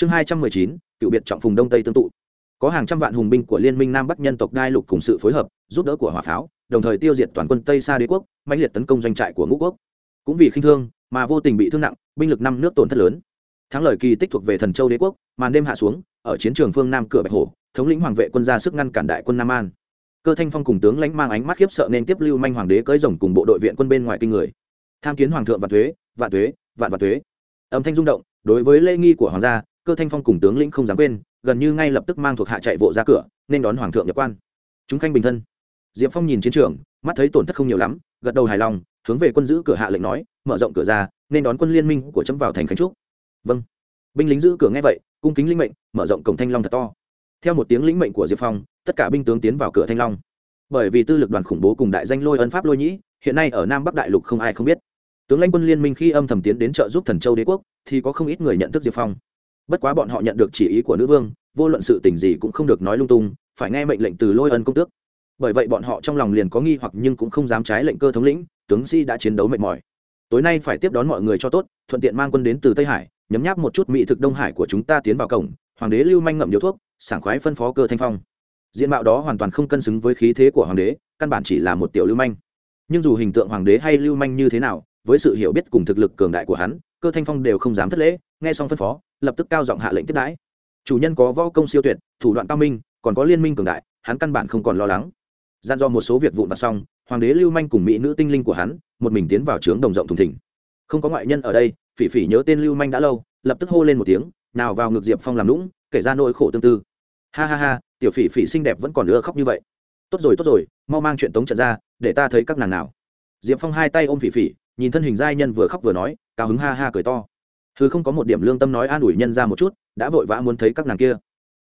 chương hai trăm mười chín, cựu biệt trọng phùng đông tây tương tụ. Có hàng trăm vạn hùng binh của liên minh nam bắc nhân tộc đai lục cùng sự phối hợp, giúp đỡ của hỏa pháo, đồng thời tiêu diệt toàn quân tây xa đế quốc, mãnh liệt tấn công doanh trại của ngũ quốc. Cũng vì khinh thương, mà vô tình bị thương nặng, binh lực năm nước tổn thất lớn. Thắng lợi kỳ tích thuộc về thần châu đế quốc, màn đêm hạ xuống, ở chiến trường phương nam cửa bạch hổ, thống lĩnh hoàng vệ quân ra sức ngăn cản đại quân nam an. Cơ thanh phong cùng tướng lãnh mang ánh mắt khiếp sợ nên tiếp lưu manh hoàng đế cưỡi rồng cùng bộ đội viện quân bên ngoài kinh người. Tham kiến hoàng thượng vạn thuế vạn thuế, vạn vạn thuế. Âm thanh rung động, đối với lễ nghi của hoàng gia cơ thanh phong cùng tướng lĩnh không dám quên, gần như ngay lập tức mang thuộc hạ chạy vội ra cửa, nên đón hoàng thượng nhập quan. Chúng khanh bình thân. Diệp phong nhìn chiến trường, mắt thấy tổn thất không nhiều lắm, gật đầu hài lòng, hướng về quân giữ cửa hạ lệnh nói, mở rộng cửa ra, nên đón quân liên minh của chấm vào thành khánh trúc. Vâng. Binh lính giữ cửa nghe vậy, cung kính linh mệnh, mở rộng cổng thanh long thật to. Theo một tiếng lĩnh mệnh của diệp phong, tất cả binh tướng tiến vào cửa thanh long. Bởi vì tư lực đoàn khủng bố cùng đại danh lôi ấn pháp lôi nhĩ, hiện nay ở nam bắc đại lục không ai không biết. Tướng lãnh quân liên minh khi âm thầm tiến đến trợ giúp thần châu đế quốc, thì có không ít người nhận thức diệp phong bất quá bọn họ nhận được chỉ ý của nữ vương, vô luận sự tình gì cũng không được nói lung tung, phải nghe mệnh lệnh từ lôi ân công tước. Bởi vậy bọn họ trong lòng liền có nghi hoặc nhưng cũng không dám trái lệnh cơ thống lĩnh, tướng sĩ đã chiến đấu mệt mỏi. Tối nay phải tiếp đón mọi người cho tốt, thuận tiện mang quân đến từ tây hải, nhấm nháp một chút mỹ thực đông hải của chúng ta tiến vào cổng, hoàng đế lưu manh ngậm điếu thuốc, sảng khoái phân phó cơ thanh phong. Diện mạo đó hoàn toàn không cân xứng với khí thế của hoàng đế, căn bản chỉ là một tiểu lưu manh. Nhưng dù hình tượng hoàng đế hay lưu manh như thế nào, với sự hiểu biết cùng thực lực cường đại của hắn cơ thanh phong đều không dám thất lễ, nghe xong phân phó, lập tức cao giọng hạ lệnh tiếp đãi. Chủ nhân có võ công siêu tuyệt, thủ đoạn cao minh, còn có liên minh cường đại, hắn căn bản không còn lo lắng. Gian do một số việc vụn vặt xong, hoàng đế lưu manh cùng mỹ nữ tinh linh của hắn, một mình tiến vào trướng đồng rộng thùng thỉnh không có ngoại nhân ở đây, phỉ phỉ nhớ tên lưu manh đã lâu, lập tức hô lên một tiếng, nào vào ngược diệp phong làm lũng kể ra nỗi khổ tương tư. Ha ha ha, tiểu phỉ phỉ xinh đẹp vẫn còn ưa khóc như vậy. Tốt rồi tốt rồi, mau mang chuyện tống trận ra, để ta thấy các nàng nào. Diệp phong hai tay ôm phỉ phỉ nhìn thân hình giai nhân vừa khóc vừa nói, cao hứng ha ha cười to. Thứ không có một điểm lương tâm nói an ủi nhân ra một chút, đã vội vã muốn thấy các nàng kia.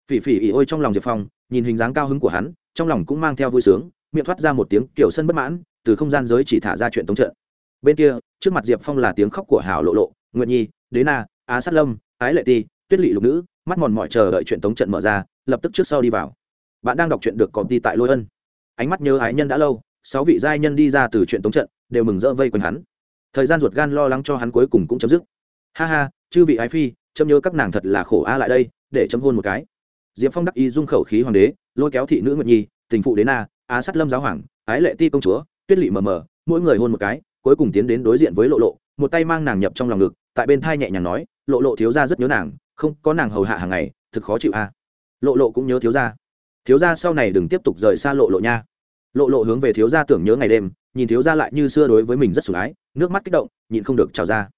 Phỉ phỉ ỉ ôi trong lòng diệp phong, nhìn hình dáng cao hứng của hắn, trong lòng cũng mang theo vui sướng, miệng thoát ra một tiếng kiểu sân bất mãn, từ không gian giới chỉ thả ra chuyện tống trận. Bên kia, trước mặt diệp phong là tiếng khóc của hảo lộ lộ nguyện nhi, đế na, á sát lâm, ái lệ ti, tuyết lỵ lục nữ, mắt mòn mỏi chờ đợi chuyện tống trận mở ra, lập tức trước sau đi vào. Bạn đang đọc chuyện được còn đi tại lôi ân. Ánh mắt nhớ ái nhân đã lâu, sáu vị giai nhân đi ra từ chuyện tống trận, đều mừng rỡ vây quanh hắn thời gian ruột gan lo lắng cho hắn cuối cùng cũng chấm dứt. Ha ha, chư vị ái phi, chấm nhớ các nàng thật là khổ a lại đây, để chấm hôn một cái. Diệp phong đắc ý dung khẩu khí hoàng đế, lôi kéo thị nữ nguyệt nhi, tình phụ đến na á sắt lâm giáo hoàng, ái lệ ti công chúa, tuyết lỵ mờ mờ, mỗi người hôn một cái, cuối cùng tiến đến đối diện với lộ lộ, một tay mang nàng nhập trong lòng ngực, tại bên thai nhẹ nhàng nói, lộ lộ thiếu ra rất nhớ nàng, không, có nàng hầu hạ hàng ngày, thực khó chịu a. Lộ lộ cũng nhớ thiếu ra thiếu ra sau này đừng tiếp tục rời xa lộ lộ nha. Lộ lộ hướng về thiếu gia tưởng nhớ ngày đêm nhìn thiếu gia lại như xưa đối với mình rất sủng ái, nước mắt kích động, nhịn không được trào ra.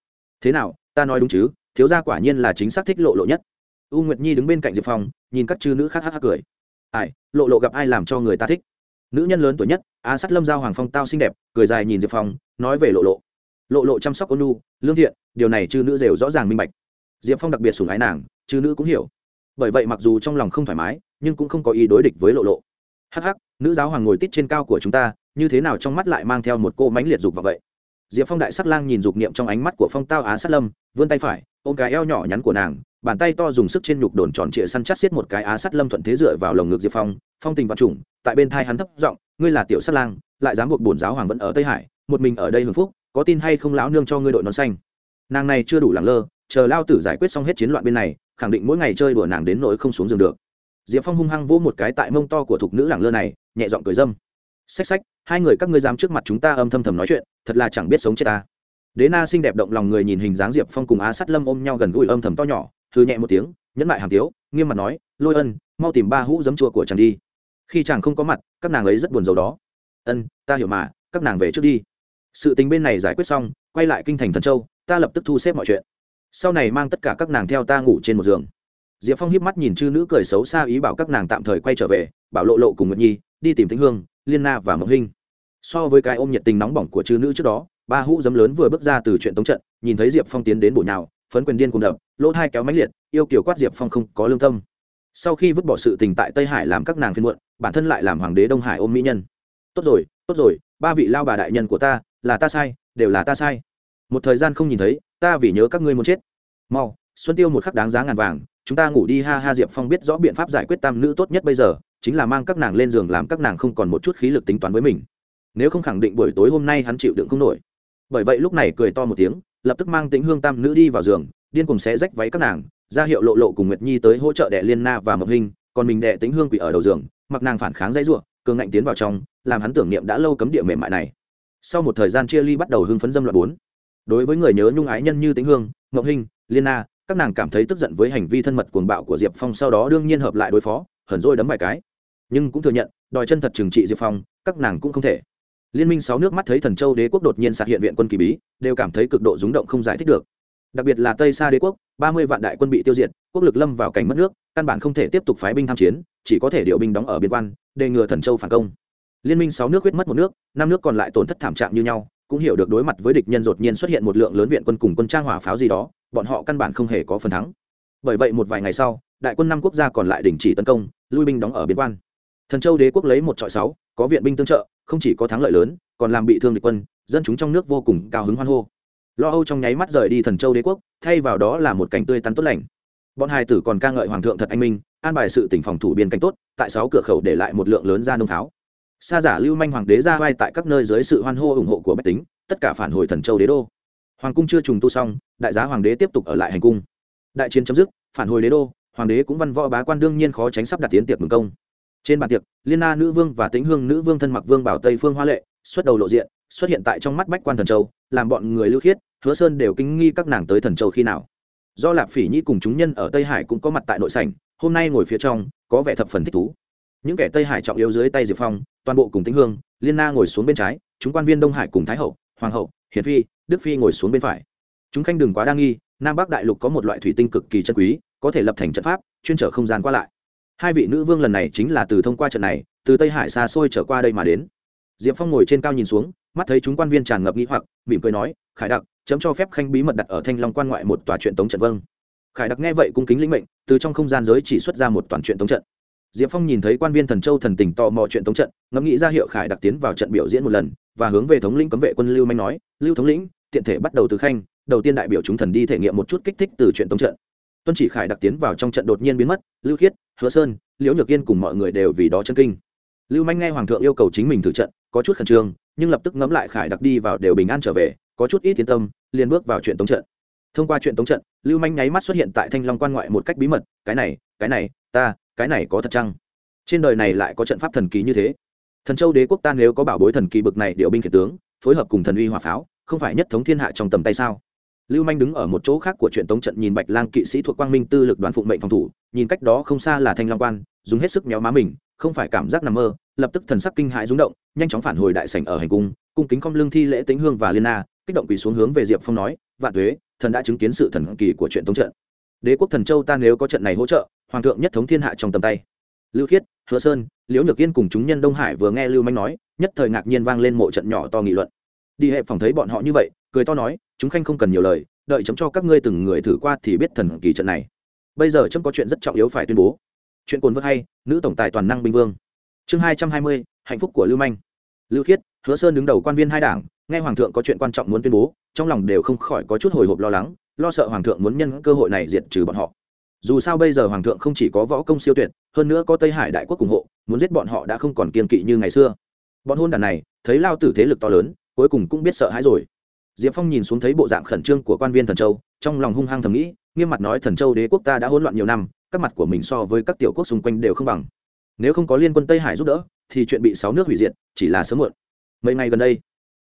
Thế nào, ta nói đúng chứ, thiếu gia quả nhiên là chính xác thích lộ lộ nhất. U nguyệt nhi đứng bên cạnh diệp phong, nhìn các chư nữ khác hắc hắc cười. Ai, lộ lộ gặp ai làm cho người ta thích? Nữ nhân lớn tuổi nhất, á sắt lâm giao hoàng phong tao xinh đẹp, cười dài nhìn diệp phong, nói về lộ lộ. Lộ lộ chăm sóc ôn nu lương thiện, điều này chư nữ đều rõ ràng minh bạch. Diệp phong đặc biệt sủng ái nàng, chư nữ cũng hiểu. Bởi vậy mặc dù trong lòng không thoải mái, nhưng cũng không có ý đối địch với lộ lộ. Hắc hắc, nữ giáo hoàng ngồi tít trên cao của chúng ta như thế nào trong mắt lại mang theo một cô mánh liệt dục vào vậy? Diệp phong đại sắc lang nhìn dục niệm trong ánh mắt của phong tao á sát lâm, vươn tay phải, ôm cái eo nhỏ nhắn của nàng, bàn tay to dùng sức trên nhục đồn tròn trịa săn chắt xiết một cái á sát lâm thuận thế dựa vào lồng ngực diệp phong phong tình vật trùng, tại bên thai hắn thấp giọng, ngươi là tiểu sát lang, lại dám buộc bổn giáo hoàng vẫn ở tây hải, một mình ở đây hưng phúc, có tin hay không lão nương cho ngươi đội nón xanh? Nàng này chưa đủ lẳng lơ, chờ lao tử giải quyết xong hết chiến loạn bên này, khẳng định mỗi ngày chơi đùa nàng đến nỗi không xuống giường được. Diệp phong hung hăng vỗ một cái tại mông to của thục nữ lẳng lơ này, nhẹ giọng cười dâm. Xách xách hai người các ngươi dám trước mặt chúng ta âm thầm thầm nói chuyện, thật là chẳng biết sống chết ta. Đế na xinh đẹp động lòng người nhìn hình dáng diệp phong cùng á sắt lâm ôm nhau gần gũi âm thầm to nhỏ thư nhẹ một tiếng, nhẫn lại hàm tiếu, nghiêm mặt nói, lôi ân, mau tìm ba hũ giấm chùa của chàng đi. Khi chàng không có mặt, các nàng ấy rất buồn rầu đó. Ân, ta hiểu mà, các nàng về trước đi. Sự tình bên này giải quyết xong, quay lại kinh thành thần châu, ta lập tức thu xếp mọi chuyện. Sau này mang tất cả các nàng theo ta ngủ trên một giường. Diệp phong hiếp mắt nhìn chư nữ cười xấu xa ý bảo các nàng tạm thời quay trở về, bảo lộ lộ cùng nguyệt nhi đi tìm tĩnh hương, liên na và mộng hinh. So với cái ôm nhiệt tình nóng bỏng của chư nữ trước đó, ba hũ dấm lớn vừa bước ra từ chuyện tống trận, nhìn thấy diệp phong tiến đến bổ nhào, phấn quyền điên cùng đập, lỗ thai kéo mánh liệt, yêu kiểu quát diệp phong không có lương tâm. Sau khi vứt bỏ sự tình tại tây hải làm các nàng phiên muộn, bản thân lại làm hoàng đế đông hải ôm mỹ nhân. Tốt rồi tốt rồi, ba vị lao bà đại nhân của ta, là ta sai, đều là ta sai. Một thời gian không nhìn thấy, ta vì nhớ các ngươi muốn chết. Mau, xuân tiêu một khắc đáng giá ngàn vàng, chúng ta ngủ đi, ha ha. Diệp phong biết rõ biện pháp giải quyết tam nữ tốt nhất bây giờ chính là mang các nàng lên giường làm các nàng không còn một chút khí lực tính toán với mình. Nếu không khẳng định buổi tối hôm nay hắn chịu đựng không nổi. Bởi vậy lúc này cười to một tiếng, lập tức mang tính hương tam nữ đi vào giường, điên cùng xé rách váy các nàng, ra hiệu lộ lộ cùng nguyệt nhi tới hỗ trợ đệ liên na và mộc hình còn mình đệ tính hương quỷ ở đầu giường, mặc nàng phản kháng dãy ruộng cường ngạnh tiến vào trong, làm hắn tưởng niệm đã lâu cấm địa mềm mại này. Sau một thời gian chia ly bắt đầu hưng phấn dâm loạn bốn. Đối với người nhớ nhung ái nhân như tính hương, mộc hình liên na, các nàng cảm thấy tức giận với hành vi thân mật cuồng bạo của diệp phong sau đó đương nhiên hợp lại đối phó, hờn rồi đấm vài cái nhưng cũng thừa nhận, đòi chân thật trừng trị diệp phong, các nàng cũng không thể. Liên minh sáu nước mắt thấy thần châu đế quốc đột nhiên sạc hiện viện quân kỳ bí, đều cảm thấy cực độ rúng động không giải thích được. Đặc biệt là tây xa đế quốc, ba mươi vạn đại quân bị tiêu diệt, quốc lực lâm vào cảnh mất nước, căn bản không thể tiếp tục phái binh tham chiến, chỉ có thể điều binh đóng ở biên quan, để ngừa thần châu phản công. Liên minh sáu nước huyết mất một nước, năm nước còn lại tổn thất thảm trạng như nhau, cũng hiểu được đối mặt với địch nhân đột nhiên xuất hiện một lượng lớn viện quân cùng quân trang hỏa pháo gì đó, bọn họ căn bản không hề có phần thắng. Bởi vậy một vài ngày sau, đại quân năm quốc gia còn lại đình chỉ tấn công, lui binh đóng ở biên quan thần châu đế quốc lấy một trọi sáu, có viện binh tương trợ, không chỉ có thắng lợi lớn, còn làm bị thương địch quân, dân chúng trong nước vô cùng cao hứng hoan hô. Lo âu trong nháy mắt rời đi thần châu đế quốc, thay vào đó là một cảnh tươi tắn tốt lành. Bọn hai tử còn ca ngợi hoàng thượng thật anh minh, an bài sự tỉnh phòng thủ biên cảnh tốt, tại sáu cửa khẩu để lại một lượng lớn ra nông pháo. Sa giả lưu manh hoàng đế ra vai tại các nơi dưới sự hoan hô ủng hộ của bách tính, tất cả phản hồi thần châu đế đô. Hoàng cung chưa trùng tu xong, đại giá hoàng đế tiếp tục ở lại hành cung. Đại chiến chấm dứt, phản hồi đế đô, hoàng đế cũng văn võ bá quan đương nhiên khó tránh sắp đặt tiến tiệc mừng công trên bàn tiệc, liên na nữ vương và tĩnh hương nữ vương thân mặc vương bảo tây phương hoa lệ, xuất đầu lộ diện, xuất hiện tại trong mắt bách quan thần châu, làm bọn người lưu khiết, hứa sơn đều kinh nghi các nàng tới thần châu khi nào. Do lạp phỉ nhi cùng chúng nhân ở tây hải cũng có mặt tại nội sảnh, hôm nay ngồi phía trong, có vẻ thập phần thích thú. Những kẻ tây hải trọng yếu dưới tay diệp phong, toàn bộ cùng tĩnh hương, liên na ngồi xuống bên trái, chúng quan viên đông hải cùng thái hậu, hoàng hậu, hiền phi, đức phi ngồi xuống bên phải. Chúng khanh đừng quá đa nghi, nam bắc đại lục có một loại thủy tinh cực kỳ chân quý, có thể lập thành trận pháp, chuyên trở không gian qua lại hai vị nữ vương lần này chính là từ thông qua trận này, từ tây hải xa xôi trở qua đây mà đến. Diệp phong ngồi trên cao nhìn xuống, mắt thấy chúng quan viên tràn ngập nghĩ hoặc, mỉm cười nói, khải đặc, chấm cho phép khanh bí mật đặt ở thanh long quan ngoại một tòa truyện tống trận vâng. Khải đặc nghe vậy cung kính lĩnh mệnh, từ trong không gian giới chỉ xuất ra một toàn truyện tống trận. Diệp phong nhìn thấy quan viên thần châu thần tình tò mò chuyện tống trận, ngẫm nghĩ ra hiệu khải đặc tiến vào trận biểu diễn một lần, và hướng về thống lĩnh cấm vệ quân lưu manh nói, lưu thống lĩnh, tiện thể bắt đầu từ khanh, đầu tiên đại biểu chúng thần đi thể nghiệm một chút kích thích từ chuyện tống trận. Tuân chỉ khải đặc tiến vào trong trận đột nhiên biến mất, lưu khiết hứa sơn, liễu nhược yên cùng mọi người đều vì đó chân kinh. Lưu manh nghe hoàng thượng yêu cầu chính mình thử trận, có chút khẩn trương, nhưng lập tức ngẫm lại khải đặc đi vào đều bình an trở về, có chút ít yên tâm, liền bước vào chuyện tống trận. Thông qua chuyện tống trận, lưu manh nháy mắt xuất hiện tại thanh long quan ngoại một cách bí mật, cái này cái này, ta, cái này có thật chăng? Trên đời này lại có trận pháp thần kỳ như thế. Thần châu đế quốc ta nếu có bảo bối thần kỳ bực này điệu binh khiển tướng, phối hợp cùng thần uy hỏa pháo, không phải nhất thống thiên hạ trong tầm tay sao? Lưu manh đứng ở một chỗ khác của chuyện tống trận nhìn bạch lang kỵ sĩ thuộc quang minh tư lực đoàn phụng mệnh phòng thủ, nhìn cách đó không xa là thanh long quan, dùng hết sức méo má mình, không phải cảm giác nằm mơ, lập tức thần sắc kinh hãi rúng động, nhanh chóng phản hồi đại sảnh ở hành cung cung kính không lương thi lễ tính hương và liên na, kích động quỳ xuống hướng về diệp phong nói, vạn thuế thần đã chứng kiến sự thần kỳ của chuyện tống trận. Đế quốc thần châu ta nếu có trận này hỗ trợ, hoàng thượng nhất thống thiên hạ trong tầm tay. Lưu khiết, hứa sơn, liễu nhược yên cùng chúng nhân đông hải vừa nghe lưu manh nói, nhất thời ngạc nhiên vang lên mộ trận nhỏ to nghị luận. Đi hệ phòng thấy bọn họ như vậy cười to nói, chúng khanh không cần nhiều lời, đợi chấm cho các ngươi từng người thử qua thì biết thần kỳ trận này. Bây giờ chấm có chuyện rất trọng yếu phải tuyên bố. Chuyện cồn vớt hay, nữ tổng tài toàn năng binh vương. Chương hai trăm hai mươi, hạnh phúc của lưu manh. Lưu khiết, hứa sơn đứng đầu quan viên hai đảng, nghe hoàng thượng có chuyện quan trọng muốn tuyên bố, trong lòng đều không khỏi có chút hồi hộp lo lắng, lo sợ hoàng thượng muốn nhân cơ hội này diệt trừ bọn họ. Dù sao bây giờ hoàng thượng không chỉ có võ công siêu tuyệt, hơn nữa có tây hải đại quốc ủng hộ, muốn giết bọn họ đã không còn kiên kỵ như ngày xưa. Bọn hôn đàn này, thấy lao tử thế lực to lớn, cuối cùng cũng biết sợ hãi rồi diệp phong nhìn xuống thấy bộ dạng khẩn trương của quan viên thần châu, trong lòng hung hăng thầm nghĩ, nghiêm mặt nói, thần châu đế quốc ta đã hỗn loạn nhiều năm, các mặt của mình so với các tiểu quốc xung quanh đều không bằng. Nếu không có liên quân tây hải giúp đỡ, thì chuyện bị sáu nước hủy diệt, chỉ là sớm muộn. Mấy ngày gần đây,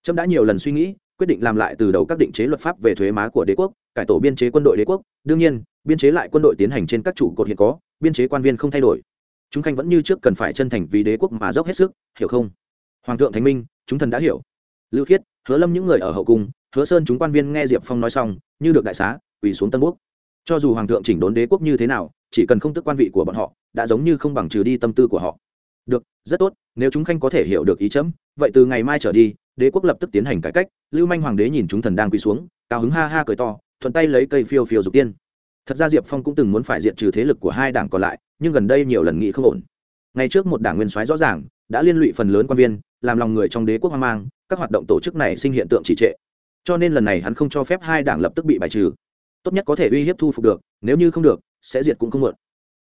trâm đã nhiều lần suy nghĩ, quyết định làm lại từ đầu các định chế luật pháp về thuế má của đế quốc, cải tổ biên chế quân đội đế quốc. Đương nhiên, biên chế lại quân đội tiến hành trên các trụ cột hiện có, biên chế quan viên không thay đổi. Chúng khanh vẫn như trước cần phải chân thành vì đế quốc mà dốc hết sức, hiểu không? Hoàng thượng thánh minh, chúng thần đã hiểu lưu khiết, hứa lâm những người ở hậu cung, hứa sơn chúng quan viên nghe diệp phong nói xong, như được đại xá, quỳ xuống tân quốc. Cho dù hoàng thượng chỉnh đốn đế quốc như thế nào, chỉ cần không tức quan vị của bọn họ, đã giống như không bằng trừ đi tâm tư của họ. Được, rất tốt, nếu chúng khanh có thể hiểu được ý chấm, vậy từ ngày mai trở đi, đế quốc lập tức tiến hành cải cách, lưu manh hoàng đế nhìn chúng thần đang quỳ xuống, cao hứng ha ha cười to, thuận tay lấy cây phiêu phiêu dục tiên. Thật ra diệp phong cũng từng muốn phải diện trừ thế lực của hai đảng còn lại, nhưng gần đây nhiều lần nghĩ không ổn. Ngay trước một đảng nguyên soái rõ ràng, đã liên lụy phần lớn quan viên làm lòng người trong đế quốc hoang mang, các hoạt động tổ chức này sinh hiện tượng trì trệ. Cho nên lần này hắn không cho phép hai đảng lập tức bị bài trừ. Tốt nhất có thể uy hiếp thu phục được, nếu như không được, sẽ diệt cũng không muộn.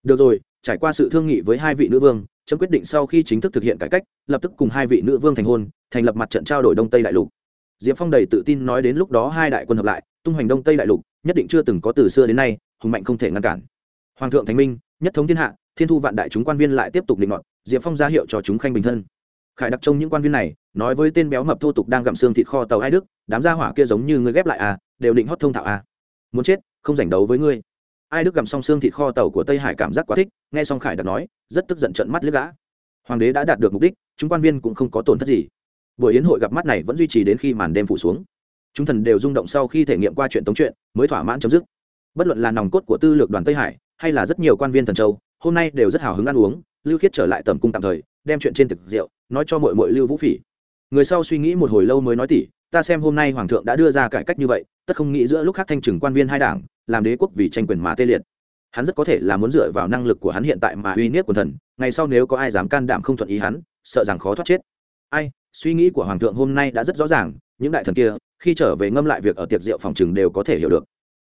Được rồi, trải qua sự thương nghị với hai vị nữ vương, chấm quyết định sau khi chính thức thực hiện cải cách, lập tức cùng hai vị nữ vương thành hôn, thành lập mặt trận trao đổi đông tây đại lục. Diệp phong đầy tự tin nói đến lúc đó hai đại quân hợp lại, tung hoành đông tây đại lục, nhất định chưa từng có từ xưa đến nay, hùng mạnh không thể ngăn cản. Hoàng thượng thánh minh, nhất thống thiên hạ, thiên thu vạn đại chúng quan viên lại tiếp tục định ngọn diệp phong ra hiệu cho chúng khanh bình thân khải đặc trông những quan viên này, nói với tên béo mập thô tục đang gặm xương thịt kho tàu ai đức, đám gia hỏa kia giống như ngươi ghép lại à đều định hót thông thạo à. Muốn chết, không giành đấu với ngươi. Ai đức gặm xong xương thịt kho tàu của tây hải cảm giác quá thích, nghe xong khải đặc nói, rất tức giận trận mắt lướt gã. Hoàng đế đã đạt được mục đích, chúng quan viên cũng không có tổn thất gì. Buổi yến hội gặp mắt này vẫn duy trì đến khi màn đêm phủ xuống. Chúng thần đều rung động sau khi thể nghiệm qua chuyện tống chuyện, mới thỏa mãn chấm dứt. Bất luận là nòng cốt của tư lược đoàn tây hải, hay là rất nhiều quan viên thần châu, hôm nay đều rất hào hứng ăn uống, lưu khiết trở lại tầm cung tạm thời, đem chuyện trên thực rượu nói cho mọi mội lưu vũ phỉ. Người sau suy nghĩ một hồi lâu mới nói tỉ, ta xem hôm nay hoàng thượng đã đưa ra cải cách như vậy, tất không nghĩ giữa lúc khác thanh trừng quan viên hai đảng, làm đế quốc vì tranh quyền mà tê liệt. Hắn rất có thể là muốn dựa vào năng lực của hắn hiện tại mà uy niết quần thần, ngày sau nếu có ai dám can đảm không thuận ý hắn, sợ rằng khó thoát chết. Ai, suy nghĩ của hoàng thượng hôm nay đã rất rõ ràng, những đại thần kia, khi trở về ngâm lại việc ở tiệc rượu phòng chừng đều có thể hiểu được.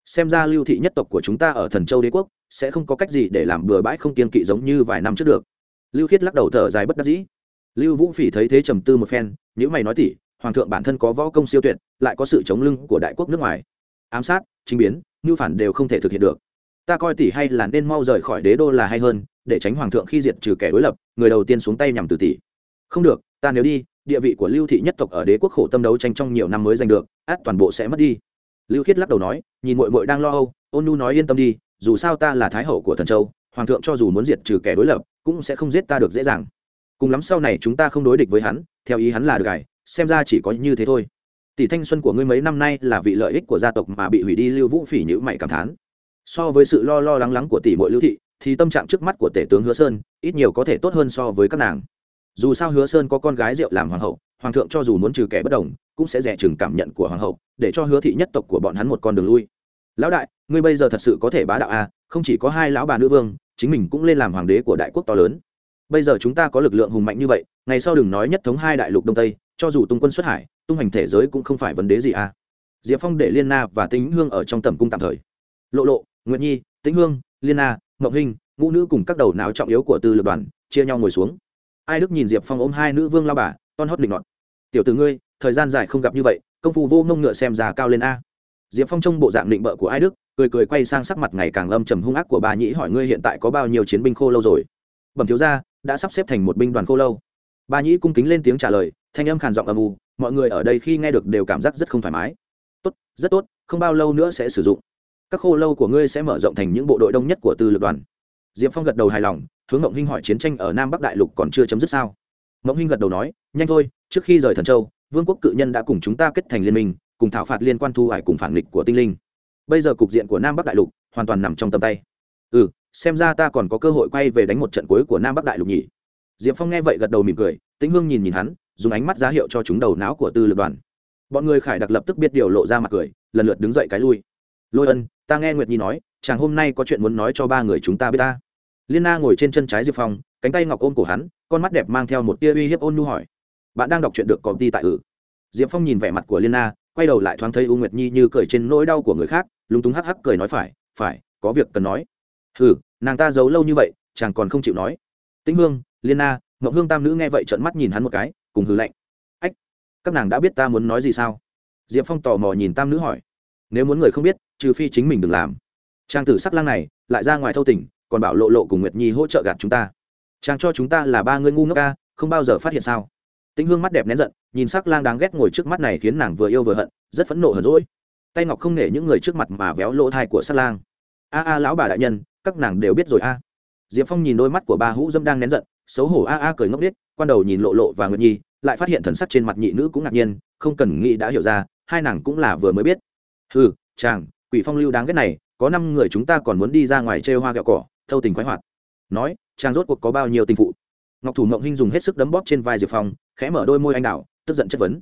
Xem ra lưu thị nhất tộc của chúng ta ở thần châu đế quốc, sẽ không có cách gì để làm bừa bãi không kiên kỵ giống như vài năm trước được. Lưu khiết lắc đầu thở dài bất đắc dĩ lưu vũ phỉ thấy thế trầm tư một phen những mày nói tỉ, hoàng thượng bản thân có võ công siêu tuyệt, lại có sự chống lưng của đại quốc nước ngoài. Ám sát chính biến, ngưu phản đều không thể thực hiện được. Ta coi tỷ hay là nên mau rời khỏi đế đô là hay hơn, để tránh hoàng thượng khi diệt trừ kẻ đối lập, người đầu tiên xuống tay nhằm từ tỷ không được, ta nếu đi, địa vị của lưu thị nhất tộc ở đế quốc khổ tâm đấu tranh trong nhiều năm mới giành được, át toàn bộ sẽ mất đi. Lưu khiết lắc đầu nói, nhìn mội mội đang lo âu, ôn nu nói yên tâm đi, dù sao ta là thái hậu của thần châu, hoàng thượng cho dù muốn diệt trừ kẻ đối lập, cũng sẽ không giết ta được dễ dàng cùng lắm sau này chúng ta không đối địch với hắn theo ý hắn là được gài xem ra chỉ có như thế thôi. Tỷ thanh xuân của ngươi mấy năm nay là vị lợi ích của gia tộc mà bị hủy đi lưu vũ phỉ nhữ mày cảm thán. So với sự lo lo lắng lắng của tỷ muội lưu thị thì tâm trạng trước mắt của tể tướng hứa sơn ít nhiều có thể tốt hơn so với các nàng. Dù sao hứa sơn có con gái rượu làm hoàng hậu hoàng thượng cho dù muốn trừ kẻ bất đồng cũng sẽ rẻ chừng cảm nhận của hoàng hậu để cho hứa thị nhất tộc của bọn hắn một con đường lui. Lão đại ngươi bây giờ thật sự có thể bá đạo a à, không chỉ có hai lão bà nữ vương chính mình cũng lên làm hoàng đế của đại quốc to lớn bây giờ chúng ta có lực lượng hùng mạnh như vậy, ngày sau đừng nói nhất thống hai đại lục đông tây, cho dù tung quân xuất hải, tung hành thể giới cũng không phải vấn đề gì à. Diệp phong để liên na và tính hương ở trong tầm cung tạm thời. Lộ lộ nguyện nhi, tĩnh hương, liên na ngọc hinh, ngũ nữ cùng các đầu não trọng yếu của tư lực đoàn, chia nhau ngồi xuống. Ai đức nhìn diệp phong ôm hai nữ vương lao bà, ton hót định ngọt tiểu từ ngươi, thời gian dài không gặp như vậy, công phu vô ngông ngựa xem già cao lên a. Diệp phong trông bộ dạng định bợ của ai đức, cười cười quay sang sắc mặt ngày càng âm trầm hung ác của bà nhĩ hỏi ngươi hiện tại có bao nhiêu chiến binh khô lâu rồi? Bẩm thiếu gia đã sắp xếp thành một binh đoàn khô lâu. Bà nhĩ cung kính lên tiếng trả lời, thanh âm khàn giọng âm u, mọi người ở đây khi nghe được đều cảm giác rất không thoải mái. Tốt, rất tốt, không bao lâu nữa sẽ sử dụng. Các khô lâu của ngươi sẽ mở rộng thành những bộ đội đông nhất của tư lực đoàn. Diệp phong gật đầu hài lòng, hướng ngộng hinh hỏi chiến tranh ở nam bắc đại lục còn chưa chấm dứt sao? Ngộng hinh gật đầu nói, nhanh thôi, trước khi rời thần châu, vương quốc cự nhân đã cùng chúng ta kết thành liên minh, cùng thảo phạt liên quan thu hải cùng phản nghịch của tinh linh. Bây giờ cục diện của nam bắc đại lục hoàn toàn nằm trong tầm tay. Ừ xem ra ta còn có cơ hội quay về đánh một trận cuối của nam bắc đại lục nhỉ? Diệp phong nghe vậy gật đầu mỉm cười, tĩnh hương nhìn nhìn hắn, dùng ánh mắt giá hiệu cho chúng đầu não của tư lực đoàn. Bọn người khải đặc lập tức biết điều lộ ra mặt cười, lần lượt đứng dậy cái lui. Lôi ân, ta nghe nguyệt nhi nói, chàng hôm nay có chuyện muốn nói cho ba người chúng ta biết ta. Liên na ngồi trên chân trái diệp phong, cánh tay ngọc ôm cổ hắn, con mắt đẹp mang theo một tia uy hiếp ôn nhu hỏi. Bạn đang đọc chuyện được công ty tại ử diệp phong nhìn vẻ mặt của liên na, quay đầu lại thoáng thấy u nguyệt nhi như cười trên nỗi đau của người khác, lúng túng hắc hắc cười nói phải phải, có việc cần nói hừ, nàng ta giấu lâu như vậy, chàng còn không chịu nói. Tĩnh hương, liên na, ngọc hương tam nữ nghe vậy trợn mắt nhìn hắn một cái, cùng hừ lạnh. Ách, các nàng đã biết ta muốn nói gì sao? Diệp phong tò mò nhìn tam nữ hỏi. Nếu muốn người không biết, trừ phi chính mình đừng làm. Trang tử sắc lang này, lại ra ngoài thâu tỉnh, còn bảo lộ lộ cùng nguyệt nhi hỗ trợ gạt chúng ta. Chàng cho chúng ta là ba người ngu ngốc ca không bao giờ phát hiện sao? Tĩnh hương mắt đẹp nén giận, nhìn sắc lang đáng ghét ngồi trước mắt này khiến nàng vừa yêu vừa hận, rất phẫn nộ hờn rỗi tay ngọc không nể những người trước mặt mà véo lỗ thai của sắc lang. A a, lão bà đại nhân các nàng đều biết rồi a. Diệp phong nhìn đôi mắt của ba hũ dâm đang nén giận, xấu hổ a a cười ngốc điếc quan đầu nhìn lộ lộ và nguyệt nhi, lại phát hiện thần sắc trên mặt nhị nữ cũng ngạc nhiên, không cần nghĩ đã hiểu ra, hai nàng cũng là vừa mới biết. Ừ chàng, quỷ phong lưu đáng ghét này, có năm người chúng ta còn muốn đi ra ngoài chơi hoa gạo cỏ, thâu tình khoái hoạt. Nói, chàng rốt cuộc có bao nhiêu tình phụ? Ngọc thủ mộng hinh dùng hết sức đấm bóp trên vai diệp phong, khẽ mở đôi môi anh đạo tức giận chất vấn.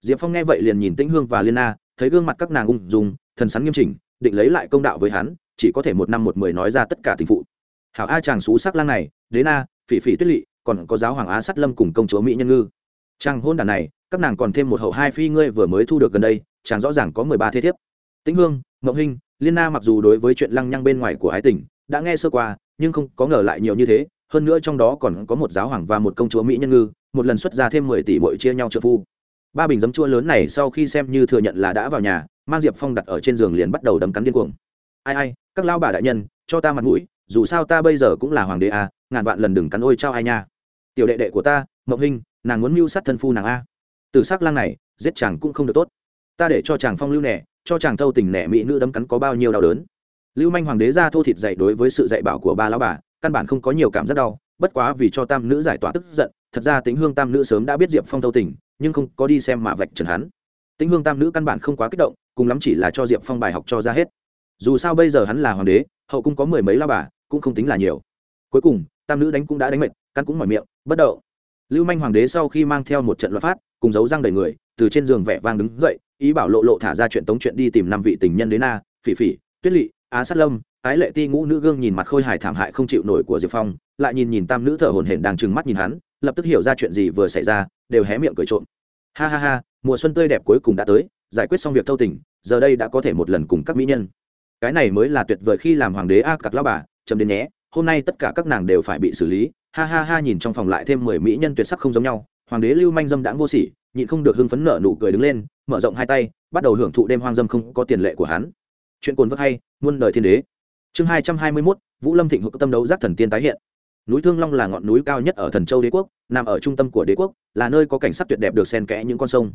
Diệp phong nghe vậy liền nhìn tĩnh hương và liên na, thấy gương mặt các nàng ung dùng thần sắn nghiêm chỉnh, định lấy lại công đạo với hắn chỉ có thể một năm một mười nói ra tất cả tình phụ. Hảo a chàng xú sắc lang này đế na phỉ phỉ tuyết lỵ, còn có giáo hoàng á sắt lâm cùng công chúa mỹ nhân ngư. Chàng hôn đàn này, các nàng còn thêm một hậu hai phi ngươi vừa mới thu được gần đây, chàng rõ ràng có mười ba thế thiếp. Tĩnh hương ngọc hinh, liên na mặc dù đối với chuyện lăng nhăng bên ngoài của ái tình, đã nghe sơ qua, nhưng không có ngờ lại nhiều như thế, hơn nữa trong đó còn có một giáo hoàng và một công chúa mỹ nhân ngư, một lần xuất ra thêm mười tỷ bội chia nhau trợ phu. Ba bình giấm chua lớn này sau khi xem như thừa nhận là đã vào nhà, mang diệp phong đặt ở trên giường liền bắt đầu đấm cắn điên cuồng ai ai, các lao bà đại nhân, cho ta mặt mũi, dù sao ta bây giờ cũng là hoàng đế à ngàn vạn lần đừng cắn ôi trao ai nha. Tiểu đệ đệ của ta, mộng hình nàng muốn mưu sát thân phu nàng a. Từ s ắ c lang này, giết chàng cũng không được tốt. Ta để cho chàng phong lưu nẻ cho chàng thâu tình nẻ mỹ nữ đấm cắn có bao nhiêu đau đớn. Lưu manh hoàng đế ra thô thịt dạy đối với sự dạy bảo của ba lão bà, căn bản không có nhiều cảm giác đau, bất quá vì cho tam nữ giải tỏa tức giận, thật ra tính hương tam nữ sớm đã biết diệp phong thâu tình, nhưng không có đi xem mà vạch trần hắn. Tính hương tam nữ căn bản không quá kích động, cùng lắm chỉ là cho diệp phong bài học cho ra hết dù sao bây giờ hắn là hoàng đế, hậu cung có mười mấy lao bà, cũng không tính là nhiều. Cuối cùng, tam nữ đánh cũng đã đánh mệt căn cũng mỏi miệng, bất đậu lưu manh hoàng đế sau khi mang theo một trận luật phát cùng dấu răng đầy người, từ trên giường vẻ vang đứng dậy, ý bảo lộ lộ thả ra chuyện tống chuyện đi tìm năm vị tình nhân đến na phỉ phỉ, tuyết lỵ á sát lâm, ái lệ ti ngũ nữ gương nhìn mặt khôi hài thảm hại không chịu nổi của diệp phong, lại nhìn nhìn tam nữ thở hổn hển đang trừng mắt nhìn hắn, lập tức hiểu ra chuyện gì vừa xảy ra, đều hé miệng cười trộm. Ha ha ha, mùa xuân tươi đẹp cuối cùng đã tới, giải quyết xong việc thâu tình, giờ đây đã có thể một lần cùng các mỹ nhân cái này mới là tuyệt vời khi làm hoàng đế a cặc lao bà chấm đến nhé, hôm nay tất cả các nàng đều phải bị xử lý. Ha ha ha, nhìn trong phòng lại thêm mười mỹ nhân tuyệt sắc không giống nhau. Hoàng đế lưu manh dâm đãng vô sỉ, nhịn không được hưng phấn nở nụ cười đứng lên, mở rộng hai tay, bắt đầu hưởng thụ đêm hoang dâm không có tiền lệ của hắn. Chuyện cồn vất hay, muôn đời thiên đế. Chương hai trăm hai mươi mốt, vũ lâm thịnh hữu tâm đấu giác thần tiên tái hiện. Núi thương long là ngọn núi cao nhất ở thần châu đế quốc, nằm ở trung tâm của đế quốc, là nơi có cảnh sắc tuyệt đẹp được xen kẽ những con sông.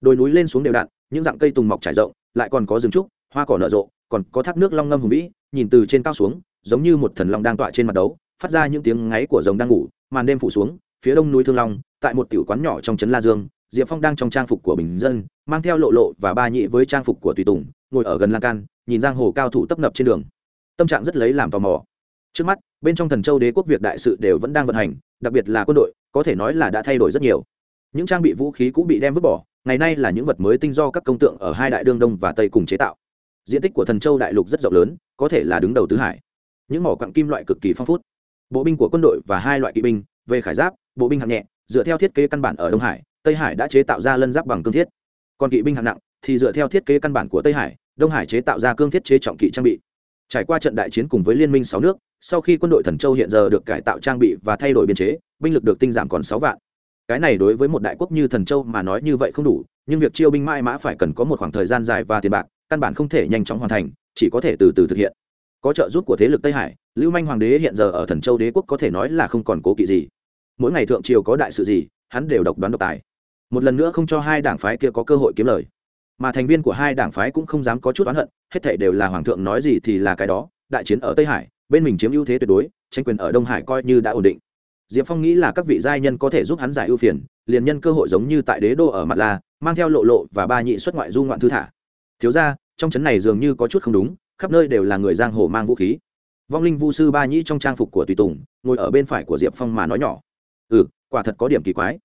Đồi núi lên xuống đều đặn, những dạng cây tùng mọc trải rộng, lại còn có rừng trúc hoa cỏ nở rộ, còn có thác nước long ngâm hùng vĩ, nhìn từ trên cao xuống, giống như một thần long đang tọa trên mặt đấu, phát ra những tiếng ngáy của rồng đang ngủ, màn đêm phủ xuống, phía đông núi thương long, tại một tiểu quán nhỏ trong trấn la dương, diệp phong đang trong trang phục của bình dân, mang theo lộ lộ và ba nhị với trang phục của tùy tùng, ngồi ở gần lan can, nhìn giang hồ cao thủ tấp nập trên đường. Tâm trạng rất lấy làm tò mò. Trước mắt, bên trong thần châu đế quốc việc đại sự đều vẫn đang vận hành, đặc biệt là quân đội, có thể nói là đã thay đổi rất nhiều. Những trang bị vũ khí cũng bị đem vứt bỏ, ngày nay là những vật mới tinh do các công tượng ở hai đại đương đông và tây cùng chế tạo diện tích của thần châu đại lục rất rộng lớn, có thể là đứng đầu tứ hải. Những mỏ quặng kim loại cực kỳ phong phú. Bộ binh của quân đội và hai loại kỵ binh, về khải giáp, bộ binh hạng nhẹ, dựa theo thiết kế căn bản ở đông hải, tây hải đã chế tạo ra lân giáp bằng cương thiết. Còn kỵ binh hạng nặng thì dựa theo thiết kế căn bản của tây hải, đông hải chế tạo ra cương thiết chế trọng kỵ trang bị. Trải qua trận đại chiến cùng với liên minh sáu nước, sau khi quân đội thần châu hiện giờ được cải tạo trang bị và thay đổi biên chế, binh lực được tinh giảm còn sáu vạn. Cái này đối với một đại quốc như thần châu mà nói như vậy không đủ, nhưng việc chiêu binh mãi mã phải cần có một khoảng thời gian dài và tiền bạc căn bản không thể nhanh chóng hoàn thành, chỉ có thể từ từ thực hiện. Có trợ giúp của thế lực tây hải, lưu manh hoàng đế hiện giờ ở thần châu đế quốc có thể nói là không còn cố kỵ gì. Mỗi ngày thượng triều có đại sự gì, hắn đều độc đoán độc tài. Một lần nữa không cho hai đảng phái kia có cơ hội kiếm lời. Mà thành viên của hai đảng phái cũng không dám có chút oán hận, hết thể đều là hoàng thượng nói gì thì là cái đó, đại chiến ở tây hải, bên mình chiếm ưu thế tuyệt đối, tranh quyền ở đông hải coi như đã ổn định. Diệp phong nghĩ là các vị giai nhân có thể giúp hắn giải ưu phiền, liền nhân cơ hội giống như tại đế đô ở mặt la, mang theo lộ lộ và ba nhị xuất ngoại du ngoạn thư thả. Thiếu ra trong trấn này dường như có chút không đúng, khắp nơi đều là người giang hồ mang vũ khí. Vong linh vu sư ba nhĩ trong trang phục của tùy tùng, ngồi ở bên phải của diệp phong mà nói nhỏ. Ừ quả thật có điểm kỳ quái.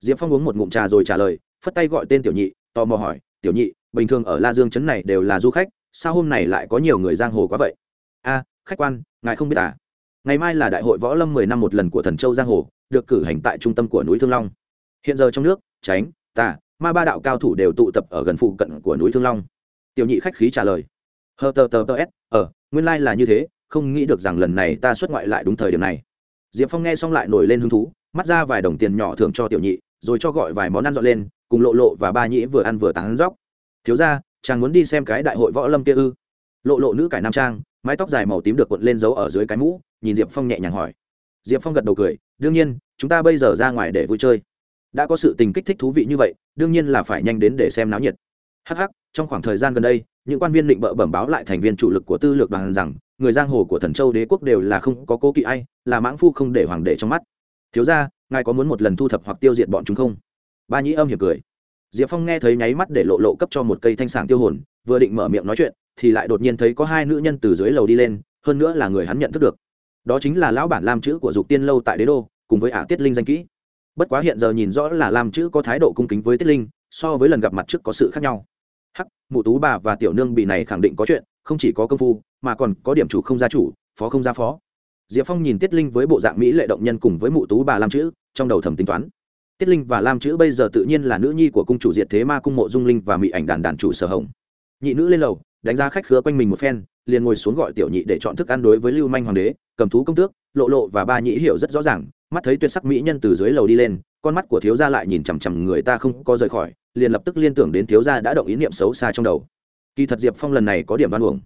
Diệp phong uống một ngụm trà rồi trả lời, phất tay gọi tên tiểu nhị, tò mò hỏi, tiểu nhị, bình thường ở la dương trấn này đều là du khách, sao hôm nay lại có nhiều người giang hồ quá vậy? A, khách quan, ngài không biết à? Ngày mai là đại hội võ lâm mười năm một lần của thần châu giang hồ, được cử hành tại trung tâm của núi thương long. Hiện giờ trong nước, tránh tà ma ba đạo cao thủ đều tụ tập ở gần phụ cận của núi thương long tiểu nhị khách khí trả lời. Hờ tờ tờ tờ s ờ nguyên lai、like、là như thế, không nghĩ được rằng lần này ta xuất ngoại lại đúng thời điểm này. Diệp phong nghe xong lại nổi lên hứng thú, mắt ra vài đồng tiền nhỏ thưởng cho tiểu nhị, rồi cho gọi vài món ăn dọn lên, cùng lộ lộ và ba nhĩ vừa ăn vừa tán róc thiếu ra chàng muốn đi xem cái đại hội võ lâm kia ư? Lộ lộ nữ cải nam trang, mái tóc dài màu tím được cuộn lên giấu ở dưới cái mũ, nhìn diệp phong nhẹ nhàng hỏi. Diệp phong gật đầu cười, đương nhiên, chúng ta bây giờ ra ngoài để vui chơi. Đã có sự tình kích thích thú vị như vậy, đương nhiên là phải nhanh đến để xem náo nhiệt. Hh trong khoảng thời gian gần đây, những quan viên định bợ bẩm báo lại thành viên chủ lực của tư lược đoàn rằng, người giang hồ của thần châu đế quốc đều là không có cố kỵ ai, là mãng phu không để hoàng đệ trong mắt. Thiếu ra ngài có muốn một lần thu thập hoặc tiêu diệt bọn chúng không? Ba nhĩ âm hiểm cười. Diệp phong nghe thấy nháy mắt để lộ lộ cấp cho một cây thanh sàng tiêu hồn, vừa định mở miệng nói chuyện, thì lại đột nhiên thấy có hai nữ nhân từ dưới lầu đi lên, hơn nữa là người hắn nhận thức được. Đó chính là lão bản lam chữ của dục tiên lâu tại đế đô, cùng với ả tiết linh danh kỹ. Bất quá hiện giờ nhìn rõ là lam chữ có thái độ cung kính với tiết linh, so với lần gặp mặt trước có sự khác nhau mụ tú bà và tiểu nương bị này khẳng định có chuyện, không chỉ có công phu, mà còn có điểm chủ không gia chủ, phó không gia phó. Diệp phong nhìn tiết linh với bộ dạng mỹ lệ động nhân cùng với mụ tú bà lam chữ, trong đầu thầm tính toán. Tiết linh và lam chữ bây giờ tự nhiên là nữ nhi của cung chủ diệt thế ma cung mộ dung linh và mỹ ảnh đàn đàn chủ sở hồng. Nhị nữ lên lầu, đánh giá khách khứa quanh mình một phen, liền ngồi xuống gọi tiểu nhị để chọn thức ăn đối với lưu manh hoàng đế, cầm thú công tước, lộ lộ và ba nhị hiểu rất rõ ràng, mắt thấy tuyệt sắc mỹ nhân từ dưới lầu đi lên, con mắt của thiếu gia lại nhìn chằm chằm người ta không có rời khỏi liền lập tức liên tưởng đến thiếu gia đã động ý niệm xấu xa trong đầu. Kỳ thật diệp phong lần này có điểm đoan uổng.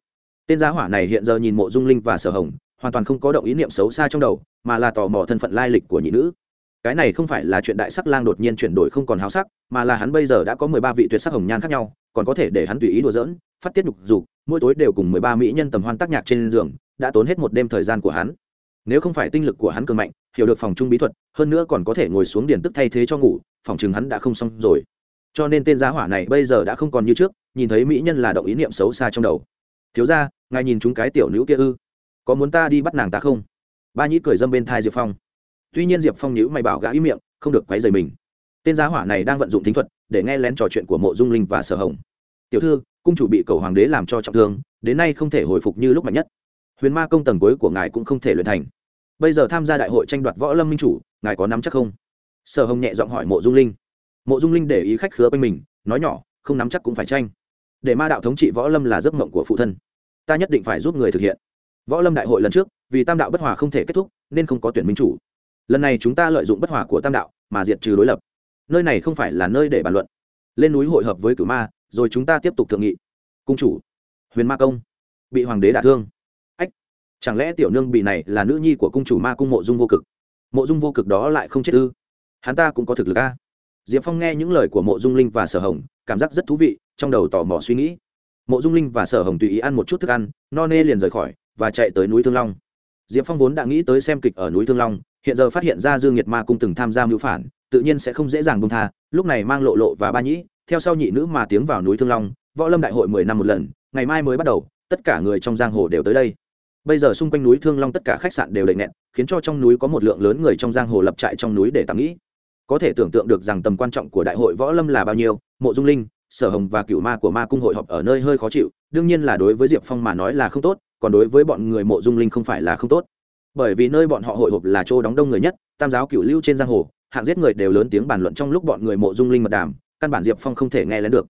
Tên gia hỏa này hiện giờ nhìn mộ dung linh và sở hồng, hoàn toàn không có động ý niệm xấu xa trong đầu, mà là tò mò thân phận lai lịch của nhị nữ. Cái này không phải là chuyện đại sắc lang đột nhiên chuyển đổi không còn háo sắc, mà là hắn bây giờ đã có mười ba vị tuyệt sắc hồng nhan khác nhau, còn có thể để hắn tùy ý đùa giỡn, phát tiết nhục dục, mỗi tối đều cùng mười ba mỹ nhân tầm hoan tác nhạc trên giường, đã tốn hết một đêm thời gian của hắn. Nếu không phải tinh lực của hắn cường mạnh, hiểu được phòng trung bí thuật, hơn nữa còn có thể ngồi xuống điển tức thay thế cho ngủ, phòng chừng hắn đã không xong rồi cho nên tên giá hỏa này bây giờ đã không còn như trước, nhìn thấy mỹ nhân là động ý niệm xấu xa trong đầu. Thiếu ra ngài nhìn chúng cái tiểu nữ kia ư? Có muốn ta đi bắt nàng ta không? Ba nhĩ cười dâm bên thai diệp phong. Tuy nhiên diệp phong nhữ mày bảo gã ý miệng, không được quấy rầy mình. Tên giá hỏa này đang vận dụng thính thuật, để nghe lén trò chuyện của mộ dung linh và sở hồng. Tiểu thư, cung chủ bị cầu hoàng đế làm cho trọng thương, đến nay không thể hồi phục như lúc mạnh nhất. Huyền ma công tầng cuối của ngài cũng không thể luyện thành. Bây giờ tham gia đại hội tranh đoạt võ lâm minh chủ, ngài có nắm chắc không? Sở hồng nhẹ giọng hỏi mộ dung linh mộ dung linh để ý khách khứa quanh mình, nói nhỏ, không nắm chắc cũng phải tranh. Để ma đạo thống trị võ lâm là giấc mộng của phụ thân. Ta nhất định phải giúp người thực hiện. Võ lâm đại hội lần trước, vì tam đạo bất hòa không thể kết thúc, nên không có tuyển minh chủ. Lần này chúng ta lợi dụng bất hòa của tam đạo, mà diệt trừ đối lập. Nơi này không phải là nơi để bàn luận. Lên núi hội hợp với cửu ma, rồi chúng ta tiếp tục thượng nghị. Cung chủ, huyền ma công, bị hoàng đế đả thương. Ách, chẳng lẽ tiểu nương bị này là nữ nhi của cung chủ ma cung mộ dung vô cực? Mộ dung vô cực đó lại không chết ư? Hắn ta cũng có thực lực a diệp phong nghe những lời của mộ dung linh và sở hồng, cảm giác rất thú vị, trong đầu tò mò suy nghĩ. Mộ dung linh và sở hồng tùy ý ăn một chút thức ăn, no nê liền rời khỏi và chạy tới núi thương long. Diệp phong vốn đã nghĩ tới xem kịch ở núi thương long, hiện giờ phát hiện ra dương nhiệt ma cung từng tham gia mưu phản, tự nhiên sẽ không dễ dàng bông tha, lúc này mang lộ lộ và ba nhĩ, theo sau nhị nữ mà tiếng vào núi thương long, võ lâm đại hội mười năm một lần, ngày mai mới bắt đầu, tất cả người trong giang hồ đều tới đây. Bây giờ xung quanh núi thương long tất cả khách sạn đều đầy nghẹn, khiến cho trong núi có một lượng lớn người trong giang hồ lập trại trong núi để tạm nghĩ có thể tưởng tượng được rằng tầm quan trọng của đại hội võ lâm là bao nhiêu, mộ dung linh, sở hồng và cựu ma của ma cung hội họp ở nơi hơi khó chịu, đương nhiên là đối với diệp phong mà nói là không tốt, còn đối với bọn người mộ dung linh không phải là không tốt. Bởi vì nơi bọn họ hội họp là chỗ đóng đông người nhất, tam giáo cựu lưu trên giang hồ, hạng giết người đều lớn tiếng bàn luận trong lúc bọn người mộ dung linh mật đàm, căn bản diệp phong không thể nghe lén được.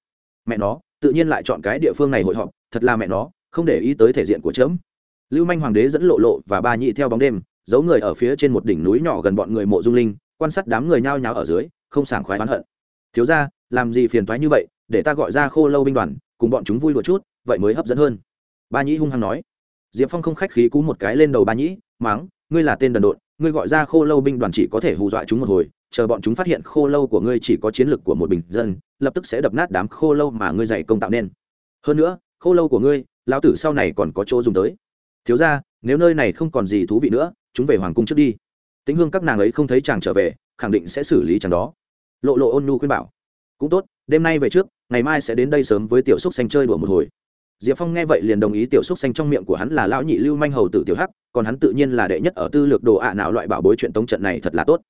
Mẹ nó, tự nhiên lại chọn cái địa phương này hội họp, thật là mẹ nó, không để ý tới thể diện của trẫm lưu manh hoàng đế dẫn lộ lộ và ba nhị theo bóng đêm, giấu người ở phía trên một đỉnh núi nhỏ gần bọn người mộ dung linh quan sát đám người nhao nháo ở dưới, không sảng khoái oán hận. Thiếu ra làm gì phiền toái như vậy, để ta gọi ra khô lâu binh đoàn, cùng bọn chúng vui một chút, vậy mới hấp dẫn hơn. Ba nhĩ hung hăng nói. Diệp phong không khách khí cú một cái lên đầu ba nhĩ, máng, ngươi là tên đần độn, ngươi gọi ra khô lâu binh đoàn chỉ có thể hù dọa chúng một hồi, chờ bọn chúng phát hiện khô lâu của ngươi chỉ có chiến lược của một bình dân, lập tức sẽ đập nát đám khô lâu mà ngươi dày công tạo nên. Hơn nữa, khô lâu của ngươi, lão tử sau này còn có chỗ dùng tới. Thiếu ra nếu nơi này không còn gì thú vị nữa, chúng về hoàng cung trước đi tính hương các nàng ấy không thấy chàng trở về, khẳng định sẽ xử lý chàng đó. Lộ lộ ôn nhu khuyên bảo. Cũng tốt, đêm nay về trước, ngày mai sẽ đến đây sớm với tiểu xúc xanh chơi đùa một hồi. Diệp phong nghe vậy liền đồng ý tiểu xúc xanh trong miệng của hắn là lão nhị lưu manh hầu tử tiểu hắc, còn hắn tự nhiên là đệ nhất ở tư lược đồ ạ à nào loại bảo bối chuyện tống trận này thật là tốt.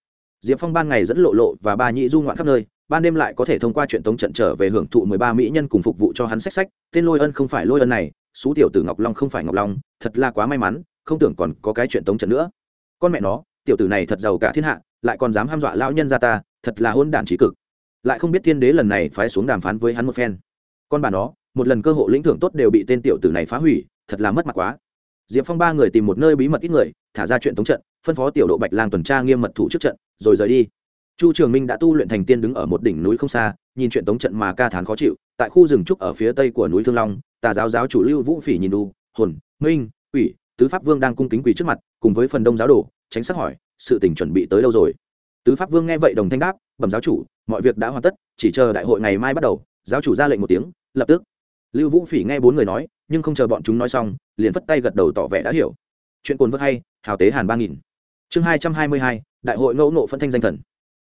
Diệp phong ban ngày dẫn lộ lộ và ba nhị du ngoạn khắp nơi, ban đêm lại có thể thông qua chuyện tống trận trở về hưởng thụ mười ba mỹ nhân cùng phục vụ cho hắn sách sách, tên lôi ân không phải lôi ân này, xú tiểu tử ngọc long không phải ngọc long, thật là quá may mắn, không tưởng còn có cái chuyện tống trận nữa. Con mẹ nó tiểu tử này thật giàu cả thiên hạ, lại còn dám ham dọa lão nhân ra ta, thật là hôn đản trí cực. Lại không biết thiên đế lần này phái xuống đàm phán với hắn một phen. Con bà nó, một lần cơ hội lĩnh thưởng tốt đều bị tên tiểu tử này phá hủy, thật là mất mặt quá. Diệp phong ba người tìm một nơi bí mật ít người, thả ra chuyện tống trận, phân phó tiểu độ bạch lang tuần tra nghiêm mật thủ trước trận, rồi rời đi. Chu trường minh đã tu luyện thành tiên đứng ở một đỉnh núi không xa, nhìn chuyện tống trận mà ca thán khó chịu, tại khu rừng trúc ở phía tây của núi thương long, tà giáo giáo chủ lưu vũ phỉ nhìn đu, hồn, minh ủy tứ pháp vương đang cung kính quỳ trước mặt, cùng với phần đông giáo đồ tránh sắc hỏi, sự tình chuẩn bị tới đâu rồi? Tứ pháp vương nghe vậy đồng thanh đáp, bẩm giáo chủ, mọi việc đã hoàn tất, chỉ chờ đại hội ngày mai bắt đầu. Giáo chủ ra lệnh một tiếng, lập tức. Lưu vũ phỉ nghe bốn người nói, nhưng không chờ bọn chúng nói xong, liền phất tay gật đầu tỏ vẻ đã hiểu. Chuyện cồn vớt hay, hào tế hàn ba nghìn. Chương hai trăm hai mươi hai, đại hội ngẫu nộ phân thanh danh thần.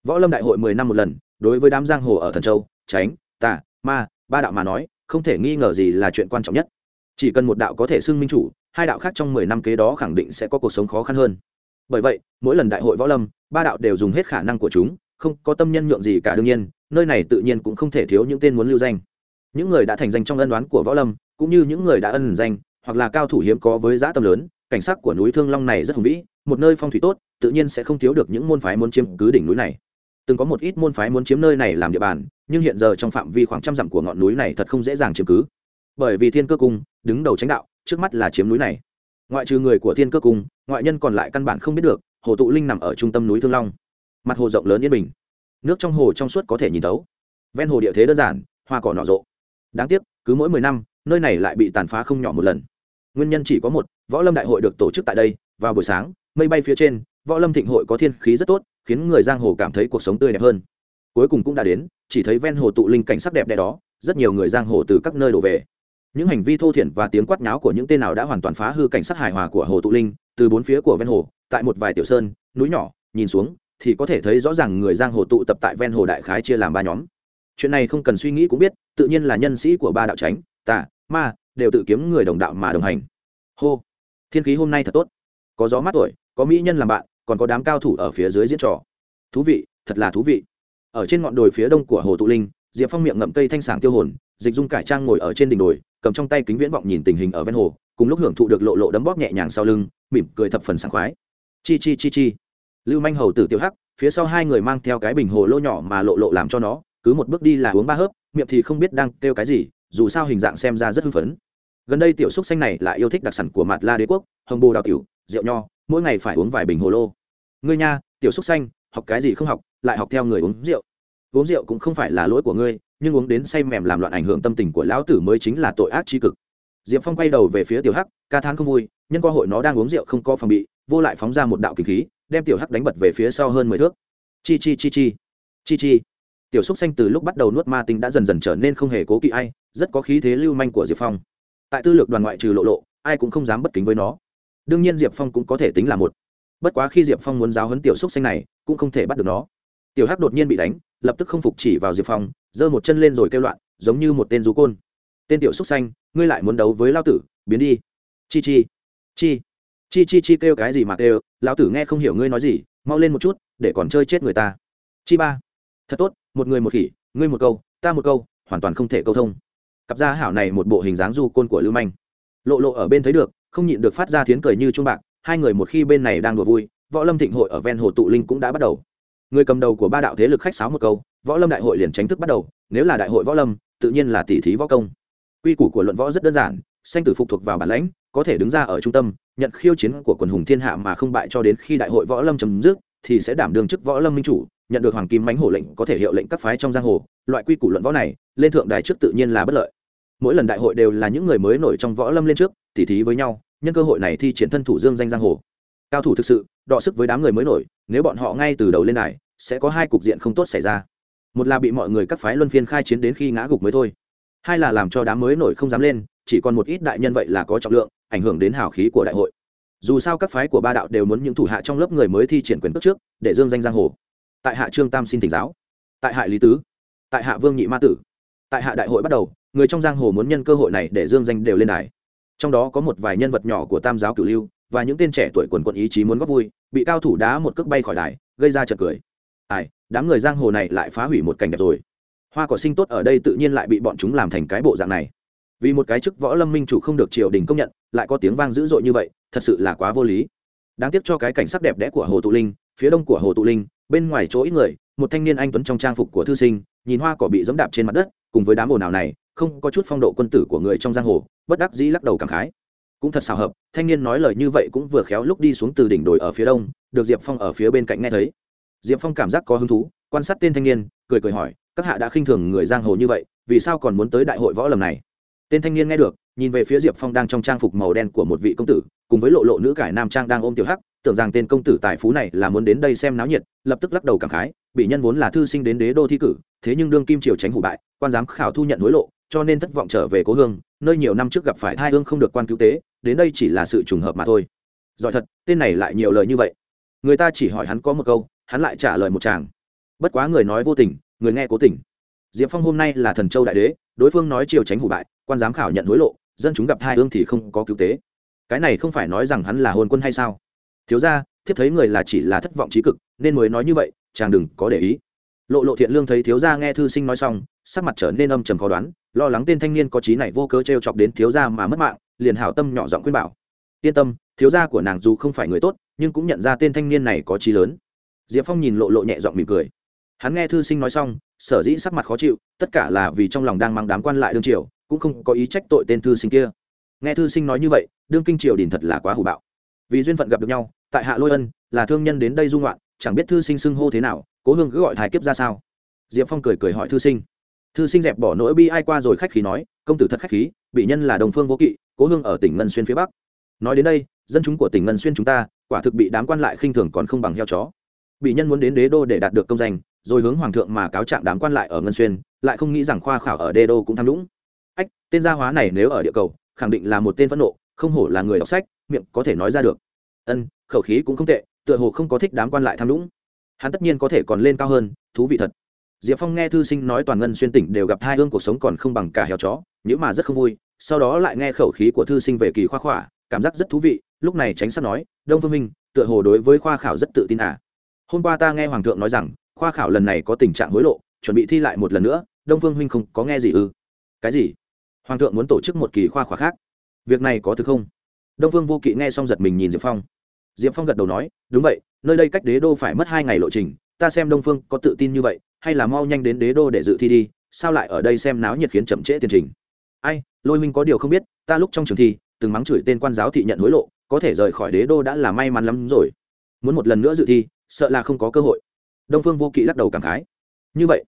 Võ lâm đại hội mười năm một lần, đối với đám giang hồ ở thần châu tránh tà, ma, ba đạo mà nói, không thể nghi ngờ gì là chuyện quan trọng nhất. Chỉ cần một đạo có thể xưng minh chủ, hai đạo khác trong mười năm kế đó khẳng định sẽ có cuộc sống khó khăn hơn bởi vậy, mỗi lần đại hội võ lâm, ba đạo đều dùng hết khả năng của chúng, không có tâm nhân nhượng gì cả đương nhiên, nơi này tự nhiên cũng không thể thiếu những tên muốn lưu danh. Những người đã thành danh trong ân đoán của võ lâm, cũng như những người đã ân danh, hoặc là cao thủ hiếm có với giá tâm lớn, cảnh sắc của núi thương long này rất hùng vĩ, một nơi phong thủy tốt, tự nhiên sẽ không thiếu được những môn phái muốn chiếm cứ đỉnh núi này. Từng có một ít môn phái muốn chiếm nơi này làm địa bàn, nhưng hiện giờ trong phạm vi khoảng trăm dặm của ngọn núi này thật không dễ dàng chiếm cứ. Bởi vì thiên cơ cung đứng đầu tránh đạo, trước mắt là chiếm núi này. Ngoại trừ người của thiên cơ cung ngoại nhân còn lại căn bản không biết được, hồ tụ linh nằm ở trung tâm núi thương long. Mặt hồ rộng lớn yên bình. Nước trong hồ trong suốt có thể nhìn thấu. Ven hồ địa thế đơn giản, hoa cỏ nở rộ. Đáng tiếc, cứ mỗi mười năm, nơi này lại bị tàn phá không nhỏ một lần. Nguyên nhân chỉ có một, võ lâm đại hội được tổ chức tại đây, vào buổi sáng, mây bay phía trên, võ lâm thịnh hội có thiên khí rất tốt, khiến người giang hồ cảm thấy cuộc sống tươi đẹp hơn. Cuối cùng cũng đã đến, chỉ thấy ven hồ tụ linh cảnh sắc đẹp đẽ đó, rất nhiều người giang hồ từ các nơi đổ về. Những hành vi thô thiển và tiếng quát nháo của những tên nào đã hoàn toàn phá hư cảnh sắc hài hòa của hồ tụ linh từ bốn phía của ven hồ, tại một vài tiểu sơn, núi nhỏ, nhìn xuống, thì có thể thấy rõ ràng người giang hồ tụ tập tại ven hồ đại khái chia làm ba nhóm. Chuyện này không cần suy nghĩ cũng biết, tự nhiên là nhân sĩ của ba đạo tránh tà, ma, đều tự kiếm người đồng đạo mà đồng hành. Hô, thiên khí hôm nay thật tốt. Có gió mát tuổi, có mỹ nhân làm bạn, còn có đám cao thủ ở phía dưới diễn trò. Thú vị, thật là thú vị. Ở trên ngọn đồi phía đông của hồ tụ linh, diệp phong miệng ngậm cây thanh sảng tiêu hồn, dịch dung cải trang ngồi ở trên đỉnh đồi, cầm trong tay kính viễn vọng nhìn tình hình ở ven hồ cùng lúc hưởng thụ được lộ lộ đấm bóp nhẹ nhàng sau lưng, mỉm cười thập phần sảng khoái. Chi chi chi chi. Lưu manh hầu tử tiểu hắc, phía sau hai người mang theo cái bình hồ lô nhỏ mà lộ lộ làm cho nó, cứ một bước đi là uống ba hớp, miệng thì không biết đang kêu cái gì, dù sao hình dạng xem ra rất hưng phấn. Gần đây tiểu xúc xanh này lại yêu thích đặc sản của mặt la đế quốc, hồng bồ đào tiểu, rượu nho, mỗi ngày phải uống vài bình hồ lô. Ngươi nha, tiểu xúc xanh, học cái gì không học, lại học theo người uống rượu. Uống rượu cũng không phải là lỗi của ngươi, nhưng uống đến say mềm làm loạn ảnh hưởng tâm tình của lão tử mới chính là tội ác tri cực diệp phong quay đầu về phía tiểu hắc, ca thán không vui, nhân qua hội nó đang uống rượu không có phòng bị, vô lại phóng ra một đạo kinh khí, đem tiểu hắc đánh bật về phía sau hơn mười thước. Chi chi chi chi chi chi. Tiểu xúc xanh từ lúc bắt đầu nuốt ma tinh đã dần dần trở nên không hề cố kỵ ai, rất có khí thế lưu manh của diệp phong. Tại tư lược đoàn ngoại trừ lộ lộ, ai cũng không dám bất kính với nó. Đương nhiên diệp phong cũng có thể tính là một. Bất quá khi diệp phong muốn giáo hấn tiểu xúc xanh này, cũng không thể bắt được nó. Tiểu hắc đột nhiên bị đánh, lập tức không phục chỉ vào diệp phong, giơ một chân lên rồi kêu loạn, giống như một tên rú côn. Tên tiểu xúc xanh ngươi lại muốn đấu với lao tử, biến đi. Chi chi. Chi. Chi chi chi kêu cái gì mà kêu, lão tử nghe không hiểu ngươi nói gì, mau lên một chút, để còn chơi chết người ta. Chi ba. Thật tốt, một người một khỉ, ngươi một câu, ta một câu, hoàn toàn không thể câu thông. Cặp gia hảo này một bộ hình dáng du côn của lưu manh. Lộ lộ ở bên thấy được, không nhịn được phát ra tiếng cười như chuông bạc, hai người một khi bên này đang đùa vui, võ lâm thịnh hội ở ven hồ tụ linh cũng đã bắt đầu. Người cầm đầu của ba đạo thế lực khách sáo một câu, võ lâm đại hội liền tránh thức bắt đầu, nếu là đại hội võ lâm, tự nhiên là tỷ thí võ công quy củ của luận võ rất đơn giản, sanh tử phục thuộc vào bản lãnh, có thể đứng ra ở trung tâm, nhận khiêu chiến của quần hùng thiên hạ mà không bại cho đến khi đại hội võ lâm chấm dứt, thì sẽ đảm đương chức võ lâm minh chủ, nhận được hoàng kim mánh hổ lệnh có thể hiệu lệnh các phái trong giang hồ. Loại quy củ luận võ này, lên thượng đài trước tự nhiên là bất lợi. Mỗi lần đại hội đều là những người mới nổi trong võ lâm lên trước, tỉ thí với nhau, nhân cơ hội này thi triển thân thủ dương danh giang hồ. Cao thủ thực sự, đọ sức với đám người mới nổi, nếu bọn họ ngay từ đầu lên đài, sẽ có hai cục diện không tốt xảy ra. Một là bị mọi người các phái luân phiên khai chiến đến khi ngã gục mới thôi hai là làm cho đám mới nổi không dám lên, chỉ còn một ít đại nhân vậy là có trọng lượng, ảnh hưởng đến hào khí của đại hội. Dù sao các phái của ba đạo đều muốn những thủ hạ trong lớp người mới thi triển quyền cước trước, để dương danh giang hồ. Tại hạ trương tam xin thỉnh giáo. Tại hạ lý tứ. Tại hạ vương nhị ma tử. Tại hạ đại hội bắt đầu, người trong giang hồ muốn nhân cơ hội này để dương danh đều lên đài. Trong đó có một vài nhân vật nhỏ của tam giáo cửu lưu, và những tên trẻ tuổi quần quận ý chí muốn góp vui, bị cao thủ đá một cước bay khỏi đài, gây ra chật cười. Ai, đám người giang hồ này lại phá hủy một cảnh đẹp rồi hoa cỏ sinh tốt ở đây tự nhiên lại bị bọn chúng làm thành cái bộ dạng này. Vì một cái chức võ lâm minh chủ không được triều đình công nhận, lại có tiếng vang dữ dội như vậy, thật sự là quá vô lý. Đáng tiếc cho cái cảnh sắc đẹp đẽ của hồ tụ linh, phía đông của hồ tụ linh, bên ngoài chỗ ít người, một thanh niên anh tuấn trong trang phục của thư sinh, nhìn hoa cỏ bị dẫm đạp trên mặt đất, cùng với đám ồn ào này, không có chút phong độ quân tử của người trong giang hồ, bất đắc dĩ lắc đầu cảm khái. Cũng thật xào hợp, thanh niên nói lời như vậy cũng vừa khéo lúc đi xuống từ đỉnh đồi ở phía đông, được diệp phong ở phía bên cạnh nghe thấy. Diệp phong cảm giác có hứng thú, quan sát tên thanh niên, cười cười hỏi các hạ đã khinh thường người giang hồ như vậy, vì sao còn muốn tới đại hội võ lâm này? Tên thanh niên nghe được, nhìn về phía diệp phong đang trong trang phục màu đen của một vị công tử, cùng với lộ lộ nữ cải nam trang đang ôm tiểu hắc, tưởng rằng tên công tử tài phú này là muốn đến đây xem náo nhiệt, lập tức lắc đầu cảm khái, bị nhân vốn là thư sinh đến đế đô thi cử, thế nhưng đương kim triều tránh hủ bại, quan giám khảo thu nhận hối lộ, cho nên thất vọng trở về cố hương, nơi nhiều năm trước gặp phải thai hương không được quan cứu tế, đến đây chỉ là sự trùng hợp mà thôi. Giỏi thật, tên này lại nhiều lời như vậy. Người ta chỉ hỏi hắn có một câu, hắn lại trả lời một chàng. Bất quá người nói vô tình người nghe cố tình. Diệp phong hôm nay là thần châu đại đế, đối phương nói triều tránh hủ bại, quan giám khảo nhận hối lộ, dân chúng gặp thai hương thì không có cứu tế. Cái này không phải nói rằng hắn là hôn quân hay sao? Thiếu ra thiếp thấy người là chỉ là thất vọng trí cực, nên mới nói như vậy, chàng đừng có để ý. Lộ lộ thiện lương thấy thiếu gia nghe thư sinh nói xong, sắc mặt trở nên âm trầm khó đoán, lo lắng tên thanh niên có trí này vô cớ t r e o chọc đến thiếu gia mà mất mạng, liền hảo tâm nhỏ giọng khuyên bảo. Yên tâm, thiếu gia của nàng dù không phải người tốt, nhưng cũng nhận ra tên thanh niên này có trí lớn. Diệp phong nhìn lộ lộ nhẹ giọng mỉm cười hắn nghe thư sinh nói xong, sở dĩ sắc mặt khó chịu, tất cả là vì trong lòng đang mang đám quan lại đương triều, cũng không có ý trách tội tên thư sinh kia. Nghe thư sinh nói như vậy, đương kinh triều đình thật là quá hủ bạo. Vì duyên phận gặp được nhau, tại hạ lôi ân, là thương nhân đến đây dung loạn chẳng biết thư sinh xưng hô thế nào, cố hương cứ gọi thái kiếp ra sao. Diệp phong cười cười hỏi thư sinh. Thư sinh dẹp bỏ nỗi bi ai qua rồi khách khí nói, công tử thật khách khí, bị nhân là đồng phương vô kỵ, cố hương ở tỉnh ngân xuyên phía bắc. Nói đến đây, dân chúng của tỉnh ngân xuyên chúng ta, quả thực bị đám quan lại khinh thường còn không bằng heo chó. Bị nhân muốn đến đế đô để đạt được công danh rồi hướng hoàng thượng mà cáo trạng đám quan lại ở ngân xuyên, lại không nghĩ rằng khoa khảo ở Đê đô cũng tham lũng. Ách, tên gia hóa này nếu ở địa cầu, khẳng định là một tên phẫn nộ, không hổ là người đọc sách, miệng có thể nói ra được. Ân, khẩu khí cũng không tệ, tựa hồ không có thích đám quan lại tham lũng. Hắn tất nhiên có thể còn lên cao hơn, thú vị thật. Diệp phong nghe thư sinh nói toàn ngân xuyên tỉnh đều gặp hai hương cuộc sống còn không bằng cả heo chó nhưng mà rất không vui, sau đó lại nghe khẩu khí của thư sinh về kỳ khoa khỏa, cảm giác rất thú vị, lúc này tránh sắp nói, đông phương minh, tựa hồ đối với khoa khảo rất tự tin à? Hôm qua ta nghe hoàng thượng nói rằng khoa khảo lần này có tình trạng hối lộ, chuẩn bị thi lại một lần nữa, đông phương huynh không có nghe gì ư? Cái gì? Hoàng thượng muốn tổ chức một kỳ khoa khóa khác. Việc này có thực không? Đông phương vô kỵ nghe xong giật mình nhìn diệp phong. Diệp phong gật đầu nói, đúng vậy, nơi đây cách đế đô phải mất hai ngày lộ trình, ta xem đông phương có tự tin như vậy, hay là mau nhanh đến đế đô để dự thi đi, sao lại ở đây xem náo nhiệt khiến chậm trễ tiền trình? Ai, lôi minh có điều không biết, ta lúc trong trường thi, từng mắng chửi tên quan giáo thị nhận hối lộ, có thể rời khỏi đế đô đã là may mắn lắm rồi. Muốn một lần nữa dự thi, sợ là không có cơ hội đông phương vô kỵ lắc đầu cảm khái. Như vậy,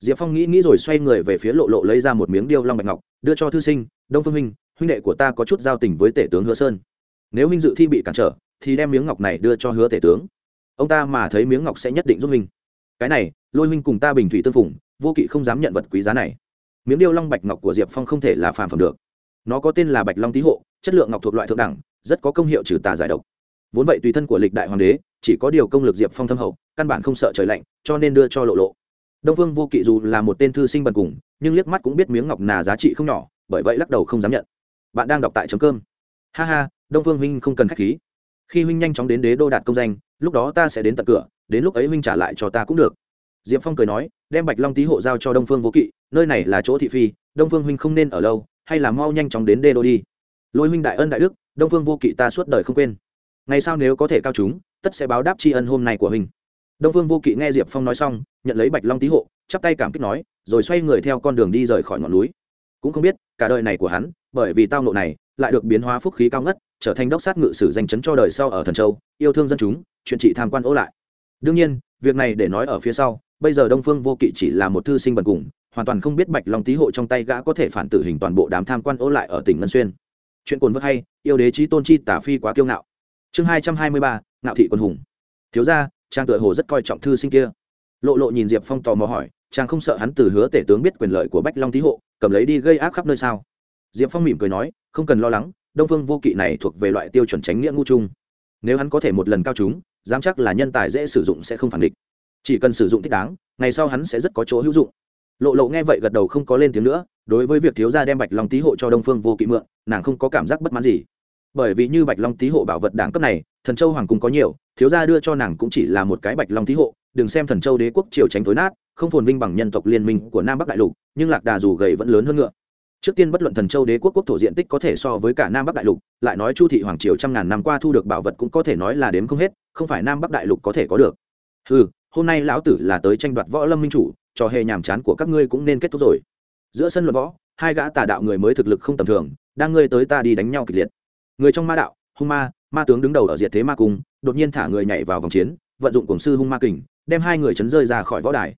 diệp phong nghĩ nghĩ rồi xoay người về phía lộ lộ lấy ra một miếng điêu long bạch ngọc, đưa cho thư sinh, đông phương huynh huynh đệ của ta có chút giao tình với tể tướng hứa sơn. Nếu huynh dự thi bị cản trở, thì đem miếng ngọc này đưa cho hứa tể tướng. Ông ta mà thấy miếng ngọc sẽ nhất định giúp huynh. Cái này, lôi huynh cùng ta bình thủy tương phùng, vô kỵ không dám nhận vật quý giá này. Miếng điêu long bạch ngọc của diệp phong không thể là phàm phẩm được. Nó có tên là bạch long tý hộ, chất lượng ngọc thuộc loại thượng đẳng, rất có công hiệu trừ tà giải độc vốn vậy tùy thân của lịch đại hoàng đế, chỉ có điều công lực diệp phong thâm hậu, căn bản không sợ trời lạnh, cho nên đưa cho lộ lộ. Đông vương vô kỵ dù là một tên thư sinh bần cùng, nhưng liếc mắt cũng biết miếng ngọc nà giá trị không nhỏ, bởi vậy lắc đầu không dám nhận. Bạn đang đọc tại chấm cơm ha ha, đông vương huynh không cần k h á c h khí. Khi huynh nhanh chóng đến đế đô đạt công danh, lúc đó ta sẽ đến tận cửa, đến lúc ấy huynh trả lại cho ta cũng được. Diệp phong cười nói, đem bạch long tý hộ giao cho đông phương vô kỵ, nơi này là chỗ thị phi, đông phương huynh không nên ở lâu, hay là mau nhanh chóng đến đê đô đi. Lôi huynh đại ân đại đức, đông phương vô kỵ ta suốt đời không quên ngày sau nếu có thể cao chúng, tất sẽ báo đáp tri ân hôm nay của huynh. Đông phương vô kỵ nghe diệp phong nói xong, nhận lấy bạch long tý hộ, chắp tay cảm kích nói, rồi xoay người theo con đường đi rời khỏi ngọn núi. Cũng không biết, cả đời này của hắn, bởi vì tao nộ này, lại được biến hóa phúc khí cao ngất, trở thành đốc sát ngự sử danh chấn cho đời sau ở thần châu, yêu thương dân chúng, chuyện trị tham quan ố lại. Đương nhiên, việc này để nói ở phía sau, bây giờ đông phương vô kỵ chỉ là một thư sinh bần cùng, hoàn toàn không biết bạch long tý hộ trong tay gã có thể phản tử hình toàn bộ đám tham quan ố lại ở tỉnh ngân xuyên. Chuyện cồn vớt hay, yêu đế trí tôn chi tả phi quá kiêu ngạo chương hai trăm hai mươi ba, ngạo thị quân hùng. Thiếu ra trang tựa hồ rất coi trọng thư sinh kia. Lộ lộ nhìn diệp phong tò mò hỏi, chàng không sợ hắn từ hứa tể tướng biết quyền lợi của bách long tý hộ, cầm lấy đi gây ác khắp nơi sao? Diệp phong mỉm cười nói, không cần lo lắng, đông phương vô kỵ này thuộc về loại tiêu chuẩn tránh nghĩa ngu trung nếu hắn có thể một lần cao chúng dám chắc là nhân tài dễ sử dụng sẽ không phản địch. Chỉ cần sử dụng thích đáng, ngày sau hắn sẽ rất có chỗ hữu dụng. Lộ lộ nghe vậy gật đầu không có lên tiếng nữa, đối với việc thiếu gia đem bạch long tý hộ cho đông phương vô kỵ mượn, nàng không có cảm giác bất mãn gì bởi vì như bạch long tý hộ bảo vật đẳng cấp này, thần châu hoàng cung có nhiều, thiếu gia đưa cho nàng cũng chỉ là một cái bạch long tý hộ, đừng xem thần châu đế quốc triều tránh thối nát, không phồn vinh bằng nhân tộc liên minh của nam bắc đại lục, nhưng lạc đà dù gầy vẫn lớn hơn ngựa. Trước tiên bất luận thần châu đế quốc quốc thổ diện tích có thể so với cả nam bắc đại lục, lại nói chu thị hoàng triều trăm ngàn năm qua thu được bảo vật cũng có thể nói là đếm không hết, không phải nam bắc đại lục có thể có được. Ừ hôm nay lão tử là tới tranh đoạt võ lâm minh chủ, trò hề nhàm chán của các ngươi cũng nên kết thúc rồi. Giữa sân luận võ, hai gã tà đạo người mới thực lực không tầm thường, đang ngươi tới ta đi đánh nhau kịch liệt người trong ma đạo, hung ma ma tướng đứng đầu ở diệt thế ma cung, đột nhiên thả người nhảy vào vòng chiến, vận dụng cổng sư hung ma kình, đem hai người chấn rơi ra khỏi võ đài.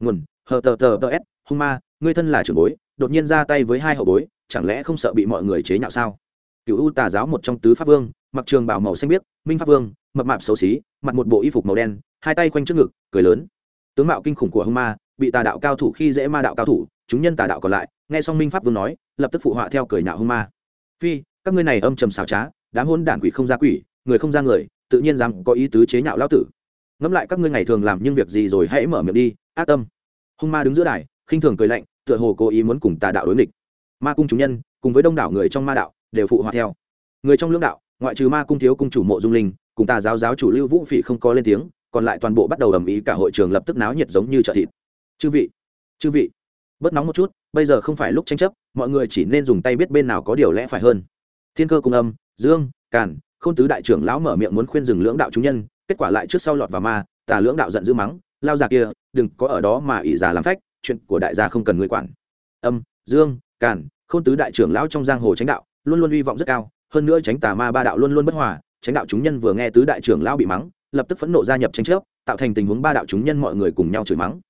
Nguồn, hờ tờ tờ tờ s, hung ma người thân là trưởng bối, đột nhiên ra tay với hai hậu bối, chẳng lẽ không sợ bị mọi người chế nhạo sao? Cựu u tà giáo một trong tứ pháp vương, mặc trường bảo màu xanh biếc, minh pháp vương, mập mạp xấu xí mặc một bộ y phục màu đen, hai tay quanh trước ngực, cười lớn. Tướng mạo kinh khủng của hung ma, bị tà đạo cao thủ khi dễ ma đạo cao thủ, chúng nhân tà đạo còn lại, nghe xong minh pháp vương nói, lập tức phụ họa theo cười nhạo hung ma. Phi các ngươi này âm trầm xảo trá, đám hôn đản quỷ không ra quỷ, người không ra người, tự nhiên rằng có ý tứ chế nhạo lão tử. Ngẫm lại các ngươi ngày thường làm những việc gì rồi hãy mở miệng đi, ác tâm. Hung ma đứng giữa đài, khinh thường cười lạnh, tựa hồ cố ý muốn cùng tà đạo đối nghịch. Ma cung chúng nhân, cùng với đông đảo người trong ma đạo, đều phụ họa theo. Người trong lưỡng đạo, ngoại trừ ma cung thiếu cung chủ mộ dung linh, cùng tà giáo giáo chủ lưu vũ phỉ không có lên tiếng, còn lại toàn bộ bắt đầu ầm ĩ cả hội trường lập tức náo nhiệt giống như chợ thịt. Chư vị chư vị, bớt nóng một chút, bây giờ không phải lúc tranh chấp, mọi người chỉ nên dùng tay biết bên nào có điều lẽ phải hơn thiên cơ cung âm, dương, càn, khôn tứ đại trưởng lão mở miệng muốn khuyên dừng lưỡng đạo chúng nhân, kết quả lại trước sau lọt vào ma, tà lưỡng đạo giận dữ mắng, lao già kia, đừng có ở đó mà ỷ già làm phách, chuyện của đại gia không cần người quản. Âm, dương, càn, khôn tứ đại trưởng lão trong giang hồ tránh đạo, luôn luôn hy vọng rất cao, hơn nữa tránh tà ma ba đạo luôn luôn bất hòa tránh đạo chúng nhân vừa nghe tứ đại trưởng lão bị mắng, lập tức phẫn nộ gia nhập tranh chấp, tạo thành tình huống ba đạo chúng nhân mọi người cùng nhau chửi mắng.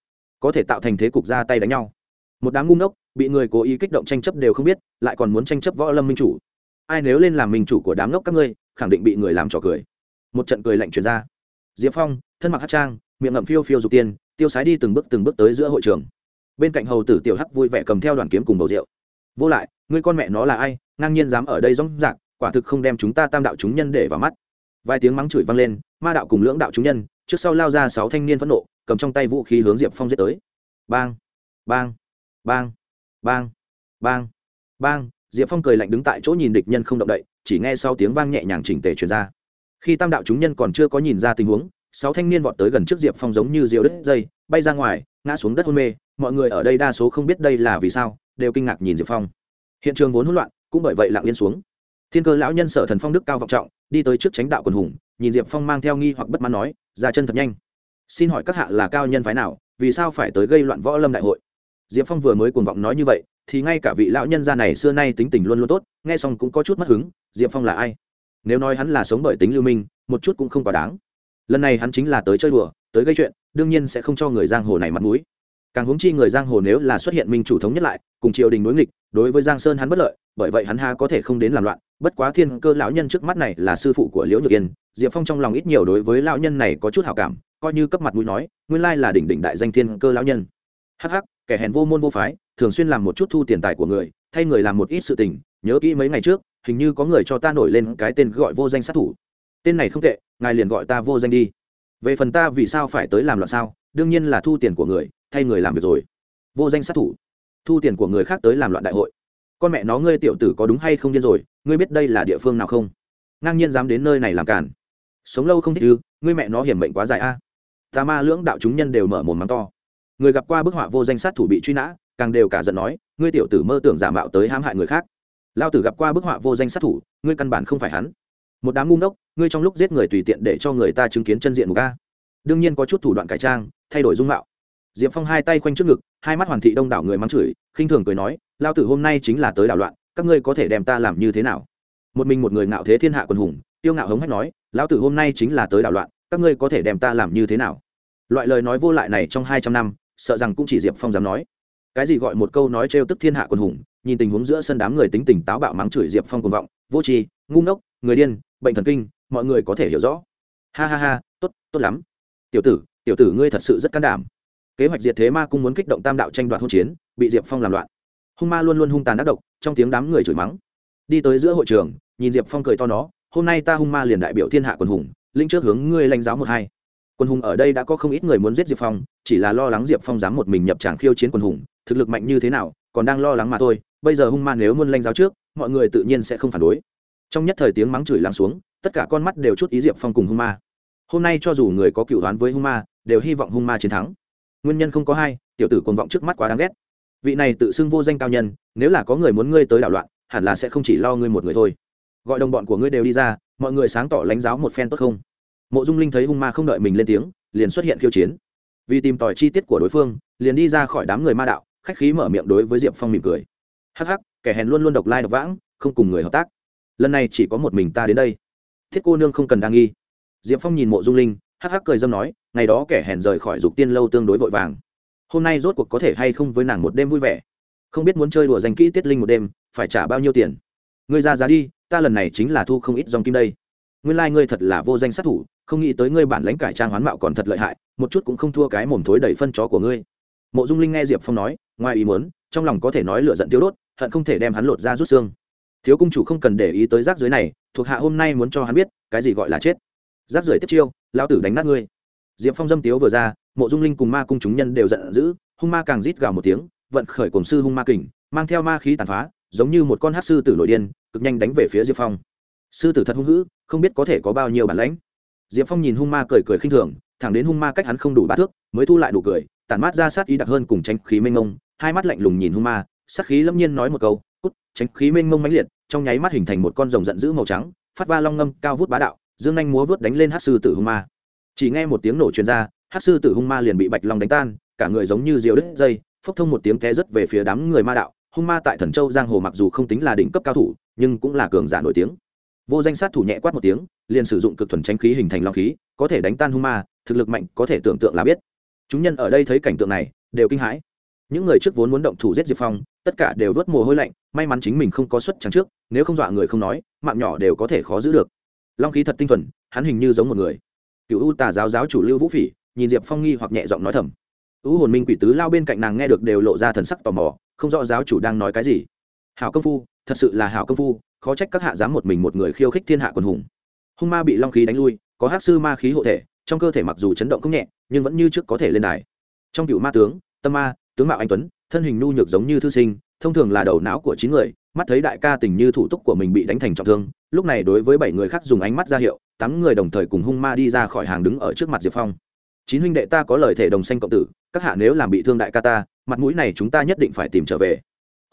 Có thể tạo thành thế cục ra tay đánh nhau. Một đám ngu ngốc, bị người cố ý kích động tranh chấp đều không biết, lại còn muốn tranh chấp võ lâm minh chủ ai nếu lên làm minh chủ của đám ngốc các ngươi, khẳng định bị người làm trò cười. Một trận cười lạnh truyền ra. Diệp phong, thân mặc hát trang, miệng ngậm phiêu phiêu dục tiên, tiêu sái đi từng bước từng bước tới giữa hội trường. Bên cạnh hầu tử tiểu hắc vui vẻ cầm theo đoàn kiếm cùng bầu rượu. Vô lại, ngươi con mẹ nó là ai, ngang nhiên dám ở đây rong rạc, quả thực không đem chúng ta tam đạo chúng nhân để vào mắt. Vài tiếng mắng chửi vang lên, ma đạo cùng lưỡng đạo chúng nhân, trước sau lao ra sáu thanh niên phẫn nộ, cầm trong tay vũ khí hướng diệp phong giết tới. Bang bang bang bang bang bang diệp phong cười lạnh đứng tại chỗ nhìn địch nhân không động đậy, chỉ nghe sau tiếng vang nhẹ nhàng chỉnh tề truyền ra. Khi tam đạo chúng nhân còn chưa có nhìn ra tình huống, sáu thanh niên vọt tới gần trước diệp phong giống như diều đứt dây, bay ra ngoài, ngã xuống đất hôn mê. Mọi người ở đây đa số không biết đây là vì sao, đều kinh ngạc nhìn diệp phong. Hiện trường vốn hỗn loạn, cũng bởi vậy lặng yên xuống. Thiên cơ lão nhân sở thần phong đức cao vọng trọng, đi tới trước tránh đạo quần hùng, nhìn diệp phong mang theo nghi hoặc bất mãn nói, ra chân thật nhanh. Xin hỏi các hạ là cao nhân phái nào, vì sao phải tới gây loạn võ lâm đại hội? Diệp phong vừa mới cuồng vọng nói như vậy thì ngay cả vị lão nhân gia này xưa nay tính tình luôn luôn tốt, nghe xong cũng có chút mất hứng, diệp phong là ai? Nếu nói hắn là sống bởi tính lưu minh, một chút cũng không quá đáng. Lần này hắn chính là tới chơi đùa, tới gây chuyện, đương nhiên sẽ không cho người giang hồ này mặt mũi. Càng huống chi người giang hồ nếu là xuất hiện minh chủ thống nhất lại, cùng triều đình đối nghịch, đối với giang sơn hắn bất lợi, bởi vậy hắn ha có thể không đến làm loạn. Bất quá thiên cơ lão nhân trước mắt này là sư phụ của liễu nhược yên, diệp phong trong lòng ít nhiều đối với lão nhân này có chút hảo cảm, coi như cấp mặt mũi nói, nguyên lai là đỉnh đỉnh đại danh thiên cơ lão nhân. Hắc hắc, kẻ hèn vô môn vô phái thường xuyên làm một chút thu tiền tài của người, thay người làm một ít sự tình, nhớ kỹ mấy ngày trước, hình như có người cho ta nổi lên cái tên gọi vô danh sát thủ. Tên này không tệ, ngài liền gọi ta vô danh đi. Về phần ta vì sao phải tới làm loạn sao, đương nhiên là thu tiền của người, thay người làm việc rồi. Vô danh sát thủ. Thu tiền của người khác tới làm loạn đại hội. Con mẹ nó ngươi tiểu tử có đúng hay không điên rồi, ngươi biết đây là địa phương nào không? Ngang nhiên dám đến nơi này làm cản. Sống lâu không thích ư, ngươi mẹ nó hiểm mệnh quá dài a. Tà ma lưỡng đạo chúng nhân đều mở mồm mắng to. Người gặp qua bức họa vô danh sát thủ bị truy nã càng đều cả giận nói, ngươi tiểu tử mơ tưởng giả mạo tới hãm hại người khác. Lao tử gặp qua bức họa vô danh sát thủ, ngươi căn bản không phải hắn. Một đám ngu ngốc, ngươi trong lúc giết người tùy tiện để cho người ta chứng kiến chân diện một ca đương nhiên có chút thủ đoạn cải trang, thay đổi dung mạo. Diệp phong hai tay quanh trước ngực, hai mắt hoàn thị đông đảo người mắng chửi, khinh thường cười nói, lao tử hôm nay chính là tới đảo loạn, các ngươi có thể đem ta làm như thế nào? Một mình một người ngạo thế thiên hạ quần hùng, tiêu ngạo hống hách nói, lao tử hôm nay chính là tới đảo loạn, các ngươi có thể đem ta làm như thế nào? Loại lời nói vô lại này trong hai trăm năm, sợ rằng cũng chỉ diệp phong dám nói cái gì gọi một câu nói trêu tức thiên hạ quần hùng, nhìn tình huống giữa sân đám người tính tình táo bạo mắng chửi diệp phong cuồng vọng, vô tri, ngu ngốc, người điên, bệnh thần kinh, mọi người có thể hiểu rõ. Ha ha ha, tốt tốt lắm. Tiểu tử tiểu tử ngươi thật sự rất can đảm. Kế hoạch diệt thế ma cung muốn kích động tam đạo tranh đoạt hỗn chiến, bị diệp phong làm loạn. Hung ma luôn luôn hung tàn ác độc, trong tiếng đám người chửi mắng. Đi tới giữa hội trường, nhìn diệp phong cười to nó, hôm nay ta hung ma liền đại biểu thiên hạ quần hùng, linh trước hướng ngươi lãnh giáo một hai. Quân hùng ở đây đã có không ít người muốn giết diệp phong, chỉ là lo lắng diệp phong dám một mình nhập tràng khiêu chiến quân hùng thực lực mạnh như thế nào, còn đang lo lắng mà thôi, bây giờ hung ma nếu muốn lanh giáo trước, mọi người tự nhiên sẽ không phản đối. Trong nhất thời tiếng mắng chửi lắng xuống, tất cả con mắt đều chút ý diệp phong cùng hung ma. Hôm nay cho dù người có cựu đoán với hung ma, đều hy vọng hung ma chiến thắng. Nguyên nhân không có hai, tiểu tử còn vọng trước mắt quá đáng ghét. Vị này tự xưng vô danh cao nhân, nếu là có người muốn ngươi tới đảo loạn, hẳn là sẽ không chỉ lo ngươi một người thôi. Gọi đồng bọn của ngươi đều đi ra, mọi người sáng tỏ lãnh giáo một phen tốt không? Mộ dung linh thấy hung ma không đợi mình lên tiếng, liền xuất hiện khiêu chiến. Vì tìm tòi chi tiết của đối phương, liền đi ra khỏi đám người ma đạo khách khí mở miệng đối với diệp phong mỉm cười. Hắc hắc, kẻ hèn luôn luôn độc lai độc vãng, không cùng người hợp tác. Lần này chỉ có một mình ta đến đây. Thiết cô nương không cần đa nghi. Diệp phong nhìn mộ dung linh, hắc hắc cười dâm nói, ngày đó kẻ hèn rời khỏi dục tiên lâu tương đối vội vàng. Hôm nay rốt cuộc có thể hay không với nàng một đêm vui vẻ? Không biết muốn chơi đùa danh kỹ tiết linh một đêm, phải trả bao nhiêu tiền? Ngươi ra giá đi, ta lần này chính là thu không ít dòng kim đây. Nguyên lai、like、ngươi thật là vô danh sát thủ, không nghĩ tới ngươi bản lãnh cải trang hoán mạo còn thật lợi hại, một chút cũng không thua cái mồm thối đầy phân chó của ngươi mộ dung linh nghe diệp phong nói, ngoài ý muốn, trong lòng có thể nói lựa giận tiêu đốt, hận không thể đem hắn lột ra rút xương. Thiếu cung chủ không cần để ý tới rác dưới này, thuộc hạ hôm nay muốn cho hắn biết, cái gì gọi là chết. Rác rưởi tiếp chiêu lao tử đánh nát ngươi. Diệp phong dâm tiếu vừa ra, mộ dung linh cùng ma cung chúng nhân đều giận dữ, hung ma càng rít gào một tiếng, vận khởi cổng sư hung ma kình, mang theo ma khí tàn phá, giống như một con hát sư tử nội điên, cực nhanh đánh về phía diệp phong. Sư tử thật hung hữ, không biết có thể có bao nhiêu bản lãnh. Diệp phong nhìn hung ma cười cười khinh thường thẳng đến hung ma cách hắn không đủ ba thước, mới thu lại đủ cười, tản mát ra sát ý đặc hơn cùng tranh khí mênh mông, hai mắt lạnh lùng nhìn hung ma, sát khí lâm nhiên nói một câu, cút, tránh khí mênh mông mãnh liệt. Trong nháy mắt hình thành một con rồng giận dữ màu trắng, phát va long ngâm cao vút bá đạo, dương anh múa vớt đánh lên hát sư tử hung ma. Chỉ nghe một tiếng nổ truyền ra, hát sư tử hung ma liền bị bạch long đánh tan, cả người giống như diều đứt dây, phốc thông một tiếng té rất về phía đám người ma đạo. Hung ma tại thần châu giang hồ mặc dù không tính là đỉnh cấp cao thủ, nhưng cũng là cường giả nổi tiếng. Vô danh sát thủ nhẹ quát một tiếng, liền sử dụng cực thuần tranh khí hình thành long khí, có thể đánh tan hung ma thực lực mạnh có thể tưởng tượng là biết. Chúng nhân ở đây thấy cảnh tượng này, đều kinh hãi. Những người trước vốn muốn động thủ giết diệp phong, tất cả đều vớt mồ hôi lạnh, may mắn chính mình không có suất trắng trước, nếu không dọa người không nói, mạng nhỏ đều có thể khó giữ được. Long khí thật tinh thuần, hắn hình như giống một người. Cựu u tà giáo giáo chủ lưu vũ phỉ, nhìn diệp phong nghi hoặc nhẹ giọng nói thầm. U hồn minh quỷ tứ lao bên cạnh nàng nghe được đều lộ ra thần sắc tò mò, không rõ giáo chủ đang nói cái gì. Hảo công phu, thật sự là hảo công phu, khó trách các hạ dám một mình một người khiêu khích thiên hạ quần hùng. Hung ma bị long khí đánh lui, có hát sư ma khí hộ thể trong cơ thể mặc dù chấn động không nhẹ, nhưng vẫn như trước có thể lên đài. Trong cựu ma tướng, tâm ma, tướng mạo anh tuấn, thân hình nhu nhược giống như thư sinh, thông thường là đầu não của chín người, mắt thấy đại ca tình như thủ túc của mình bị đánh thành trọng thương, lúc này đối với bảy người khác dùng ánh mắt ra hiệu, tám người đồng thời cùng hung ma đi ra khỏi hàng đứng ở trước mặt diệp phong. Chín huynh đệ ta có lời thể đồng xanh cộng tử, các hạ nếu làm bị thương đại ca ta, mặt mũi này chúng ta nhất định phải tìm trở về.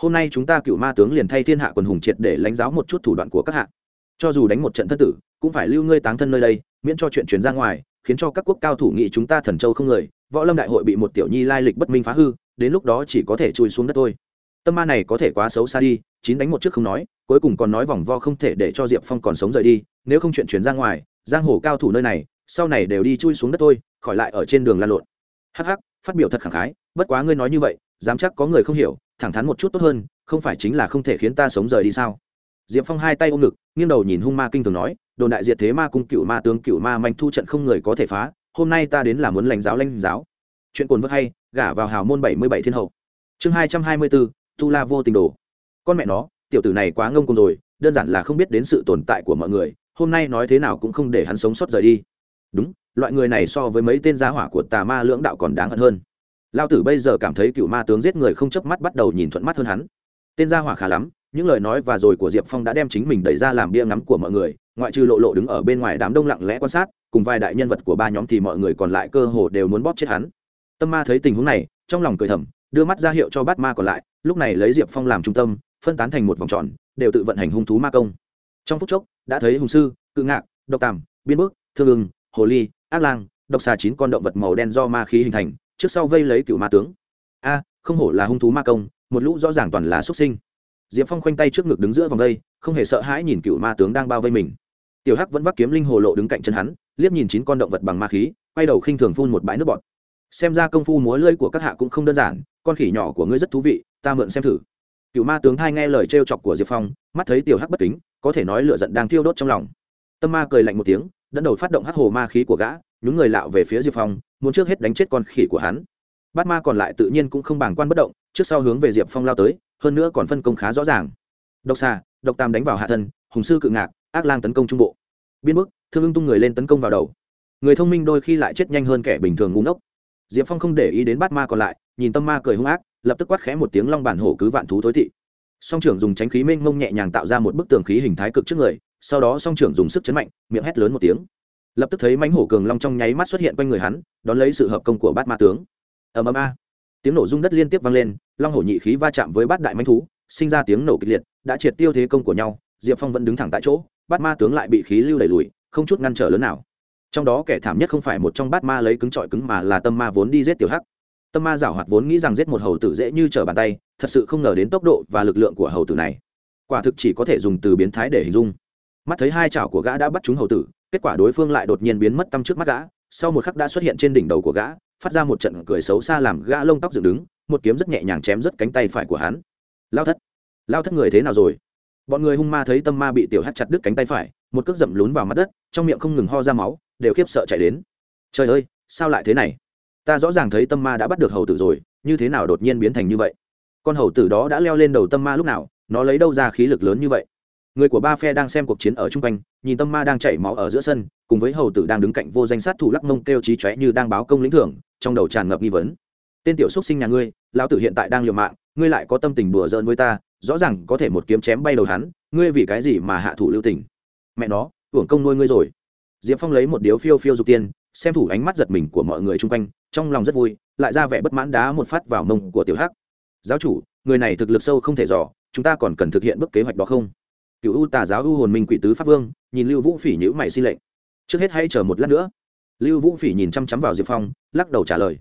Hôm nay chúng ta cựu ma tướng liền thay thiên hạ quần hùng triệt để lãnh giáo một chút thủ đoạn của các hạ. Cho dù đánh một trận thân tử, cũng phải lưu ngươi táng thân nơi đây, miễn cho chuyện chuyển ra ngoài khiến cho các quốc cao thủ nghị chúng ta thần châu không người, võ lâm đại hội bị một tiểu nhi lai lịch bất minh phá hư, đến lúc đó chỉ có thể chui xuống đất thôi. Tâm ma này có thể quá xấu xa đi, chín đánh một trước không nói, cuối cùng còn nói vòng vo không thể để cho diệp phong còn sống rời đi, nếu không chuyện chuyển ra ngoài, giang hồ cao thủ nơi này, sau này đều đi chui xuống đất thôi, khỏi lại ở trên đường lan lộn. Hắc hắc, phát biểu thật khẳng khái, bất quá ngươi nói như vậy, dám chắc có người không hiểu, thẳng thắn một chút tốt hơn, không phải chính là không thể khiến ta sống rời đi sao? Diệp phong hai tay ôm ngực, nghiêng đầu nhìn hung ma kinh thường nói, đồn đại diệt thế ma cung cựu ma tướng cựu ma manh thu trận không người có thể phá, hôm nay ta đến là muốn lãnh giáo lãnh giáo. Chuyện cồn vất hay, gả vào hào môn bảy mươi bảy thiên hậu. Chương hai trăm hai mươi bốn tu la vô tình đồ. Con mẹ nó, tiểu tử này quá ngông cuồng rồi, đơn giản là không biết đến sự tồn tại của mọi người, hôm nay nói thế nào cũng không để hắn sống sót rời đi. Đúng, loại người này so với mấy tên gia hỏa của tà ma lưỡng đạo còn đáng hận hơn. Lao tử bây giờ cảm thấy cựu ma tướng giết người không chớp mắt bắt đầu nhìn thuận mắt hơn hắn. Tên gia hỏa khá lắm những lời nói và rồi của diệp phong đã đem chính mình đẩy ra làm bia ngắm của mọi người, ngoại trừ lộ lộ đứng ở bên ngoài đám đông lặng lẽ quan sát, cùng vài đại nhân vật của ba nhóm thì mọi người còn lại cơ hồ đều muốn bóp chết hắn. Tâm ma thấy tình huống này, trong lòng cười thầm, đưa mắt ra hiệu cho bát ma còn lại, lúc này lấy diệp phong làm trung tâm, phân tán thành một vòng tròn, đều tự vận hành hung thú ma công. Trong phút chốc, đã thấy hùng sư, cự ngạc, độc tàm, biên bước thương ưng, hồ ly, ác lang, độc xà chín con động vật màu đen do ma khí hình thành, trước sau vây lấy cựu ma tướng. A, không hổ là hung thú ma công, một lũ rõ ràng toàn là xuất sinh diệp phong khoanh tay trước ngực đứng giữa vòng đây, không hề sợ hãi nhìn cựu ma tướng đang bao vây mình. Tiểu hắc vẫn vác kiếm linh hồ lộ đứng cạnh chân hắn, liếc nhìn chín con động vật bằng ma khí, quay đầu khinh thường phun một bãi nước bọt. Xem ra công phu múa lưỡi của các hạ cũng không đơn giản, con khỉ nhỏ của ngươi rất thú vị, ta mượn xem thử. Cựu ma tướng thai nghe lời trêu chọc của diệp phong, mắt thấy tiểu hắc bất kính, có thể nói lửa giận đang thiêu đốt trong lòng. Tâm ma cười lạnh một tiếng, dẫn đầu phát động hắc hồ ma khí của gã, nhúng người lạo về phía diệp phong, muốn trước hết đánh chết con khỉ của hắn. Bát ma còn lại tự nhiên cũng không bàng quan bất động, trước sau hướng về diệp phong lao tới hơn nữa còn phân công khá rõ ràng. Độc xà, độc tam đánh vào hạ thân, hùng sư cự ngạc, ác lang tấn công trung bộ. Biên bức, thương ưng tung người lên tấn công vào đầu. Người thông minh đôi khi lại chết nhanh hơn kẻ bình thường ngu ngốc. Diệp phong không để ý đến bát ma còn lại, nhìn tâm ma cười hung ác, lập tức quát khẽ một tiếng long bản hổ cứ vạn thú thối thị song trưởng dùng tránh khí mênh mông nhẹ nhàng tạo ra một bức tường khí hình thái cực trước người, sau đó song trưởng dùng sức chấn mạnh, miệng hét lớn một tiếng. Lập tức thấy mánh hổ cường long trong nháy mắt xuất hiện quanh người hắn, đón lấy sự hợp công của bát ma tướng. Ầm ầm a tiếng nổ rung đất liên tiếp vang lên, long hổ nhị khí va chạm với bát đại manh thú, sinh ra tiếng nổ kịch liệt, đã triệt tiêu thế công của nhau, diệp phong vẫn đứng thẳng tại chỗ, bát ma tướng lại bị khí lưu đẩy lùi, không chút ngăn trở lớn nào. Trong đó kẻ thảm nhất không phải một trong bát ma lấy cứng trọi cứng mà là tâm ma vốn đi giết tiểu hắc. Tâm ma giảo hoạt vốn nghĩ rằng giết một hầu tử dễ như trở bàn tay, thật sự không ngờ đến tốc độ và lực lượng của hầu tử này. Quả thực chỉ có thể dùng từ biến thái để hình dung. Mắt thấy hai chảo của gã đã bắt trúng hầu tử, kết quả đối phương lại đột nhiên biến mất tâm trước mắt gã, sau một khắc đã xuất hiện trên đỉnh đầu của gã phát ra một trận cười xấu xa làm gã lông tóc dựng đứng, một kiếm rất nhẹ nhàng chém rất cánh tay phải của hắn. Lao thất lao thất người thế nào rồi? Bọn người hung ma thấy tâm ma bị tiểu hắt chặt đứt cánh tay phải, một cước dậm lún vào mặt đất, trong miệng không ngừng ho ra máu, đều khiếp sợ chạy đến. Trời ơi, sao lại thế này? Ta rõ ràng thấy tâm ma đã bắt được hầu tử rồi, như thế nào đột nhiên biến thành như vậy? Con hầu tử đó đã leo lên đầu tâm ma lúc nào, nó lấy đâu ra khí lực lớn như vậy? Người của ba phe đang xem cuộc chiến ở chung quanh, nhìn tâm ma đang chảy máu ở giữa sân, cùng với hầu tử đang đứng cạnh vô danh sát thủ lắc mông kêu trí chóe như đang báo công lĩnh thưởng trong đầu tràn ngập nghi vấn. Tên tiểu xúc sinh nhà ngươi, lão tử hiện tại đang liều mạng, ngươi lại có tâm tình đùa giỡn với ta, rõ ràng có thể một kiếm chém bay đầu hắn, ngươi vì cái gì mà hạ thủ lưu tình? Mẹ nó, hưởng công nuôi ngươi rồi. Diệp phong lấy một điếu phiêu phiêu dục tiên, xem thủ ánh mắt giật mình của mọi người chung quanh, trong lòng rất vui, lại ra vẻ bất mãn đá một phát vào mông của tiểu hắc. Giáo chủ, người này thực lực sâu không thể dò, chúng ta còn cần thực hiện bước kế hoạch đó không? Cựu u tà giáo u hồn minh quỷ tứ pháp vương, nhìn lưu vũ phỉ nhữ mày xin lệnh. Trước hết hãy chờ một lát nữa lưu vũ phỉ nhìn chăm chăm vào diệp phong, lắc đầu trả lời.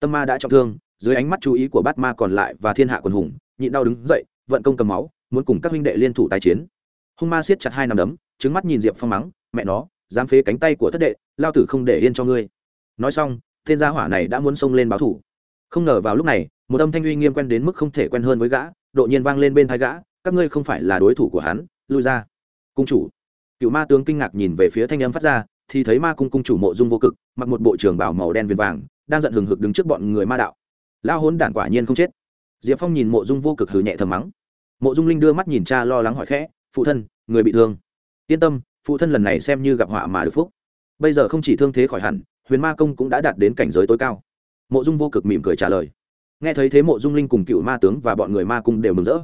Tâm ma đã trọng thương, dưới ánh mắt chú ý của bát ma còn lại và thiên hạ quần hùng, nhịn đau đứng dậy, vận công cầm máu, muốn cùng các huynh đệ liên thủ tái chiến. Hung ma siết chặt hai nằm đấm, trứng mắt nhìn diệp phong mắng, mẹ nó, dám phế cánh tay của thất đệ, lao tử không để yên cho ngươi. Nói xong thiên gia hỏa này đã muốn xông lên báo thủ. Không ngờ vào lúc này, một âm thanh uy nghiêm quen đến mức không thể quen hơn với gã, đột nhiên vang lên bên thái gã, các ngươi không phải là đối thủ của hắn, lui ra. Cung chủ. Cựu ma tướng kinh ngạc nhìn về phía thanh âm phát ra thì thấy ma cung cung chủ mộ dung vô cực, mặc một bộ trưởng bảo màu đen viền vàng, đang giận hừng hực đứng trước bọn người ma đạo. Lao hôn đản quả nhiên không chết. Diệp phong nhìn mộ dung vô cực hừ nhẹ thầm mắng. Mộ dung linh đưa mắt nhìn cha lo lắng hỏi khẽ, phụ thân, người bị thương? Yên tâm, phụ thân lần này xem như gặp họa mà được phúc. Bây giờ không chỉ thương thế khỏi hẳn, huyền ma công cũng đã đạt đến cảnh giới tối cao. Mộ dung vô cực mỉm cười trả lời. Nghe thấy thế mộ dung linh cùng cựu ma tướng và bọn người ma cung đều mừng rỡ.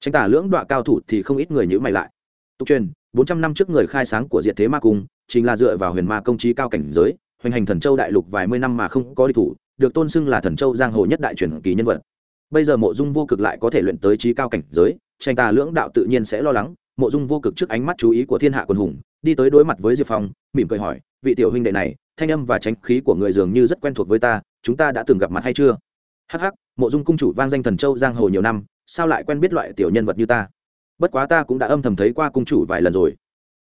Tranh tả lưỡng đoạn cao thủ thì không ít người nhữ mày lại tục truyền, bốn trăm năm trước người khai sáng của diệt thế ma cung chính là dựa vào huyền ma công trí cao cảnh giới, hoành hành thần châu đại lục vài mươi năm mà không có địch thủ, được tôn xưng là thần châu giang hồ nhất đại truyền kỳ nhân vật. Bây giờ mộ dung vô cực lại có thể luyện tới trí cao cảnh giới, tranh tà lưỡng đạo tự nhiên sẽ lo lắng, mộ dung vô cực trước ánh mắt chú ý của thiên hạ quân hùng, đi tới đối mặt với diệp phong, mỉm cười hỏi, vị tiểu huynh đệ này, thanh âm và tránh khí của người dường như rất quen thuộc với ta, chúng ta đã từng gặp mặt hay chưa? Hắc hắc, mộ dung cung chủ vang danh thần châu giang hồ nhiều năm, sao lại quen biết loại tiểu nhân vật như ta? Bất quá ta cũng đã âm thầm thấy qua cung chủ vài lần rồi.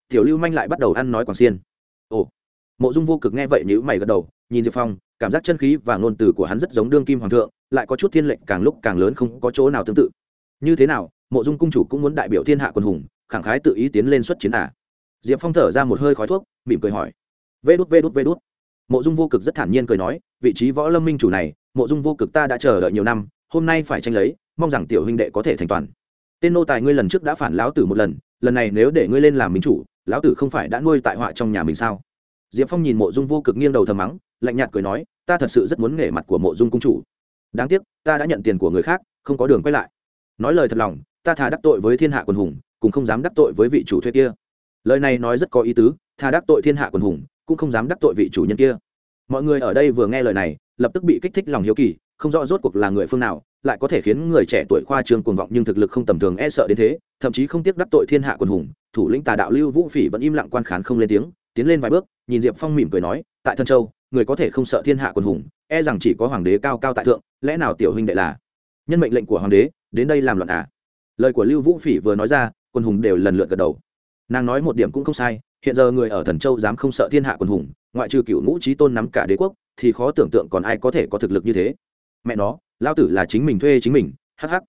Tiểu lưu manh lại bắt đầu ăn nói quảng xiên. Ồ, mộ dung vô cực nghe vậy nhữ mày gật đầu, nhìn diệp phong, cảm giác chân khí và ngôn từ của hắn rất giống đương kim hoàng thượng, lại có chút thiên lệnh càng lúc càng lớn không có chỗ nào tương tự. Như thế nào, mộ dung cung chủ cũng muốn đại biểu thiên hạ quân hùng, khẳng khái tự ý tiến lên xuất chiến à. diệp phong thở ra một hơi khói thuốc, mỉm cười hỏi. Vê đút vê đút vê đút. Mộ dung vô cực rất thản nhiên cười nói, vị trí võ lâm minh chủ này, mộ dung vô cực ta đã chờ đợi nhiều năm, hôm nay phải tranh lấy, mong rằng tiểu huynh đệ có thể thành toàn tên nô tài ngươi lần trước đã phản lão tử một lần lần này nếu để ngươi lên làm minh chủ, lão tử không phải đã nuôi tại họa trong nhà mình sao? Diệp phong nhìn mộ dung vô cực nghiêng đầu thầm mắng, lạnh nhạt cười nói, ta thật sự rất muốn nể mặt của mộ dung cung chủ. Đáng tiếc, ta đã nhận tiền của người khác, không có đường quay lại. Nói lời thật lòng, ta thà đắc tội với thiên hạ quần hùng, cũng không dám đắc tội với vị chủ thuê kia. Lời này nói rất có ý tứ, thà đắc tội thiên hạ quần hùng, cũng không dám đắc tội vị chủ nhân kia. Mọi người ở đây vừa nghe lời này, lập tức bị kích thích lòng hiếu kỳ, không rõ rốt cuộc là người phương nào lại có thể khiến người trẻ tuổi khoa trương cuồng vọng nhưng thực lực không tầm thường e sợ đến thế, thậm chí không tiếc đắc tội thiên hạ quần hùng. Thủ lĩnh tà đạo lưu vũ phỉ vẫn im lặng quan khán không lên tiếng, tiến lên vài bước, nhìn diệp phong mỉm cười nói, tại thân châu, người có thể không sợ thiên hạ quần hùng e rằng chỉ có hoàng đế cao cao tại thượng, lẽ nào tiểu huynh đệ là? Nhân mệnh lệnh của hoàng đế, đến đây làm loạn à? Lời của lưu vũ phỉ vừa nói ra, quần hùng đều lần lượt gật đầu. Nàng nói một điểm cũng không sai, hiện giờ người ở thần châu dám không sợ thiên hạ quần hùng, ngoại trừ cựu ngũ trí tôn nắm cả đế quốc, thì khó tưởng tượng còn ai có thể có thực lực như thế. Mẹ nó lao tử là chính mình thuê chính mình, hắc hắc.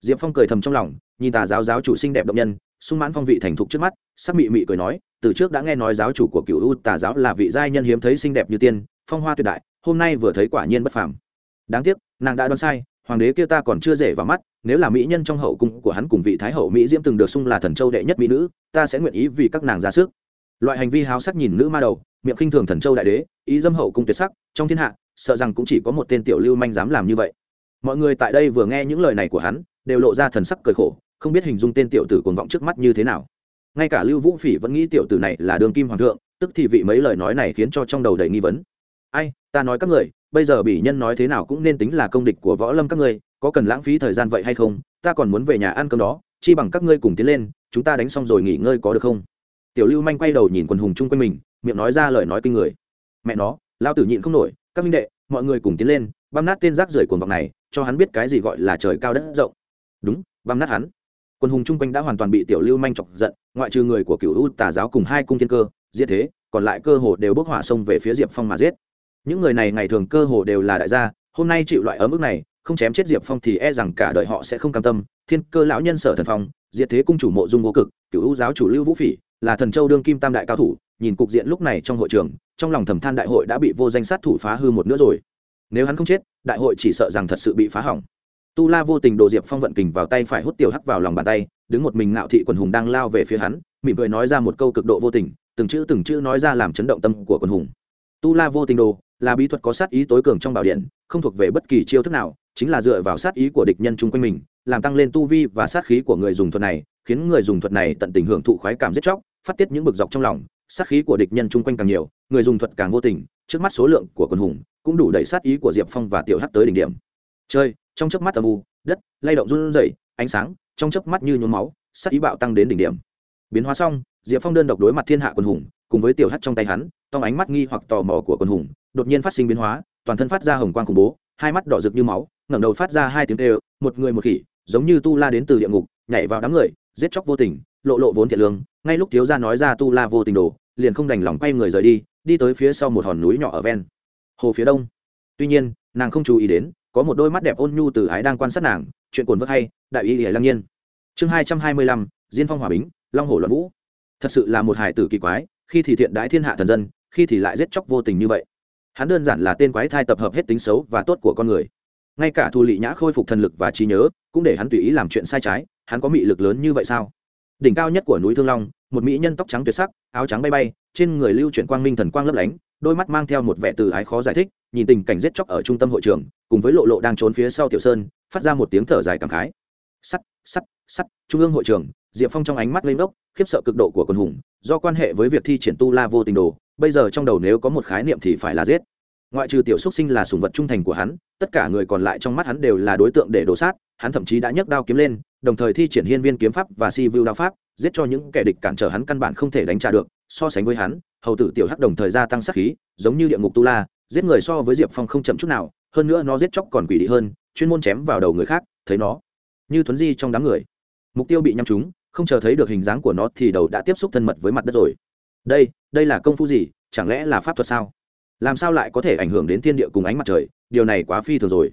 Diệp phong cười thầm trong lòng, nhìn tà giáo giáo chủ xinh đẹp động nhân, sung mãn phong vị thành thục trước mắt, sắc mị mị cười nói, từ trước đã nghe nói giáo chủ của cựu u tà giáo là vị giai nhân hiếm thấy xinh đẹp như tiên, phong hoa tuyệt đại, hôm nay vừa thấy quả nhiên bất phàm. Đáng tiếc, nàng đã đoán sai, hoàng đế kia ta còn chưa rể vào mắt, nếu là mỹ nhân trong hậu cung của hắn cùng vị thái hậu mỹ diễm từng được xung là thần châu đệ nhất mỹ nữ, ta sẽ nguyện ý vì các nàng ra sức. Loại hành vi háo sắc nhìn nữ ma đầu, miệng khinh thường thần châu đại đế, ý dâm hậu cung tuyệt sắc, trong thiên hạ, sợ rằng cũng chỉ có một tên tiểu lưu manh dám làm như vậy mọi người tại đây vừa nghe những lời này của hắn, đều lộ ra thần sắc cười khổ, không biết hình dung tên tiểu tử cuồng vọng trước mắt như thế nào. Ngay cả lưu vũ phỉ vẫn nghĩ tiểu tử này là đường kim hoàng thượng, tức thì vị mấy lời nói này khiến cho trong đầu đầy nghi vấn. Ai, ta nói các người, bây giờ bỉ nhân nói thế nào cũng nên tính là công địch của võ lâm các ngươi, có cần lãng phí thời gian vậy hay không? Ta còn muốn về nhà ăn cơm đó, chi bằng các ngươi cùng tiến lên, chúng ta đánh xong rồi nghỉ ngơi có được không? Tiểu lưu manh quay đầu nhìn quần hùng chung quanh mình, miệng nói ra lời nói kinh người. Mẹ nó lao tử nhịn không nổi, các minh đệ, mọi người cùng tiến lên, băm nát tên rác rưởi cuồng vọng này cho hắn biết cái gì gọi là trời cao đất rộng. Đúng, băm nát hắn. Quân hùng chung quanh đã hoàn toàn bị tiểu lưu manh chọc giận, ngoại trừ người của cựu u tà giáo cùng hai cung thiên cơ, giết thế, còn lại cơ hồ đều bước hỏa sông về phía diệp phong mà giết. Những người này ngày thường cơ hồ đều là đại gia, hôm nay chịu loại ấm ức này, không chém chết diệp phong thì e rằng cả đời họ sẽ không cam tâm. Thiên cơ lão nhân sở thần phong diệt thế cung chủ mộ dung vô cực cựu U giáo chủ lưu vũ phỉ, là thần châu đương kim tam đại cao thủ, nhìn cục diện lúc này trong hội trường, trong lòng thầm than đại hội đã bị vô danh sát thủ phá hư một nữa rồi nếu hắn không chết, đại hội chỉ sợ rằng thật sự bị phá hỏng. Tu la vô tình đồ diệp phong vận kình vào tay phải hút tiểu hắc vào lòng bàn tay, đứng một mình ngạo thị quần hùng đang lao về phía hắn, mỉm cười nói ra một câu cực độ vô tình, từng chữ từng chữ nói ra làm chấn động tâm của quần hùng. Tu la vô tình đồ là bí thuật có sát ý tối cường trong bảo điện, không thuộc về bất kỳ chiêu thức nào, chính là dựa vào sát ý của địch nhân chung quanh mình, làm tăng lên tu vi và sát khí của người dùng thuật này, khiến người dùng thuật này tận tình hưởng thụ khoái cảm giết chóc, phát tiết những bực dọc trong lòng, sát khí của địch nhân chung quanh càng nhiều, người dùng thuật càng vô tình, trước mắt số lượng của Quần hùng cũng đủ đẩy sát ý của diệp phong và tiểu hắc tới đỉnh điểm. Chơi trong chớp mắt âm u, đất, lay động run rẩy, ánh sáng, trong chớp mắt như nhuốm máu, sát ý bạo tăng đến đỉnh điểm. Biến hóa xong, diệp phong đơn độc đối mặt thiên hạ quân hùng, cùng với tiểu Hắc trong tay hắn, trong ánh mắt nghi hoặc tò mò của quân hùng, đột nhiên phát sinh biến hóa, toàn thân phát ra hồng quang khủng bố, hai mắt đỏ rực như máu, ngẩng đầu phát ra hai tiếng kêu, một người một khỉ, giống như tu la đến từ địa ngục, nhảy vào đám người, giết chóc vô tình, lộ lộ vốn thiện lương, ngay lúc thiếu gia nói ra tu la vô tình đồ, liền không đành lòng quay người rời đi đi tới phía sau một hòn núi nhỏ ở ven hồ phía đông. Tuy nhiên, nàng không chú ý đến, có một đôi mắt đẹp ôn nhu từ ái đang quan sát nàng, chuyện cồn vớt hay, đại y hề lăng nhiên. Chương hai trăm hai mươi lăm, diên phong hòa bính, long hồ loạn vũ. Thật sự là một hải tử kỳ quái, khi thì thiện đái thiên hạ thần dân, khi thì lại giết chóc vô tình như vậy. Hắn đơn giản là tên quái thai tập hợp hết tính xấu và tốt của con người. Ngay cả thu lị nhã khôi phục thần lực và trí nhớ, cũng để hắn tùy ý làm chuyện sai trái, hắn có mị lực lớn như vậy sao? Đỉnh cao nhất của núi thương long, một mỹ nhân tóc trắng tuyệt sắc, áo trắng bay bay, trên người lưu chuyển quang minh thần quang lấp lánh đôi mắt mang theo một vẻ từ ái khó giải thích, nhìn tình cảnh giết chóc ở trung tâm hội trường, cùng với lộ lộ đang trốn phía sau tiểu sơn, phát ra một tiếng thở dài cảm khái. Sắt sắt sắt, trung ương hội trường, diệp phong trong ánh mắt lên đốc khiếp sợ cực độ của quân hùng, do quan hệ với việc thi triển tu la vô tình đồ, bây giờ trong đầu nếu có một khái niệm thì phải là giết. Ngoại trừ tiểu xúc sinh là sùng vật trung thành của hắn, tất cả người còn lại trong mắt hắn đều là đối tượng để đổ sát, hắn thậm chí đã nhấc đao kiếm lên, đồng thời thi triển hiên viên kiếm pháp và si vưu đao pháp, giết cho những kẻ địch cản trở hắn căn bản không thể đánh trả được so sánh với hắn, hầu tử tiểu hắc đồng thời gia tăng sát khí, giống như địa ngục tu la, giết người so với diệp phong không chậm chút nào, hơn nữa nó giết chóc còn quỷ đi hơn, chuyên môn chém vào đầu người khác, thấy nó như thuấn di trong đám người. Mục tiêu bị nhắm trúng, không chờ thấy được hình dáng của nó thì đầu đã tiếp xúc thân mật với mặt đất rồi. Đây đây là công phu gì? Chẳng lẽ là pháp thuật sao? Làm sao lại có thể ảnh hưởng đến thiên địa cùng ánh mặt trời? Điều này quá phi thường rồi.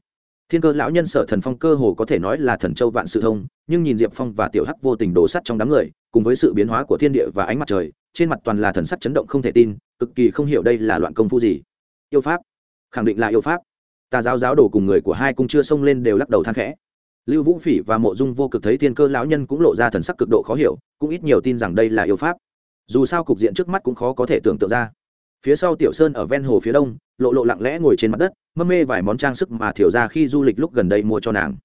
Thiên cơ lão nhân sở thần phong cơ hồ có thể nói là thần châu vạn sự thông, nhưng nhìn diệp phong và tiểu hắc vô tình đổ sắt trong đám người cùng với sự biến hóa của thiên địa và ánh mặt trời, trên mặt toàn là thần sắc chấn động không thể tin, cực kỳ không hiểu đây là loạn công phu gì. Yêu pháp. Khẳng định là yêu pháp. Tà giáo giáo đồ cùng người của hai cung chưa xông lên đều lắc đầu than khẽ. Lưu vũ phỉ và mộ dung vô cực thấy thiên cơ lão nhân cũng lộ ra thần sắc cực độ khó hiểu, cũng ít nhiều tin rằng đây là yêu pháp. Dù sao cục diện trước mắt cũng khó có thể tưởng tượng ra. Phía sau tiểu sơn ở ven hồ phía đông, lộ lộ lặng lẽ ngồi trên mặt đất, mâm mê vài món trang sức mà thiểu ra khi du lịch lúc gần đây mua cho nàng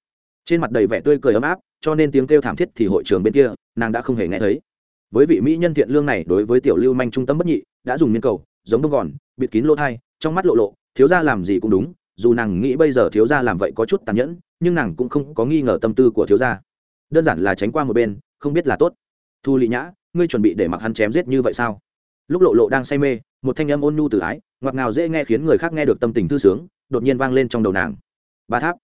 trên mặt đầy vẻ tươi cười ấm áp, cho nên tiếng kêu thảm thiết thì hội trường bên kia, nàng đã không hề nghe thấy. Với vị mỹ nhân thiện lương này, đối với tiểu lưu manh trung tâm bất nhị, đã dùng miên cầu, giống đông gòn, bịt kín lỗ thai, trong mắt lộ lộ, thiếu gia làm gì cũng đúng, dù nàng nghĩ bây giờ thiếu gia làm vậy có chút tàn nhẫn, nhưng nàng cũng không có nghi ngờ tâm tư của thiếu gia. Đơn giản là tránh qua một bên, không biết là tốt. Thu lị nhã, ngươi chuẩn bị để mặc hắn chém giết như vậy sao? Lúc lộ lộ đang say mê, một thanh âm ôn nhu từ ái, ngọt ngào dễ nghe khiến người khác nghe được tâm tình thư sướng, đột nhiên vang lên trong đầu nàng. Ba tháp.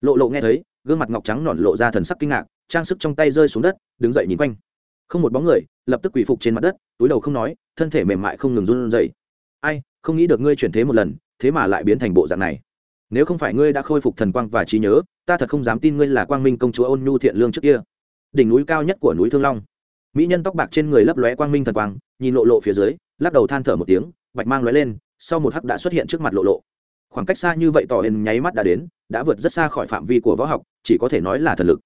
Lộ lộ nghe thấy gương mặt ngọc trắng nọn lộ ra thần sắc kinh ngạc, trang sức trong tay rơi xuống đất, đứng dậy nhìn quanh. Không một bóng người, lập tức quỳ phục trên mặt đất, túi đầu không nói, thân thể mềm mại không ngừng run rẩy. Ai, không nghĩ được ngươi chuyển thế một lần, thế mà lại biến thành bộ dạng này. Nếu không phải ngươi đã khôi phục thần quang và trí nhớ, ta thật không dám tin ngươi là quang minh công chúa ôn nhu thiện lương trước kia. Đỉnh núi cao nhất của núi thương long. Mỹ nhân tóc bạc trên người lấp lóe quang minh thần quang, nhìn lộ lộ phía dưới, lắc đầu than thở một tiếng, bạch mang lóe lên, sau một hắc đã xuất hiện trước mặt lộ lộ khoảng cách xa như vậy tỏ hình nháy mắt đã đến, đã vượt rất xa khỏi phạm vi của võ học, chỉ có thể nói là thần lực.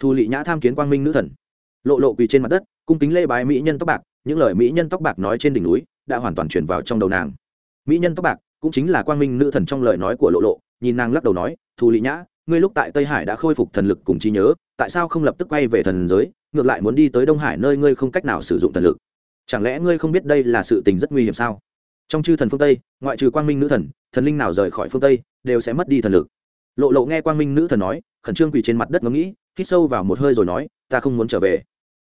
Thu lị nhã tham kiến quang minh nữ thần. Lộ lộ quỳ trên mặt đất, cung kính lê bái mỹ nhân tóc bạc, những lời mỹ nhân tóc bạc nói trên đỉnh núi đã hoàn toàn chuyển vào trong đầu nàng. Mỹ nhân tóc bạc cũng chính là quang minh nữ thần trong lời nói của lộ lộ, nhìn nàng lắc đầu nói, thu lị nhã, ngươi lúc tại tây hải đã khôi phục thần lực cùng trí nhớ, tại sao không lập tức quay về thần giới, ngược lại muốn đi tới đông hải nơi ngươi không cách nào sử dụng thần lực? Chẳng lẽ ngươi không biết đây là sự tình rất nguy hiểm sao? Trong chư thần phương tây, ngoại trừ quang minh nữ thần thần linh nào rời khỏi phương tây, đều sẽ mất đi thần lực. Lộ lộ nghe quang minh nữ thần nói, khẩn trương quỳ trên mặt đất ngẫm nghĩ, hít sâu vào một hơi rồi nói, ta không muốn trở về.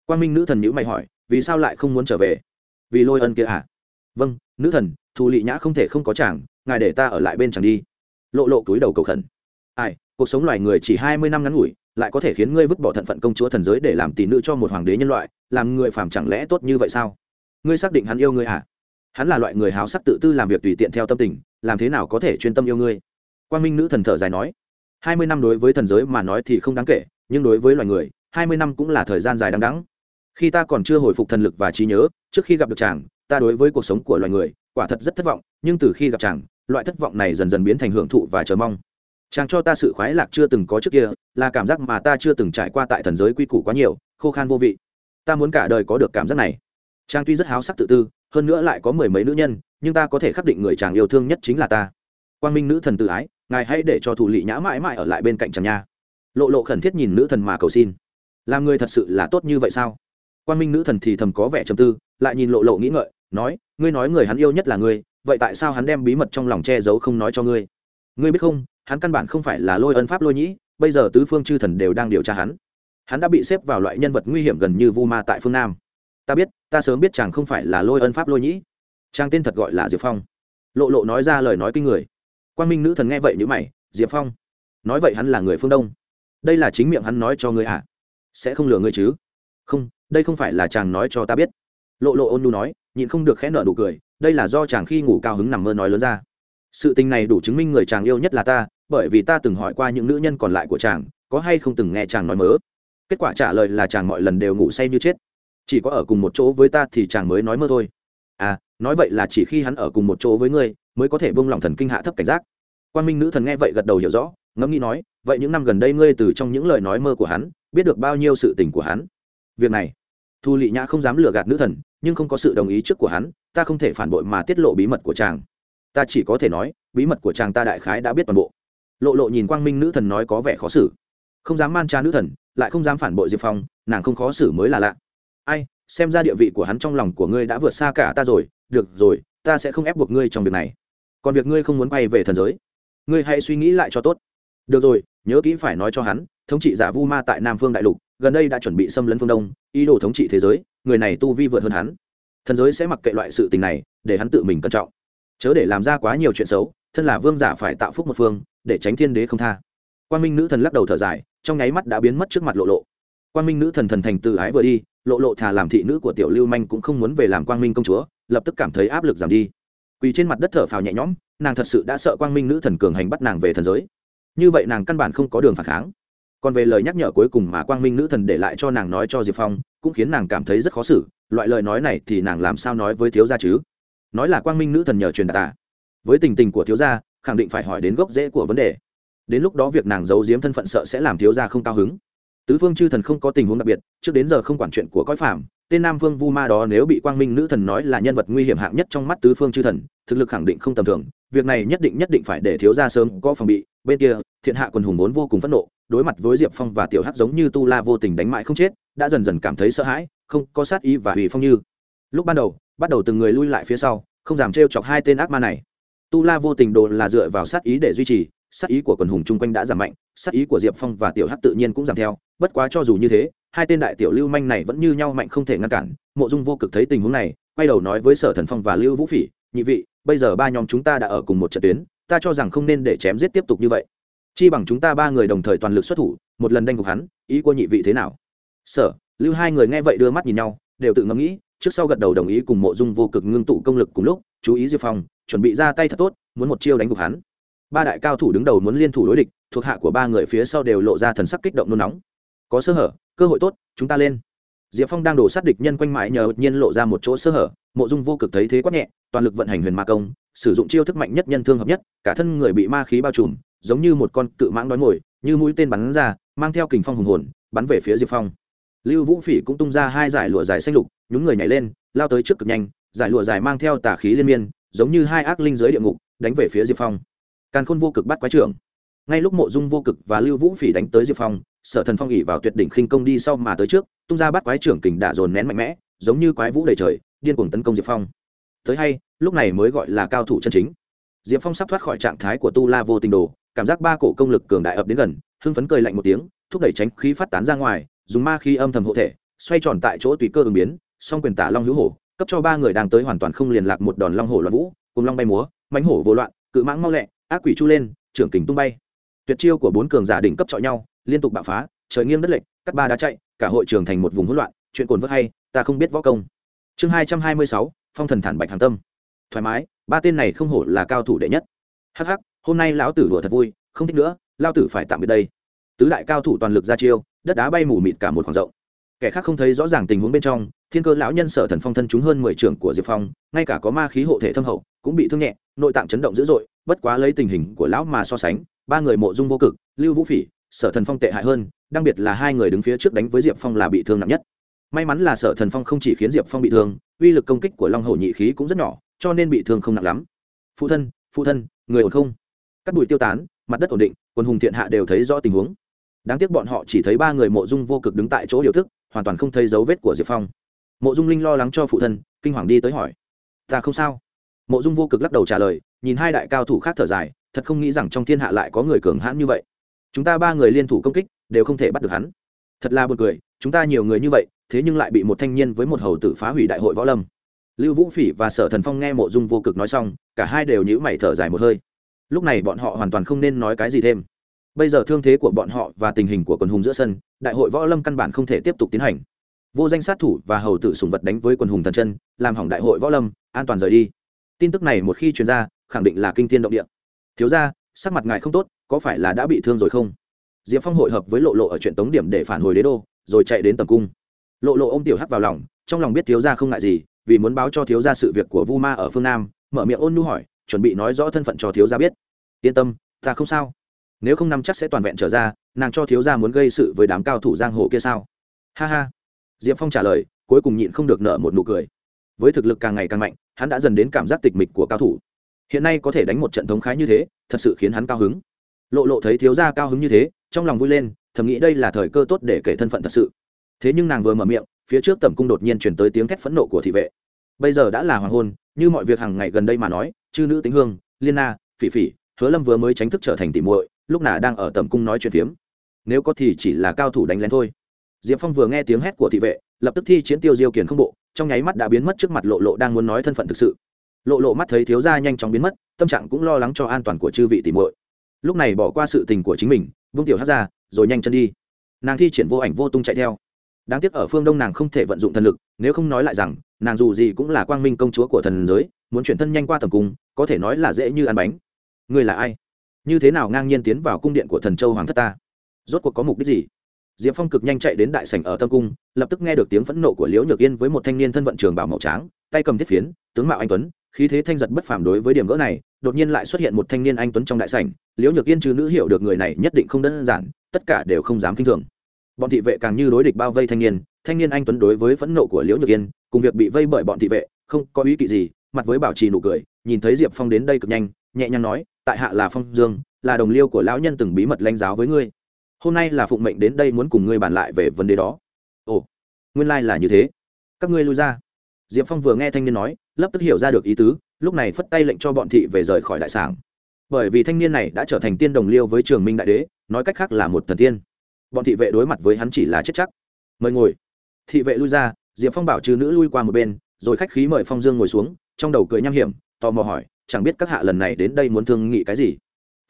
Quang minh nữ thần nhữ mày hỏi, vì sao lại không muốn trở về? Vì lôi ân kia à? Vâng nữ thần, thù lị nhã không thể không có chàng, ngài để ta ở lại bên chàng đi. Lộ lộ túi đầu cầu khẩn. Ai, cuộc sống loài người chỉ hai mươi năm ngắn ngủi, lại có thể khiến ngươi vứt bỏ thận phận công chúa thần giới để làm tỷ nữ cho một hoàng đế nhân loại, làm người phàm chẳng lẽ tốt như vậy sao? Ngươi xác định hắn yêu ngươi à? Hắn là loại người háo sắc tự tư làm việc tùy tiện theo tâm tình, làm thế nào có thể chuyên tâm yêu ngươi? Quan minh nữ thần thở dài nói, hai mươi năm đối với thần giới mà nói thì không đáng kể, nhưng đối với loài người, hai mươi năm cũng là thời gian dài đằng đắng. khi ta còn chưa hồi phục thần lực và trí nhớ, trước khi gặp được chàng, ta đối với cuộc sống của loài người, quả thật rất thất vọng, nhưng từ khi gặp chàng, loại thất vọng này dần dần biến thành hưởng thụ và chờ mong. Chàng cho ta sự khoái lạc chưa từng có trước kia, là cảm giác mà ta chưa từng trải qua tại thần giới quy củ quá nhiều, khô khan vô vị. Ta muốn cả đời có được cảm giác này. Chàng tuy rất háo sắc tự tư hơn nữa lại có mười mấy nữ nhân, nhưng ta có thể khẳng định người chàng yêu thương nhất chính là ta. Quang minh nữ thần tự ái, ngài hãy để cho thủ lị nhã mãi mãi ở lại bên cạnh chàng nha. Lộ lộ khẩn thiết nhìn nữ thần mà cầu xin. Làm người thật sự là tốt như vậy sao? Quang minh nữ thần thì thầm có vẻ trầm tư, lại nhìn lộ lộ nghĩ ngợi, nói, ngươi nói người hắn yêu nhất là ngươi, vậy tại sao hắn đem bí mật trong lòng che giấu không nói cho ngươi? Ngươi biết không, hắn căn bản không phải là lôi ân pháp lôi nhĩ, bây giờ tứ phương chư thần đều đang điều tra hắn. Hắn đã bị xếp vào loại nhân vật nguy hiểm gần như vu ma tại phương nam ta biết, ta sớm biết chàng không phải là lôi ân pháp lôi nhĩ. Chàng tên thật gọi là diệp phong. Lộ lộ nói ra lời nói kinh người. Quan minh nữ thần nghe vậy nhữ mày, diệp phong? Nói vậy hắn là người phương đông. Đây là chính miệng hắn nói cho ngươi à? Sẽ không lừa ngươi chứ? Không, đây không phải là chàng nói cho ta biết. Lộ lộ ôn nu nói, nhịn không được khẽ nợ đủ cười, đây là do chàng khi ngủ cao hứng nằm mơ nói lớn ra. Sự tình này đủ chứng minh người chàng yêu nhất là ta, bởi vì ta từng hỏi qua những nữ nhân còn lại của chàng, có hay không từng nghe chàng nói mớ. Kết quả trả lời là chàng mọi lần đều ngủ say như chết chỉ có ở cùng một chỗ với ta thì chàng mới nói mơ thôi. À nói vậy là chỉ khi hắn ở cùng một chỗ với ngươi mới có thể bông lòng thần kinh hạ thấp cảnh giác. Quan minh nữ thần nghe vậy gật đầu hiểu rõ, ngẫm nghĩ nói, vậy những năm gần đây ngươi từ trong những lời nói mơ của hắn, biết được bao nhiêu sự tình của hắn. Việc này, thu lị nhã không dám lừa gạt nữ thần, nhưng không có sự đồng ý trước của hắn, ta không thể phản bội mà tiết lộ bí mật của chàng. Ta chỉ có thể nói, bí mật của chàng ta đại khái đã biết toàn bộ. Lộ lộ nhìn quang minh nữ thần nói có vẻ khó xử. Không dám man tra nữ thần, lại không dám phản bội diệp phong, nàng không khó xử mới là lạ ai, xem ra địa vị của hắn trong lòng của ngươi đã vượt xa cả ta rồi. Được rồi, ta sẽ không ép buộc ngươi trong việc này. Còn việc ngươi không muốn quay về thần giới, ngươi hãy suy nghĩ lại cho tốt. Được rồi, nhớ kỹ phải nói cho hắn, thống trị giả vu ma tại nam phương đại lục, gần đây đã chuẩn bị xâm lấn phương đông, ý đồ thống trị thế giới, người này tu vi vượt hơn hắn. Thần giới sẽ mặc kệ loại sự tình này, để hắn tự mình cẩn trọng. Chớ để làm ra quá nhiều chuyện xấu, thân là vương giả phải tạo phúc một phương, để tránh thiên đế không tha. Quan minh nữ thần lắc đầu thở dài, trong nháy mắt đã biến mất trước mặt lộ lộ. Quan minh nữ thần thần thành từ ái vừa đi lộ lộ thà làm thị nữ của tiểu lưu manh cũng không muốn về làm quang minh công chúa, lập tức cảm thấy áp lực giảm đi. Quỳ trên mặt đất thở phào nhẹ nhõm, nàng thật sự đã sợ quang minh nữ thần cường hành bắt nàng về thần giới. Như vậy nàng căn bản không có đường phản kháng. Còn về lời nhắc nhở cuối cùng mà quang minh nữ thần để lại cho nàng nói cho diệp phong, cũng khiến nàng cảm thấy rất khó xử, loại lời nói này thì nàng làm sao nói với thiếu gia chứ? Nói là quang minh nữ thần nhờ truyền đạt à? Với tình tình của thiếu gia, khẳng định phải hỏi đến gốc rễ của vấn đề. Đến lúc đó việc nàng giấu giếm thân phận sợ sẽ làm thiếu gia không cao hứng tứ phương chư thần không có tình huống đặc biệt, trước đến giờ không quản chuyện của cõi phạm tên nam vương vu ma đó nếu bị quang minh nữ thần nói là nhân vật nguy hiểm hạng nhất trong mắt tứ phương chư thần, thực lực khẳng định không tầm thường, việc này nhất định nhất định phải để thiếu gia sớm có phòng bị, bên kia, thiện hạ quần hùng vốn vô cùng phẫn nộ, đối mặt với diệp phong và tiểu hắc giống như tu la vô tình đánh mãi không chết, đã dần dần cảm thấy sợ hãi, không có sát ý và hủy phong như. Lúc ban đầu, bắt đầu từng người lui lại phía sau, không dám trêu chọc hai tên ác ma này. Tu la vô tình đồ là dựa vào sát ý để duy trì, sát ý của quần hùng chung quanh đã giảm mạnh, sát ý của diệp phong và tiểu hắc tự nhiên cũng giảm theo bất quá cho dù như thế, hai tên đại tiểu lưu manh này vẫn như nhau mạnh không thể ngăn cản, mộ dung vô cực thấy tình huống này, quay đầu nói với sở thần phong và lưu vũ phỉ, nhị vị, bây giờ ba nhóm chúng ta đã ở cùng một trận tuyến, ta cho rằng không nên để chém giết tiếp tục như vậy. Chi bằng chúng ta ba người đồng thời toàn lực xuất thủ, một lần đánh gục hắn, ý của nhị vị thế nào? Sở, lưu hai người nghe vậy đưa mắt nhìn nhau, đều tự ngẫm nghĩ, trước sau gật đầu đồng ý cùng mộ dung vô cực ngưng tụ công lực cùng lúc, chú ý diệp phong, chuẩn bị ra tay thật tốt, muốn một chiêu đánh gục hắn. Ba đại cao thủ đứng đầu muốn liên thủ đối địch, thuộc hạ của ba người phía sau đều lộ ra thần sắc kích động nôn nóng có sơ hở, cơ hội tốt, chúng ta lên. Diệp phong đang đổ sát địch nhân quanh mãi nhờ nhiên lộ ra một chỗ sơ hở, mộ dung vô cực thấy thế quát nhẹ, toàn lực vận hành huyền ma công, sử dụng chiêu thức mạnh nhất nhân thương hợp nhất, cả thân người bị ma khí bao trùm, giống như một con cự mãng đói ngồi như mũi tên bắn ra, mang theo kình phong hùng hồn, bắn về phía diệp phong. Lưu vũ phỉ cũng tung ra hai giải lụa dài xanh lục, nhún người nhảy lên, lao tới trước cực nhanh, giải lụa dài mang theo tà khí liên miên, giống như hai ác linh giới địa ngục, đánh về phía diệp phong. Càn khôn vô cực bắt quái trưởng ngay lúc mộ dung vô cực và lưu vũ phỉ đánh tới diệp phong, sở thần phong ỉ vào tuyệt đỉnh khinh công đi sau mà tới trước, tung ra bắt quái trưởng kình đả dồn nén mạnh mẽ, giống như quái vũ đầy trời, điên cuồng tấn công diệp phong. Tới hay, lúc này mới gọi là cao thủ chân chính. Diệp phong sắp thoát khỏi trạng thái của tu la vô tình đồ, cảm giác ba cổ công lực cường đại ập đến gần, hưng phấn cười lạnh một tiếng, thúc đẩy tránh khí phát tán ra ngoài, dùng ma khí âm thầm hộ thể, xoay tròn tại chỗ tùy cơ ứng biến, song quyền tả long hữu hổ, cấp cho ba người đang tới hoàn toàn không liền lạc một đòn long hổ loạn vũ, cùng long bay múa mánh hổ vô loạn, cự mãng mau lẹ, ác quỷ chu lên, trưởng kình tung bay tuyệt chiêu của bốn cường giả đỉnh cấp chọi nhau, liên tục bạo phá, trời nghiêng đất lệch, cắt ba đá chạy, cả hội trường thành một vùng hỗn loạn, chuyện cồn vớt hay, ta không biết võ công. Chương hai trăm hai mươi sáu, phong thần thản bạch hàng tâm. Thoải mái, ba tên này không hổ là cao thủ đệ nhất. Hắc hắc, hôm nay lão tử đùa thật vui, không thích nữa lao tử phải tạm biệt đây. Tứ đại cao thủ toàn lực ra chiêu, đất đá bay mù mịt cả một khoảng rộng. Kẻ khác không thấy rõ ràng tình huống bên trong, thiên cơ lão nhân sở thần phong thân chúng hơn mười trưởng của diệp phong, ngay cả có ma khí hộ thể thâm hậu, cũng bị thương nhẹ, nội tạng chấn động dữ dội, bất quá lấy tình hình của lão mà so sánh ba người mộ dung vô cực, lưu vũ phỉ, sở thần phong tệ hại hơn, đặc biệt là hai người đứng phía trước đánh với diệp phong là bị thương nặng nhất. May mắn là sở thần phong không chỉ khiến diệp phong bị thương, uy lực công kích của long hổ nhị khí cũng rất nhỏ, cho nên bị thương không nặng lắm. Phụ thân phụ thân, người ổn không? Cắt bụi tiêu tán, mặt đất ổn định quân hùng thiện hạ đều thấy rõ tình huống. Đáng tiếc bọn họ chỉ thấy ba người mộ dung vô cực đứng tại chỗ điều thức, hoàn toàn không thấy dấu vết của diệp phong. Mộ dung linh lo lắng cho phụ thân, kinh hoàng đi tới hỏi. Ta không sao. Mộ dung vô cực lắc đầu trả lời, nhìn hai đại cao thủ khác thở dài thật không nghĩ rằng trong thiên hạ lại có người cường hãn như vậy. Chúng ta ba người liên thủ công kích, đều không thể bắt được hắn. Thật là b u ồ n cười, chúng ta nhiều người như vậy, thế nhưng lại bị một thanh niên với một hầu tử phá hủy đại hội võ lâm. Lưu vũ phỉ và sở thần phong nghe mộ dung vô cực nói xong, cả hai đều nhữ mày thở dài một hơi. Lúc này bọn họ hoàn toàn không nên nói cái gì thêm. Bây giờ thương thế của bọn họ và tình hình của quần hùng giữa sân, đại hội võ lâm căn bản không thể tiếp tục tiến hành. Vô danh sát thủ và hầu tử sùng vật đánh với quần hùng thần chân, làm hỏng đại hội võ lâm, an toàn rời đi. Tin tức này một khi truyền ra, khẳng định là kinh tiên động địa thiếu ra, sắc mặt ngài không tốt, có phải là đã bị thương rồi không? Diệp phong hội hợp với lộ lộ ở chuyện tống điểm để phản hồi đế đô, rồi chạy đến tầm cung. Lộ lộ ô m tiểu hắc vào lòng, trong lòng biết thiếu gia không ngại gì, vì muốn báo cho thiếu gia sự việc của vu ma ở phương nam, mở miệng ôn nhu hỏi, chuẩn bị nói rõ thân phận cho thiếu gia biết. Yên tâm, ta không sao. Nếu không nắm chắc sẽ toàn vẹn trở ra, nàng cho thiếu gia muốn gây sự với đám cao thủ giang hồ kia sao? Ha ha. Diệp phong trả lời, cuối cùng nhịn không được nợ một nụ cười. Với thực lực càng ngày càng mạnh, hắn đã dần đến cảm giác tịch mịch của cao thủ hiện nay có thể đánh một trận thống khái như thế, thật sự khiến hắn cao hứng. Lộ lộ thấy thiếu gia cao hứng như thế, trong lòng vui lên, thầm nghĩ đây là thời cơ tốt để kể thân phận thật sự. Thế nhưng nàng vừa mở miệng, phía trước tầm cung đột nhiên chuyển tới tiếng thét phẫn nộ của thị vệ. Bây giờ đã là hoàng hôn, như mọi việc hàng ngày gần đây mà nói, chư nữ tính hương, liên na, phỉ phỉ, hứa lâm vừa mới tránh thức trở thành tỉ muội, lúc nào đang ở tầm cung nói chuyện phiếm. Nếu có thì chỉ là cao thủ đánh lén thôi. Diệp phong vừa nghe tiếng hét của thị vệ, lập tức thi chiến tiêu diêu kiền không bộ, trong nháy mắt đã biến mất trước mặt lộ lộ đang muốn nói thân phận thực sự lộ lộ mắt thấy thiếu gia nhanh chóng biến mất, tâm trạng cũng lo lắng cho an toàn của chư vị tìm muội. Lúc này bỏ qua sự tình của chính mình, vung tiểu hát ra, rồi nhanh chân đi. Nàng thi triển vô ảnh vô tung chạy theo. Đáng tiếc ở phương đông nàng không thể vận dụng thần lực, nếu không nói lại rằng, nàng dù gì cũng là quang minh công chúa của thần giới, muốn chuyển thân nhanh qua tầm cung, có thể nói là dễ như ăn bánh. Ngươi là ai? Như thế nào ngang nhiên tiến vào cung điện của thần châu hoàng thất ta? Rốt cuộc có mục đích gì? Diệp phong cực nhanh chạy đến đại sảnh ở tâm cung, lập tức nghe được tiếng phẫn nộ của liễu nhược yên với một thanh niên thân vận trường bảo màu tráng tay cầm thiết phiến, tướng mạo anh tuấn khí thế thanh giật bất phàm đối với điểm gỡ này, đột nhiên lại xuất hiện một thanh niên anh tuấn trong đại sảnh, liễu nhược yên trừ nữ hiểu được người này nhất định không đơn giản, tất cả đều không dám kinh thường. Bọn thị vệ càng như đối địch bao vây thanh niên thanh niên anh tuấn đối với phẫn nộ của liễu nhược yên, cùng việc bị vây bởi bọn thị vệ, không có ý kỵ gì, mặt với bảo trì nụ cười, nhìn thấy diệp phong đến đây cực nhanh, nhẹ nhàng nói, tại hạ là phong dương, là đồng liêu của lão nhân từng bí mật lãnh giáo với ngươi. Hôm nay là phụng mệnh đến đây muốn cùng ngươi bàn lại về vấn đề đó. Ồ, nguyên lai、like、là như thế. Các ngươi lui ra diệp phong vừa nghe thanh niên nói, lập tức hiểu ra được ý tứ, lúc này phất tay lệnh cho bọn thị về rời khỏi đại sảng. Bởi vì thanh niên này đã trở thành tiên đồng liêu với trường minh đại đế, nói cách khác là một thần tiên. Bọn thị vệ đối mặt với hắn chỉ là chết chắc. Mời ngồi. Thị vệ lui ra, diệp phong bảo trừ nữ lui qua một bên, rồi khách khí mời phong dương ngồi xuống, trong đầu cười nham hiểm, tò mò hỏi, chẳng biết các hạ lần này đến đây muốn thương nghị cái gì?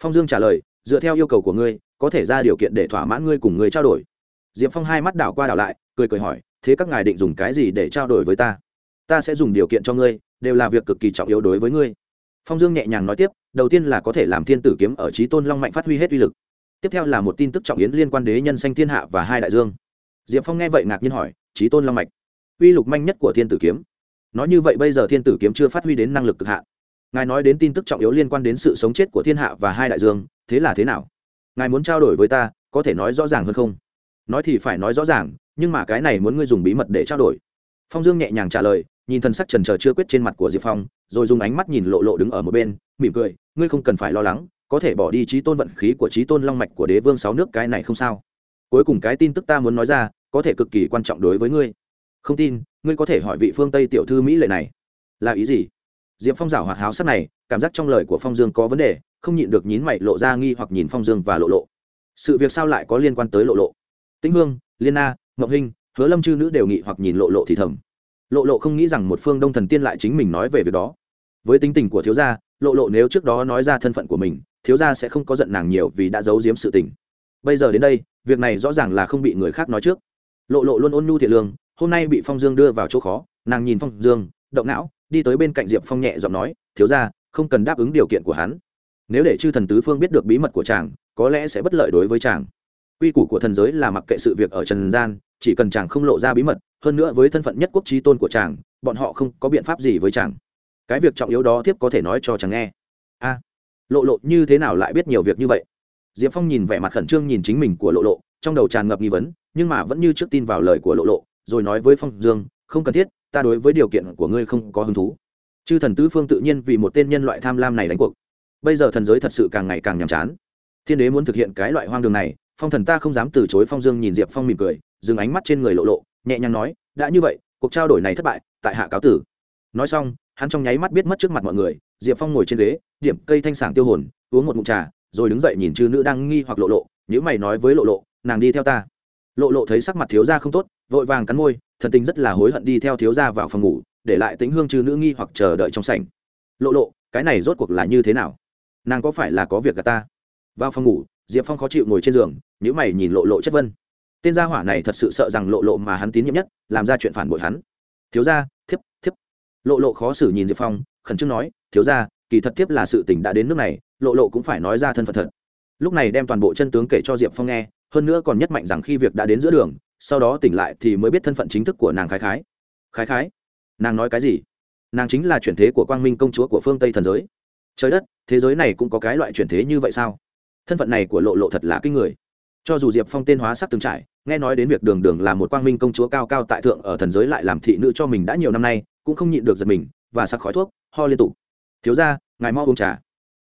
Phong dương trả lời, dựa theo yêu cầu của ngươi, có thể ra điều kiện để thỏa mãn ngươi cùng ngươi trao đổi. Diệp phong hai mắt đảo qua đảo lại, cười cười hỏi, thế các ngài định dùng cái gì để trao đổi với ta? Ta sẽ dùng điều kiện cho ngươi, đều là việc cực kỳ trọng yếu đối với ngươi. Phong dương nhẹ nhàng nói tiếp, đầu tiên là có thể làm thiên tử kiếm ở trí tôn long mạnh phát huy hết uy lực. Tiếp theo là một tin tức trọng yến liên quan đế nhân sanh thiên hạ và hai đại dương. Diệp phong nghe vậy ngạc nhiên hỏi trí tôn long mạch uy lục manh nhất của thiên tử kiếm? Nói như vậy bây giờ thiên tử kiếm chưa phát huy đến năng lực cực hạn. Ngài nói đến tin tức trọng yếu liên quan đến sự sống chết của thiên hạ và hai đại dương, thế là thế nào? Ngài muốn trao đổi với ta, có thể nói rõ ràng hơn không? Nói thì phải nói rõ ràng, nhưng mà cái này muốn ngươi dùng bí mật để trao đổi. Phong dương nhẹ nhàng trả lời nhìn thân sắc trần trờ chưa quyết trên mặt của diệp phong, rồi dùng ánh mắt nhìn lộ lộ đứng ở một bên, mỉm cười, ngươi không cần phải lo lắng, có thể bỏ đi trí tôn vận khí của trí tôn long mạch của đế vương sáu nước, cái này không sao. Cuối cùng cái tin tức ta muốn nói ra, có thể cực kỳ quan trọng đối với ngươi. Không tin, ngươi có thể hỏi vị phương tây tiểu thư mỹ lệ này. Là ý gì? Diệp phong rảo hoạt háo sắc này, cảm giác trong lời của phong dương có vấn đề, không nhịn được nhín mày lộ ra nghi hoặc nhìn phong dương và lộ lộ. Sự việc sao lại có liên quan tới lộ lộ? Tĩnh hương, liên na, ngọc hinh, hứa lâm chư nữ đều nghị hoặc nhìn lộ lộ thì thầm lộ lộ không nghĩ rằng một phương đông thần tiên lại chính mình nói về việc đó. Với tính tình của thiếu gia, lộ lộ nếu trước đó nói ra thân phận của mình, thiếu gia sẽ không có giận nàng nhiều vì đã giấu giếm sự tình. Bây giờ đến đây, việc này rõ ràng là không bị người khác nói trước. Lộ lộ luôn ôn nhu thiện lương, hôm nay bị phong dương đưa vào chỗ khó, nàng nhìn phong dương, động não, đi tới bên cạnh diệp phong nhẹ giọng nói, thiếu gia, không cần đáp ứng điều kiện của hắn. Nếu để chư thần tứ phương biết được bí mật của chàng, có lẽ sẽ bất lợi đối với chàng. Quy củ của thần giới là mặc kệ sự việc ở trần gian, chỉ cần chàng không lộ ra bí mật hơn nữa với thân phận nhất quốc trí tôn của chàng, bọn họ không có biện pháp gì với chàng. Cái việc trọng yếu đó tiếp có thể nói cho chàng nghe. A, lộ lộ như thế nào lại biết nhiều việc như vậy? Diệp phong nhìn vẻ mặt khẩn trương nhìn chính mình của lộ lộ, trong đầu tràn ngập nghi vấn, nhưng mà vẫn như trước tin vào lời của lộ lộ, rồi nói với phong dương, không cần thiết, ta đối với điều kiện của ngươi không có hứng thú. Chư thần tứ phương tự nhiên vì một tên nhân loại tham lam này đánh cuộc. Bây giờ thần giới thật sự càng ngày càng nhàm chán. Thiên đế muốn thực hiện cái loại hoang đường này, phong thần ta không dám từ chối phong dương nhìn diệp phong mỉm cười, dừng ánh mắt trên người lộ lộ nhẹ nhàng nói, đã như vậy, cuộc trao đổi này thất bại, tại hạ cáo tử. Nói xong, hắn trong nháy mắt biết mất trước mặt mọi người, diệp phong ngồi trên ghế, điểm cây thanh sảng tiêu hồn, uống một mụn trà, rồi đứng dậy nhìn chư nữ đang nghi hoặc lộ lộ nhữ mày nói với lộ lộ, nàng đi theo ta. Lộ lộ thấy sắc mặt thiếu gia không tốt, vội vàng cắn môi, thần tình rất là hối hận đi theo thiếu gia vào phòng ngủ, để lại tính hương chư nữ nghi hoặc chờ đợi trong sảnh. Lộ lộ, cái này rốt cuộc là như thế nào? Nàng có phải là có việc gà ta? Vào phòng ngủ, diệp phong khó chịu ngồi trên giường nhữ mày nhìn lộ lộ chất vân tên gia hỏa này thật sự sợ rằng lộ lộ mà hắn tín nhiệm nhất, làm ra chuyện phản bội hắn. Thiếu gia, thiếp thiếp. Lộ lộ khó xử nhìn diệp phong, khẩn trương nói, thiếu gia, kỳ thật thiếp là sự tình đã đến nước này, lộ lộ cũng phải nói ra thân phận thật. Lúc này đem toàn bộ chân tướng kể cho diệp phong nghe, hơn nữa còn nhất mạnh rằng khi việc đã đến giữa đường, sau đó tỉnh lại thì mới biết thân phận chính thức của nàng khái khái. Khái khái, nàng nói cái gì? Nàng chính là chuyển thế của quang minh công chúa của phương tây thần giới. Trời đất, thế giới này cũng có cái loại chuyển thế như vậy sao? Thân phận này của lộ lộ thật là kinh người. Cho dù diệp phong tên hóa sắc từng trải nghe nói đến việc đường đường là một quang minh công chúa cao cao tại thượng ở thần giới lại làm thị nữ cho mình đã nhiều năm nay, cũng không nhịn được giật mình, và sặc khói thuốc, ho liên tục. Thiếu ra ngài mo uống trà.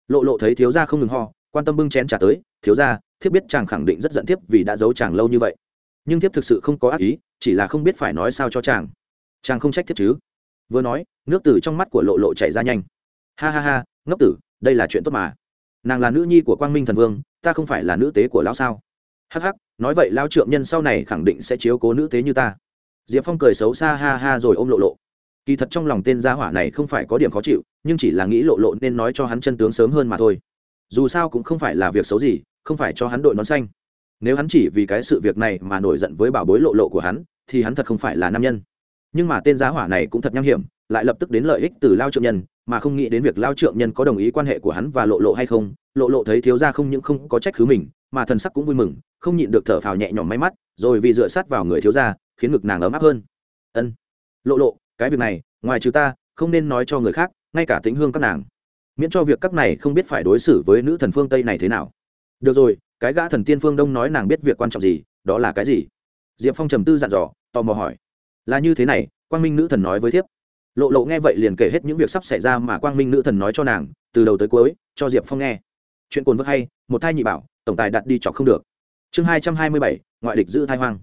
Lộ lộ thấy thiếu ra không ngừng ho, quan tâm bưng chén trà tới, thiếu ra thiếp biết chàng khẳng định rất giận thiếp vì đã giấu chàng lâu như vậy. Nhưng thiếp thực sự không có ác ý, chỉ là không biết phải nói sao cho chàng. Chàng không trách thiếp chứ? Vừa nói, nước từ trong mắt của lộ lộ chảy ra nhanh. Ha ha ha, ngốc tử, đây là chuyện tốt mà. Nàng là nữ nhi của quang minh thần vương, ta không phải là nữ tế của lão sao? Hắc hắc nói vậy lao trượng nhân sau này khẳng định sẽ chiếu cố nữ tế như ta. Diệp phong cười xấu xa ha ha rồi ôm lộ lộ. Kỳ thật trong lòng tên gia hỏa này không phải có điểm khó chịu, nhưng chỉ là nghĩ lộ lộ nên nói cho hắn chân tướng sớm hơn mà thôi. Dù sao cũng không phải là việc xấu gì, không phải cho hắn đội nón xanh. Nếu hắn chỉ vì cái sự việc này mà nổi giận với bảo bối lộ lộ của hắn, thì hắn thật không phải là nam nhân. Nhưng mà tên giá hỏa này cũng thật nham hiểm, lại lập tức đến lợi ích từ lao trượng nhân, mà không nghĩ đến việc lao trượng nhân có đồng ý quan hệ của hắn và lộ lộ hay không, lộ lộ thấy thiếu gia không những không có trách cứ mình mà thần sắc cũng vui mừng không nhịn được thở phào nhẹ nhõm may mắt rồi vì dựa sát vào người thiếu gia, khiến ngực nàng ấm áp hơn. Ân. Lộ lộ cái việc này ngoài trừ ta không nên nói cho người khác ngay cả tính hương các nàng. Miễn cho việc các này không biết phải đối xử với nữ thần phương tây này thế nào. Được rồi cái gã thần tiên phương đông nói nàng biết việc quan trọng gì đó là cái gì? Diệp phong trầm tư dặn dò tò mò hỏi. Là như thế này quang minh nữ thần nói với thiếp. Lộ lộ nghe vậy liền kể hết những việc sắp xảy ra mà quang minh nữ thần nói cho nàng từ đầu tới cuối cho diệp phong nghe chuyện cồn vớt hay, một thai nhị bảo, tổng tài đặt đi chọc không được. Chương hai trăm hai mươi bảy, ngoại địch giữ thai hoang.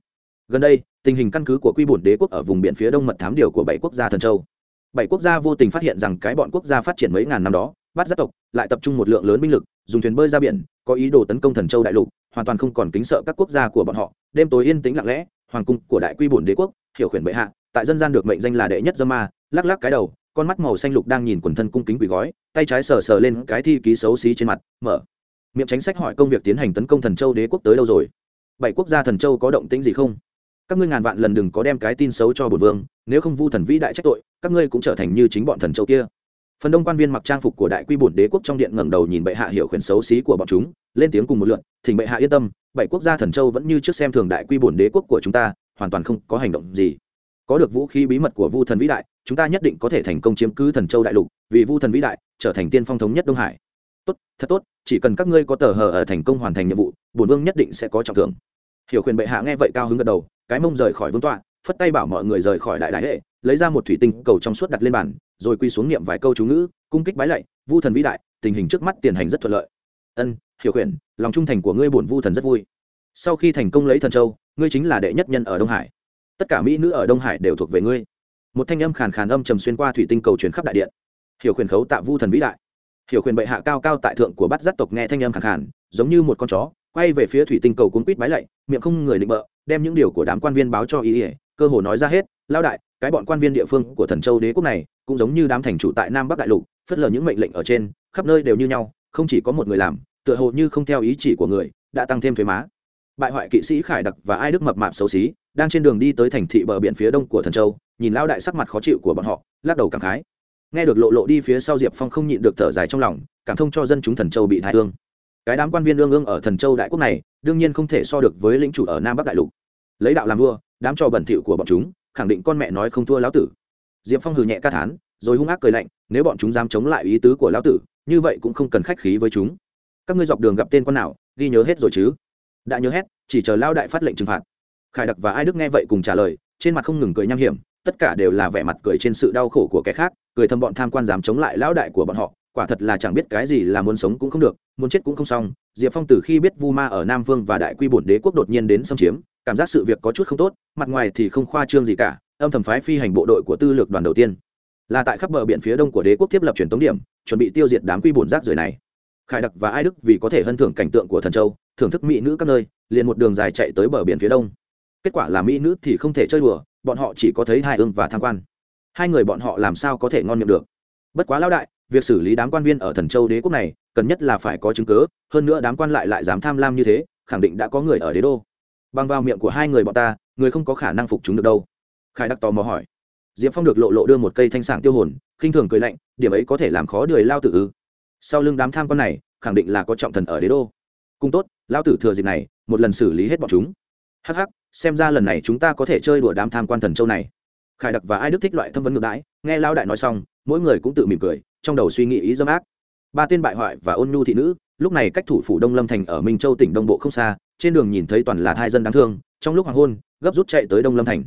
Gần đây, tình hình căn cứ của quy bổn đế quốc ở vùng biển phía đông mật thám điều của bảy quốc gia thần châu. Bảy quốc gia vô tình phát hiện rằng cái bọn quốc gia phát triển mấy ngàn năm đó, bắt giác tộc, lại tập trung một lượng lớn binh lực, dùng thuyền bơi ra biển, có ý đồ tấn công thần châu đại lục, hoàn toàn không còn kính sợ các quốc gia của bọn họ. Đêm tối yên tĩnh lặng lẽ, hoàng cung của đại quy bổn đế quốc, hiểu khuyển bệ hạ, tại dân gian được mệnh danh là đệ nhất dâm ma, lắc lắc cái đầu con mắt màu xanh lục đang nhìn quần thân cung kính quỳ gói, tay trái sờ sờ lên cái thi ký xấu xí trên mặt, mở. Miệng tránh sách hỏi công việc tiến hành tấn công thần châu đế quốc tới đâu rồi? Bảy quốc gia thần châu có động tĩnh gì không? Các ngươi ngàn vạn lần đừng có đem cái tin xấu cho bổn vương, nếu không vu thần vĩ đại trách tội, các ngươi cũng trở thành như chính bọn thần châu kia. Phần đông quan viên mặc trang phục của đại quy bổn đế quốc trong điện ngẩng đầu nhìn bệ hạ hiểu khuyển xấu xí của bọn chúng, lên tiếng cùng một lượn, thỉnh bệ hạ yên tâm, bảy quốc gia thần châu vẫn như trước xem thường đại quy bổn đế quốc của chúng ta, hoàn toàn không có hành động gì. Có được vũ khí bí mật của vu thần vĩ đại chúng ta nhất định có thể thành công chiếm cứ thần châu đại lục, vì vu thần vĩ đại, trở thành tiên phong thống nhất đông hải. Tốt, thật tốt, chỉ cần các ngươi có tờ hờ ở thành công hoàn thành nhiệm vụ, bổn vương nhất định sẽ có trọng thưởng. Hiểu khuyển bệ hạ nghe vậy cao hứng gật đầu, cái mông rời khỏi vương tọa, phất tay bảo mọi người rời khỏi đại đại hệ, lấy ra một thủy tinh cầu trong suốt đặt lên bàn, rồi quy xuống niệm vài câu chú ngữ, cung kích bái lạy, vu thần vĩ đại, tình hình trước mắt tiền hành rất thuận lợi. Ân, hiểu khuyển, lòng trung thành của ngươi bổn vu thần rất vui. Sau khi thành công lấy thần châu, ngươi chính là đệ nhất nhân ở đông hải. Tất cả mỹ nữ ở đông hải đều thuộc về ngươi một thanh âm khàn khàn âm trầm xuyên qua thủy tinh cầu truyền khắp đại điện. Hiểu khuyển khấu tạ vu thần vĩ đại. Hiểu khuyển bệ hạ cao cao tại thượng của bắt giác tộc nghe thanh âm khàn khàn, giống như một con chó, quay về phía thủy tinh cầu cuốn quýt bái lạy, miệng không người định bợ, đem những điều của đám quan viên báo cho ý ỉa cơ hồ nói ra hết lao đại, cái bọn quan viên địa phương của thần châu đế quốc này, cũng giống như đám thành chủ tại nam bắc đại lục, phớt lờ những mệnh lệnh ở trên, khắp nơi đều như nhau, không chỉ có một người làm, tựa hồ như không theo ý chỉ của người, đã tăng thêm thuế má bại hoại kỵ sĩ khải đặc và ai đức mập mạp xấu xí, đang trên đường đi tới thành thị bờ biển phía đông của thần châu, nhìn lao đại sắc mặt khó chịu của bọn họ, lắc đầu cảm khái. Nghe được lộ lộ đi phía sau diệp phong không nhịn được thở dài trong lòng, cảm thông cho dân chúng thần châu bị thái thương cái đám quan viên ương ương ở thần châu đại quốc này, đương nhiên không thể so được với lĩnh chủ ở nam bắc đại lục. Lấy đạo làm vua, đám trò bẩn thỉu của bọn chúng, khẳng định con mẹ nói không thua lão tử. Diệp phong hừ nhẹ ca thán, rồi hung ác cười lạnh, nếu bọn chúng dám chống lại ý tứ của lão tử, như vậy cũng không cần khách khí với chúng. Các ngươi dọc đường gặp tên con nào, ghi nhớ hết rồi chứ? Đã nhớ hết, chỉ chờ lao đại phát lệnh trừng phạt. Khải đặc và ai đức nghe vậy cùng trả lời, trên mặt không ngừng cười nham hiểm, tất cả đều là vẻ mặt cười trên sự đau khổ của kẻ khác, cười thầm bọn tham quan dám chống lại lão đại của bọn họ, quả thật là chẳng biết cái gì là muốn sống cũng không được, muốn chết cũng không xong. Diệp phong từ khi biết vu ma ở nam vương và đại quy bổn đế quốc đột nhiên đến xâm chiếm, cảm giác sự việc có chút không tốt, mặt ngoài thì không khoa trương gì cả, âm thầm phái phi hành bộ đội của tư lược đoàn đầu tiên. Là tại khắp bờ biển phía đông của đế quốc thiết lập truyền tống điểm, chuẩn bị tiêu diệt đám quy bổn rác rưởi này. Khải đặc và ai đức vì có thể hân thưởng cảnh tượng của thần châu thưởng thức mỹ nữ các nơi, liền một đường dài chạy tới bờ biển phía đông. Kết quả là mỹ nữ thì không thể chơi đùa, bọn họ chỉ có thấy hai ương và tham quan. Hai người bọn họ làm sao có thể ngon miệng được? Bất quá lão đại, việc xử lý đám quan viên ở thần châu đế quốc này, cần nhất là phải có chứng cứ. hơn nữa đám quan lại lại dám tham lam như thế, khẳng định đã có người ở đế đô. Bằng vào miệng của hai người bọn ta, người không có khả năng phục chúng được đâu. Khải đặc tò mò hỏi. Diệp phong được lộ lộ đưa một cây thanh sảng tiêu hồn, khinh thường cười lạnh, điểm ấy có thể làm khó đười lao tự ư? Sau lưng đám tham quan này, khẳng định là có trọng thần ở đế đô. Cung tốt lao tử thừa dịp này, một lần xử lý hết bọn chúng. Hắc hắc, xem ra lần này chúng ta có thể chơi đùa đám tham quan thần châu này. Khải đặc và ai đức thích loại thâm vấn ngược đãi, nghe lao đại nói xong, mỗi người cũng tự mỉm cười, trong đầu suy nghĩ ý dâm ác. Ba tên bại hoại và ôn nhu thị nữ, lúc này cách thủ phủ đông lâm thành ở minh châu tỉnh đông bộ không xa, trên đường nhìn thấy toàn là thai dân đáng thương, trong lúc hoàng hôn, gấp rút chạy tới đông lâm thành.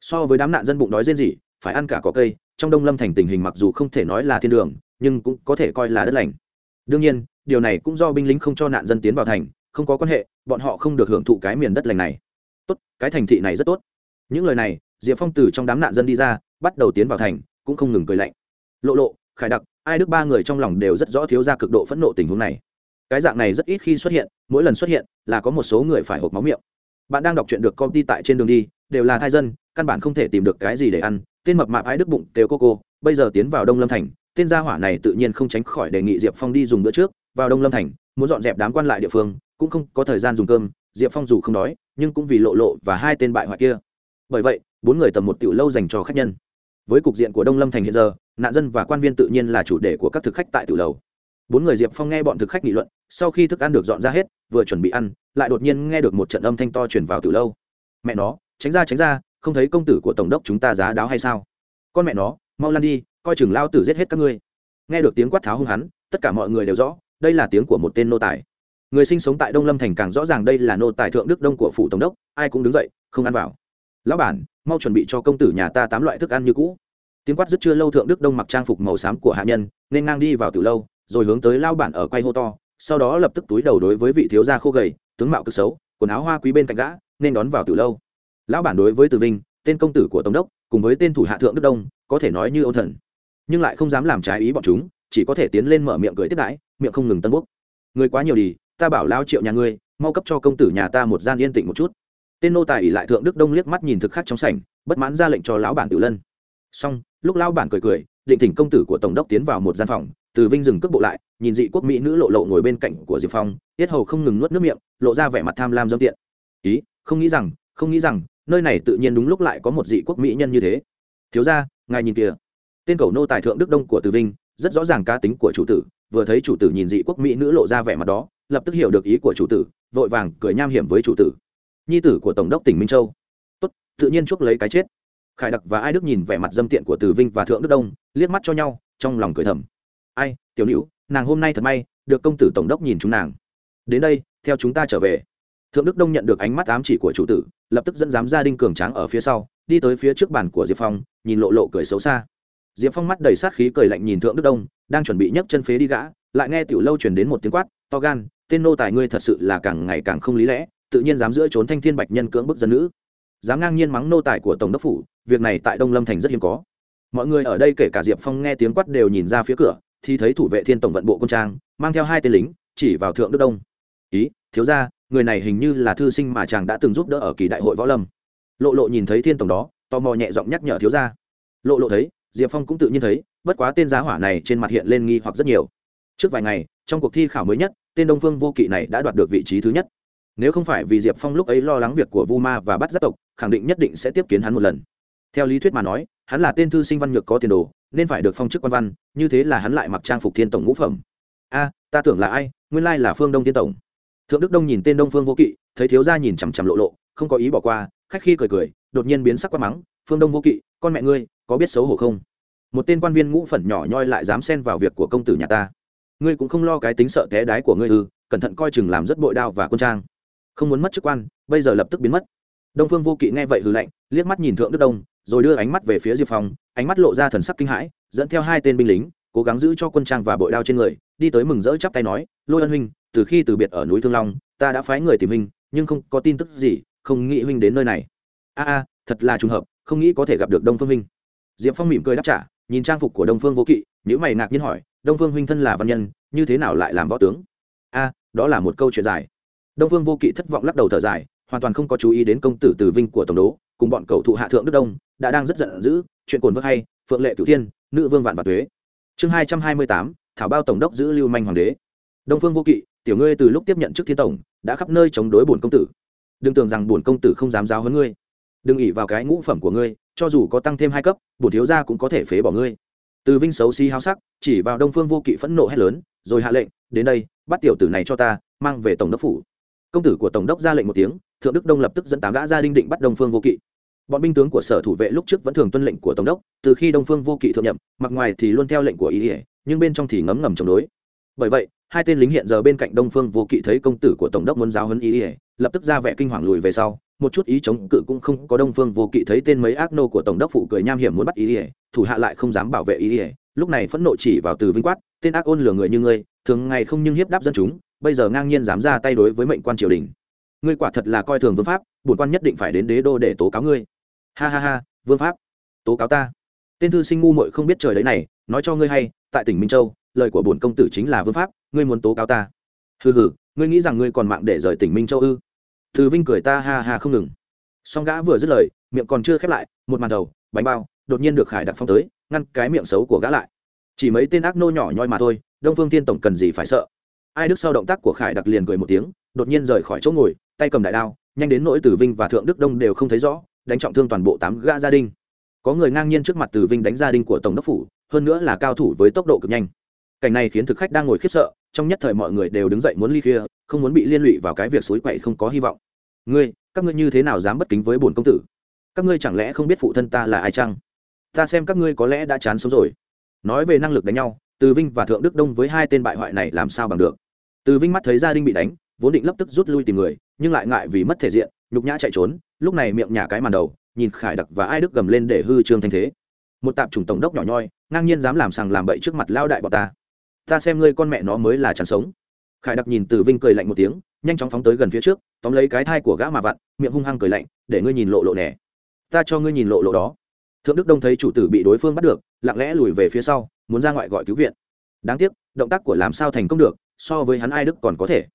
So với đám nạn dân bụng đói rên rỉ, phải ăn cả cỏ cây, trong đông lâm thành tình hình mặc dù không thể nói là thiên đường, nhưng cũng có thể coi là đất lành. Đương nhiên, điều này cũng do binh lính không cho nạn dân tiến vào thành không có quan hệ, bọn họ không được hưởng thụ cái miền đất lành này. Tốt, cái thành thị này rất tốt. Những lời này, diệp phong từ trong đám nạn dân đi ra, bắt đầu tiến vào thành, cũng không ngừng cười lạnh. Lộ lộ, khải đặc, ai đức ba người trong lòng đều rất rõ thiếu ra cực độ phẫn nộ tình huống này. Cái dạng này rất ít khi xuất hiện, mỗi lần xuất hiện là có một số người phải hộp máu miệng. Bạn đang đọc chuyện được công ty tại trên đường đi, đều là thai dân, căn bản không thể tìm được cái gì để ăn. Tên mập mạp ái đức bụng đều cô cô, bây giờ tiến vào đông lâm thành, tên gia hỏa này tự nhiên không tránh khỏi đề nghị diệp phong đi dùng bữa trước, vào đông lâm thành muốn dọn dẹp đám quan lại địa phương, cũng không có thời gian dùng cơm, diệp phong dù không đói, nhưng cũng vì lộ lộ và hai tên bại hoại kia. Bởi vậy, bốn người tầm một tiểu lâu dành cho khách nhân. Với cục diện của đông lâm thành hiện giờ, nạn dân và quan viên tự nhiên là chủ đề của các thực khách tại tiểu lầu. Bốn người diệp phong nghe bọn thực khách nghị luận, sau khi thức ăn được dọn ra hết, vừa chuẩn bị ăn, lại đột nhiên nghe được một trận âm thanh to chuyển vào tiểu lâu. Mẹ nó, tránh ra tránh ra, không thấy công tử của tổng đốc chúng ta giá đáo hay sao? Con mẹ nó, mau lăn đi, coi chừng lao tử giết hết các ngươi. Nghe được tiếng quát tháo hung hắn tất cả mọi người đều rõ đây là tiếng của một tên nô tài. Người sinh sống tại đông lâm thành càng rõ ràng đây là nô tài thượng đức đông của phủ tổng đốc, ai cũng đứng dậy, không ăn vào. Lão bản, mau chuẩn bị cho công tử nhà ta tám loại thức ăn như cũ. Tiếng quát rất chưa lâu thượng đức đông mặc trang phục màu xám của hạ nhân, nên ngang đi vào từ lâu, rồi hướng tới lao bản ở quay hô to, sau đó lập tức túi đầu đối với vị thiếu gia khô gầy, tướng mạo cực xấu, quần áo hoa quý bên cạnh gã, nên đón vào từ lâu. Lão bản đối với từ vinh, tên công tử của tổng đốc, cùng với tên thủ hạ thượng đức đông, có thể nói như ôn thần, nhưng lại không dám làm trái ý bọn chúng, chỉ có thể tiến lên mở miệng cười tiếp đãi miệng không ngừng tân bốc. Người quá nhiều đi, ta bảo lao triệu nhà ngươi, mau cấp cho công tử nhà ta một gian yên tĩnh một chút. Tên nô tài ỉ lại thượng đức đông liếc mắt nhìn thực khách trong sảnh, bất mãn ra lệnh cho lão bản tự lân. Xong, lúc lão bản cười cười, định thỉnh công tử của tổng đốc tiến vào một gian phòng, từ vinh dừng cước bộ lại, nhìn dị quốc mỹ nữ lộ lộ ngồi bên cạnh của diệp phong, tiết hầu không ngừng nuốt nước miệng, lộ ra vẻ mặt tham lam dâm tiện. Ý, không nghĩ rằng, không nghĩ rằng, nơi này tự nhiên đúng lúc lại có một dị quốc mỹ nhân như thế. Thiếu ra ngài nhìn kìa. Tên cầu nô tài thượng đức đông của từ vinh, rất rõ ràng cá tính của chủ tử vừa thấy chủ tử nhìn dị quốc mỹ nữ lộ ra vẻ mặt đó, lập tức hiểu được ý của chủ tử, vội vàng cười nham hiểm với chủ tử. Nhi tử của tổng đốc tỉnh minh châu. Tốt, tự nhiên chuốc lấy cái chết. Khải đặc và ai đức nhìn vẻ mặt dâm tiện của từ vinh và thượng đức đông, liếc mắt cho nhau, trong lòng cười thầm. Ai, tiểu nữ, nàng hôm nay thật may, được công tử tổng đốc nhìn chúng nàng. Đến đây, theo chúng ta trở về. Thượng đức đông nhận được ánh mắt ám chỉ của chủ tử, lập tức dẫn dám gia đinh cường tráng ở phía sau, đi tới phía trước bàn của diệp phong, nhìn lộ lộ cười xấu xa diệp phong mắt đầy sát khí cười lạnh nhìn thượng đức đông, đang chuẩn bị nhấc chân phế đi gã, lại nghe tiểu lâu chuyển đến một tiếng quát, to gan, tên nô tài ngươi thật sự là càng ngày càng không lý lẽ, tự nhiên dám giữa trốn thanh thiên bạch nhân cưỡng bức dân nữ. Dám ngang nhiên mắng nô tài của tổng đốc phủ, việc này tại đông lâm thành rất hiếm có. Mọi người ở đây kể cả diệp phong nghe tiếng quát đều nhìn ra phía cửa, thì thấy thủ vệ thiên tổng vận bộ quân trang, mang theo hai tên lính, chỉ vào thượng đức đông. Ý, thiếu ra người này hình như là thư sinh mà chàng đã từng giúp đỡ ở kỳ đại hội võ lâm. Lộ lộ nhìn thấy thiên tổng đó, tò mò nhẹ giọng nhắc nhở thiếu ra lộ lộ thấy diệp phong cũng tự nhiên thấy, bất quá tên giá hỏa này trên mặt hiện lên nghi hoặc rất nhiều. Trước vài ngày, trong cuộc thi khảo mới nhất, tên đông phương vô kỵ này đã đoạt được vị trí thứ nhất. Nếu không phải vì diệp phong lúc ấy lo lắng việc của vu ma và bắt giác tộc, khẳng định nhất định sẽ tiếp kiến hắn một lần. Theo lý thuyết mà nói, hắn là tên thư sinh văn nhược có tiền đồ, nên phải được phong chức quan văn, như thế là hắn lại mặc trang phục thiên tổng ngũ phẩm. A, ta tưởng là ai? Nguyên lai là phương đông thiên tổng. Thượng đức đông nhìn tên đông phương vô kỵ, thấy thiếu gia nhìn chằm chằm lộ lộ, không có ý bỏ qua, khách khi cười cười, đột nhiên biến sắc quát mắng, phương đông vô kỵ, con mẹ ngươi có biết xấu hổ không? Một tên quan viên ngũ phần nhỏ nhoi lại dám xen vào việc của công tử nhà ta. Ngươi cũng không lo cái tính sợ té đái của ngươi ư, cẩn thận coi chừng làm rất bội đao và quân trang. Không muốn mất chức quan, bây giờ lập tức biến mất. Đông phương vô kỵ nghe vậy hừ lạnh, liếc mắt nhìn thượng đức đông, rồi đưa ánh mắt về phía diệp phong, ánh mắt lộ ra thần sắc kinh hãi, dẫn theo hai tên binh lính, cố gắng giữ cho quân trang và bội đao trên người, đi tới mừng rỡ chắp tay nói, lôi ân huynh, từ khi từ biệt ở núi thương long, ta đã phái người tìm huynh, nhưng không có tin tức gì, không nghĩ huynh đến nơi này. A a, thật là trùng hợp, không nghĩ có thể gặp được đông phương huynh diệp phong mỉm cười đáp trả, nhìn trang phục của đông phương vô kỵ nhữ mày ngạc nhiên hỏi, đông phương huynh thân là văn nhân, như thế nào lại làm võ tướng? A, đó là một câu chuyện dài. Đông phương vô kỵ thất vọng lắc đầu thở dài, hoàn toàn không có chú ý đến công tử từ vinh của tổng đố, cùng bọn cầu thụ hạ thượng đức đông, đã đang rất giận dữ, chuyện cồn vớt hay, phượng lệ cửu tiên nữ vương vạn và tuế. Chương hai trăm hai mươi tám, thảo bao tổng đốc giữ lưu manh hoàng đế. Đông phương vô kỵ, tiểu ngươi từ lúc tiếp nhận chức thiên tổng, đã khắp nơi chống đối bổn công tử. Đừng tưởng rằng bổn công tử không dám giáo hơn ngươi. Đừng ỉ vào cái ngũ phẩm của ngươi cho dù có tăng thêm hai cấp bổn thiếu gia cũng có thể phế bỏ ngươi. Từ vinh xấu xí háo sắc, chỉ vào đông phương vô kỵ phẫn nộ hét lớn, rồi hạ lệnh, đến đây, bắt tiểu tử này cho ta, mang về tổng đốc phủ. Công tử của tổng đốc ra lệnh một tiếng, thượng đức đông lập tức dẫn tám gã gia đinh định bắt đông phương vô kỵ. Bọn binh tướng của sở thủ vệ lúc trước vẫn thường tuân lệnh của tổng đốc, từ khi đông phương vô kỵ thượng nhậm, mặc ngoài thì luôn theo lệnh của ý ỉa nhưng bên trong thì ngấm ngầm chống đối. Bởi vậy, hai tên lính hiện giờ bên cạnh đông phương vô kỵ thấy công tử của tổng đốc muốn giáo huấn ý ỉa lập tức ra vẻ kinh hoàng lùi về sau, một chút ý chống cự cũng không có đông phương vô kỵ thấy tên mấy ác nô của tổng đốc phụ cười nham hiểm muốn bắt ý ỉa, thủ hạ lại không dám bảo vệ ý ỉa, lúc này phẫn nộ chỉ vào từ vinh quát, tên ác ôn lừa người như ngươi, thường ngày không nhưng hiếp đáp dân chúng, bây giờ ngang nhiên dám ra tay đối với mệnh quan triều đình. Ngươi quả thật là coi thường vương pháp, bổn quan nhất định phải đến đế đô để tố cáo ngươi. Ha ha ha, vương pháp, tố cáo ta. Tên thư sinh ngu muội không biết trời đấy này, nói cho ngươi hay, tại tỉnh minh châu, lời của bổn công tử chính là vương pháp, ngươi muốn tố cáo ta. Hừ hừ, ngươi nghĩ rằng ngươi còn mạng để rời tỉnh minh châu ư? Từ vinh cười ta ha ha không ngừng. Song gã vừa dứt lời, miệng còn chưa khép lại, một màn đầu, bánh bao, đột nhiên được khải đặc phong tới, ngăn cái miệng xấu của gã lại. Chỉ mấy tên ác nô nhỏ nhoi mà thôi, đông phương thiên tổng cần gì phải sợ. Ai đức sau động tác của khải đặc liền cười một tiếng, đột nhiên rời khỏi chỗ ngồi, tay cầm đại đao, nhanh đến nỗi tử vinh và thượng đức đông đều không thấy rõ, đánh trọng thương toàn bộ tám gã gia đình. Có người ngang nhiên trước mặt tử vinh đánh gia đình của tổng đốc phủ, hơn nữa là cao thủ với tốc độ cực nhanh. Cảnh này khiến thực khách đang ngồi khiếp sợ, trong nhất thời mọi người đều đứng dậy muốn ly khia không muốn bị liên lụy vào cái việc suối quậy không có hy vọng ngươi, các ngươi như thế nào dám bất kính với bổn công tử? Các ngươi chẳng lẽ không biết phụ thân ta là ai chăng? Ta xem các ngươi có lẽ đã chán sống rồi. Nói về năng lực đánh nhau, từ vinh và thượng đức đông với hai tên bại hoại này làm sao bằng được? Từ vinh mắt thấy gia đình bị đánh, vốn định lập tức rút lui tìm người, nhưng lại ngại vì mất thể diện, nhục nhã chạy trốn, lúc này miệng nhả cái màn đầu, nhìn khải đặc và ai đức gầm lên để hư trương thanh thế. Một tạp chủng tổng đốc nhỏ nhoi, ngang nhiên dám làm sằng làm bậy trước mặt lao đại bọn ta. Ta xem ngươi con mẹ nó mới là chẳng sống. Khải đặc nhìn từ vinh cười lạnh một tiếng nhanh chóng phóng tới gần phía trước, tóm lấy cái thai của gã mà vặn, miệng hung hăng cười lạnh, để ngươi nhìn lộ lộ nẻ ta cho ngươi nhìn lộ lộ đó. Thượng đức đông thấy chủ tử bị đối phương bắt được, lặng lẽ lùi về phía sau, muốn ra ngoại gọi cứu viện. Đáng tiếc, động tác của làm sao thành công được, so với hắn ai đức còn có thể.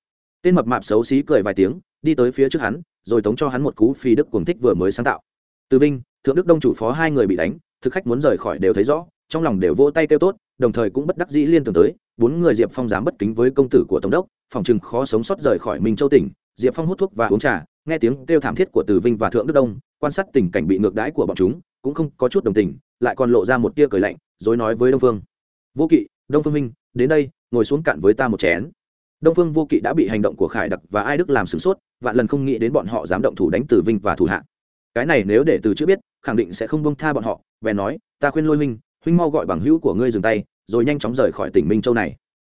Tên mập mạp xấu xí cười vài tiếng, đi tới phía trước hắn, rồi tống cho hắn một cú phi đức cuồng thích vừa mới sáng tạo. Từ vinh, thượng đức đông chủ phó hai người bị đánh, thực khách muốn rời khỏi đều thấy rõ, trong lòng đều vỗ tay kêu tốt, đồng thời cũng bất đắc dĩ liên tưởng tới bốn người diệp phong dám bất kính với công tử của tổng đốc, phòng chừng khó sống sót rời khỏi minh châu tỉnh, diệp phong hút thuốc và uống trà, nghe tiếng kêu thảm thiết của Tử vinh và thượng đức đông, quan sát tình cảnh bị ngược đãi của bọn chúng, cũng không có chút đồng tình, lại còn lộ ra một tia cười lạnh rồi nói với đông phương. Vô kỵ, đông phương minh, đến đây, ngồi xuống cạn với ta một chén. Đông phương vô kỵ đã bị hành động của khải đặc và ai đức làm sửng sốt, vạn lần không nghĩ đến bọn họ dám động thủ đánh Tử vinh và thủ hạ. Cái này nếu để từ chữ biết, khẳng định sẽ không bông tha bọn họ, bèn nói, ta khuyên lôi minh, huynh mau gọi bằng hữu của ngươi dừng tay rồi nhanh chóng rời khỏi tỉnh minh châu này.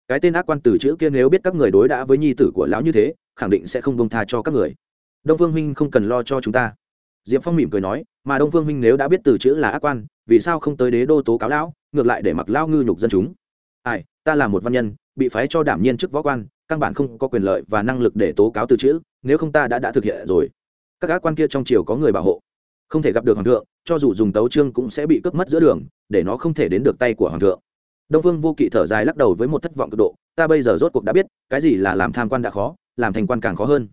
Cái tên ác quan từ chữ kia nếu biết các người đối đã với nhi tử của lão như thế, khẳng định sẽ không bông tha cho các người. Đông phương huynh không cần lo cho chúng ta. Diệp phong mỉm cười nói, mà đông phương huynh nếu đã biết từ chữ là ác quan, vì sao không tới đế đô tố cáo lão, ngược lại để mặc lão ngư nhục dân chúng? Ai, ta là một văn nhân, bị phái cho đảm nhiên chức võ quan, căn bản không có quyền lợi và năng lực để tố cáo từ chữ, nếu không ta đã đã thực hiện rồi. Các ác quan kia trong triều có người bảo hộ. Không thể gặp được hoàng thượng, cho dù dùng tấu trương cũng sẽ bị cướp mất giữa đường, để nó không thể đến được tay của hoàng thượng đông Phương vô kỵ thở dài lắc đầu với một thất vọng cực độ, ta bây giờ rốt cuộc đã biết, cái gì là làm tham quan đã khó, làm thành quan càng khó hơn.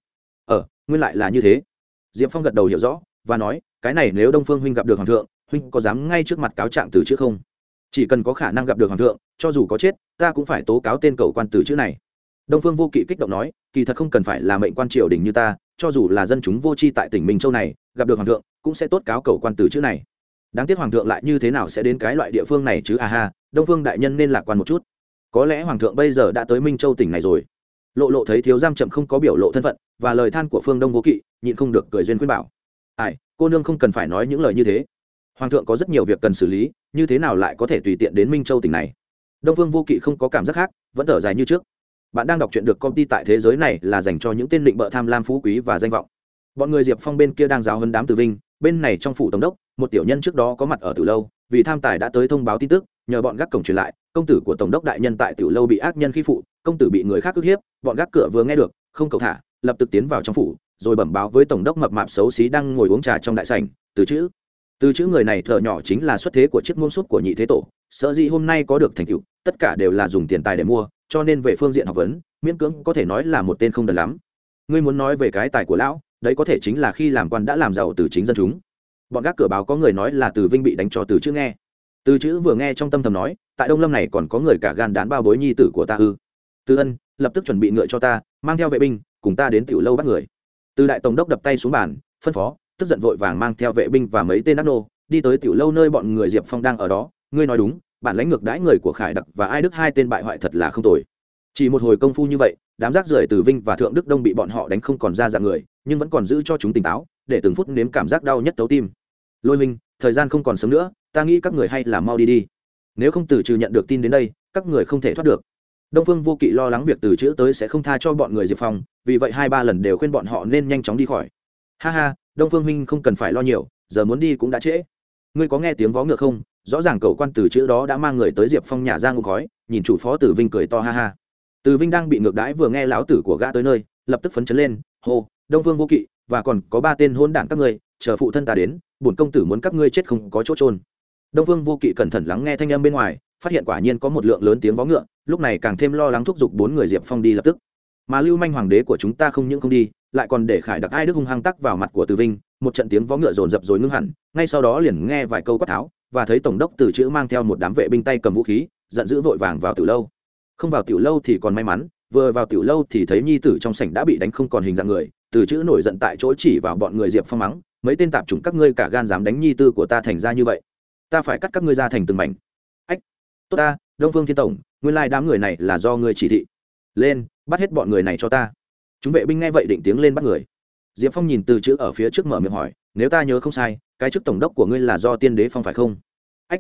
Ờ nguyên lại là như thế? Diệp phong gật đầu hiểu rõ và nói, cái này nếu đông phương huynh gặp được hoàng thượng, huynh có dám ngay trước mặt cáo trạng từ chữ không? Chỉ cần có khả năng gặp được hoàng thượng, cho dù có chết, ta cũng phải tố cáo tên cầu quan từ chữ này. Đông phương vô kỵ kích động nói, kỳ thật không cần phải là mệnh quan triều đình như ta, cho dù là dân chúng vô tri tại tỉnh minh châu này, gặp được hoàng thượng, cũng sẽ tốt cáo cầu quan từ chữ này đáng tiếc hoàng thượng lại như thế nào sẽ đến cái loại địa phương này chứ? À ha, đông phương đại nhân nên lạc quan một chút. Có lẽ hoàng thượng bây giờ đã tới minh châu tỉnh này rồi. Lộ lộ thấy thiếu giam chậm không có biểu lộ thân phận và lời than của phương đông vô kỵ, nhịn không được cười duyên khuyên bảo. Ai, cô nương không cần phải nói những lời như thế. Hoàng thượng có rất nhiều việc cần xử lý, như thế nào lại có thể tùy tiện đến minh châu tỉnh này? Đông phương vô kỵ không có cảm giác khác, vẫn thở dài như trước. Bạn đang đọc chuyện được công ty tại thế giới này là dành cho những tên định bợ tham lam phú quý và danh vọng. Bọn người diệp phong bên kia đang giáo hơn đám tử vinh bên này trong phủ tổng đốc, một tiểu nhân trước đó có mặt ở từ lâu, vì tham tài đã tới thông báo tin tức, nhờ bọn gác cổng truyền lại, công tử của tổng đốc đại nhân tại tiểu lâu bị ác nhân khi phụ, công tử bị người khác ức hiếp, bọn gác cửa vừa nghe được, không cầu thả, lập tức tiến vào trong phủ, rồi bẩm báo với tổng đốc mập mạp xấu xí đang ngồi uống trà trong đại sảnh, từ chữ. Từ chữ người này thợ nhỏ chính là xuất thế của chiếc môn súp của nhị thế tổ sợ gì hôm nay có được thành tựu, tất cả đều là dùng tiền tài để mua, cho nên về phương diện học vấn, miễn cưỡng có thể nói là một tên không đần lắm. Ngươi muốn nói về cái tài của lão? Đấy có thể chính là khi làm quan đã làm giàu từ chính dân chúng. Bọn gác cửa báo có người nói là từ vinh bị đánh cho từ chữ nghe. Từ chữ vừa nghe trong tâm thầm nói, tại đông lâm này còn có người cả gan đán bao bối nhi tử của ta ư. Từ ân, lập tức chuẩn bị ngựa cho ta, mang theo vệ binh, cùng ta đến tiểu lâu bắt người. Từ đại tổng đốc đập tay xuống bàn, phân phó, tức giận vội vàng mang theo vệ binh và mấy tên đắc nô, đi tới tiểu lâu nơi bọn người diệp phong đang ở đó. Ngươi nói đúng, bản lãnh ngược đãi người của khải đặc và ai đức hai tên bại hoại thật là không tồi. Chỉ một hồi công phu như vậy, đám rác rưởi từ vinh và thượng đức đông bị bọn họ đánh không còn ra dạng người nhưng vẫn còn giữ cho chúng tỉnh táo, để từng phút nếm cảm giác đau nhất tấu tim. Lôi minh, thời gian không còn sớm nữa, ta nghĩ các người hay là mau đi đi. Nếu không từ trừ nhận được tin đến đây, các người không thể thoát được. Đông phương vô kỵ lo lắng việc từ chữ tới sẽ không tha cho bọn người diệp phong, vì vậy hai ba lần đều khuyên bọn họ nên nhanh chóng đi khỏi. Ha ha, đông phương minh không cần phải lo nhiều, giờ muốn đi cũng đã trễ. Ngươi có nghe tiếng vó ngựa không? Rõ ràng cầu quan từ chữ đó đã mang người tới diệp phong nhà ra ngục khói, nhìn chủ phó tử vinh cười to ha ha. Tử vinh đang bị ngược đãi vừa nghe láo tử của gã tới nơi, lập tức phấn chấn lên, hô đông Vương vô kỵ, và còn có ba tên hôn đảng các ngươi, chờ phụ thân ta đến, bổn công tử muốn các ngươi chết không có chỗ trôn đông Vương vô kỵ cẩn thận lắng nghe thanh âm bên ngoài, phát hiện quả nhiên có một lượng lớn tiếng vó ngựa, lúc này càng thêm lo lắng thúc giục bốn người diệp phong đi lập tức. Mà lưu manh hoàng đế của chúng ta không những không đi, lại còn để khải đặc ai đức hung hăng tắc vào mặt của từ vinh, một trận tiếng vó ngựa rồn rập rồi ngưng hẳn, ngay sau đó liền nghe vài câu quát tháo, và thấy tổng đốc từ chữ mang theo một đám vệ binh tay cầm vũ khí, giận dữ vội vàng vào tiểu lâu. Không vào tiểu lâu thì còn may mắn, vừa vào tiểu lâu thì thấy nhi tử trong sảnh đã bị đánh không còn hình dạng người từ chữ nổi giận tại chỗ chỉ vào bọn người diệp phong mắng, mấy tên tạp chủng các ngươi cả gan dám đánh nhi tư của ta thành ra như vậy. Ta phải cắt các ngươi ra thành từng mảnh. Ách, tốt ta, đông phương thiên tổng, nguyên lai đám người này là do ngươi chỉ thị. Lên, bắt hết bọn người này cho ta. Chúng vệ binh nghe vậy định tiếng lên bắt người. Diệp phong nhìn từ chữ ở phía trước mở miệng hỏi, nếu ta nhớ không sai, cái chức tổng đốc của ngươi là do tiên đế phong phải không? Ách,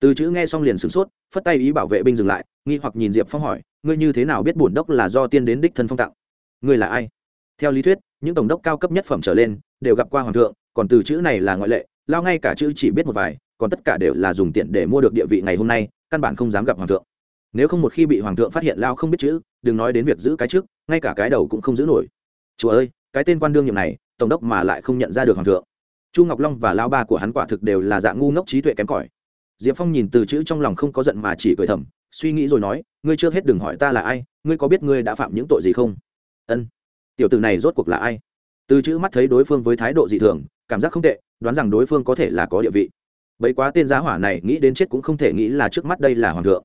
từ chữ nghe xong liền sửng sốt, phất tay ý bảo vệ binh dừng lại, nghi hoặc nhìn diệp phong hỏi, ngươi như thế nào biết bổn đốc là do tiên đến đích thân phong tặng? Ngươi là ai? Theo lý thuyết những tổng đốc cao cấp nhất phẩm trở lên đều gặp qua hoàng thượng, còn từ chữ này là ngoại lệ, lao ngay cả chữ chỉ biết một vài, còn tất cả đều là dùng tiền để mua được địa vị ngày hôm nay, căn bản không dám gặp hoàng thượng. Nếu không một khi bị hoàng thượng phát hiện lao không biết chữ, đừng nói đến việc giữ cái trước, ngay cả cái đầu cũng không giữ nổi. Chúa ơi, cái tên quan đương nhiệm này, tổng đốc mà lại không nhận ra được hoàng thượng. Chu ngọc long và lao ba của hắn quả thực đều là dạng ngu ngốc trí tuệ kém cỏi. Diệp phong nhìn từ chữ trong lòng không có giận mà chỉ cười thầm, suy nghĩ rồi nói, ngươi chưa hết đừng hỏi ta là ai, ngươi có biết ngươi đã phạm những tội gì không? Ân tiểu t ử này rốt cuộc là ai? Từ chữ mắt thấy đối phương với thái độ dị thường, cảm giác không tệ, đoán rằng đối phương có thể là có địa vị. Bấy quá tên giá hỏa này, nghĩ đến chết cũng không thể nghĩ là trước mắt đây là hoàng thượng.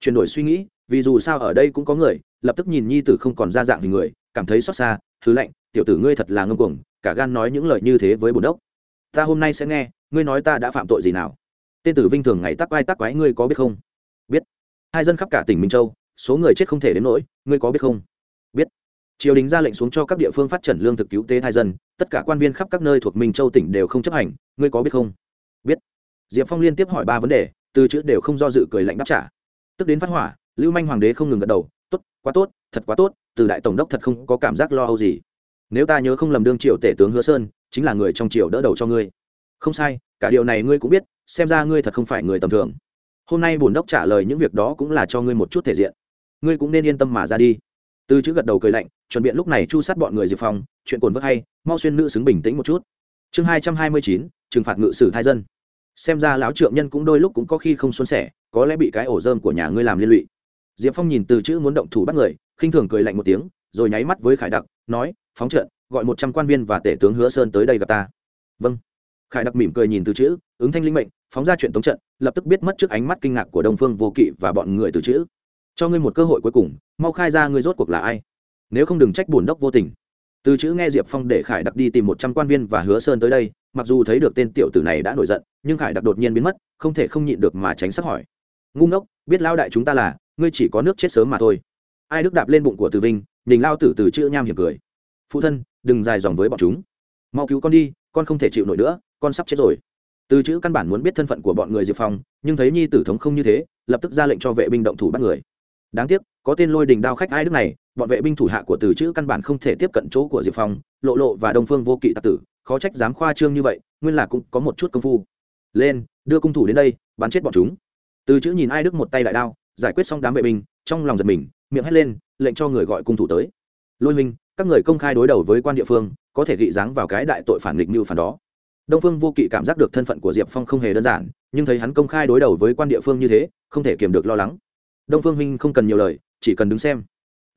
Chuyển đổi suy nghĩ, vì dù sao ở đây cũng có người, lập tức nhìn nhi tử không còn ra dạng hình người, cảm thấy xót xa thứ lạnh, tiểu tử ngươi thật là ngông cuồng, cả gan nói những lời như thế với bồn đốc. Ta hôm nay sẽ nghe, ngươi nói ta đã phạm tội gì nào? Tên tử vinh thường ngày tắc vai tắc quái, ngươi có biết không? Biết. Hai dân khắp cả tỉnh minh châu, số người chết không thể đến nỗi ngươi có biết không? Triều đình ra lệnh xuống cho các địa phương phát triển lương thực cứu tế thai dân, tất cả quan viên khắp các nơi thuộc minh châu tỉnh đều không chấp hành, ngươi có biết không? Biết. Diệp phong liên tiếp hỏi ba vấn đề, từ chữ đều không do dự cười lạnh đáp trả. Tức đến phát hỏa, lưu manh hoàng đế không ngừng gật đầu, tốt, quá tốt, thật quá tốt, từ đại tổng đốc thật không có cảm giác lo âu gì. Nếu ta nhớ không lầm đương triệu tể tướng hứa sơn, chính là người trong triều đỡ đầu cho ngươi. Không sai, cả điều này ngươi cũng biết, xem ra ngươi thật không phải người tầm thường. Hôm nay bổn đốc trả lời những việc đó cũng là cho ngươi một chút thể diện. Ngươi cũng nên yên tâm mà ra đi từ chữ gật đầu cười lạnh, chuẩn bị lúc này chu sát bọn người diệp phong, chuyện cồn vớt hay, mau xuyên nữ xứng bình tĩnh một chút. Chương hai trăm hai mươi chín, trừng phạt ngự sử thai dân. Xem ra lão trượng nhân cũng đôi lúc cũng có khi không xuân sẻ, có lẽ bị cái ổ dơm của nhà ngươi làm liên lụy. Diệp phong nhìn từ chữ muốn động thủ bắt người, khinh thường cười lạnh một tiếng, rồi nháy mắt với khải đặc, nói, phóng trận, gọi một trăm quan viên và tể tướng hứa sơn tới đây gặp ta. Vâng. Khải đặc mỉm cười nhìn từ chữ, ứng thanh linh mệnh, phóng ra chuyện tống trận, lập tức biết mất trước ánh mắt kinh ngạc của đông phương vô kỵ và bọn người từ chữ cho ngươi một cơ hội cuối cùng, mau khai ra ngươi rốt cuộc là ai. Nếu không đừng trách bùn đốc vô tình. Từ chữ nghe diệp phong để khải đặc đi tìm một trăm quan viên và hứa sơn tới đây, mặc dù thấy được tên tiểu tử này đã nổi giận, nhưng khải đặc đột nhiên biến mất, không thể không nhịn được mà tránh sắc hỏi. Ngu ngốc, biết lao đại chúng ta là, ngươi chỉ có nước chết sớm mà thôi. Ai đức đạp lên bụng của từ vinh nhìn lao tử từ chữ nham hiểm cười. Phụ thân, đừng dài dòng với bọn chúng. Mau cứu con đi, con không thể chịu nổi nữa, con sắp chết rồi. Từ chữ căn bản muốn biết thân phận của bọn người diệp phong, nhưng thấy nhi tử thống không như thế, lập tức ra lệnh cho vệ binh động thủ bắt người đáng tiếc, có tên lôi đình đao khách ai đức này, bọn vệ binh thủ hạ của từ chữ căn bản không thể tiếp cận chỗ của diệp phong, lộ lộ và đông phương vô kỵ tạc tử, khó trách dám khoa trương như vậy, nguyên là cũng có một chút công phu. Lên, đưa cung thủ đến đây, bắn chết bọn chúng. Từ chữ nhìn ai đức một tay đại đao, giải quyết xong đám vệ binh, trong lòng giật mình, miệng hét lên, lệnh cho người gọi cung thủ tới. Lôi minh, các người công khai đối đầu với quan địa phương, có thể gị dáng vào cái đại tội phản nghịch như phản đó. Đông phương vô kỵ cảm giác được thân phận của diệp phong không hề đơn giản, nhưng thấy hắn công khai đối đầu với quan địa phương như thế, không thể kiềm được lo lắng đông phương huynh không cần nhiều lời, chỉ cần đứng xem.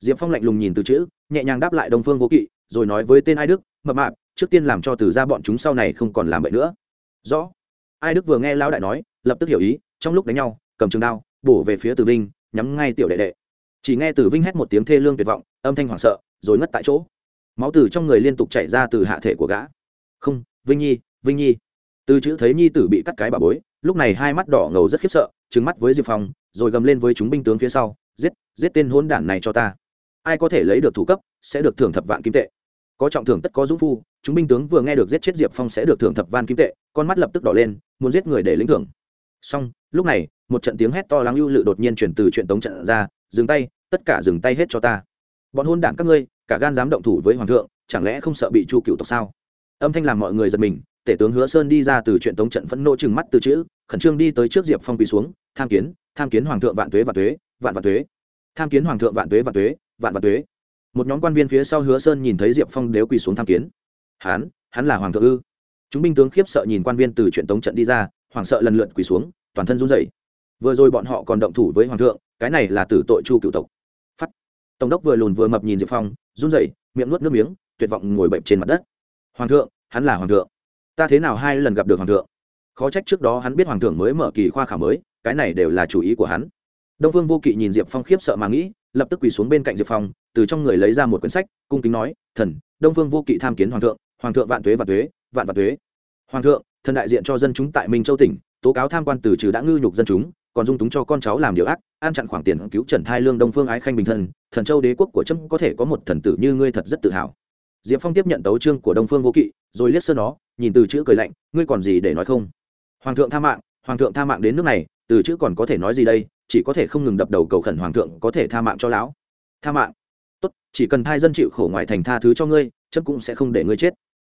Diệp phong lạnh lùng nhìn từ chữ, nhẹ nhàng đáp lại đông phương vô kỵ, rồi nói với tên ai đức, mập mạp, trước tiên làm cho từ ra bọn chúng sau này không còn làm vậy nữa. Rõ. Ai đức vừa nghe lão đại nói, lập tức hiểu ý, trong lúc đánh nhau, cầm trường đao, bổ về phía tử vinh, nhắm ngay tiểu đệ đệ. Chỉ nghe tử vinh hét một tiếng thê lương tuyệt vọng, âm thanh hoảng sợ, rồi ngất tại chỗ. Máu từ trong người liên tục chảy ra từ hạ thể của gã. Không, vinh nhi vinh nhi. Từ chữ thấy nhi tử bị cắt cái bà bối, lúc này hai mắt đỏ ngầu rất khiếp sợ trứng mắt với diệp phong rồi gầm lên với chúng binh tướng phía sau, giết giết tên hôn đản này cho ta. Ai có thể lấy được thủ cấp sẽ được thưởng thập vạn kim tệ. Có trọng thưởng tất có dũng phu, chúng binh tướng vừa nghe được giết chết diệp phong sẽ được thưởng thập vạn kim tệ, con mắt lập tức đỏ lên, muốn giết người để lĩnh thưởng. Xong, lúc này, một trận tiếng hét to lắng ưu lự đột nhiên chuyển từ chuyện tống trận ra, dừng tay, tất cả dừng tay hết cho ta. Bọn hôn đản các ngươi, cả gan dám động thủ với hoàng thượng, chẳng lẽ không sợ bị chu cựu tộc sao? Âm thanh làm mọi người giật mình tể tướng hứa sơn đi ra từ chuyện tống trận phẫn nộ chừng mắt từ chữ, khẩn trương đi tới trước diệp phong quỳ xuống, tham kiến tham kiến hoàng thượng vạn tuế vạn tuế, vạn vạn tuế. Tham kiến hoàng thượng vạn tuế vạn tuế, vạn vạn tuế. Một nhóm quan viên phía sau hứa sơn nhìn thấy diệp phong đều quỳ xuống tham kiến. Hắn hắn là hoàng thượng ư? Chúng binh tướng khiếp sợ nhìn quan viên từ chuyện tống trận đi ra hoàng sợ lần lượt quỳ xuống, toàn thân run rẩy. Vừa rồi bọn họ còn động thủ với hoàng thượng, cái này là tử tội chu cựu tộc. Phát. Tổng đốc vừa lùn vừa mập nhìn diệp phong, run rẩy, miệng nuốt nước miếng, tuyệt vọng ngồi bệnh trên mặt đất. Hoàng thượng, hắn là hoàng thượng ta thế nào hai lần gặp được hoàng thượng? Khó trách trước đó hắn biết hoàng thượng mới mở kỳ khoa khảo mới, cái này đều là chủ ý của hắn. Đông phương vô kỵ nhìn diệp phong khiếp sợ mà nghĩ, lập tức quỳ xuống bên cạnh diệp phong, từ trong người lấy ra một quyển sách, cung kính nói, thần, đông phương vô kỵ tham kiến hoàng thượng hoàng thượng vạn tuế vạn tuế, vạn vạn tuế. Hoàng thượng, thần đại diện cho dân chúng tại minh châu tỉnh, tố cáo tham quan từ trừ đã ngư nhục dân chúng, còn dung túng cho con cháu làm điều ác, an chặn khoản tiền cứu trần thai lương đông phương ái khanh bình thân, thần châu đế quốc của trâm có thể có một thần tử như ngươi thật rất tự hào. Diệp phong tiếp nhận tấu trương của đông phương vô kỵ, rồi liếc sơn nó nhìn từ chữ cười lạnh, ngươi còn gì để nói không? Hoàng thượng tha mạng, hoàng thượng tha mạng đến nước này, từ chữ còn có thể nói gì đây? Chỉ có thể không ngừng đập đầu cầu khẩn hoàng thượng có thể tha mạng cho lão. Tha mạng? Tốt, chỉ cần thai dân chịu khổ ngoài thành tha thứ cho ngươi, chấm cũng sẽ không để ngươi chết.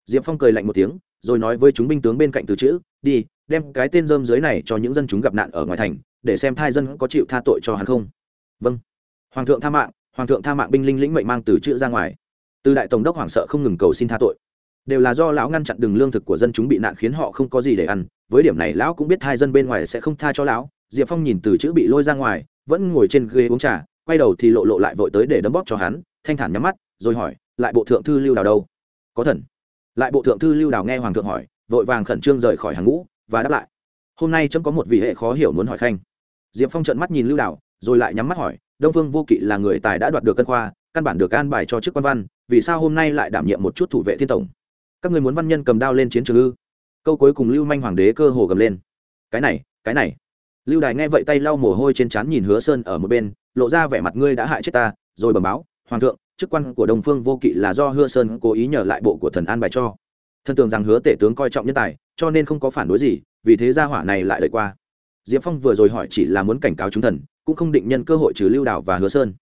Diệp phong cười lạnh một tiếng, rồi nói với chúng binh tướng bên cạnh từ chữ, đi, đem cái tên dơm dưới này cho những dân chúng gặp nạn ở ngoài thành, để xem thai dân có chịu tha tội cho hắn không. Vâng. Hoàng thượng tha mạng, hoàng thượng tha mạng binh linh lĩnh mệnh mang từ chữ ra ngoài. Từ đại tổng đốc hoảng sợ không ngừng cầu xin tha tội đều là do lão ngăn chặn đường lương thực của dân chúng bị nạn khiến họ không có gì để ăn. Với điểm này, lão cũng biết hai dân bên ngoài sẽ không tha cho lão. Diệp phong nhìn từ chữ bị lôi ra ngoài, vẫn ngồi trên ghế uống trà, quay đầu thì lộ lộ lại vội tới để đấm bóp cho hắn, thanh thản nhắm mắt, rồi hỏi, lại bộ thượng thư lưu đào đâu? Có thần. Lại bộ thượng thư lưu đào nghe hoàng thượng hỏi, vội vàng khẩn trương rời khỏi hàng ngũ và đáp lại, hôm nay chấm có một vị hệ khó hiểu muốn hỏi khanh. Diệp phong trợn mắt nhìn lưu đào, rồi lại nhắm mắt hỏi, đông phương vô kỵ là người tài đã đoạt được cân khoa, căn bản được an bài cho chức quan văn, vì sao hôm nay lại đảm nhiệm một chút thủ vệ thiên tổng? Các người muốn văn nhân cầm đao lên chiến trường ư? Câu cuối cùng lưu manh hoàng đế cơ hồ gầm lên. Cái này cái này. Lưu đài nghe vậy tay lau mồ hôi trên trán nhìn hứa sơn ở một bên, lộ ra vẻ mặt ngươi đã hại chết ta, rồi bẩm báo, hoàng thượng, chức quan của đồng phương vô kỵ là do hứa sơn cố ý nhờ lại bộ của thần an bài cho. Thần tưởng rằng hứa tể tướng coi trọng nhân tài, cho nên không có phản đối gì, vì thế gia hỏa này lại đợi qua. Diệp phong vừa rồi hỏi chỉ là muốn cảnh cáo chúng thần, cũng không định nhân cơ hội trừ lưu đảo và hứa sơn.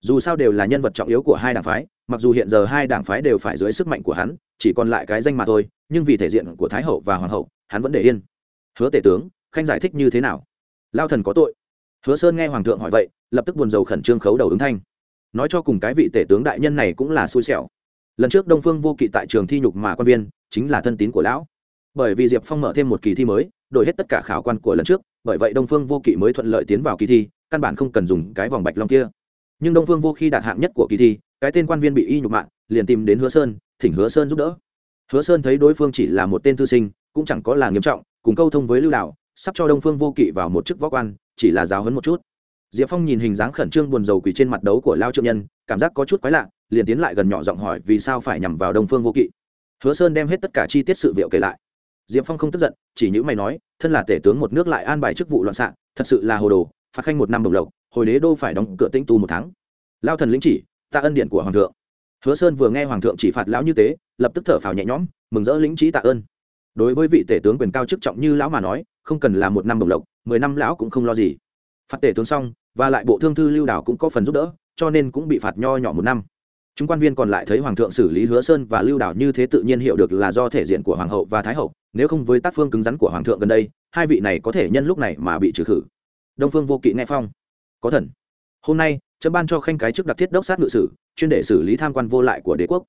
Dù sao đều là nhân vật trọng yếu của hai đảng phái, mặc dù hiện giờ hai đảng phái đều phải dưới sức mạnh của hắn chỉ còn lại cái danh mà thôi, nhưng vì thể diện của thái hậu và hoàng hậu, hắn vẫn để yên. Hứa tể tướng, khanh giải thích như thế nào? Lao thần có tội. Hứa sơn nghe hoàng thượng hỏi vậy, lập tức buồn rầu khẩn trương khấu đầu ứng thanh. Nói cho cùng cái vị tể tướng đại nhân này cũng là xui xẻo. Lần trước đông phương vô kỵ tại trường thi nhục mà quan viên, chính là thân tín của lão. Bởi vì diệp phong mở thêm một kỳ thi mới, đổi hết tất cả khảo quan của lần trước, bởi vậy đông phương vô kỵ mới thuận lợi tiến vào kỳ thi, căn bản không cần dùng cái vòng bạch long kia. Nhưng đông phương vô khi đạt hạng nhất của kỳ thi, cái tên quan viên bị y nhục mạng liền tìm đến hứa sơn thỉnh hứa sơn giúp đỡ. Hứa sơn thấy đối phương chỉ là một tên thư sinh, cũng chẳng có là nghiêm trọng, cùng câu thông với lưu đạo sắp cho đông phương vô kỵ vào một chức võ quan, chỉ là giáo hấn một chút. Diệp phong nhìn hình dáng khẩn trương buồn rầu quỳ trên mặt đấu của lao trượng nhân, cảm giác có chút quái lạ, liền tiến lại gần nhỏ giọng hỏi vì sao phải nhằm vào đông phương vô kỵ. Hứa sơn đem hết tất cả chi tiết sự việc kể lại. Diệp phong không tức giận, chỉ những mày nói, thân là tể tướng một nước lại an bài chức vụ loạn xạ, thật sự là hồ đồ, phạt khanh một năm đồng lộc, hồi đế đô phải đóng cửa tĩnh tu một tháng. Lao thần lĩnh chỉ tạ ân điện của hoàng thượng hứa sơn vừa nghe hoàng thượng chỉ phạt lão như thế, lập tức thở phào nhẹ nhõm, mừng rỡ lĩnh trí tạ ơn. Đối với vị tể tướng quyền cao chức trọng như lão mà nói, không cần là một năm đồng lộc, mười năm lão cũng không lo gì. Phạt tể tướng xong, và lại bộ thương thư lưu đảo cũng có phần giúp đỡ, cho nên cũng bị phạt nho nhỏ một năm. Chúng quan viên còn lại thấy hoàng thượng xử lý hứa sơn và lưu đảo như thế tự nhiên hiểu được là do thể diện của hoàng hậu và thái hậu, nếu không với tác phương cứng rắn của hoàng thượng gần đây, hai vị này có thể nhân lúc này mà bị trừ khử. Đông phương vô kỵ nghe phong. Có thần hôm nay chấm ban cho khanh cái chức đặc thiết đốc sát ngự sử, chuyên để xử lý tham quan vô lại của đế quốc.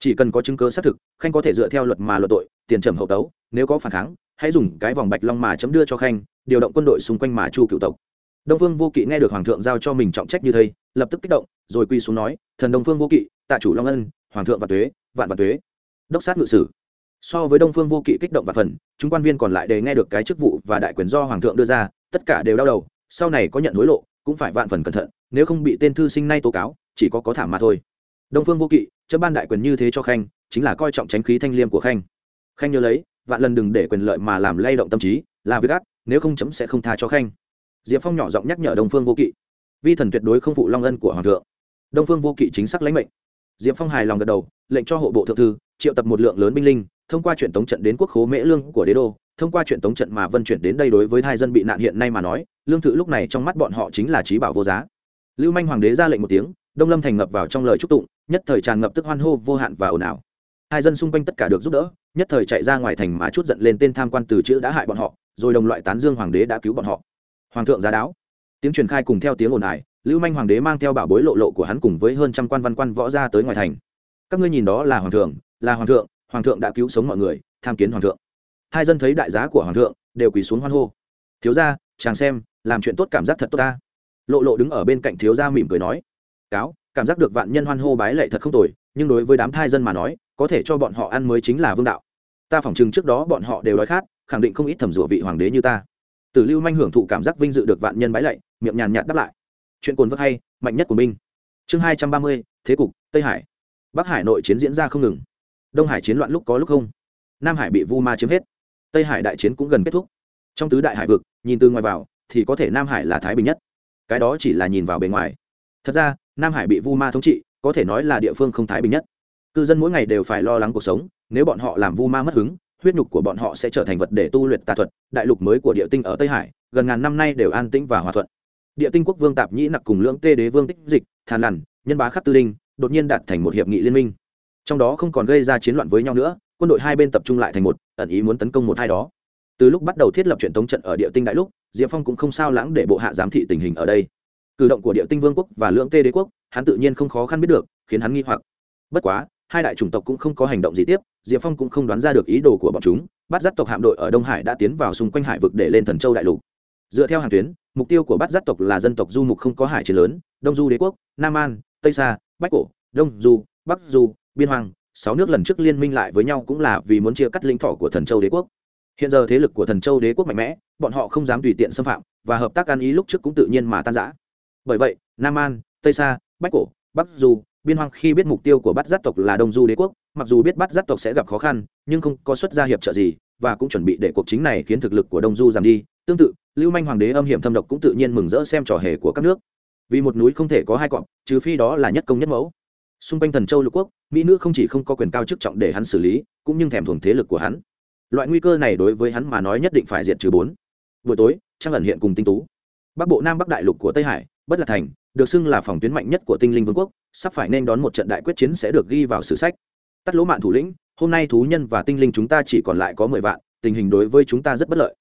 Chỉ cần có chứng cứ xác thực, khanh có thể dựa theo luật mà luận tội, tiền trầm hậu tấu, nếu có phản kháng, hãy dùng cái vòng bạch long mà chấm đưa cho khanh, điều động quân đội xung quanh mà chu cựu tộc. Đông phương vô kỵ nghe được hoàng thượng giao cho mình trọng trách như thế lập tức kích động, rồi quy xuống nói, thần đông phương vô kỵ, tạ chủ long ân, hoàng thượng và tuế, vạn và tuế. Đốc sát ngự sử. So với đông phương vô kỵ kích động và phần, chúng quan viên còn lại đều nghe được cái chức vụ và đại quyền do hoàng thượng đưa ra, tất cả đều đau đầu, sau này có nhận hối lộ cũng phải vạn phần cẩn thận, nếu không bị tên thư sinh nay tố cáo, chỉ có có thảm mà thôi. Đông phương vô kỵ chấm ban đại quyền như thế cho khanh, chính là coi trọng tránh khí thanh liêm của khanh. Khanh nhớ lấy, vạn lần đừng để quyền lợi mà làm lay động tâm trí, là việc ác, nếu không chấm sẽ không tha cho khanh. Diệp phong nhỏ giọng nhắc nhở đông phương vô kỵ, vi thần tuyệt đối không phụ long ân của hoàng thượng. Đông phương vô kỵ chính xác lãnh mệnh. Diệp phong hài lòng gật đầu, lệnh cho hộ bộ thượng thư triệu tập một lượng lớn binh linh thông qua chuyện tống trận đến quốc khố mễ lương của đế đô, thông qua chuyện tống trận mà vân chuyển đến đây đối với hai dân bị nạn hiện nay mà nói, lương thự lúc này trong mắt bọn họ chính là trí bảo vô giá. Lưu manh hoàng đế ra lệnh một tiếng, đông lâm thành ngập vào trong lời chúc tụng, nhất thời tràn ngập tức hoan hô vô hạn và ồn ào. Hai dân xung quanh tất cả được giúp đỡ, nhất thời chạy ra ngoài thành mà chút giận lên tên tham quan từ chữ đã hại bọn họ, rồi đồng loại tán dương hoàng đế đã cứu bọn họ. Hoàng thượng giá đáo. Tiếng truyền khai cùng theo tiếng ồn ào, lưu manh hoàng đế mang theo bảo bối lộ lộ của hắn cùng với hơn trăm quan văn quan võ ra tới ngoài thành. Các ngươi nhìn đó là hoàng thượng, là hoàng thượng hoàng thượng đã cứu sống mọi người, tham kiến hoàng thượng. Hai dân thấy đại giá của hoàng thượng, đều quỳ xuống hoan hô. Thiếu gia, chàng xem, làm chuyện tốt cảm giác thật tốt ta. Lộ lộ đứng ở bên cạnh thiếu gia mỉm cười nói, cáo, cảm giác được vạn nhân hoan hô bái lệ thật không tồi, nhưng đối với đám thai dân mà nói, có thể cho bọn họ ăn mới chính là vương đạo. Ta phỏng chừng trước đó bọn họ đều đói khát, khẳng định không ít thẩm rủa vị hoàng đế như ta. Tử lưu manh hưởng thụ cảm giác vinh dự được vạn nhân bái lệ miệng nhàn nhạt đáp lại, chuyện cồn vớt hay, mạnh nhất của minh chương hai trăm ba mươi, thế cục, tây hải. Bắc hải nội chiến diễn ra không ngừng đông hải chiến loạn lúc có lúc không. Nam hải bị vu ma chiếm hết. Tây hải đại chiến cũng gần kết thúc. Trong tứ đại hải vực, nhìn từ ngoài vào, thì có thể nam hải là thái bình nhất. Cái đó chỉ là nhìn vào bề ngoài. Thật ra, nam hải bị vu ma thống trị, có thể nói là địa phương không thái bình nhất. Cư dân mỗi ngày đều phải lo lắng cuộc sống, nếu bọn họ làm vu ma mất hứng, huyết nhục của bọn họ sẽ trở thành vật để tu luyện tà thuật, đại lục mới của địa tinh ở tây hải, gần ngàn năm nay đều an tĩnh và hòa thuận. Địa tinh quốc vương tạp nhĩ nặc cùng lưỡng tê đế vương tích dịch, thàn lằn, nhân bá khắc tư đinh, đột nhiên đạt thành một hiệp nghị liên minh trong đó không còn gây ra chiến loạn với nhau nữa, quân đội hai bên tập trung lại thành một, ẩn ý muốn tấn công một hai đó. Từ lúc bắt đầu thiết lập truyền thống trận ở địa tinh đại lúc, diệp phong cũng không sao lãng để bộ hạ giám thị tình hình ở đây. Cử động của địa tinh vương quốc và lưỡng tê đế quốc, hắn tự nhiên không khó khăn biết được, khiến hắn nghi hoặc. Bất quá, hai đại chủng tộc cũng không có hành động gì tiếp, diệp phong cũng không đoán ra được ý đồ của bọn chúng, bắt giáp tộc hạm đội ở đông hải đã tiến vào xung quanh hải vực để lên thần châu đại lục. Dựa theo hàng tuyến, mục tiêu của bắt giáp tộc là dân tộc du mục không có hải chiến lớn, đông du đế quốc, nam an, tây sa, bách cổ, đông du, bắc du biên hoàng sáu nước lần trước liên minh lại với nhau cũng là vì muốn chia cắt lãnh thổ của thần châu đế quốc. Hiện giờ thế lực của thần châu đế quốc mạnh mẽ, bọn họ không dám tùy tiện xâm phạm và hợp tác ăn ý lúc trước cũng tự nhiên mà tan giã bởi vậy, nam an, tây sa, bách cổ, bắc du, biên hoang khi biết mục tiêu của bắt giác tộc là đông du đế quốc, mặc dù biết bắt giác tộc sẽ gặp khó khăn, nhưng không có xuất gia hiệp trợ gì và cũng chuẩn bị để cuộc chính này khiến thực lực của đông du giảm đi. Tương tự, lưu manh hoàng đế âm hiểm thâm độc cũng tự nhiên mừng rỡ xem trò hề của các nước. Vì một núi không thể có hai cọp, trừ phi đó là nhất công nhất mẫu xung quanh thần châu lục quốc, mỹ nữ không chỉ không có quyền cao chức trọng để hắn xử lý, cũng như thèm thuồng thế lực của hắn. Loại nguy cơ này đối với hắn mà nói nhất định phải diệt trừ bốn. Buổi tối trang ẩn hiện cùng tinh tú. Bắc bộ nam bắc đại lục của tây hải, bất lạc thành, được xưng là phòng tuyến mạnh nhất của tinh linh vương quốc, sắp phải nên đón một trận đại quyết chiến sẽ được ghi vào sử sách. Tắt lỗ mạn thủ lĩnh, hôm nay thú nhân và tinh linh chúng ta chỉ còn lại có mười vạn, tình hình đối với chúng ta rất bất lợi.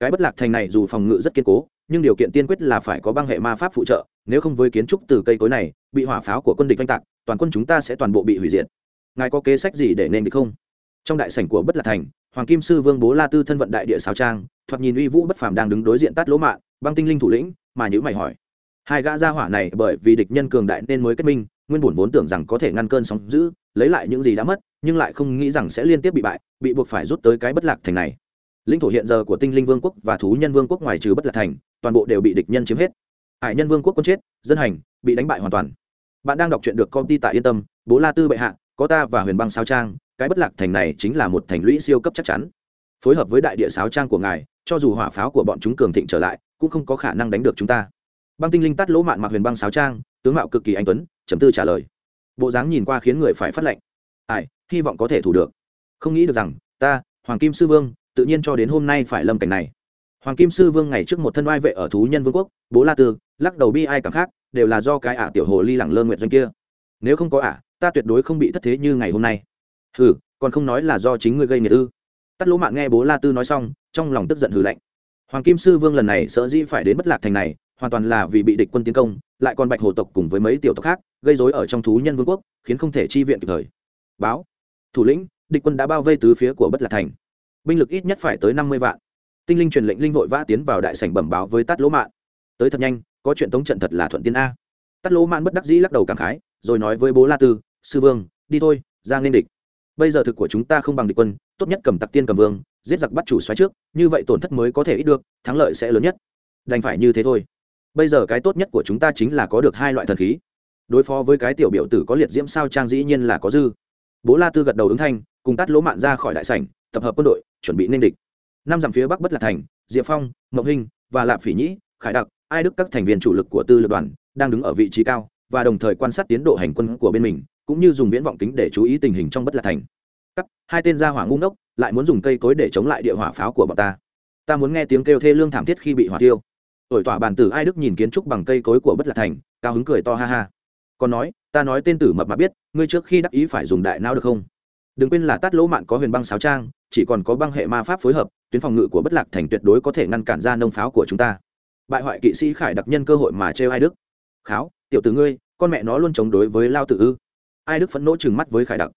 Cái bất lạc thành này dù phòng ngự rất kiên cố, nhưng điều kiện tiên quyết là phải có băng hệ ma pháp phụ trợ nếu không với kiến trúc từ cây cối này, bị hỏa pháo của quân địch oanh tạc, toàn quân chúng ta sẽ toàn bộ bị hủy diệt. Ngài có kế sách gì để nên được không? Trong đại sảnh của bất lạc thành, hoàng kim sư vương bố la tư thân vận đại địa sao trang, thoạt nhìn uy vũ bất phàm đang đứng đối diện tát lỗ mạng băng tinh linh thủ lĩnh, mà nhữ mày hỏi. Hai gã gia hỏa này bởi vì địch nhân cường đại nên mới kết minh, nguyên bổn vốn tưởng rằng có thể ngăn cơn sóng giữ lấy lại những gì đã mất, nhưng lại không nghĩ rằng sẽ liên tiếp bị bại, bị buộc phải rút tới cái bất lạc thành này. Lĩnh thổ hiện giờ của tinh linh vương quốc và thú nhân vương quốc ngoài trừ bất lạc thành, toàn bộ đều bị địch nhân chiếm hết hải nhân vương quốc quân chết, dân hành, bị đánh bại hoàn toàn. Bạn đang đọc truyện được công ty tại yên tâm, bố la tư bệ hạ, có ta và huyền băng sao trang, cái bất lạc thành này chính là một thành lũy siêu cấp chắc chắn. Phối hợp với đại địa sáo trang của ngài, cho dù hỏa pháo của bọn chúng cường thịnh trở lại, cũng không có khả năng đánh được chúng ta. Băng tinh linh tắt lỗ mạn mặc huyền băng sáo trang, tướng mạo cực kỳ anh tuấn chấm tư trả lời. Bộ dáng nhìn qua khiến người phải phát lệnh. Ai, hy vọng có thể thủ được. Không nghĩ được rằng, ta, hoàng kim sư vương, tự nhiên cho đến hôm nay phải lâm cảnh này. Hoàng kim sư vương ngày trước một thân oai vệ ở thú nhân vương quốc, bố la tư lắc đầu bi ai cảm khác, đều là do cái ả tiểu hồ ly lẳng lơ nguyện doanh kia. Nếu không có ả, ta tuyệt đối không bị thất thế như ngày hôm nay. Hừ, còn không nói là do chính ngươi gây nghiệt ư. Tắt lỗ mạng nghe bố la tư nói xong, trong lòng tức giận hừ lạnh. Hoàng kim sư vương lần này sợ dĩ phải đến bất lạc thành này, hoàn toàn là vì bị địch quân tiến công, lại còn bạch hồ tộc cùng với mấy tiểu tộc khác, gây dối ở trong thú nhân vương quốc, khiến không thể chi viện kịp thời. Báo, thủ lĩnh, địch quân đã bao vây tứ phía của bất lạc thành. Binh lực ít nhất phải tới năm mươi vạn. Tinh linh truyền lệnh linh vội vã tiến vào đại sảnh bẩm báo với tát lỗ mạn. Tới thật nhanh có chuyện tống trận thật là thuận tiên a. Tát lỗ man bất đắc dĩ lắc đầu cảm khái, rồi nói với bố la tư, sư vương, đi thôi, ra nên địch. Bây giờ thực của chúng ta không bằng địch quân, tốt nhất cầm tặc tiên cầm vương, giết giặc bắt chủ xoáy trước, như vậy tổn thất mới có thể ít được, thắng lợi sẽ lớn nhất. Đành phải như thế thôi. Bây giờ cái tốt nhất của chúng ta chính là có được hai loại thần khí. Đối phó với cái tiểu biểu tử có liệt diễm sao trang dĩ nhiên là có dư. Bố la tư gật đầu ứng thanh, cùng tắt lỗ mạn ra khỏi đại sảnh, tập hợp quân đội, chuẩn bị nên địch. Năm dặm phía bắc bất là thành, diệp phong, mộng hình và lạp phỉ nhĩ, khải đặc ai đức các thành viên chủ lực của tư lược đoàn đang đứng ở vị trí cao và đồng thời quan sát tiến độ hành quân của bên mình cũng như dùng viễn vọng kính để chú ý tình hình trong bất lạc thành. Cắt, hai tên gia hỏa ngu ngốc lại muốn dùng cây cối để chống lại địa hỏa pháo của bọn ta. Ta muốn nghe tiếng kêu thê lương thảm thiết khi bị hỏa tiêu ổi tỏa bàn tử ai đức nhìn kiến trúc bằng cây cối của bất lạc thành cao hứng cười to ha ha. Còn nói ta nói tên tử mập mà biết ngươi trước khi đắc ý phải dùng đại não được không? Đừng quên là tát lỗ mạn có huyền băng sáo trang chỉ còn có băng hệ ma pháp phối hợp tuyến phòng ngự của bất lạc thành tuyệt đối có thể ngăn cản ra nông pháo của chúng ta bại hoại kỵ sĩ khải đặc nhân cơ hội mà trêu ai đức. Kháo, tiểu tử ngươi, con mẹ nó luôn chống đối với lao tử ư? Ai đức phẫn nộ chừng mắt với khải đặc.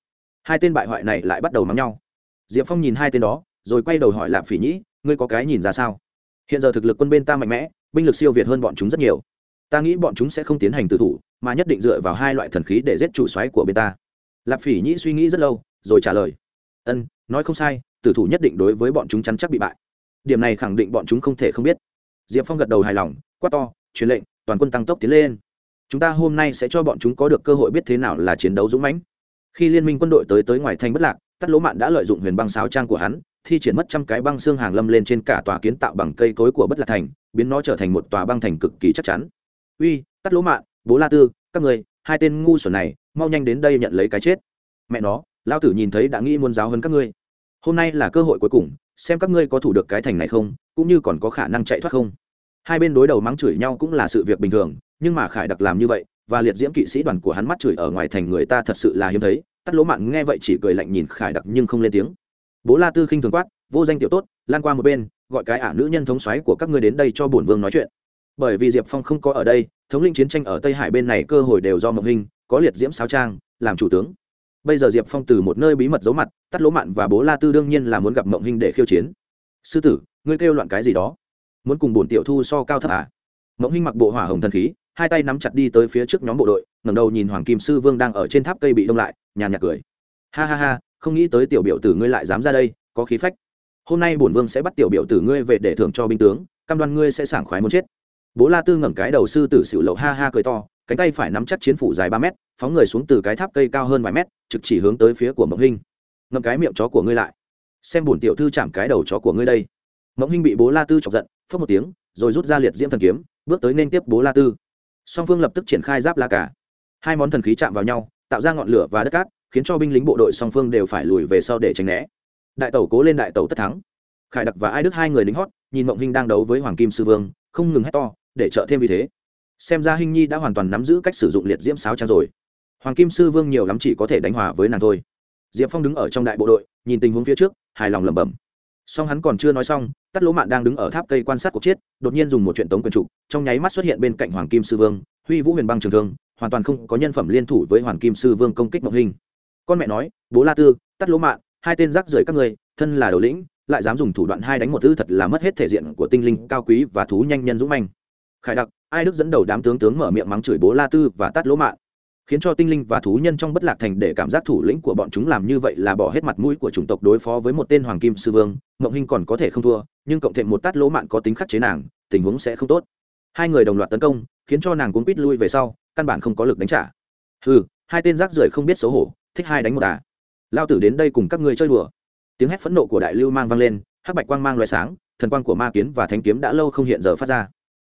Hai tên bại hoại này lại bắt đầu mắng nhau. Diệp phong nhìn hai tên đó, rồi quay đầu hỏi lạp phỉ nhĩ, ngươi có cái nhìn ra sao? Hiện giờ thực lực quân bên ta mạnh mẽ, binh lực siêu việt hơn bọn chúng rất nhiều. Ta nghĩ bọn chúng sẽ không tiến hành tự thủ, mà nhất định dựa vào hai loại thần khí để giết chủ xoáy của bên ta. Lạp phỉ nhĩ suy nghĩ rất lâu, rồi trả lời. Ân, nói không sai, tử thủ nhất định đối với bọn chúng chắn chắc bị bại. Điểm này khẳng định bọn chúng không thể không biết diệp phong gật đầu hài lòng, quát to, truyền lệnh, toàn quân tăng tốc tiến lên. Chúng ta hôm nay sẽ cho bọn chúng có được cơ hội biết thế nào là chiến đấu dũng mãnh. Khi liên minh quân đội tới tới ngoài thành bất lạc tắt lỗ mạn đã lợi dụng huyền băng sáo trang của hắn, thi triển mất trăm cái băng xương hàng lâm lên trên cả tòa kiến tạo bằng cây cối của bất lạc thành, biến nó trở thành một tòa băng thành cực kỳ chắc chắn. Uy tắt lỗ mạn, bố la tư, các người, hai tên ngu xuẩn này, mau nhanh đến đây nhận lấy cái chết. Mẹ nó lao tử nhìn thấy đã nghĩ muốn giáo hơn các ngươi. Hôm nay là cơ hội cuối cùng, xem các ngươi có thủ được cái thành này không cũng như còn có khả năng chạy thoát không? Hai bên đối đầu mắng chửi nhau cũng là sự việc bình thường, nhưng mà khải đặc làm như vậy, và liệt diễm kỵ sĩ đoàn của hắn mắt chửi ở ngoài thành người ta thật sự là hiếm thấy, tắt lỗ mạn nghe vậy chỉ cười lạnh nhìn khải đặc nhưng không lên tiếng. Bố la tư khinh thường quát, vô danh tiểu tốt, lan qua một bên, gọi cái ả nữ nhân thống xoáy của các ngươi đến đây cho bổn vương nói chuyện. Bởi vì diệp phong không có ở đây, thống linh chiến tranh ở tây hải bên này cơ hội đều do mộng hình có liệt diễm sao trang, làm chủ tướng. Bây giờ diệp phong từ một nơi bí mật giấu mặt, tắt lỗ mạn và bố la tư đương nhiên là muốn gặp mộng hình để khiêu chiến sư tử, ngươi kêu loạn cái gì đó? Muốn cùng bổn tiểu thu so cao thấp à? Mộng hinh mặc bộ hỏa hồng thần khí, hai tay nắm chặt đi tới phía trước nhóm bộ đội, ngẩng đầu nhìn hoàng kim sư vương đang ở trên tháp cây bị đông lại, nhàn nhạt cười. Ha ha ha, không nghĩ tới tiểu biểu tử ngươi lại dám ra đây, có khí phách. Hôm nay bổn vương sẽ bắt tiểu biểu tử ngươi về để thưởng cho binh tướng, cam đoan ngươi sẽ sảng khoái muốn chết. Bố la tư ngẩng cái đầu sư tử xỉu lậu ha ha cười to, cánh tay phải nắm chắc chiến phủ dài ba mét, phóng người xuống từ cái tháp cây cao hơn vài mét, trực chỉ hướng tới phía của mộng hinh. Ngậm cái miệng chó của ngươi lại xem bổn tiểu thư chạm cái đầu chó của ngươi đây. Mộng hinh bị bố la tư chọc giận phớt một tiếng, rồi rút ra liệt diễm thần kiếm, bước tới nên tiếp bố la tư. Song phương lập tức triển khai giáp la cả. Hai món thần khí chạm vào nhau, tạo ra ngọn lửa và đất cát, khiến cho binh lính bộ đội song phương đều phải lùi về sau để tránh né. Đại tẩu cố lên đại tẩu tất thắng. Khải đặc và ai đức hai người lính hót, nhìn mộng hinh đang đấu với hoàng kim sư vương, không ngừng hét to, để trợ thêm vì thế. Xem ra hinh nhi đã hoàn toàn nắm giữ cách sử dụng liệt diễm sáo trang rồi. Hoàng kim sư vương nhiều lắm chỉ có thể đánh hòa với nàng thôi diệp phong đứng ở trong đại bộ đội, nhìn tình huống phía trước, hài lòng lẩm bẩm. Song hắn còn chưa nói xong tắt lỗ mạn đang đứng ở tháp cây quan sát cuộc chiến đột nhiên dùng một chuyện tống quyền trục trong nháy mắt xuất hiện bên cạnh hoàng kim sư vương, huy vũ huyền băng trường thương, hoàn toàn không có nhân phẩm liên thủ với hoàng kim sư vương công kích mộng hình con mẹ nói, bố la tư tắt lỗ mạn, hai tên rác rưởi các người thân là đầu lĩnh, lại dám dùng thủ đoạn hai đánh một tư thật là mất hết thể diện của tinh linh cao quý và thú nhanh nhân dũng manh. Khải đặc, ai đức dẫn đầu đám tướng tướng mở miệng mắng chửi bố la tư và tắt lỗ mạn khiến cho tinh linh và thú nhân trong bất lạc thành để cảm giác thủ lĩnh của bọn chúng làm như vậy là bỏ hết mặt mũi của chủng tộc đối phó với một tên hoàng kim sư vương mộng Hinh còn có thể không thua, nhưng cộng thêm một tát lỗ mạn có tính khắc chế nàng, tình huống sẽ không tốt. Hai người đồng loạt tấn công, khiến cho nàng cuốn quýt lui về sau, căn bản không có lực đánh trả. Ừ hai tên rác rưởi không biết xấu hổ, thích hai đánh một à lao tử đến đây cùng các ngươi chơi đùa. Tiếng hét phẫn nộ của đại lưu mang vang lên, hắc bạch quang mang loại sáng, thần quang của ma kiến và thánh kiếm đã lâu không hiện giờ phát ra.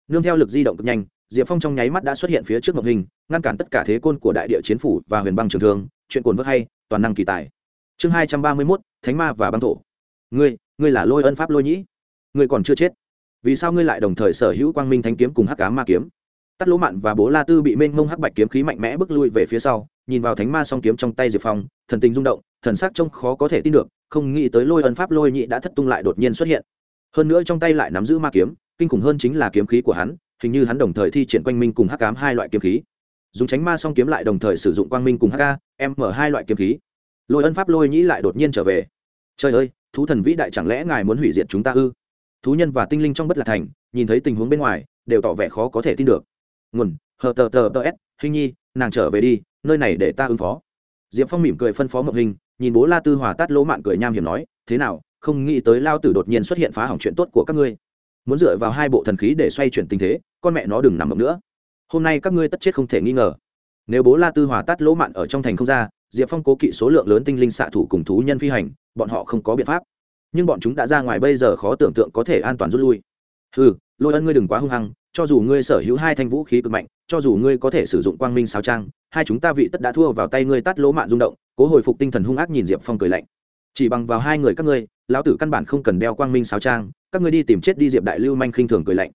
Nương theo lực di động cực nhanh diệp phong trong nháy mắt đã xuất hiện phía trước mộng hình, ngăn cản tất cả thế côn của đại địa chiến phủ và huyền băng trường thương, chuyện cồn vớt hay, toàn năng kỳ tài. Chương hai trăm ba mươi mốt, thánh ma và băng thổ. Ngươi ngươi là lôi ân pháp lôi nhĩ. Ngươi còn chưa chết. Vì sao ngươi lại đồng thời sở hữu quang minh thánh kiếm cùng hắc cá ma kiếm? Tắt lỗ mạn và bố la tư bị mênh mông hắc bạch kiếm khí mạnh mẽ bước lui về phía sau, nhìn vào thánh ma song kiếm trong tay diệp phong, thần tình rung động, thần sắc trông khó có thể tin được, không nghĩ tới lôi ân pháp lôi nhị đã thất tung lại đột nhiên xuất hiện. Hơn nữa trong tay lại nắm giữ ma kiếm, kinh khủng hơn chính là kiếm khí của hắn hình như hắn đồng thời thi triển quanh minh cùng hắc cám hai loại kiếm khí. Dùng tránh ma song kiếm lại đồng thời sử dụng quang minh cùng hk em mở hai loại kiếm khí. Lôi ân pháp lôi nhĩ lại đột nhiên trở về. Trời ơi, thú thần vĩ đại chẳng lẽ ngài muốn hủy diệt chúng ta ư? Thú nhân và tinh linh trong bất lạc thành, nhìn thấy tình huống bên ngoài, đều tỏ vẻ khó có thể tin được. Nguồn, hờ tờ tờ tờ s, hình nhi, nàng trở về đi, nơi này để ta ứng phó. Diệp phong mỉm cười phân phó mộng hình, nhìn bố la tư hòa tát lỗ mạn cười nham hiểm nói, thế nào, không nghĩ tới lao tử đột nhiên xuất hiện phá hỏng chuyện tốt của các ngươi muốn dựa vào hai bộ thần khí để xoay chuyển tình thế, con mẹ nó đừng nằm mộng nữa. Hôm nay các ngươi tất chết không thể nghi ngờ. Nếu bố la tư hòa tát lỗ mạn ở trong thành không ra, diệp phong cố kỵ số lượng lớn tinh linh xạ thủ cùng thú nhân phi hành, bọn họ không có biện pháp. Nhưng bọn chúng đã ra ngoài bây giờ khó tưởng tượng có thể an toàn rút lui. Ừ lôi ân ngươi đừng quá hung hăng, cho dù ngươi sở hữu hai thanh vũ khí cực mạnh, cho dù ngươi có thể sử dụng quang minh sao trang, hai chúng ta vị tất đã thua vào tay ngươi tắt lỗ mạn rung động, cố hồi phục tinh thần hung ác nhìn diệp phong cười lạnh. Chỉ bằng vào hai người các ngươi lão tử căn bản không cần đeo quang minh sáo trang, các ngươi đi tìm chết đi diệp đại lưu manh khinh thường cười lạnh.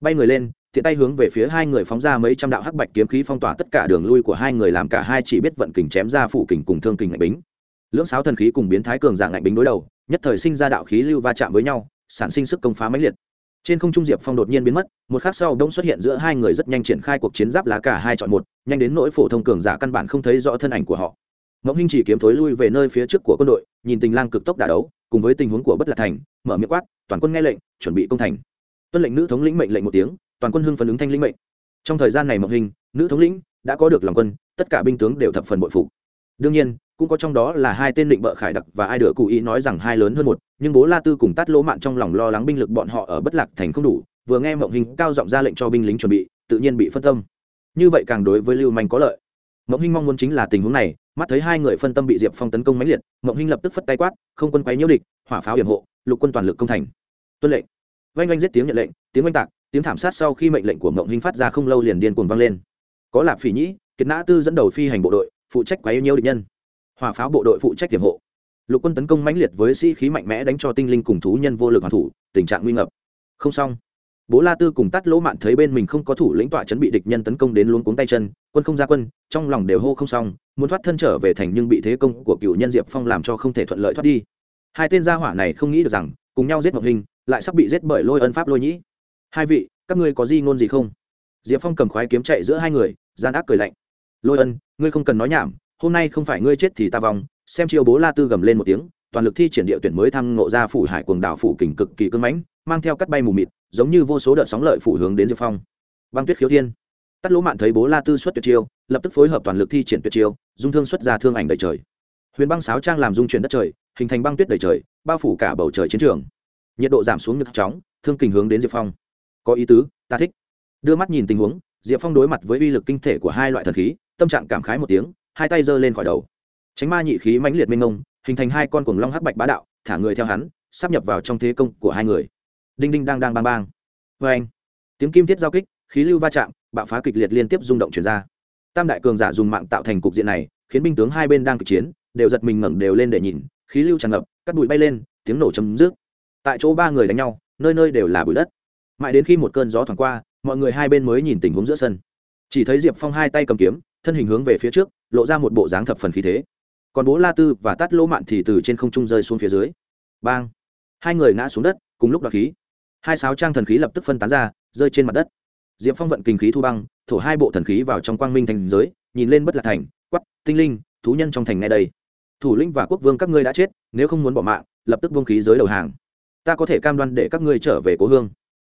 Bay người lên, tiện tay hướng về phía hai người phóng ra mấy trăm đạo hắc bạch kiếm khí phong tỏa tất cả đường lui của hai người làm cả hai chỉ biết vận kình chém ra phụ kình cùng thương kình ngạnh bính. Lưỡng sáo thần khí cùng biến thái cường giả ngạnh bính đối đầu, nhất thời sinh ra đạo khí lưu va chạm với nhau, sản sinh sức công phá mãnh liệt. Trên không trung diệp phong đột nhiên biến mất, một khắc sau đông xuất hiện giữa hai người rất nhanh triển khai cuộc chiến giáp lá cả hai chọn một, nhanh đến nỗi phổ thông cường giả căn bản không thấy rõ thân ảnh của họ mẫu hinh chỉ kiếm thối lui về nơi phía trước của quân đội, nhìn tình lang cực tốc đả đấu, cùng với tình huống của bất lạc thành, mở miệng quát, toàn quân nghe lệnh, chuẩn bị công thành. Tuân lệnh nữ thống lĩnh mệnh lệnh một tiếng, toàn quân hưng phấn ứng thanh lĩnh mệnh. Trong thời gian này mộng hình nữ thống lĩnh, đã có được lòng quân, tất cả binh tướng đều thập phần bội phục. Đương nhiên, cũng có trong đó là hai tên định bợ khải đặc và ai đỡ cụ ý nói rằng hai lớn hơn một, nhưng bố la tư cùng tát lỗ mạn trong lòng lo lắng binh lực bọn họ ở bất lạc thành không đủ, vừa nghe mộng hình cao giọng ra lệnh cho binh lính chuẩn bị, tự nhiên bị phân tâm. Như vậy càng đối với lưu manh có lợi. Mộng hình mong muốn chính là tình huống này mắt thấy hai người phân tâm bị diệp phong tấn công mãnh liệt, mộng Hinh lập tức phất tay quát, không quân quấy nhiễu địch, hỏa pháo hiểm hộ, lục quân toàn lực công thành. Tuân lệnh. Oanh oanh giết tiếng nhận lệnh, tiếng oanh tạc, tiếng thảm sát sau khi mệnh lệnh của mộng Hinh phát ra không lâu liền điên cuồng vang lên. Có lạp phỉ nhĩ, kiệt nã tư dẫn đầu phi hành bộ đội, phụ trách quấy nhiễu địch nhân. Hỏa pháo bộ đội phụ trách hiểm hộ. Lục quân tấn công mãnh liệt với sĩ khí mạnh mẽ đánh cho tinh linh cùng thú nhân vô lực hoàn thủ, tình trạng nguy ngập. Không xong. Bố la tư cùng tắt lỗ mạn thấy bên mình không có thủ lĩnh tọa chấn bị địch nhân tấn công đến luống cuống tay chân, quân không ra quân, trong lòng đều hô không xong muốn thoát thân trở về thành nhưng bị thế công của cựu nhân diệp phong làm cho không thể thuận lợi thoát đi. Hai tên gia hỏa này không nghĩ được rằng, cùng nhau giết mộng hình, lại sắp bị giết bởi lôi ân pháp lôi nhĩ. Hai vị, các ngươi có gì ngôn gì không? Diệp phong cầm khoái kiếm chạy giữa hai người, gian ác cười lạnh. Lôi ân, ngươi không cần nói nhảm, hôm nay không phải ngươi chết thì ta vong. Xem chiêu bố la tư gầm lên một tiếng, toàn lực thi triển địa tuyển mới thăng ngộ ra phủ hải quần đảo phủ kình cực kỳ cưng mãnh, mang theo cắt bay mù mịt, giống như vô số đợt sóng lợi phủ hướng đến diệp phong. Băng tuyết khiếu thiên tắt lỗ mạn thấy bố la tư xuất tuyệt chiêu, lập tức phối hợp toàn lực thi triển tuyệt chiêu, dung thương xuất ra thương ảnh đầy trời. Huyền băng sáo trang làm dung chuyển đất trời, hình thành băng tuyết đầy trời, bao phủ cả bầu trời chiến trường. Nhiệt độ giảm xuống nhanh chóng, thương kình hướng đến diệp phong. Có ý tứ, ta thích. Đưa mắt nhìn tình huống, diệp phong đối mặt với uy lực kinh thể của hai loại thần khí, tâm trạng cảm khái một tiếng, hai tay giơ lên khỏi đầu. Tránh ma nhị khí mãnh liệt mênh ngông hình thành hai con cuồng long hắc bạch bá đạo, thả người theo hắn, sắp nhập vào trong thế công của hai người. Đinh đinh đang đang bang bang. Vê anh tiếng kim thiết giao kích, khí lưu va chạm bạo phá kịch liệt liên tiếp rung động chuyển ra. Tam đại cường giả dùng mạng tạo thành cục diện này, khiến binh tướng hai bên đang kịch chiến, đều giật mình ngẩng đều lên để nhìn, khí lưu tràn ngập, cắt bụi bay lên, tiếng nổ chấm dứt. Tại chỗ ba người đánh nhau, nơi nơi đều là bụi đất. Mãi đến khi một cơn gió thoảng qua, mọi người hai bên mới nhìn tình huống giữa sân. Chỉ thấy diệp phong hai tay cầm kiếm, thân hình hướng về phía trước, lộ ra một bộ dáng thập phần khí thế. Còn bố la tư và tát lỗ mạn thì từ trên không trung rơi xuống phía dưới. Bang! Hai người ngã xuống đất, cùng lúc đoạt khí. Hai sáo trang thần khí lập tức phân tán ra, rơi trên mặt đất diệp phong vận kinh khí thu băng, thổ hai bộ thần khí vào trong quang minh thành giới, nhìn lên bất lạc thành quắp tinh linh, thú nhân trong thành ngay đây. Thủ lĩnh và quốc vương các ngươi đã chết, nếu không muốn bỏ mạng, lập tức vương khí giới đầu hàng. Ta có thể cam đoan để các ngươi trở về cố hương.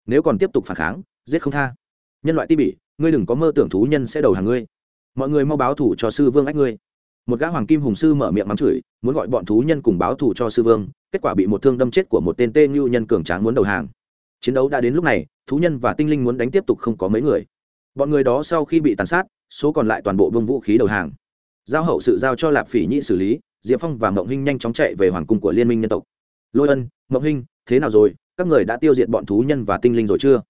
Nếu còn tiếp tục phản kháng, giết không tha. Nhân loại ti bỉ, ngươi đừng có mơ tưởng thú nhân sẽ đầu hàng ngươi. Mọi người mau báo thủ cho sư vương ách ngươi. Một gã hoàng kim hùng sư mở miệng mắng chửi, muốn gọi bọn thú nhân cùng báo thủ cho sư vương, kết quả bị một thương đâm chết của một tên tê ngưu nhân cường tráng muốn đầu hàng chiến đấu đã đến lúc này, thú nhân và tinh linh muốn đánh tiếp tục không có mấy người. Bọn người đó sau khi bị tàn sát, số còn lại toàn bộ vương vũ khí đầu hàng. Giao hậu sự giao cho lạp phỉ nhị xử lý, diệp phong và mộng hinh nhanh chóng chạy về hoàng cung của liên minh nhân tộc. Lôi ân, mộng hinh, thế nào rồi? Các người đã tiêu diệt bọn thú nhân và tinh linh rồi chưa?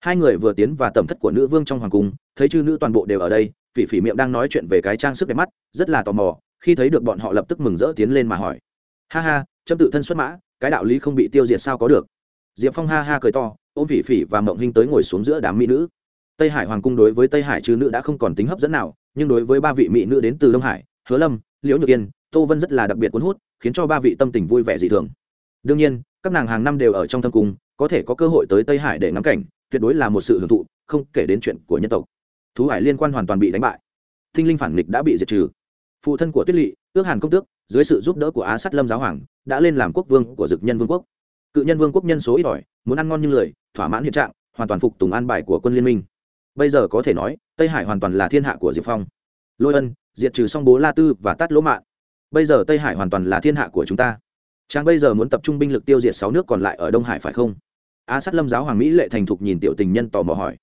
Hai người vừa tiến vào tầm thất của nữ vương trong hoàng cung, thấy chư nữ toàn bộ đều ở đây, phỉ phỉ miệng đang nói chuyện về cái trang sức đẹp mắt, rất là tò mò, khi thấy được bọn họ lập tức mừng rỡ tiến lên mà hỏi. Ha ha chấm tự thân xuất mã, cái đạo lý không bị tiêu diệt sao có được? Diệp phong ha ha cười to, ôm phỉ phỉ và mộng hinh tới ngồi xuống giữa đám mỹ nữ. Tây hải hoàng cung đối với tây hải chư nữ đã không còn tính hấp dẫn nào, nhưng đối với ba vị mỹ nữ đến từ đông hải, hứa lâm, liễu nhược yên, tô vân rất là đặc biệt cuốn hút, khiến cho ba vị tâm tình vui vẻ dị thường. Đương nhiên, các nàng hàng năm đều ở trong thâm cung, có thể có cơ hội tới tây hải để ngắm cảnh, tuyệt đối là một sự hưởng thụ, không kể đến chuyện của nhân tộc. Thú hải liên quan hoàn toàn bị đánh bại. Thinh linh phản nghịch đã bị diệt trừ. Phụ thân của tuyết lỵ, ước hàn công tước, dưới sự giúp đỡ của á sát lâm giáo hoàng, đã lên làm quốc vương của dực nhân vương quốc cự nhân vương quốc nhân số ít ỏi, muốn ăn ngon như lười, thỏa mãn hiện trạng, hoàn toàn phục tùng an bài của quân liên minh. Bây giờ có thể nói, tây hải hoàn toàn là thiên hạ của diệp phong. Lôi ân, diệt trừ song bố la tư và tát lỗ mạng bây giờ tây hải hoàn toàn là thiên hạ của chúng ta. Chàng bây giờ muốn tập trung binh lực tiêu diệt sáu nước còn lại ở đông hải phải không? Á sát lâm giáo hoàng mỹ lệ thành thục nhìn tiểu tình nhân tò mò hỏi.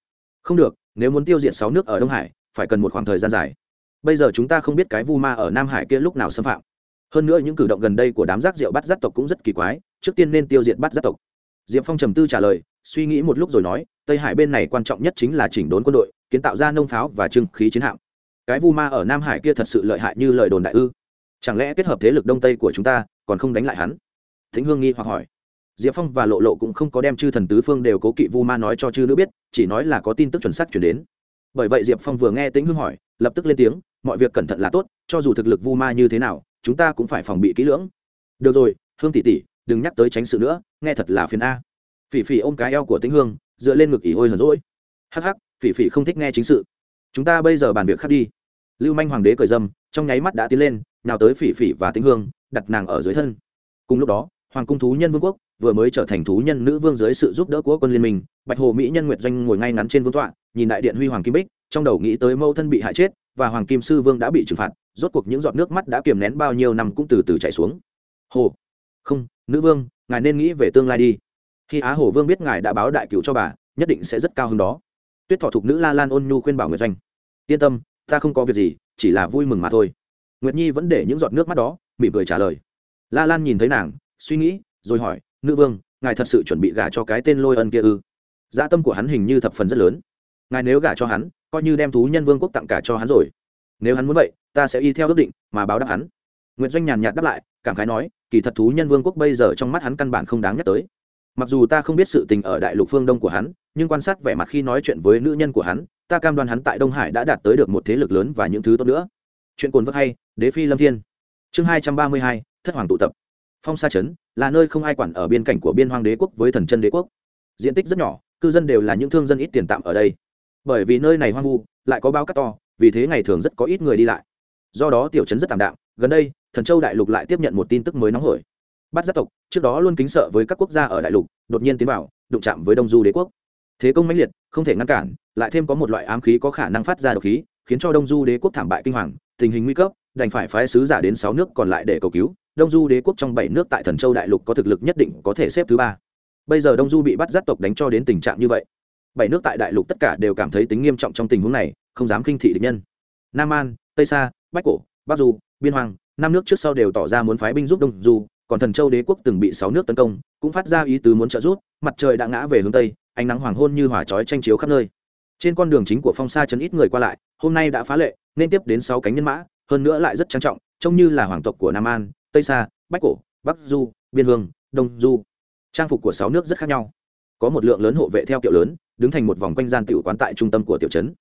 Không được, nếu muốn tiêu diệt sáu nước ở đông hải, phải cần một khoảng thời gian dài. Bây giờ chúng ta không biết cái vu ma ở nam hải kia lúc nào xâm phạm. Hơn nữa những cử động gần đây của đám giác rượu bắt giác tộc cũng rất kỳ quái trước tiên nên tiêu diệt bắt gia tộc. Diệp phong trầm tư trả lời, suy nghĩ một lúc rồi nói, tây hải bên này quan trọng nhất chính là chỉnh đốn quân đội, kiến tạo ra nông pháo và trưng khí chiến hạm. Cái vu ma ở nam hải kia thật sự lợi hại như lời đồn đại ư? Chẳng lẽ kết hợp thế lực đông tây của chúng ta, còn không đánh lại hắn? Thính hương nghi hoặc hỏi. Diệp phong và lộ lộ cũng không có đem chư thần tứ phương đều cố kỵ vu ma nói cho chư nữ biết, chỉ nói là có tin tức chuẩn xác chuyển đến. Bởi vậy diệp phong vừa nghe tính hương hỏi, lập tức lên tiếng, mọi việc cẩn thận là tốt, cho dù thực lực vu ma như thế nào, chúng ta cũng phải phòng bị kỹ lưỡng. Được rồi, hương tỷ tỷ đừng nhắc tới tránh sự nữa, nghe thật là phiền a. Phỉ phỉ ôm cái eo của tĩnh hương, dựa lên ngực ỉ ôi hờn rỗi hắc hắc, phỉ phỉ không thích nghe chính sự. Chúng ta bây giờ bàn việc khác đi. Lưu manh hoàng đế cười dâm, trong nháy mắt đã tiến lên, nào tới phỉ phỉ và tĩnh hương, đặt nàng ở dưới thân. Cùng lúc đó, hoàng cung thú nhân vương quốc vừa mới trở thành thú nhân nữ vương dưới sự giúp đỡ của quân liên minh, bạch hồ mỹ nhân nguyệt doanh ngồi ngay ngắn trên vương tọa, nhìn đại điện huy hoàng kim bích, trong đầu nghĩ tới mâu thân bị hại chết, và hoàng kim sư vương đã bị trừng phạt, rốt cuộc những giọt nước mắt đã kiềm nén bao nhiêu năm cũng từ từ chảy xuống. Hồ không, nữ vương, ngài nên nghĩ về tương lai đi. Khi á Hổ vương biết ngài đã báo đại cựu cho bà, nhất định sẽ rất cao hơn đó. Tuyết thọ thục nữ la lan ôn nhu khuyên bảo nguyệt doanh. Yên tâm, ta không có việc gì, chỉ là vui mừng mà thôi. Nguyệt nhi vẫn để những giọt nước mắt đó, mỉm cười trả lời. La lan nhìn thấy nàng, suy nghĩ, rồi hỏi, nữ vương, ngài thật sự chuẩn bị gả cho cái tên lôi ân kia ư? Gia tâm của hắn hình như thập phần rất lớn. Ngài nếu gả cho hắn, coi như đem thú nhân vương quốc tặng cả cho hắn rồi. Nếu hắn muốn vậy, ta sẽ y theo ước định mà báo đáp hắn nguyễn doanh nhàn nhạt đáp lại, cảm khái nói, kỳ thật thú nhân vương quốc bây giờ trong mắt hắn căn bản không đáng nhắc tới. Mặc dù ta không biết sự tình ở đại lục phương đông của hắn, nhưng quan sát vẻ mặt khi nói chuyện với nữ nhân của hắn, ta cam đoan hắn tại đông hải đã đạt tới được một thế lực lớn và những thứ tốt nữa. Chuyện cồn vất hay, đế phi lâm thiên. Chương hai trăm ba mươi hai, thất hoàng tụ tập. Phong sa trấn là nơi không ai quản ở biên cảnh của biên hoang đế quốc với thần chân đế quốc. Diện tích rất nhỏ, cư dân đều là những thương dân ít tiền tạm ở đây. Bởi vì nơi này hoang vu, lại có bao cát to, vì thế ngày thường rất có ít người đi lại. Do đó tiểu trấn rất tạm đạm gần đây, thần châu đại lục lại tiếp nhận một tin tức mới nóng hổi. Bát giác tộc, trước đó luôn kính sợ với các quốc gia ở đại lục, đột nhiên tiến vào, đụng chạm với đông du đế quốc. Thế công mãnh liệt, không thể ngăn cản, lại thêm có một loại ám khí có khả năng phát ra độc khí, khiến cho đông du đế quốc thảm bại kinh hoàng, tình hình nguy cấp, đành phải phái sứ giả đến sáu nước còn lại để cầu cứu. Đông du đế quốc trong bảy nước tại thần châu đại lục có thực lực nhất định có thể xếp thứ ba. Bây giờ đông du bị bắt giác tộc đánh cho đến tình trạng như vậy. Bảy nước tại đại lục tất cả đều cảm thấy tính nghiêm trọng trong tình huống này, không dám khinh thị địch nhân. Nam an, tây sa, bách cổ, bắc du biên hoàng năm nước trước sau đều tỏ ra muốn phái binh giúp đông du, còn thần châu đế quốc từng bị sáu nước tấn công, cũng phát ra ý tứ muốn trợ giúp, mặt trời đã ngã về hướng tây, ánh nắng hoàng hôn như hỏa chói tranh chiếu khắp nơi. Trên con đường chính của phong sa chấn ít người qua lại, hôm nay đã phá lệ, nên tiếp đến sáu cánh nhân mã, hơn nữa lại rất trang trọng, trông như là hoàng tộc của nam an, tây sa, bách cổ, bắc du, biên hương, đông du. Trang phục của sáu nước rất khác nhau. Có một lượng lớn hộ vệ theo kiểu lớn, đứng thành một vòng quanh gian tiểu quán tại trung tâm của tiểu trấn.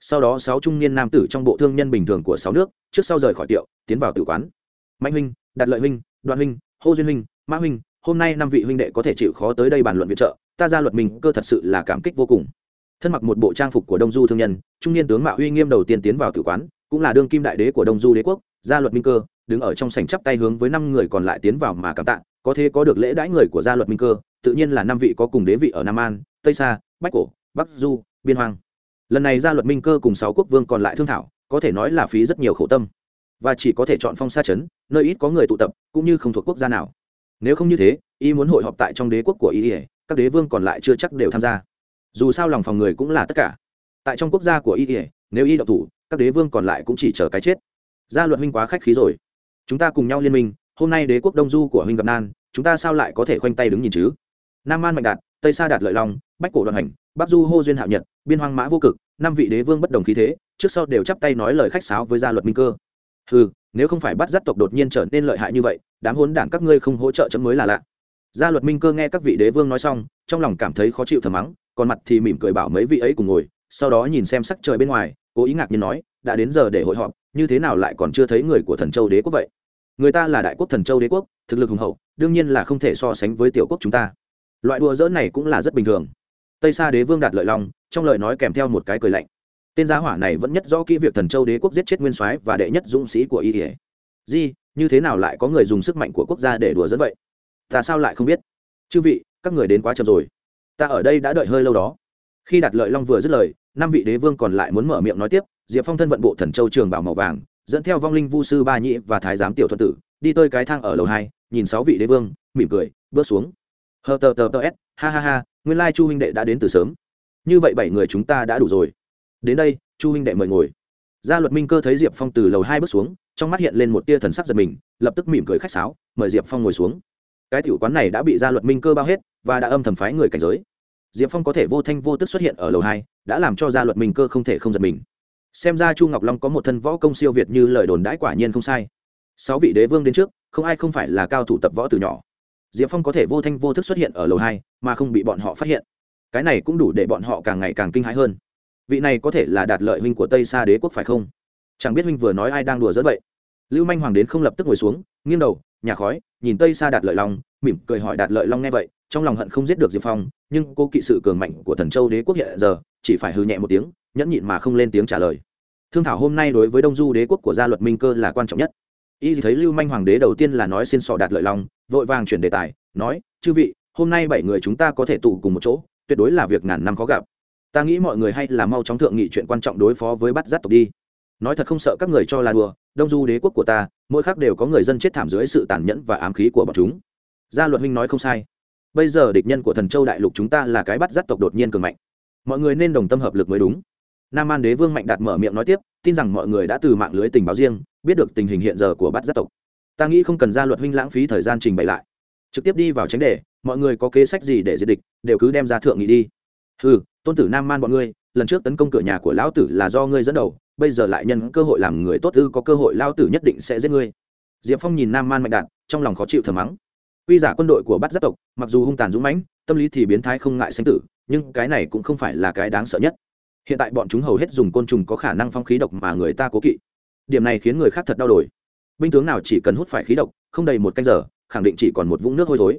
Sau đó sáu trung niên nam tử trong bộ thương nhân bình thường của sáu nước, trước sau rời khỏi tiệu tiến vào tử quán. Mạnh huynh, đạt lợi huynh đoàn huynh, hô duyên huynh mã huynh, hôm nay năm vị huynh đệ có thể chịu khó tới đây bàn luận viện trợ, ta ra luật mình cơ thật sự là cảm kích vô cùng. Thân mặc một bộ trang phục của đông du thương nhân, trung niên tướng mạo uy nghiêm đầu tiên tiến vào tử quán, cũng là đương kim đại đế của đông du đế quốc gia luật minh cơ, đứng ở trong sảnh chắp tay hướng với năm người còn lại tiến vào mà cảm tạ, có thế có được lễ đãi người của gia luật minh cơ, tự nhiên là năm vị có cùng đế vị ở nam an, tây sa, bách cổ, bắc du, biên hoàng lần này gia luật minh cơ cùng sáu quốc vương còn lại thương thảo, có thể nói là phí rất nhiều khổ tâm và chỉ có thể chọn phong sa chấn, nơi ít có người tụ tập, cũng như không thuộc quốc gia nào. Nếu không như thế, y muốn hội họp tại trong đế quốc của y các đế vương còn lại chưa chắc đều tham gia. Dù sao lòng phòng người cũng là tất cả. Tại trong quốc gia của y nếu y đậu thủ, các đế vương còn lại cũng chỉ chờ cái chết. Gia luật huynh quá khách khí rồi. Chúng ta cùng nhau liên minh, hôm nay đế quốc đông du của huynh gặp nan, chúng ta sao lại có thể khoanh tay đứng nhìn chứ? Nam an mạnh đạt, tây sa đạt lợi long, bách cổ đoàn hành, bắc du hô duyên hạo nhật, biên hoang mã vô cực, năm vị đế vương bất đồng khí thế, trước sau đều chắp tay nói lời khách sáo với gia luật minh cơ ừ nếu không phải bắt giác tộc đột nhiên trở nên lợi hại như vậy đám hốn đảng các ngươi không hỗ trợ chấm mới là lạ. Gia luật minh cơ nghe các vị đế vương nói xong trong lòng cảm thấy khó chịu thầm mắng còn mặt thì mỉm cười bảo mấy vị ấy cùng ngồi sau đó nhìn xem sắc trời bên ngoài cố ý ngạc nhiên nói đã đến giờ để hội họp như thế nào lại còn chưa thấy người của thần châu đế quốc vậy? Người ta là đại quốc thần châu đế quốc thực lực hùng hậu đương nhiên là không thể so sánh với tiểu quốc chúng ta. Loại đùa dỡ này cũng là rất bình thường. Tây sa đế vương đạt lợi lòng, trong lời nói kèm theo một cái cười lạnh tên gia hỏa này vẫn nhất rõ kỹ việc thần châu đế quốc giết chết nguyên soái và đệ nhất dũng sĩ của y ỉa di, như thế nào lại có người dùng sức mạnh của quốc gia để đùa dẫn vậy? Ta sao lại không biết? Chư vị, các người đến quá chậm rồi. Ta ở đây đã đợi hơi lâu đó. Khi đạt lợi long vừa dứt lời, năm vị đế vương còn lại muốn mở miệng nói tiếp, diệp phong thân vận bộ thần châu trường bảo màu vàng, dẫn theo vong linh vu sư ba nhĩ và thái giám tiểu thuận tử, đi tới cái thang ở lầu hai, nhìn sáu vị đế vương, mỉm cười, bước xuống. Hờ tờ tờ tờ s, ha ha ha, nguyên lai chu huynh đệ đã đến từ sớm. Như vậy bảy người chúng ta đã đủ rồi đến đây, chu huynh đệ mời ngồi. Gia luật minh cơ thấy diệp phong từ lầu hai bước xuống, trong mắt hiện lên một tia thần sắc giật mình, lập tức mỉm cười khách sáo, mời diệp phong ngồi xuống. Cái tiểu quán này đã bị gia luật minh cơ bao hết và đã âm thầm phái người cảnh giới. Diệp phong có thể vô thanh vô tức xuất hiện ở lầu hai, đã làm cho gia luật minh cơ không thể không giật mình. Xem ra chu ngọc long có một thân võ công siêu việt như lời đồn đãi quả nhiên không sai. Sáu vị đế vương đến trước, không ai không phải là cao thủ tập võ từ nhỏ. Diệp phong có thể vô thanh vô thức xuất hiện ở lầu hai, mà không bị bọn họ phát hiện. Cái này cũng đủ để bọn họ càng ngày càng kinh hãi hơn vị này có thể là đạt lợi huynh của tây xa đế quốc phải không? Chẳng biết huynh vừa nói ai đang đùa dẫn vậy. Lưu manh hoàng đến không lập tức ngồi xuống, nghiêng đầu, nhà khói, nhìn tây xa đạt lợi long, mỉm cười hỏi đạt lợi long nghe vậy, trong lòng hận không giết được diệp phong, nhưng cô kỵ sự cường mạnh của thần châu đế quốc hiện giờ, chỉ phải hư nhẹ một tiếng, nhẫn nhịn mà không lên tiếng trả lời. Thương thảo hôm nay đối với đông du đế quốc của gia luật minh cơ là quan trọng nhất. Y thấy lưu manh hoàng đế đầu tiên là nói xin sọ đạt lợi long, vội vàng chuyển đề tài, nói, chư vị, hôm nay bảy người chúng ta có thể tụ cùng một chỗ, tuyệt đối là việc ngàn năm khó gặp ta nghĩ mọi người hay là mau chóng thượng nghị chuyện quan trọng đối phó với bắt giác tộc đi. Nói thật không sợ các người cho là đùa, đông du đế quốc của ta, mỗi khác đều có người dân chết thảm dưới sự tàn nhẫn và ám khí của bọn chúng. Gia luật huynh nói không sai. Bây giờ địch nhân của thần châu đại lục chúng ta là cái bắt giác tộc đột nhiên cường mạnh. Mọi người nên đồng tâm hợp lực mới đúng. Nam an đế vương mạnh đạt mở miệng nói tiếp, tin rằng mọi người đã từ mạng lưới tình báo riêng, biết được tình hình hiện giờ của bắt giác tộc. Ta nghĩ không cần gia luật huynh lãng phí thời gian trình bày lại. Trực tiếp đi vào tránh đề, mọi người có kế sách gì để diệt địch, đều cứ đem ra thượng nghị đi. Ừ tôn tử nam man bọn ngươi, lần trước tấn công cửa nhà của lão tử là do ngươi dẫn đầu, bây giờ lại nhân cơ hội làm người tốt ư, có cơ hội lão tử nhất định sẽ giết ngươi. Diệp phong nhìn nam man mạnh đạt trong lòng khó chịu thờ mắng. Quy giả quân đội của bắt giác tộc, mặc dù hung tàn dũng mãnh, tâm lý thì biến thái không ngại sinh tử, nhưng cái này cũng không phải là cái đáng sợ nhất. Hiện tại bọn chúng hầu hết dùng côn trùng có khả năng phong khí độc mà người ta cố kỵ. Điểm này khiến người khác thật đau đổi. Binh tướng nào chỉ cần hút phải khí độc, không đầy một canh giờ, khẳng định chỉ còn một vũng nước hôi thối.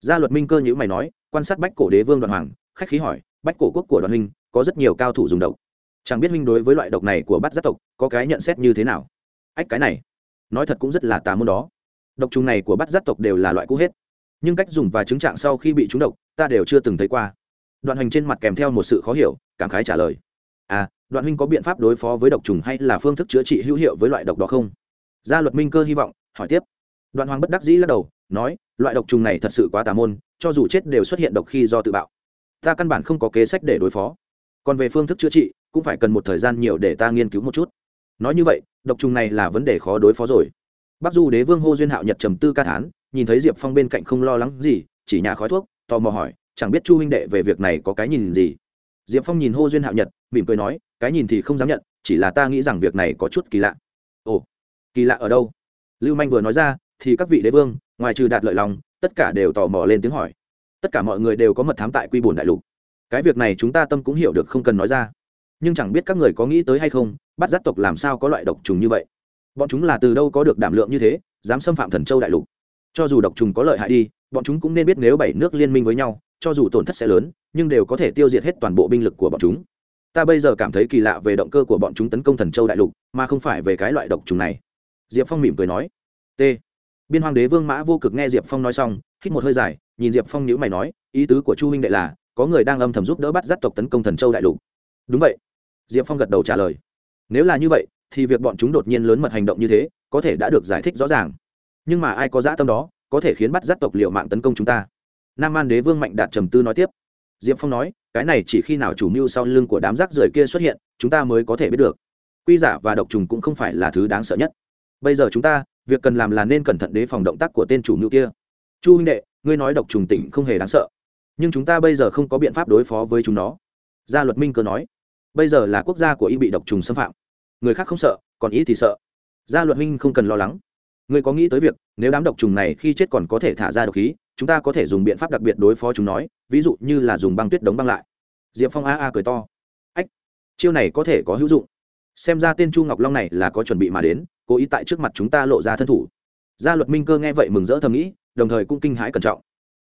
Gia luật minh cơ nhữ mày nói, quan sát bách cổ đế vương đoàn hoàng, khách khí hỏi bách cổ quốc của đoàn huynh có rất nhiều cao thủ dùng độc. Chẳng biết huynh đối với loại độc này của Bát giác tộc có cái nhận xét như thế nào? Ách, cái này, nói thật cũng rất là tà môn đó. Độc trùng này của Bát giác tộc đều là loại cũ hết. Nhưng cách dùng và chứng trạng sau khi bị trúng độc, ta đều chưa từng thấy qua. Đoạn hành trên mặt kèm theo một sự khó hiểu, cảm khái trả lời. À đoạn huynh có biện pháp đối phó với độc trùng hay là phương thức chữa trị hữu hiệu với loại độc đó không? Gia luật minh cơ hy vọng, hỏi tiếp. Đoạn hoàng bất đắc dĩ lắc đầu, nói, loại độc trùng này thật sự quá tà môn, cho dù chết đều xuất hiện độc khi do tự bạo ta căn bản không có kế sách để đối phó. Còn về phương thức chữa trị, cũng phải cần một thời gian nhiều để ta nghiên cứu một chút. Nói như vậy, độc trùng này là vấn đề khó đối phó rồi. Bắc du đế vương hô duyên hạo nhật trầm tư ca thán, nhìn thấy diệp phong bên cạnh không lo lắng gì, chỉ nhà khói thuốc, tò mò hỏi, chẳng biết chu huynh đệ về việc này có cái nhìn gì? Diệp phong nhìn hô duyên hạo nhật, mỉm cười nói, cái nhìn thì không dám nhận, chỉ là ta nghĩ rằng việc này có chút kỳ lạ. Ồ, kỳ lạ ở đâu? Lưu manh vừa nói ra, thì các vị đế vương, ngoài trừ đạt lợi lòng, tất cả đều tò mò lên tiếng hỏi tất cả mọi người đều có mật thám tại quy bổn đại lục. Cái việc này chúng ta tâm cũng hiểu được không cần nói ra. Nhưng chẳng biết các người có nghĩ tới hay không, bắt giác tộc làm sao có loại độc trùng như vậy? Bọn chúng là từ đâu có được đảm lượng như thế, dám xâm phạm thần châu đại lục? Cho dù độc trùng có lợi hại đi, bọn chúng cũng nên biết nếu bảy nước liên minh với nhau, cho dù tổn thất sẽ lớn, nhưng đều có thể tiêu diệt hết toàn bộ binh lực của bọn chúng. Ta bây giờ cảm thấy kỳ lạ về động cơ của bọn chúng tấn công thần châu đại lục, mà không phải về cái loại độc trùng này. Diệp phong mỉm cười nói. T. Biên hoàng đế vương mã vô cực nghe diệp phong nói xong hít một hơi dài, nhìn diệp phong nhữ mày nói, ý tứ của chu huynh đệ là, có người đang âm thầm giúp đỡ bắt giác tộc tấn công thần châu đại lục. Đúng vậy. Diệp phong gật đầu trả lời. Nếu là như vậy, thì việc bọn chúng đột nhiên lớn mật hành động như thế, có thể đã được giải thích rõ ràng. Nhưng mà ai có dã tâm đó, có thể khiến bắt giác tộc liệu mạng tấn công chúng ta? Nam an đế vương mạnh đạt trầm tư nói tiếp. Diệp phong nói, cái này chỉ khi nào chủ mưu sau lưng của đám rác rưởi kia xuất hiện, chúng ta mới có thể biết được. Quy giả và độc trùng cũng không phải là thứ đáng sợ nhất. Bây giờ chúng ta, việc cần làm là nên cẩn thận đề phòng động tác của tên chủ mưu kia chu huynh đệ, ngươi nói độc trùng tỉnh không hề đáng sợ, nhưng chúng ta bây giờ không có biện pháp đối phó với chúng nó. Gia luật minh cơ nói, bây giờ là quốc gia của y bị độc trùng xâm phạm, người khác không sợ, còn Y thì sợ. Gia luật minh không cần lo lắng. Ngươi có nghĩ tới việc, nếu đám độc trùng này khi chết còn có thể thả ra độc khí, chúng ta có thể dùng biện pháp đặc biệt đối phó chúng nói ví dụ như là dùng băng tuyết đóng băng lại. Diệp phong a a cười to. Ách, chiêu này có thể có hữu dụng. Xem ra tên chu ngọc long này là có chuẩn bị mà đến, cố ý tại trước mặt chúng ta lộ ra thân thủ. Gia luật minh cơ nghe vậy mừng rỡ thầm nghĩ đồng thời cũng kinh hãi cẩn trọng.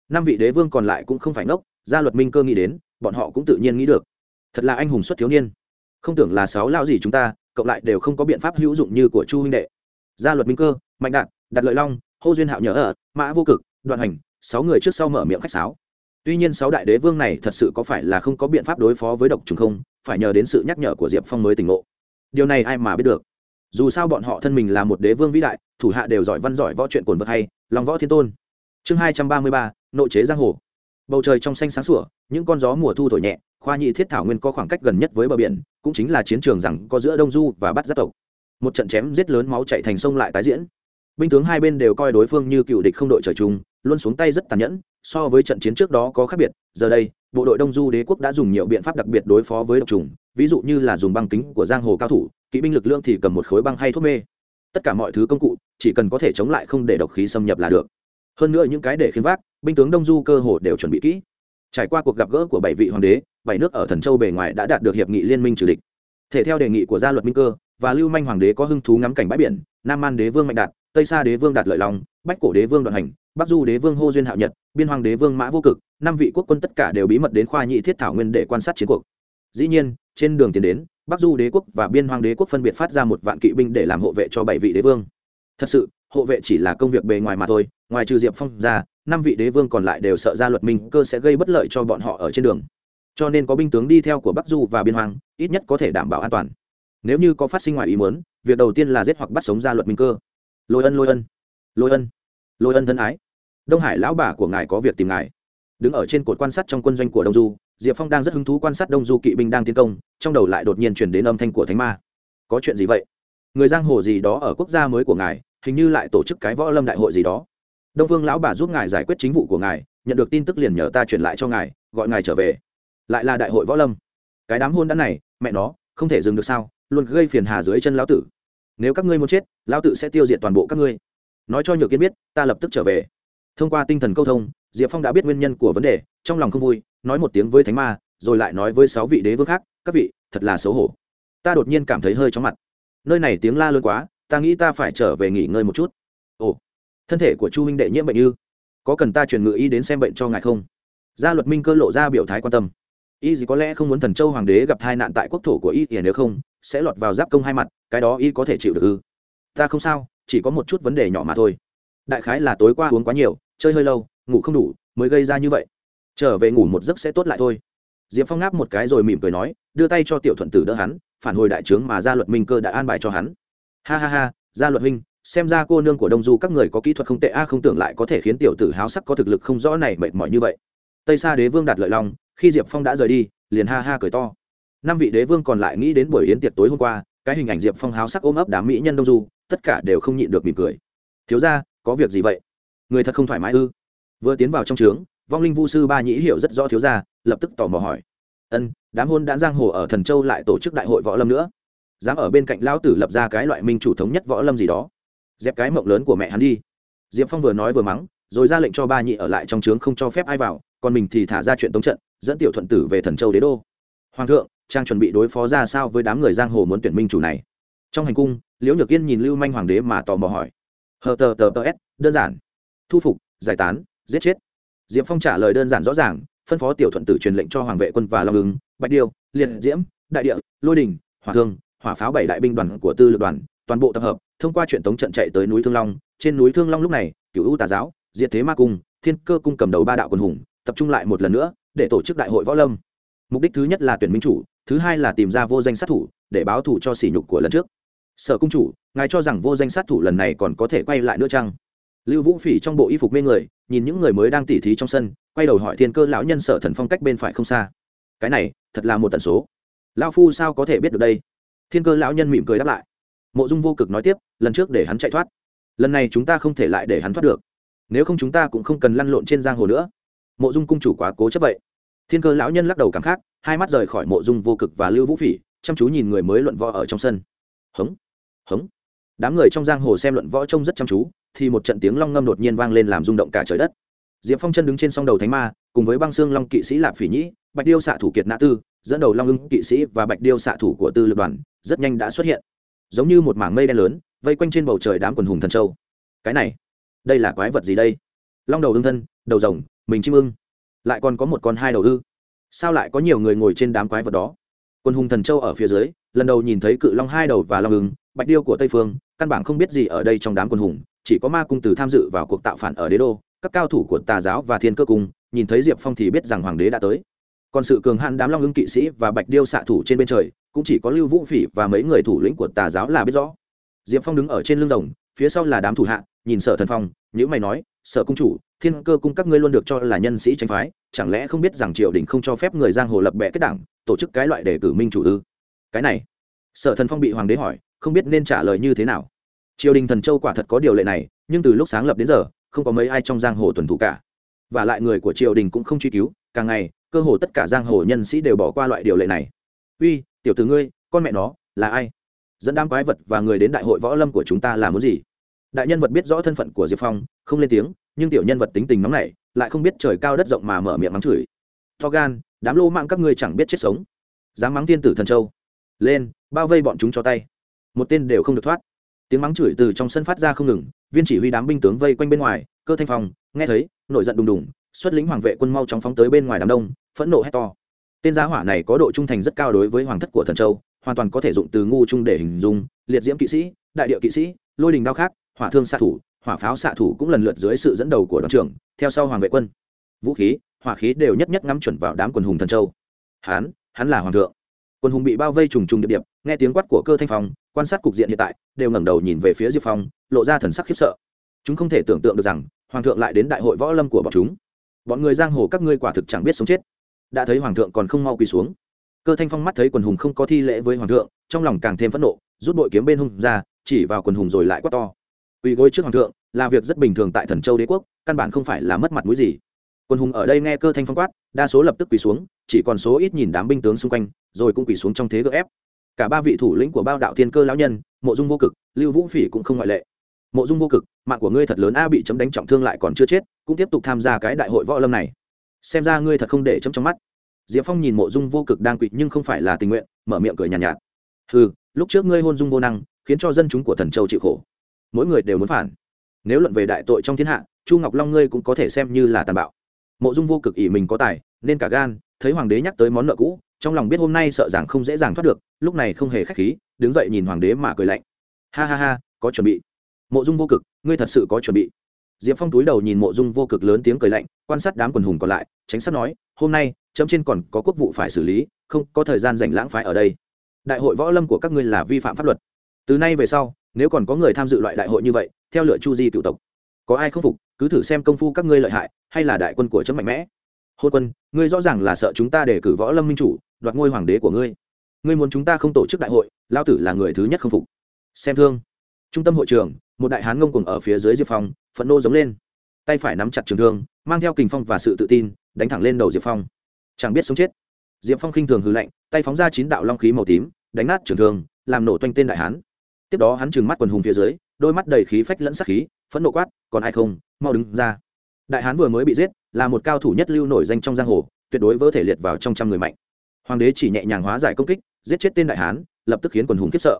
Năm vị đế vương còn lại cũng không phải ngốc, gia luật minh cơ nghĩ đến, bọn họ cũng tự nhiên nghĩ được. Thật là anh hùng xuất thiếu niên. Không tưởng là sáu lao gì chúng ta, cộng lại đều không có biện pháp hữu dụng như của chu huynh đệ. Gia luật minh cơ, mạnh đạt đặt lợi long, hô duyên hạo nhớ ở mã vô cực, đoạn hành sáu người trước sau mở miệng khách sáo. Tuy nhiên sáu đại đế vương này thật sự có phải là không có biện pháp đối phó với độc trùng không, phải nhờ đến sự nhắc nhở của diệp phong mới tỉnh ngộ. Điều này ai mà biết được. Dù sao bọn họ thân mình là một đế vương vĩ đại, thủ hạ đều giỏi văn giỏi võ chuyện cồn vật hay lòng võ thiên tôn. Chương hai trăm ba mươi ba, nội chế giang hồ. Bầu trời trong xanh sáng sủa, những con gió mùa thu thổi nhẹ, khoa nhị thiết thảo nguyên có khoảng cách gần nhất với bờ biển, cũng chính là chiến trường rằng có giữa đông du và bắt giác tộc. Một trận chém giết lớn máu chạy thành sông lại tái diễn. Binh tướng hai bên đều coi đối phương như cựu địch không đội trời chung, luôn xuống tay rất tàn nhẫn, so với trận chiến trước đó có khác biệt, giờ đây, bộ đội đông du đế quốc đã dùng nhiều biện pháp đặc biệt đối phó với độc trùng, ví dụ như là dùng băng kính của giang hồ cao thủ, kỵ binh lực lượng thì cầm một khối băng hay thuốc mê tất cả mọi thứ công cụ, chỉ cần có thể chống lại không để độc khí xâm nhập là được. Hơn nữa những cái để khiến vác, binh tướng đông du cơ hồ đều chuẩn bị kỹ. Trải qua cuộc gặp gỡ của bảy vị hoàng đế, bảy nước ở thần châu bề ngoài đã đạt được hiệp nghị liên minh trừ địch. Thể theo đề nghị của gia luật minh cơ và lưu manh hoàng đế có hưng thú ngắm cảnh bãi biển, nam An đế vương mạnh đạt, tây sa đế vương đạt lợi long, bách cổ đế vương đoạn hành, bắc du đế vương hô duyên hạo nhật, biên hoàng đế vương mã vô cực, năm vị quốc quân tất cả đều bí mật đến khoa nhị thiết thảo nguyên để quan sát chiến cuộc. Dĩ nhiên, trên đường tiến đến bắc du đế quốc và biên hoàng đế quốc phân biệt phát ra một vạn kỵ binh để làm hộ vệ cho bảy vị đế vương. Thật sự, hộ vệ chỉ là công việc bề ngoài mà thôi, ngoài trừ diệp phong ra, năm vị đế vương còn lại đều sợ ra luật minh cơ sẽ gây bất lợi cho bọn họ ở trên đường. Cho nên có binh tướng đi theo của bắc du và biên hoàng ít nhất có thể đảm bảo an toàn. Nếu như có phát sinh ngoài ý muốn, việc đầu tiên là giết hoặc bắt sống ra luật minh cơ. Lôi ân lôi ân lôi ân lôi ân thân ái. Đông hải lão bà của ngài có việc tìm ngài. Đứng ở trên cột quan sát trong quân doanh của đông du diệp phong đang rất hứng thú quan sát đông du kỵ binh đang tiến công, trong đầu lại đột nhiên chuyển đến âm thanh của thánh ma. Có chuyện gì vậy? Người giang hồ gì đó ở quốc gia mới của ngài, hình như lại tổ chức cái võ lâm đại hội gì đó. Đông vương lão bà giúp ngài giải quyết chính vụ của ngài, nhận được tin tức liền nhờ ta chuyển lại cho ngài, gọi ngài trở về. Lại là đại hội võ lâm. Cái đám hôn đã này, mẹ nó, không thể dừng được sao, luôn gây phiền hà dưới chân lão tử. Nếu các ngươi muốn chết, lão tử sẽ tiêu diệt toàn bộ các ngươi. Nói cho nhược kiến biết, ta lập tức trở về. Thông qua tinh thần câu thông diệp phong đã biết nguyên nhân của vấn đề, trong lòng không vui, nói một tiếng với thánh ma, rồi lại nói với sáu vị đế vương khác, các vị, thật là xấu hổ. Ta đột nhiên cảm thấy hơi chóng mặt. Nơi này tiếng la lớn quá, ta nghĩ ta phải trở về nghỉ ngơi một chút. Ồ, thân thể của chu huynh đệ nhiễm bệnh ư? Có cần ta chuyển ngự y đến xem bệnh cho ngài không? Gia luật minh cơ lộ ra biểu thái quan tâm. Y gì có lẽ không muốn thần châu hoàng đế gặp tai nạn tại quốc thổ của y ỉa nếu không, sẽ lọt vào giáp công hai mặt, cái đó y có thể chịu được ư? Ta không sao, chỉ có một chút vấn đề nhỏ mà thôi. Đại khái là tối qua uống quá nhiều, chơi hơi lâu ngủ không đủ, mới gây ra như vậy. Trở về ngủ một giấc sẽ tốt lại thôi. Diệp phong ngáp một cái rồi mỉm cười nói, đưa tay cho tiểu thuận tử đỡ hắn, phản hồi đại trướng mà gia luật minh cơ đã an bài cho hắn. Ha ha ha, gia luật huynh xem ra cô nương của đông du các người có kỹ thuật không tệ, a, không tưởng lại có thể khiến tiểu tử háo sắc có thực lực không rõ này mệt mỏi như vậy. Tây sa đế vương đạt lợi long, khi diệp phong đã rời đi, liền ha ha cười to. Năm vị đế vương còn lại nghĩ đến buổi yến tiệc tối hôm qua, cái hình ảnh diệp phong háo sắc ôm ấp đám mỹ nhân đông du, tất cả đều không nhịn được mỉm cười. Thiếu ra có việc gì vậy? Người thật không thoải mái ư? Vừa tiến vào trong trướng vong linh vu sư ba nhĩ hiểu rất rõ thiếu gia, lập tức tò mò hỏi. Ân đám hôn đã giang hồ ở thần châu lại tổ chức đại hội võ lâm nữa. Dám ở bên cạnh lão tử lập ra cái loại minh chủ thống nhất võ lâm gì đó. Dẹp cái mộng lớn của mẹ hắn đi. Diệp phong vừa nói vừa mắng rồi ra lệnh cho ba nhị ở lại trong trướng không cho phép ai vào còn mình thì thả ra chuyện tống trận dẫn tiểu thuận tử về thần châu đế đô. Hoàng thượng trang chuẩn bị đối phó ra sao với đám người giang hồ muốn tuyển minh chủ này? Trong hành cung liễu nhược yên nhìn lưu manh hoàng đế mà tò mò hỏi. Hờ tờ tờ tờ s đơn giản. Thu phục giải tán giết chết. Diệp phong trả lời đơn giản rõ ràng, phân phó tiểu thuận tử truyền lệnh cho hoàng vệ quân và long ứng, bạch điêu, liệt diễm, đại địa, lôi đình, hỏa thương, hỏa pháo bảy đại binh đoàn của tư lực đoàn, toàn bộ tập hợp, thông qua chuyện tống trận chạy tới núi thương long. Trên núi thương long lúc này cựu ưu tà giáo, diệt thế ma cung, thiên cơ cung cầm đầu ba đạo quân hùng, tập trung lại một lần nữa để tổ chức đại hội võ lâm. Mục đích thứ nhất là tuyển minh chủ, thứ hai là tìm ra vô danh sát thủ để báo thù cho sỉ nhục của lần trước. Sở cung chủ, ngài cho rằng vô danh sát thủ lần này còn có thể quay lại nữa chăng? Lưu vũ phỉ trong bộ y phục mê người, nhìn những người mới đang tỉ thí trong sân, quay đầu hỏi thiên cơ lão nhân sở thần phong cách bên phải không xa. Cái này, thật là một tần số. Lão phu sao có thể biết được đây? Thiên cơ lão nhân mỉm cười đáp lại. Mộ dung vô cực nói tiếp, lần trước để hắn chạy thoát. Lần này chúng ta không thể lại để hắn thoát được. Nếu không chúng ta cũng không cần lăn lộn trên giang hồ nữa. Mộ dung cung chủ quá cố chấp vậy. Thiên cơ lão nhân lắc đầu cảm khác hai mắt rời khỏi mộ dung vô cực và lưu vũ phỉ, chăm chú nhìn người mới luận võ ở trong sân. Hống hống. Đám người trong giang hồ xem luận võ trông rất chăm chú thì một trận tiếng long ngâm đột nhiên vang lên làm rung động cả trời đất. Diệp phong chân đứng trên song đầu thánh ma, cùng với băng xương long kỵ sĩ lạp phỉ nhĩ, bạch điêu xạ thủ kiệt nã tư, dẫn đầu long ưng kỵ sĩ và bạch điêu xạ thủ của tư lực đoàn, rất nhanh đã xuất hiện. Giống như một mảng mây đen lớn, vây quanh trên bầu trời đám quần hùng thần châu. Cái này, đây là quái vật gì đây? Long đầu ưng thân, đầu rồng, mình chim ưng. Lại còn có một con hai đầu ư. Sao lại có nhiều người ngồi trên đám quái vật đó? Quân hùng thần châu ở phía dưới, lần đầu nhìn thấy cự long hai đầu và long ưng, bạch điêu của tây phương, căn bản không biết gì ở đây trong đám quân hùng chỉ có ma cung từ tham dự vào cuộc tạo phản ở đế đô, các cao thủ của tà giáo và thiên cơ cung, nhìn thấy diệp phong thì biết rằng hoàng đế đã tới. Còn sự cường hạn đám long ưng kỵ sĩ và bạch điêu xạ thủ trên bên trời, cũng chỉ có lưu vũ phỉ và mấy người thủ lĩnh của tà giáo là biết rõ. Diệp phong đứng ở trên lưng rồng, phía sau là đám thủ hạ, nhìn sở thần phong nhữ mày nói, sở cung chủ, thiên cơ cung các ngươi luôn được cho là nhân sĩ tranh phái, chẳng lẽ không biết rằng triều đình không cho phép người giang hồ lập bệ kết đảng, tổ chức cái loại đề cử minh chủ ư? Cái này, sở thần phong bị hoàng đế hỏi, không biết nên trả lời như thế nào triều đình thần châu quả thật có điều lệ này, nhưng từ lúc sáng lập đến giờ, không có mấy ai trong giang hồ tuần thủ cả. Và lại người của triều đình cũng không truy cứu, càng ngày, cơ hồ tất cả giang hồ nhân sĩ đều bỏ qua loại điều lệ này. Uy, tiểu tử ngươi, con mẹ nó, là ai? Dẫn đám quái vật và người đến đại hội võ lâm của chúng ta là muốn gì? Đại nhân vật biết rõ thân phận của diệp phong, không lên tiếng, nhưng tiểu nhân vật tính tình nóng nảy, lại không biết trời cao đất rộng mà mở miệng mắng chửi. To gan, đám lô mạng các ngươi chẳng biết chết sống. Dám mắng thiên tử thần châu. Lên, bao vây bọn chúng cho tay. Một tên đều không được thoát tiếng mắng chửi từ trong sân phát ra không ngừng, viên chỉ huy đám binh tướng vây quanh bên ngoài, cơ thanh phong, nghe thấy, nổi giận đùng đùng, xuất lĩnh hoàng vệ quân mau chóng phóng tới bên ngoài đám đông, phẫn nộ hét to. Tên giá hỏa này có độ trung thành rất cao đối với hoàng thất của thần châu, hoàn toàn có thể dụng từ ngu trung để hình dung, liệt diễm kỵ sĩ, đại địa kỵ sĩ, lôi đình đao khác, hỏa thương xạ thủ, hỏa pháo xạ thủ cũng lần lượt dưới sự dẫn đầu của đoàn trưởng, theo sau hoàng vệ quân. Vũ khí, hỏa khí đều nhất nhất ngắm chuẩn vào đám quần hùng thần châu. Hán, hắn là hoàng thượng. Quân hùng bị bao vây trùng trùng điệp điệp nghe tiếng quát của cơ thanh phong quan sát cục diện hiện tại, đều ngẩng đầu nhìn về phía diệp phong, lộ ra thần sắc khiếp sợ. Chúng không thể tưởng tượng được rằng, hoàng thượng lại đến đại hội võ lâm của bọn chúng. Bọn người giang hồ các ngươi quả thực chẳng biết sống chết. Đã thấy hoàng thượng còn không mau quỳ xuống. Cơ thanh phong mắt thấy quần hùng không có thi lễ với hoàng thượng, trong lòng càng thêm phẫn nộ, rút bội kiếm bên hung ra, chỉ vào quần hùng rồi lại quát to. Quỳ gối trước hoàng thượng, là việc rất bình thường tại thần châu đế quốc, căn bản không phải là mất mặt mũi gì. Quân hùng ở đây nghe cơ thanh phong quát, đa số lập tức quỳ xuống, chỉ còn số ít nhìn đám binh tướng xung quanh, rồi cũng quỳ xuống trong thế gỡ ép cả ba vị thủ lĩnh của bao đạo thiên cơ lão nhân mộ dung vô cực lưu vũ phỉ cũng không ngoại lệ. Mộ dung vô cực mạng của ngươi thật lớn a bị chấm đánh trọng thương lại còn chưa chết cũng tiếp tục tham gia cái đại hội võ lâm này. Xem ra ngươi thật không để chấm trong mắt. Diệp phong nhìn mộ dung vô cực đang quỵ nhưng không phải là tình nguyện mở miệng cười nhàn nhạt, nhạt. Ừ lúc trước ngươi hôn dung vô năng khiến cho dân chúng của thần châu chịu khổ. Mỗi người đều muốn phản. Nếu luận về đại tội trong thiên hạ chu ngọc long ngươi cũng có thể xem như là tàn bạo. Mộ dung vô cực ỷ mình có tài nên cả gan, thấy hoàng đế nhắc tới món nợ cũ, trong lòng biết hôm nay sợ rằng không dễ dàng thoát được, lúc này không hề k h á c h khí, đứng dậy nhìn hoàng đế mà cười lạnh. Ha ha ha, có chuẩn bị. Mộ dung vô cực, ngươi thật sự có chuẩn bị. Diệp phong túi đầu nhìn mộ dung vô cực lớn tiếng cười lạnh, quan sát đám quần hùng còn lại, tránh sát nói, hôm nay, chấm trên còn có quốc vụ phải xử lý, không có thời gian dành lãng phái ở đây. Đại hội võ lâm của các ngươi là vi phạm pháp luật. Từ nay về sau, nếu còn có người tham dự loại đại hội như vậy, theo lựa chu di cựu tộc, có ai không phục, cứ thử xem công phu các ngươi lợi hại, hay là đại quân của chấm mạnh mẽ hôn quân, ngươi rõ ràng là sợ chúng ta để cử võ lâm minh chủ, đoạt ngôi hoàng đế của ngươi. Ngươi muốn chúng ta không tổ chức đại hội lao tử là người thứ nhất không phục. Xem thương. Trung tâm hội trường, một đại hán ngông cùng ở phía dưới diệp phong, phẫn nô giống lên. Tay phải nắm chặt trường thương, mang theo kình phong và sự tự tin, đánh thẳng lên đầu diệp phong. Chẳng biết sống chết. Diệp phong khinh thường hư lạnh, tay phóng ra chín đạo long khí màu tím, đánh nát trường thương, làm nổ toanh tên đại hán. Tiếp đó hắn trừng mắt quần hùng phía dưới, đôi mắt đầy khí phách lẫn sắc khí, phẫn nộ quát, còn ai không? Mau đứng ra. Đại hán vừa mới bị giết là một cao thủ nhất lưu nổi danh trong giang hồ, tuyệt đối vỡ thể liệt vào trong trăm người mạnh. Hoàng đế chỉ nhẹ nhàng hóa giải công kích, giết chết tên đại hán, lập tức khiến quần hùng khiếp sợ.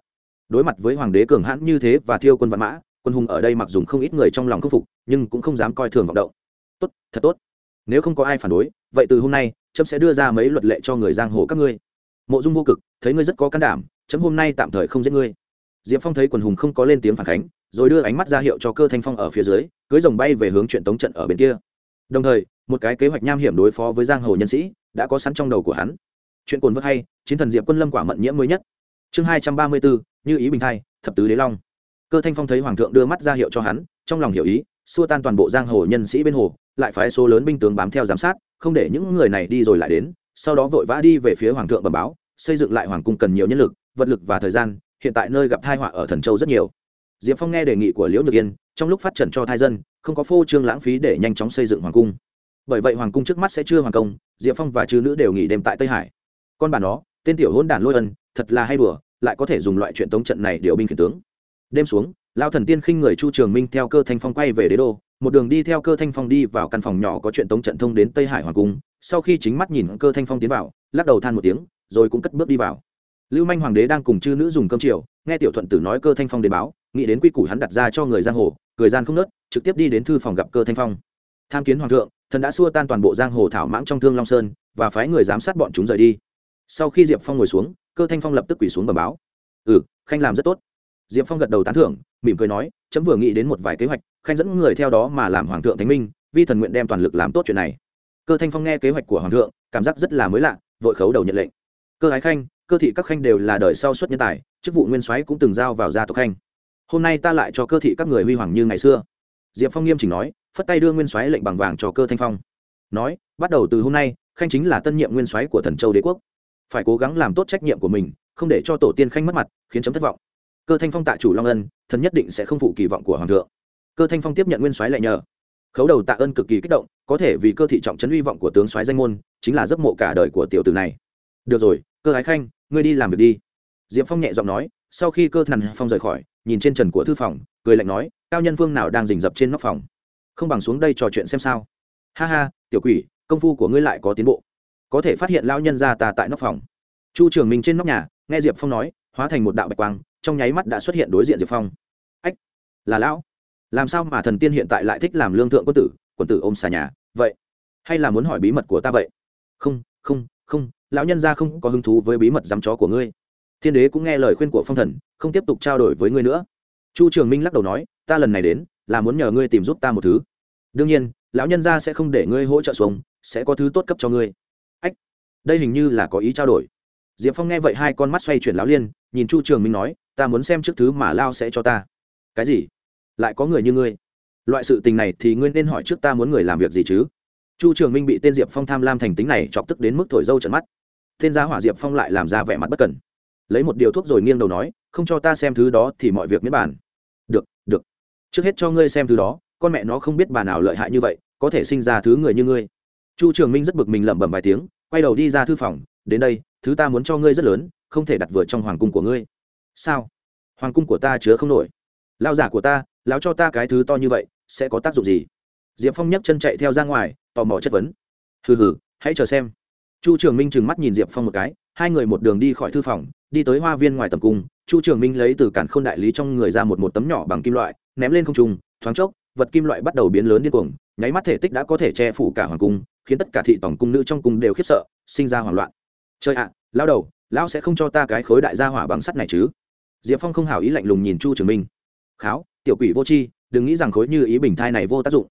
Đối mặt với hoàng đế cường hãn như thế và thiêu quân văn mã quân hùng ở đây mặc dù không ít người trong lòng khâm phục, nhưng cũng không dám coi thường vọng động. Tốt, thật tốt. Nếu không có ai phản đối, vậy từ hôm nay trâm sẽ đưa ra mấy luật lệ cho người giang hồ các ngươi. Mộ dung vô cực, thấy ngươi rất có can đảm, chấm hôm nay tạm thời không giết ngươi. Diệp phong thấy quần hùng không có lên tiếng phản khánh rồi đưa ánh mắt ra hiệu cho cơ thanh phong ở phía dưới, cưới rồng bay về hướng chuyện tống trận ở bên kia đồng thời, một cái kế hoạch nham hiểm đối phó với giang hồ nhân sĩ đã có sẵn trong đầu của hắn. Chuyện cồn vớt hay, chiến thần diệp quân lâm quả mận nhiễm mới nhất. Chương hai trăm ba mươi bốn, như ý bình thai, thập tứ đế long. Cơ thanh phong thấy hoàng thượng đưa mắt ra hiệu cho hắn, trong lòng hiểu ý, xua tan toàn bộ giang hồ nhân sĩ bên hồ, lại phái số lớn binh tướng bám theo giám sát, không để những người này đi rồi lại đến, sau đó vội vã đi về phía hoàng thượng bẩm báo, xây dựng lại hoàng cung cần nhiều nhân lực, vật lực và thời gian, hiện tại nơi gặp thai họa ở thần châu rất nhiều diệp phong nghe đề nghị của liễu nhược yên, trong lúc phát triển cho thai dân, không có phô trương lãng phí để nhanh chóng xây dựng hoàng cung. Bởi vậy hoàng cung trước mắt sẽ chưa hoàn công, diệp phong và chư nữ đều nghỉ đêm tại tây hải. Con bà nó, tên tiểu hôn đản lôi ân, thật là hay đùa, lại có thể dùng loại chuyện tống trận này điều binh khiển tướng. Đêm xuống, lao thần tiên khinh người chu trường minh theo cơ thanh phong quay về đế đô, một đường đi theo cơ thanh phong đi vào căn phòng nhỏ có chuyện tống trận thông đến tây hải hoàng cung, sau khi chính mắt nhìn cơ thanh phong tiến vào, lắc đầu than một tiếng, rồi cũng cất bước đi vào. Lưu manh hoàng đế đang cùng chư nữ dùng cơm chiều, nghe tiểu thuận tử nói cơ thanh phong đến báo nghĩ đến quy củ hắn đặt ra cho người giang hồ, cười gian không nớt, trực tiếp đi đến thư phòng gặp cơ thanh phong. Tham kiến hoàng thượng, thần đã xua tan toàn bộ giang hồ thảo mãng trong thương long sơn, và phái người giám sát bọn chúng rời đi. Sau khi diệp phong ngồi xuống, cơ thanh phong lập tức quỳ xuống bờ báo. Ừ khanh làm rất tốt. Diệp phong gật đầu tán thưởng, mỉm cười nói, chấm vừa nghĩ đến một vài kế hoạch, khanh dẫn người theo đó mà làm hoàng thượng thánh minh, vi thần nguyện đem toàn lực làm tốt chuyện này. Cơ thanh phong nghe kế hoạch của hoàng thượng, cảm giác rất là mới lạ, vội khấu đầu nhận lệnh. Cơ ái khanh, cơ thị các khanh đều là đời sau xuất nhân tài, chức vụ nguyên soái cũng từng giao vào gia tộc khanh hôm nay ta lại cho cơ thị các người huy hoàng như ngày xưa. Diệp phong nghiêm chỉnh nói, phất tay đưa nguyên soái lệnh bằng vàng cho cơ thanh phong. Nói, bắt đầu từ hôm nay, khanh chính là tân nhiệm nguyên soái của thần châu đế quốc. Phải cố gắng làm tốt trách nhiệm của mình, không để cho tổ tiên khanh mất mặt, khiến chấm thất vọng. Cơ thanh phong tạ chủ long ân, thần nhất định sẽ không phụ kỳ vọng của hoàng thượng. Cơ thanh phong tiếp nhận nguyên soái lại nhờ. Khấu đầu tạ ơn cực kỳ kích động, có thể vì cơ thị trọng trấn hy vọng của tướng soái danh môn, chính là giấc mộ cả đời của tiểu tử này. Được rồi, cơ ái khanh, ngươi đi làm việc đi. Diệp phong nhẹ giọng nói, sau khi cơ thần phong rời khỏi nhìn trên trần của thư phòng, cười lạnh nói, cao nhân phương nào đang rình rập trên nóc phòng? Không bằng xuống đây trò chuyện xem sao. Ha ha, tiểu quỷ, công phu của ngươi lại có tiến bộ. Có thể phát hiện lao nhân ra ta tại nóc phòng. Chu trường minh trên nóc nhà, nghe diệp phong nói, hóa thành một đạo bạch quang, trong nháy mắt đã xuất hiện đối diện diệp phong. Ách, là lão. Làm sao mà thần tiên hiện tại lại thích làm lương thượng quân tử quân tử ôm xà nhà, vậy? Hay là muốn hỏi bí mật của ta vậy? Không không không, lão nhân gia không có hứng thú với bí mật dám chó của ngươi thiên đế cũng nghe lời khuyên của phong thần, không tiếp tục trao đổi với ngươi nữa. Chu trường minh lắc đầu nói, ta lần này đến, là muốn nhờ ngươi tìm giúp ta một thứ. Đương nhiên, lão nhân gia sẽ không để ngươi hỗ trợ xuống, sẽ có thứ tốt cấp cho ngươi. Ách, đây hình như là có ý trao đổi. Diệp phong nghe vậy hai con mắt xoay chuyển lão liên, nhìn chu trường minh nói, ta muốn xem trước thứ mà lao sẽ cho ta. Cái gì? Lại có người như ngươi? Loại sự tình này thì ngươi nên hỏi trước ta muốn người làm việc gì chứ? Chu trường minh bị tên diệp phong tham lam thành tính này chọc tức đến mức thổi dâu trận mắt. Tên gia hỏa diệp phong lại làm ra vẻ mặt bất cần lấy một điều thuốc rồi nghiêng đầu nói, không cho ta xem thứ đó thì mọi việc miễn bàn. Được được. Trước hết cho ngươi xem thứ đó, con mẹ nó không biết bà nào lợi hại như vậy, có thể sinh ra thứ người như ngươi. Chu trường minh rất bực mình lẩm bẩm vài tiếng, quay đầu đi ra thư phòng, đến đây, thứ ta muốn cho ngươi rất lớn, không thể đặt vừa trong hoàng cung của ngươi. Sao? Hoàng cung của ta chứa không nổi. Lao giả của ta lao cho ta cái thứ to như vậy, sẽ có tác dụng gì? Diệp phong nhấc chân chạy theo ra ngoài, tò mò chất vấn. Hừ hừ, hãy chờ xem. Chu trường minh trừng mắt nhìn diệp phong một cái, hai người một đường đi khỏi thư phòng đi tới hoa viên ngoài tầm cung, chu trường minh lấy từ cản k h ô n đại lý trong người ra một một tấm nhỏ bằng kim loại, ném lên không trung, thoáng chốc, vật kim loại bắt đầu biến lớn điên cuồng, nháy mắt thể tích đã có thể che phủ cả hoàng cung, khiến tất cả thị tổng cung nữ trong cung đều khiếp sợ, sinh ra hoảng loạn. Chơi ạ lao đầu, lão sẽ không cho ta cái khối đại gia hỏa bằng sắt này chứ? Diệp phong không hảo ý lạnh lùng nhìn chu trường minh. Kháo, tiểu quỷ vô tri, đừng nghĩ rằng khối như ý bình thai này vô tác dụng.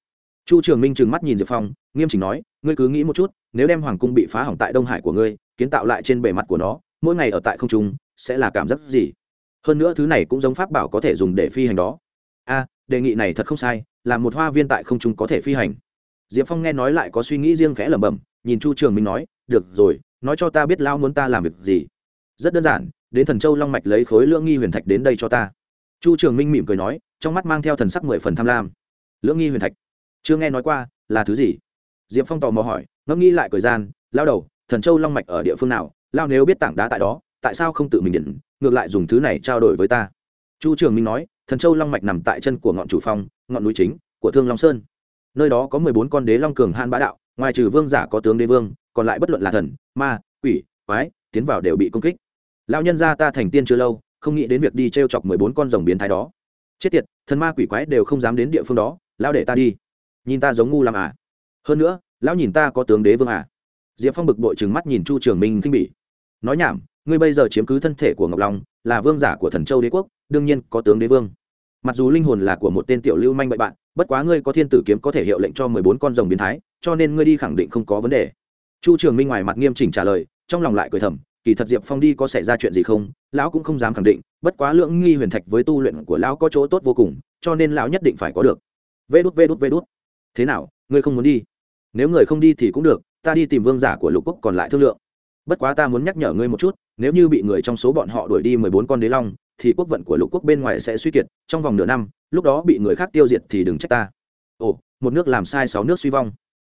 Chu trường minh trừng mắt nhìn diệp phong, nghiêm chỉnh nói, ngươi cứ nghĩ một chút, nếu đem hoàng cung bị phá hỏng tại đông hải của ngươi, kiến tạo lại trên bề mặt của nó mỗi ngày ở tại không trung, sẽ là cảm giác gì? Hơn nữa thứ này cũng giống pháp bảo có thể dùng để phi hành đó. A, đề nghị này thật không sai, là một hoa viên tại không trung có thể phi hành. Diệp phong nghe nói lại có suy nghĩ riêng khẽ lẩm bẩm, nhìn chu trường minh nói, được rồi, nói cho ta biết lao muốn ta làm việc gì. Rất đơn giản, đến thần châu long mạch lấy khối lưỡng nghi huyền thạch đến đây cho ta. Chu trường minh mỉm cười nói, trong mắt mang theo thần sắc mười phần tham lam. Lưỡng nghi huyền thạch? Chưa nghe nói qua, là thứ gì? Diệp phong tò mò hỏi, ngẫm nghĩ lại thời gian lao đầu, thần châu long mạch ở địa phương nào? Lao nếu biết tảng đá tại đó, tại sao không tự mình điện, ngược lại dùng thứ này trao đổi với ta? Chu trường minh nói, thần châu long mạch nằm tại chân của ngọn chủ phong, ngọn núi chính của thương long sơn. Nơi đó có mười bốn con đế long cường han bá đạo, ngoài trừ vương giả có tướng đế vương, còn lại bất luận là thần, ma, quỷ, quái, tiến vào đều bị công kích. Lao nhân gia ta thành tiên chưa lâu, không nghĩ đến việc đi t r e o chọc mười bốn con rồng biến thái đó. Chết tiệt, thần ma quỷ quái đều không dám đến địa phương đó lao để ta đi. Nhìn ta giống ngu làm à? Hơn nữa, lão nhìn ta có tướng đế vương à? Diệp phong bực bội trừng mắt nhìn chu trường minh khinh bỉ nói nhảm, ngươi bây giờ chiếm cứ thân thể của ngọc long, là vương giả của thần châu đế quốc, đương nhiên có tướng đế vương. Mặc dù linh hồn là của một tên tiểu lưu manh bậy bạn, bất quá ngươi có thiên tử kiếm có thể hiệu lệnh cho mười bốn con rồng biến thái, cho nên ngươi đi khẳng định không có vấn đề. Chu trường minh ngoài mặt nghiêm chỉnh trả lời, trong lòng lại cười thầm, kỳ thật diệp phong đi có xảy ra chuyện gì không, lão cũng không dám khẳng định, bất quá lượng nghi huyền thạch với tu luyện của lão có chỗ tốt vô cùng, cho nên lão nhất định phải có được. Vê đút vê đút vê đút. Thế nào, ngươi không muốn đi? Nếu người không đi thì cũng được, ta đi tìm vương giả của lục quốc còn lại thương lượng bất quá ta muốn nhắc nhở ngươi một chút, nếu như bị người trong số bọn họ đuổi đi mười bốn con đế long, thì quốc vận của lục quốc bên ngoài sẽ suy kiệt, trong vòng nửa năm, lúc đó bị người khác tiêu diệt thì đừng trách ta. Ồ, một nước làm sai sáu nước suy vong.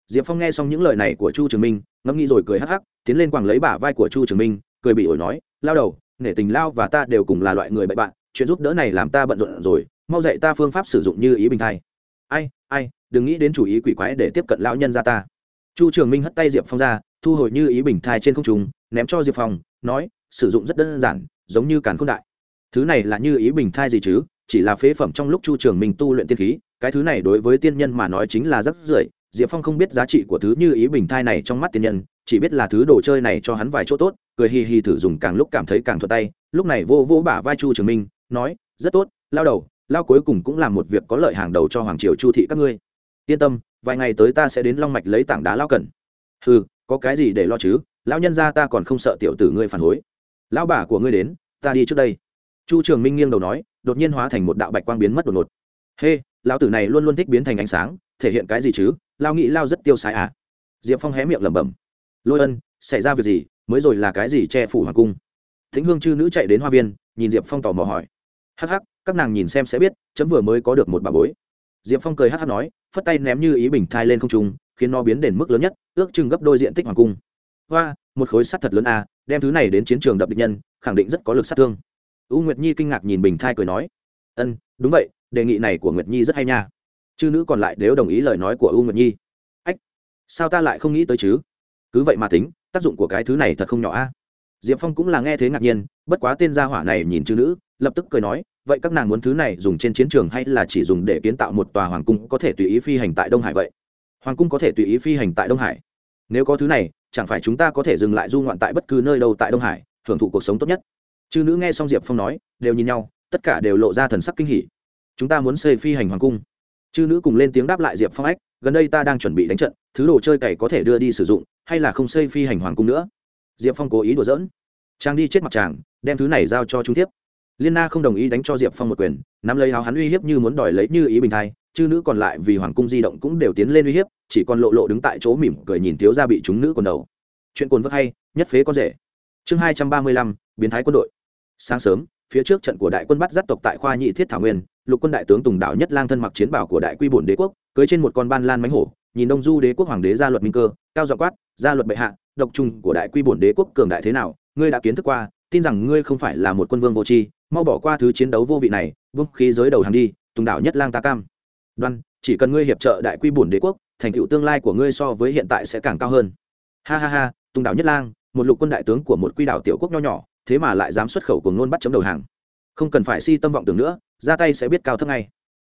Diệp phong nghe xong những lời này của chu trường minh, ngẫm nghĩ rồi cười hắc hắc, tiến lên quàng lấy bả vai của chu trường minh, cười bị ổi nói, lao đầu, nể tình lao và ta đều cùng là loại người bậy bạn, chuyện giúp đỡ này làm ta bận rộn rồi, mau dạy ta phương pháp sử dụng như ý bình thay. ai ai, đừng nghĩ đến chủ ý quỷ quái để tiếp cận lão nhân ra ta. Chu trường minh hất tay diệp phong ra thu hồi như ý bình thai trên không trung, ném cho diệp phong, nói, sử dụng rất đơn giản, giống như càn k h ô n đại. Thứ này là như ý bình thai gì chứ? Chỉ là phế phẩm trong lúc chu trường minh tu luyện tiên khí, cái thứ này đối với tiên nhân mà nói chính là rất rưởi. Diệp phong không biết giá trị của thứ như ý bình thai này trong mắt tiên nhân, chỉ biết là thứ đồ chơi này cho hắn vài chỗ tốt, cười hì hì thử dùng càng lúc cảm thấy càng thuận tay, lúc này vô vô bả vai chu trường minh, nói, rất tốt, lao đầu, lao cuối cùng cũng làm một việc có lợi hàng đầu cho hoàng triều chu thị các ngươi. Yên tâm, vài ngày tới ta sẽ đến long mạch lấy tảng đá lao cần. Ừ có cái gì để lo chứ? Lão nhân gia ta còn không sợ tiểu tử ngươi phản hối. Lão bà của ngươi đến ta đi trước đây. Chu trường minh nghiêng đầu nói đột nhiên hóa thành một đạo bạch quang biến mất đột ngột. Hê、hey, lão tử này luôn luôn thích biến thành ánh sáng thể hiện cái gì chứ? Lao nghĩ lao rất tiêu xài à? Diệp phong hé miệng lẩm bẩm. Lôi ân xảy ra việc gì? Mới rồi là cái gì che phủ hoàng cung? Thính hương chư nữ chạy đến hoa viên nhìn diệp phong tò mò hỏi. Hắc hắc các nàng nhìn xem sẽ biết chấm vừa mới có được một bà bối. Diệp phong cười hắc hắc nói phất tay ném như ý bình thai lên không trung khiến nó biến đến mức lớn nhất, ước chừng gấp đôi diện tích hoàng cung. Hoa, một khối sắt thật lớn a đem thứ này đến chiến trường đập địch nhân, khẳng định rất có lực sát thương. U nguyệt nhi kinh ngạc nhìn bình thai cười nói, ân, đúng vậy, đề nghị này của nguyệt nhi rất hay nha. Chư nữ còn lại nếu đồng ý lời nói của u nguyệt nhi. Ách, sao ta lại không nghĩ tới chứ? Cứ vậy mà tính, tác dụng của cái thứ này thật không nhỏ a diệp phong cũng là nghe thế ngạc nhiên, bất quá tên gia hỏa này nhìn chư nữ, lập tức cười nói, vậy các nàng muốn thứ này dùng trên chiến trường hay là chỉ dùng để kiến tạo một tòa hoàng cung có thể tùy ý phi hành tại đông hải vậy? Hoàng cung có thể tùy ý phi hành tại đông hải. Nếu có thứ này, chẳng phải chúng ta có thể dừng lại du ngoạn tại bất cứ nơi đâu tại đông hải, hưởng thụ cuộc sống tốt nhất. Chư nữ nghe xong diệp phong nói, đều nhìn nhau, tất cả đều lộ ra thần sắc kinh hỉ. Chúng ta muốn xây phi hành hoàng cung. Chư nữ cùng lên tiếng đáp lại diệp phong ách, gần đây ta đang chuẩn bị đánh trận, thứ đồ chơi cày có thể đưa đi sử dụng, hay là không xây phi hành hoàng cung nữa? Diệp phong cố ý đùa dỡn trang đi chết mặt chàng, đem thứ này giao cho chúng tiếp. Liên na không đồng ý đánh cho diệp phong một quyền, nắm lấy áo hắn uy hiếp như muốn đòi lấy như ý bình thai chư nữ còn lại vì hoàng cung di động cũng đều tiến lên uy hiếp, chỉ còn lộ lộ đứng tại chỗ mỉm cười nhìn thiếu ra bị chúng nữ còn đầu. Chuyện cồn vất hay, nhất phế con rể. Chương hai trăm ba mươi lăm, biến thái quân đội. Sáng sớm, phía trước trận của đại quân bắt giáp tộc tại khoa nhị thiết thảo nguyên, lục quân đại tướng tùng đạo nhất lang thân mặc chiến bảo của đại quy bổn đế quốc, cưới trên một con ban lan mánh hổ, nhìn đông du đế quốc hoàng đế gia luật minh cơ, cao dọ quát, gia luật bệ hạ, độc trùng của đại quy bổn đế quốc cường đại thế nào? Ngươi đã kiến thức qua, tin rằng ngươi không phải là một quân vương vô tri, mau bỏ qua thứ chiến đấu vô vị này vương khí giới đầu hàng đi, tùng đạo nhất lang ta cam đoan, chỉ cần ngươi hiệp trợ đại quy bổn đế quốc, thành tựu tương lai của ngươi so với hiện tại sẽ càng cao hơn. Ha ha ha, tùng Đảo nhất lang, một lục quân đại tướng của một quy đảo tiểu quốc nho nhỏ, thế mà lại dám xuất khẩu cùng nôn bắt chấm đầu hàng. Không cần phải si tâm vọng tưởng nữa, ra tay sẽ biết cao thấp ngay.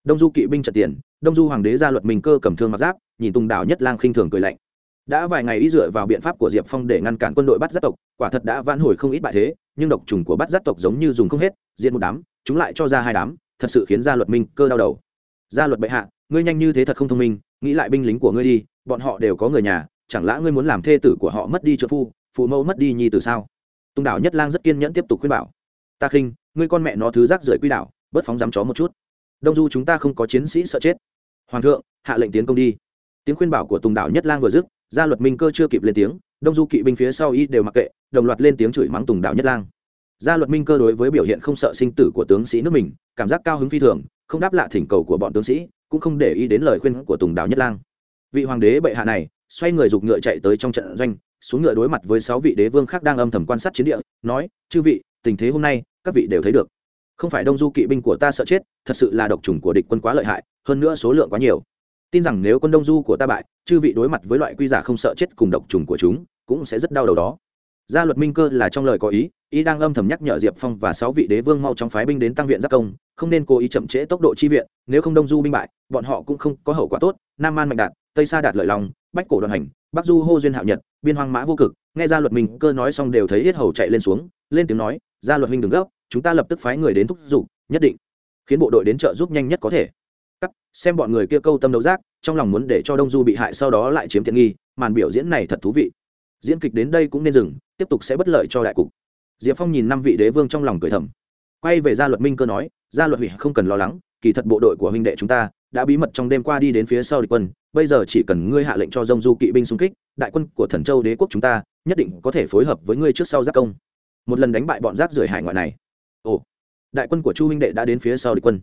Đông du kỵ binh trật tiền, đông du hoàng đế ra luật minh cơ cầm thương mặc giáp, nhìn tùng đảo nhất lang khinh thường cười lạnh. Đã vài ngày ý dựa vào biện pháp của diệp phong để ngăn cản quân đội bắt giác tộc, quả thật đã vãn hồi không ít bại thế, nhưng độc trùng của bắt giác tộc giống như dùng không hết diện một đám, chúng lại cho ra hai đám, thật sự khiến ra luật minh cơ đau đầu gia luật bệ hạ, ngươi nhanh như thế thật không thông minh, nghĩ lại binh lính của ngươi đi, bọn họ đều có người nhà, chẳng lẽ ngươi muốn làm thê tử của họ mất đi trợ phu, phụ mẫu mất đi nhi từ sao? Tung đảo nhất lang rất kiên nhẫn tiếp tục khuyên bảo. Ta khinh, ngươi con mẹ nó thứ rác rưởi quy đảo, bớt phóng dám chó một chút. Đông du chúng ta không có chiến sĩ sợ chết. Hoàng thượng, hạ lệnh tiến công đi. Tiếng khuyên bảo của tùng đảo nhất lang vừa dứt, gia luật minh cơ chưa kịp lên tiếng, đông du kỵ binh phía sau y đều mặc kệ, đồng loạt lên tiếng chửi mắng tùng đảo nhất lang. Gia luật minh cơ đối với biểu hiện không sợ sinh tử của tướng sĩ nước mình, cảm giác cao hứng phi thường không đáp lạ thỉnh cầu của bọn tướng sĩ, cũng không để ý đến lời khuyên của tùng Đào nhất lang. Vị hoàng đế bệ hạ này, xoay người giục ngựa chạy tới trong trận doanh, xuống ngựa đối mặt với sáu vị đế vương khác đang âm thầm quan sát chiến địa, nói, chư vị, tình thế hôm nay, các vị đều thấy được. Không phải đông du kỵ binh của ta sợ chết, thật sự là độc trùng của địch quân quá lợi hại, hơn nữa số lượng quá nhiều. Tin rằng nếu quân đông du của ta bại, chư vị đối mặt với loại quy giả không sợ chết cùng độc trùng của chúng, cũng sẽ rất đau đầu đó gia luật minh cơ là trong lời có ý ý đang âm thầm nhắc nhở diệp phong và sáu vị đế vương mau chóng phái binh đến tăng viện giác công, không nên cố ý chậm trễ tốc độ chi viện, nếu không đông du binh bại, bọn họ cũng không có hậu quả tốt. Nam man mạnh đạt, tây sa đạt lợi lòng bách cổ đoàn hành, bắc du hô duyên hạo nhật, biên hoang mã vô cực, nghe gia luật minh cơ nói xong đều thấy hết hầu chạy lên xuống, lên tiếng nói, gia luật minh đừng gấp, chúng ta lập tức phái người đến thúc giục, nhất định khiến bộ đội đến trợ giúp nhanh nhất có thể. Cắt, xem bọn người kia câu tâm đấu giác, trong lòng muốn để cho đông du bị hại sau đó lại chiếm tiện nghi, màn biểu diễn này thật thú vị diễn kịch đến đây cũng nên dừng, tiếp tục sẽ bất lợi cho đại cục. Diệp phong nhìn năm vị đế vương trong lòng cười thầm. Quay về gia luật minh cơ nói, gia luật hủy không cần lo lắng, kỳ thật bộ đội của huynh đệ chúng ta đã bí mật trong đêm qua đi đến phía sau địch quân, bây giờ chỉ cần ngươi hạ lệnh cho dông du kỵ binh xung kích, đại quân của thần châu đế quốc chúng ta nhất định có thể phối hợp với ngươi trước sau giác công. Một lần đánh bại bọn rác rưởi hải ngoại này. Ồ, đại quân của chu huynh đệ đã đến phía sau địch quân.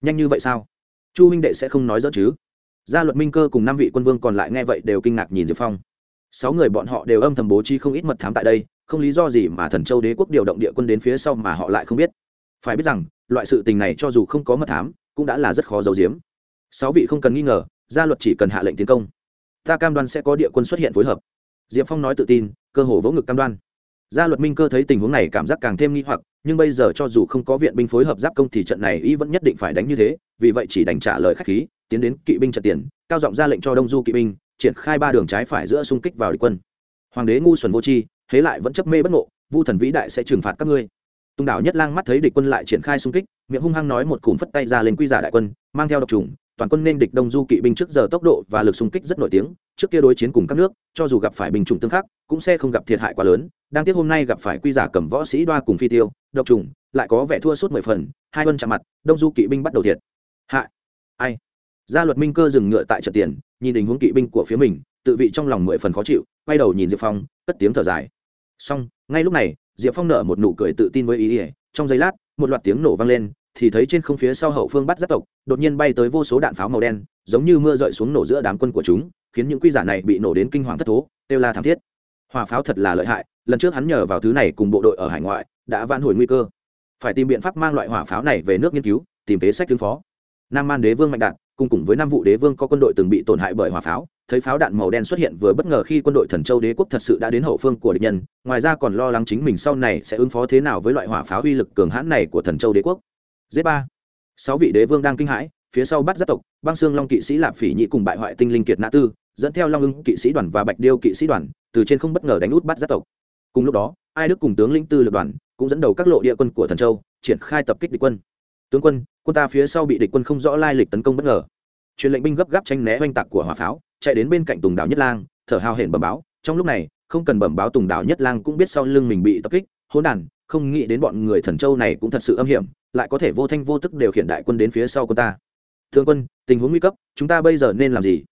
Nhanh như vậy sao? Chu huynh đệ sẽ không nói rõ chứ? Gia luật minh cơ cùng năm vị quân vương còn lại nghe vậy đều kinh ngạc nhìn diệp phong sáu người bọn họ đều âm thầm bố trí không ít mật thám tại đây, không lý do gì mà thần châu đế quốc điều động địa quân đến phía sau mà họ lại không biết. Phải biết rằng, loại sự tình này cho dù không có mật thám, cũng đã là rất khó giấu giếm. Sáu vị không cần nghi ngờ, gia luật chỉ cần hạ lệnh tiến công. Ta cam đoan sẽ có địa quân xuất hiện phối hợp. Diệp phong nói tự tin, cơ hồ vỗ ngực cam đoan. Gia luật minh cơ thấy tình huống này cảm giác càng thêm nghi hoặc, nhưng bây giờ cho dù không có viện binh phối hợp giáp công thì trận này y vẫn nhất định phải đánh như thế, vì vậy chỉ đành trả lời khách khí, tiến đến kỵ binh trận tiền, cao giọng ra lệnh cho đông du kỵ binh triển khai ba đường trái phải giữa xung kích vào địch quân. Hoàng đế ngu xuẩn vô tri thế lại vẫn chấp mê bất ngộ, vu thần vĩ đại sẽ trừng phạt các ngươi. Tung đảo nhất lang mắt thấy địch quân lại triển khai xung kích, miệng hung hăng nói một cùm phất tay ra lên quy giả đại quân, mang theo độc trùng, toàn quân nên địch đông du kỵ binh trước giờ tốc độ và lực xung kích rất nổi tiếng, trước kia đối chiến cùng các nước, cho dù gặp phải binh chủng tương khắc, cũng sẽ không gặp thiệt hại quá lớn. Đang tiếc hôm nay gặp phải quy giả cầm võ sĩ đoa cùng phi tiêu, độc trùng, lại có vẻ thua suốt mười phần, hai quân chạm mặt, đông du kỵ binh bắt đầu thiệt. Hại. Ai? Gia luật minh cơ dừng ngựa tại trận tiền nhìn tình huống kỵ binh của phía mình, tự vị trong lòng mười phần khó chịu, quay đầu nhìn diệp phong, cất tiếng thở dài. Xong, ngay lúc này, diệp phong nở một nụ cười tự tin với ý ỉa trong giây lát, một loạt tiếng nổ vang lên, thì thấy trên không phía sau hậu phương bắt giáp tộc, đột nhiên bay tới vô số đạn pháo màu đen, giống như mưa rơi xuống nổ giữa đám quân của chúng, khiến những quy giả này bị nổ đến kinh hoàng thất thố têu la thảm thiết. Hỏa pháo thật là lợi hại, lần trước hắn nhờ vào thứ này cùng bộ đội ở hải ngoại, đã vãn hồi nguy cơ. Phải tìm biện pháp mang loại hỏa pháo này về nước nghiên cứu, tìm kế sách ứng phó. Nam man đế vương mạnh đạt cùng cùng với năm vụ đế vương có quân đội từng bị tổn hại bởi hỏa pháo, thấy pháo đạn màu đen xuất hiện vừa bất ngờ khi quân đội thần châu đế quốc thật sự đã đến hậu phương của địch nhân, ngoài ra còn lo lắng chính mình sau này sẽ ứng phó thế nào với loại hỏa pháo uy lực cường hãn này của thần châu đế quốc. Z ba. Sáu vị đế vương đang kinh hãi, phía sau bắt giáp tộc, băng xương long kỵ sĩ lạp phỉ nhị cùng bại hoại tinh linh kiệt nã tư, dẫn theo long ưng kỵ sĩ đoàn và bạch điêu kỵ sĩ đoàn, từ trên không bất ngờ đánh út bắt giáp tộc. Cùng lúc đó, ai đức cùng tướng lĩnh tư lập đoàn cũng dẫn đầu các lộ địa quân của thần châu, triển khai tập kích địch quân tướng quân quân ta phía sau bị địch quân không rõ lai lịch tấn công bất ngờ. Truyền lệnh binh gấp gáp tranh né oanh tạc của hỏa pháo, chạy đến bên cạnh tùng đảo nhất lang, thở hào hển bẩm báo. Trong lúc này, không cần bẩm báo tùng đảo nhất lang cũng biết sau lưng mình bị tập kích, hỗn đàn, không nghĩ đến bọn người thần châu này cũng thật sự âm hiểm, lại có thể vô thanh vô tức điều khiển đại quân đến phía sau quân ta. Thương quân, tình huống nguy cấp, chúng ta bây giờ nên làm gì?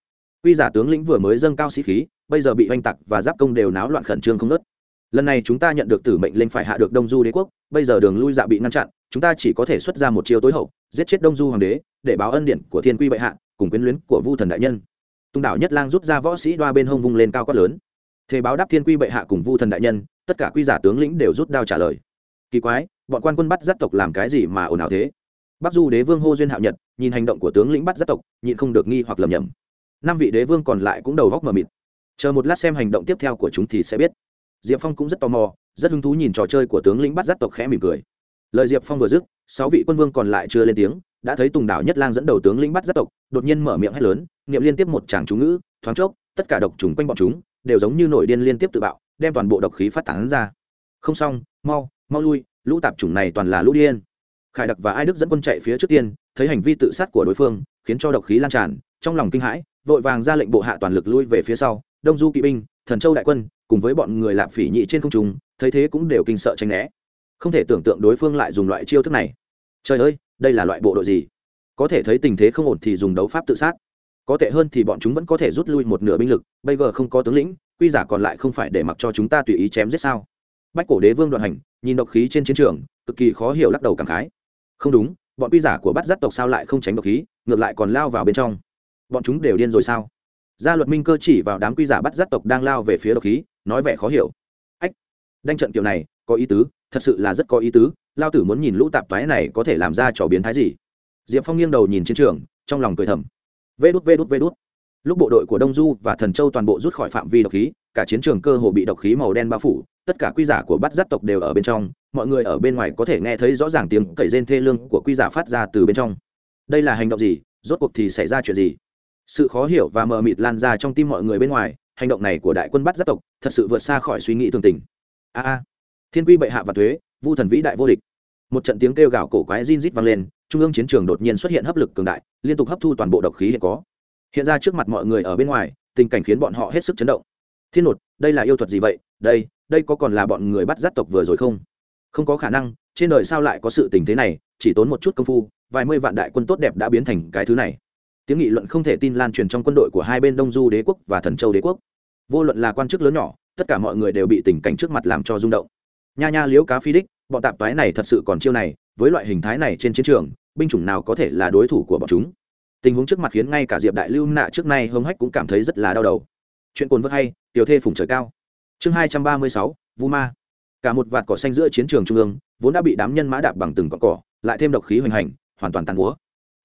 Quy giả tướng lĩnh vừa mới dâng cao sĩ khí, bây giờ bị oanh tạc và giáp công đều náo loạn khẩn trương không nớt lần này chúng ta nhận được tử mệnh lệnh phải hạ được đông du đế quốc, bây giờ đường lui dạ bị ngăn chặn, chúng ta chỉ có thể xuất ra một chiêu tối hậu, giết chết đông du hoàng đế, để báo ân điện của thiên quy bệ hạ, cùng quyến luyến của vu thần đại nhân. Tung đảo nhất lang rút ra võ sĩ đoa bên hông vung lên cao quát lớn. Thế báo đáp thiên quy bệ hạ cùng vu thần đại nhân, tất cả quy giả tướng lĩnh đều rút đao trả lời. Kỳ quái, bọn quan quân bắt giác tộc làm cái gì mà ồn ào thế? Bắc du đế vương hô duyên hạo nhật, nhìn hành động của tướng lĩnh bắt giác tộc, nhịn không được nghi hoặc lầm nhầm năm vị đế vương còn lại cũng đầu góc mờ mịt. Chờ một lát xem hành động tiếp theo của chúng thì sẽ biết diệp phong cũng rất tò mò, rất hứng thú nhìn trò chơi của tướng lĩnh bắt giác tộc khẽ mỉm cười. Lời diệp phong vừa dứt, sáu vị quân vương còn lại chưa lên tiếng, đã thấy tùng đảo nhất lang dẫn đầu tướng lĩnh bắt giác tộc, đột nhiên mở miệng hét lớn, niệm liên tiếp một tràng chú ngữ, thoáng chốc, tất cả độc trùng quanh bọn chúng đều giống như nổi điên liên tiếp tự bạo, đem toàn bộ độc khí phát tán ra. Không xong, mau mau lui, lũ tạp chủng này toàn là lũ điên. Khải đặc và ai đức dẫn quân chạy phía trước tiên, thấy hành vi tự sát của đối phương, khiến cho độc khí lan tràn, trong lòng kinh hãi, vội vàng ra lệnh bộ hạ toàn lực lui về phía sau, đông du kỵ binh thần châu đại quân, cùng với bọn người lạp phỉ nhị trên không trung, thấy thế cũng đều kinh sợ tranh né. Không thể tưởng tượng đối phương lại dùng loại chiêu thức này. Trời ơi, đây là loại bộ đội gì? Có thể thấy tình thế không ổn thì dùng đấu pháp tự sát. Có tệ hơn thì bọn chúng vẫn có thể rút lui một nửa binh lực, bây giờ không có tướng lĩnh, quy giả còn lại không phải để mặc cho chúng ta tùy ý chém giết sao? Bách cổ đế vương đoạn hành, nhìn độc khí trên chiến trường, cực kỳ khó hiểu lắc đầu cảm khái. Không đúng, bọn quy giả của bắt giác tộc sao lại không tránh độc khí, ngược lại còn lao vào bên trong. Bọn chúng đều điên rồi sao? Gia luật minh cơ chỉ vào đám quy giả bắt giáp tộc đang lao về phía độc khí, nói vẻ khó hiểu. Ách đanh trận kiểu này, có ý tứ, thật sự là rất có ý tứ, lao tử muốn nhìn lũ tạp toái này có thể làm ra trò biến thái gì? Diệp phong nghiêng đầu nhìn chiến trường, trong lòng cười thầm. Vê đút vê đút vê đút. Lúc bộ đội của đông du và thần châu toàn bộ rút khỏi phạm vi độc khí, cả chiến trường cơ hồ bị độc khí màu đen bao phủ, tất cả quy giả của bắt giáp tộc đều ở bên trong, mọi người ở bên ngoài có thể nghe thấy rõ ràng tiếng cậy rên thê lương của quy giả phát ra từ bên trong. Đây là hành động gì? Rốt cuộc thì xảy ra chuyện gì? Sự khó hiểu và mờ mịt lan ra trong tim mọi người bên ngoài, hành động này của đại quân bắt giác tộc thật sự vượt xa khỏi suy nghĩ thường tình. A a. Thiên quy bệ hạ và thuế, vu thần vĩ đại vô địch. Một trận tiếng kêu gào cổ quái rin rít vang lên, trung ương chiến trường đột nhiên xuất hiện hấp lực cường đại, liên tục hấp thu toàn bộ độc khí hiện có. Hiện ra trước mặt mọi người ở bên ngoài, tình cảnh khiến bọn họ hết sức chấn động. Thiên nột đây là yêu thuật gì vậy? Đây đây có còn là bọn người bắt giác tộc vừa rồi không? Không có khả năng, trên đời sao lại có sự tình thế này, chỉ tốn một chút công phu, vài mươi vạn đại quân tốt đẹp đã biến thành cái thứ này tiếng nghị luận không thể tin lan truyền trong quân đội của hai bên đông du đế quốc và thần châu đế quốc. Vô luận là quan chức lớn nhỏ, tất cả mọi người đều bị tình cảnh trước mặt làm cho rung động. Nha nha liếu cá phi đích, bọn tạp toái này thật sự còn chiêu này, với loại hình thái này trên chiến trường, binh chủng nào có thể là đối thủ của bọn chúng? Tình huống trước mặt khiến ngay cả diệp đại lưu nạ trước nay hông hách cũng cảm thấy rất là đau đầu. Chuyện cồn vơ hay, tiểu thê phủng trời cao. Chương hai trăm ba mươi sáu, vu ma. Cả một vạt cỏ xanh giữa chiến trường trung ương, vốn đã bị đám nhân mã đạp bằng từng cọn cỏ, lại thêm độc khí hoành hành, hoàn toàn tàn múa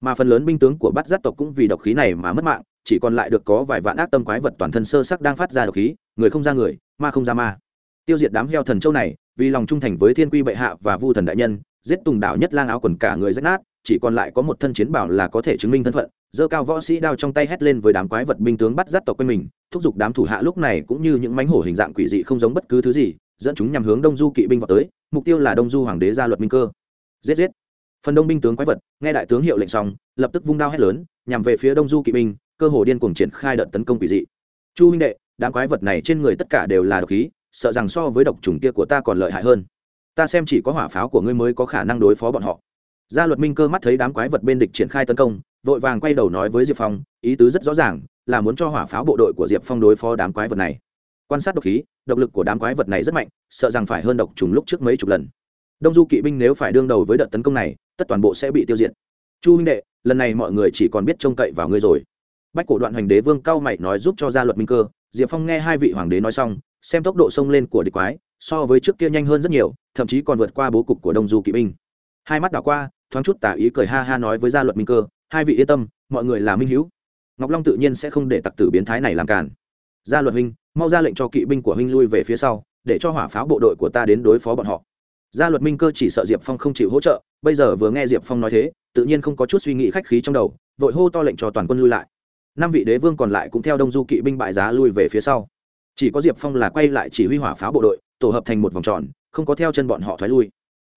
mà phần lớn binh tướng của bát giác tộc cũng vì độc khí này mà mất mạng, chỉ còn lại được có vài vạn ác tâm quái vật toàn thân sơ sắc đang phát ra độc khí, người không ra người, ma không ra ma. Tiêu diệt đám heo thần châu này, vì lòng trung thành với thiên quy bệ hạ và vu thần đại nhân, giết tùng đảo nhất lang áo quần cả người rách nát, chỉ còn lại có một thân chiến bảo là có thể chứng minh thân phận dơ cao võ sĩ đao trong tay hét lên với đám quái vật binh tướng bắt dắt tộc quanh mình, thúc giục đám thủ hạ lúc này cũng như những mánh hổ hình dạng quỷ dị không giống bất cứ thứ gì, dẫn chúng nhằm hướng đông du kỵ binh vào tới, mục tiêu là đông du hoàng đế gia luật minh cơ. Giết giết phần đông binh tướng quái vật, nghe đại tướng hiệu lệnh xong, lập tức vung đao hét lớn, nhằm về phía đông du kỵ binh, cơ hồ điên cuồng triển khai đợt tấn công quỷ dị. Chu huynh đệ, đám quái vật này trên người tất cả đều là độc khí, sợ rằng so với độc trùng kia của ta còn lợi hại hơn. Ta xem chỉ có hỏa pháo của ngươi mới có khả năng đối phó bọn họ. Gia luật minh cơ mắt thấy đám quái vật bên địch triển khai tấn công, vội vàng quay đầu nói với diệp phong, ý tứ rất rõ ràng, là muốn cho hỏa pháo bộ đội của diệp phong đối phó đám quái vật này. Quan sát độc khí, độc lực của đám quái vật này rất mạnh, sợ rằng phải hơn độc trùng lúc trước mấy chục lần đông du kỵ binh nếu phải đương đầu với đợt tấn công này, tất toàn bộ sẽ bị tiêu diệt. Chu huynh đệ, lần này mọi người chỉ còn biết trông cậy vào ngươi rồi. Bách cổ đoạn hoành đế vương cao mày nói giúp cho gia luật minh cơ, diệp phong nghe hai vị hoàng đế nói xong, xem tốc độ sông lên của địch quái, so với trước kia nhanh hơn rất nhiều, thậm chí còn vượt qua bố cục của đông du kỵ binh. Hai mắt đảo qua, thoáng chút tả ý cười ha ha nói với gia luật minh cơ, hai vị yên tâm, mọi người là minh hữu. Ngọc long tự nhiên sẽ không để tặc tử biến thái này làm cản gia luật huynh, mau ra lệnh cho kỵ binh của huynh lui về phía sau, để cho hỏa pháo bộ đội của ta đến đối phó bọn họ gia luật minh cơ chỉ sợ diệp phong không chịu hỗ trợ, bây giờ vừa nghe diệp phong nói thế, tự nhiên không có chút suy nghĩ khách khí trong đầu, vội hô to lệnh cho toàn quân lui lại. Năm vị đế vương còn lại cũng theo đông du kỵ binh bại giá lui về phía sau. Chỉ có diệp phong là quay lại chỉ huy hỏa pháo bộ đội, tổ hợp thành một vòng tròn, không có theo chân bọn họ thoái lui.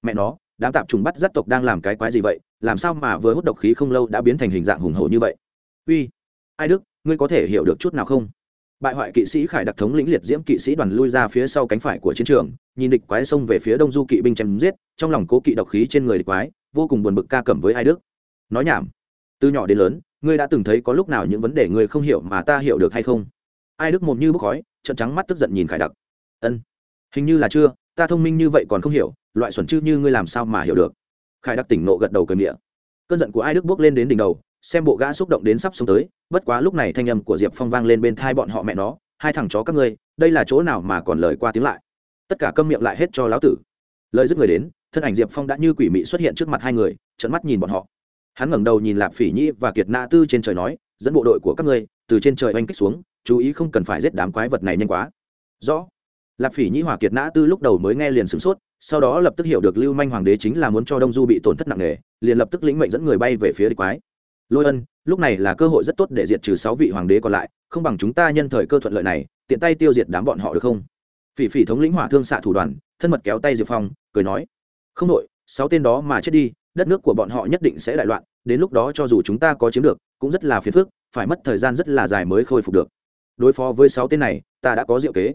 Mẹ nó, đám tạp trùng bắt giác tộc đang làm cái quái gì vậy, làm sao mà vừa hút độc khí không lâu đã biến thành hình dạng hùng hổ như vậy? Uy, ai đức, ngươi có thể hiểu được chút nào không? Bại hoại kỵ sĩ khải đặc thống lĩnh liệt diễm kỵ sĩ đoàn lui ra phía sau cánh phải của chiến trường, nhìn địch quái xông về phía đông du kỵ binh chém giết, trong lòng cố kỵ độc khí trên người địch quái, vô cùng buồn bực ca cẩm với ai đức. Nói nhảm, từ nhỏ đến lớn, ngươi đã từng thấy có lúc nào những vấn đề ngươi không hiểu mà ta hiểu được hay không? Ai đức mồm như bốc khói trận trắng mắt tức giận nhìn khải đặc. Ân, hình như là chưa, ta thông minh như vậy còn không hiểu, loại xuẩn chư như ngươi làm sao mà hiểu được? Khải đặc tỉnh nộ gật đầu cười miệng. Cơn giận của ai đức bước lên đến đỉnh đầu xem bộ gã xúc động đến sắp xuống tới, bất quá lúc này thanh âm của diệp phong vang lên bên thai bọn họ mẹ nó, hai thằng chó các ngươi, đây là chỗ nào mà còn lời qua tiếng lại. Tất cả câm miệng lại hết cho lão tử. Lời dứt người đến, thân ảnh diệp phong đã như quỷ mị xuất hiện trước mặt hai người trận mắt nhìn bọn họ. Hắn ngẩng đầu nhìn lạp phỉ Nhi và kiệt na tư trên trời nói, dẫn bộ đội của các ngươi, từ trên trời oanh kích xuống, chú ý không cần phải giết đám quái vật này nhanh quá. Rõ. Lạp phỉ Nhi hòa kiệt Na tư lúc đầu mới nghe liền sửng sốt, sau đó lập tức hiểu được lưu manh hoàng đế chính là muốn cho đông du bị tổn thất nặng nề, liền lập tức lĩnh mệnh dẫn người bay về phía địch quái lôi ân, lúc này là cơ hội rất tốt để diệt trừ sáu vị hoàng đế còn lại, không bằng chúng ta nhân thời cơ thuận lợi này, tiện tay tiêu diệt đám bọn họ được không? Phỉ phỉ thống lĩnh hỏa thương xạ thủ đoàn, thân mật kéo tay diệp phong, cười nói, không đội, sáu tên đó mà chết đi, đất nước của bọn họ nhất định sẽ đại loạn, đến lúc đó cho dù chúng ta có chiếm được, cũng rất là phiền phức, phải mất thời gian rất là dài mới khôi phục được. Đối phó với sáu tên này, ta đã có diệu kế.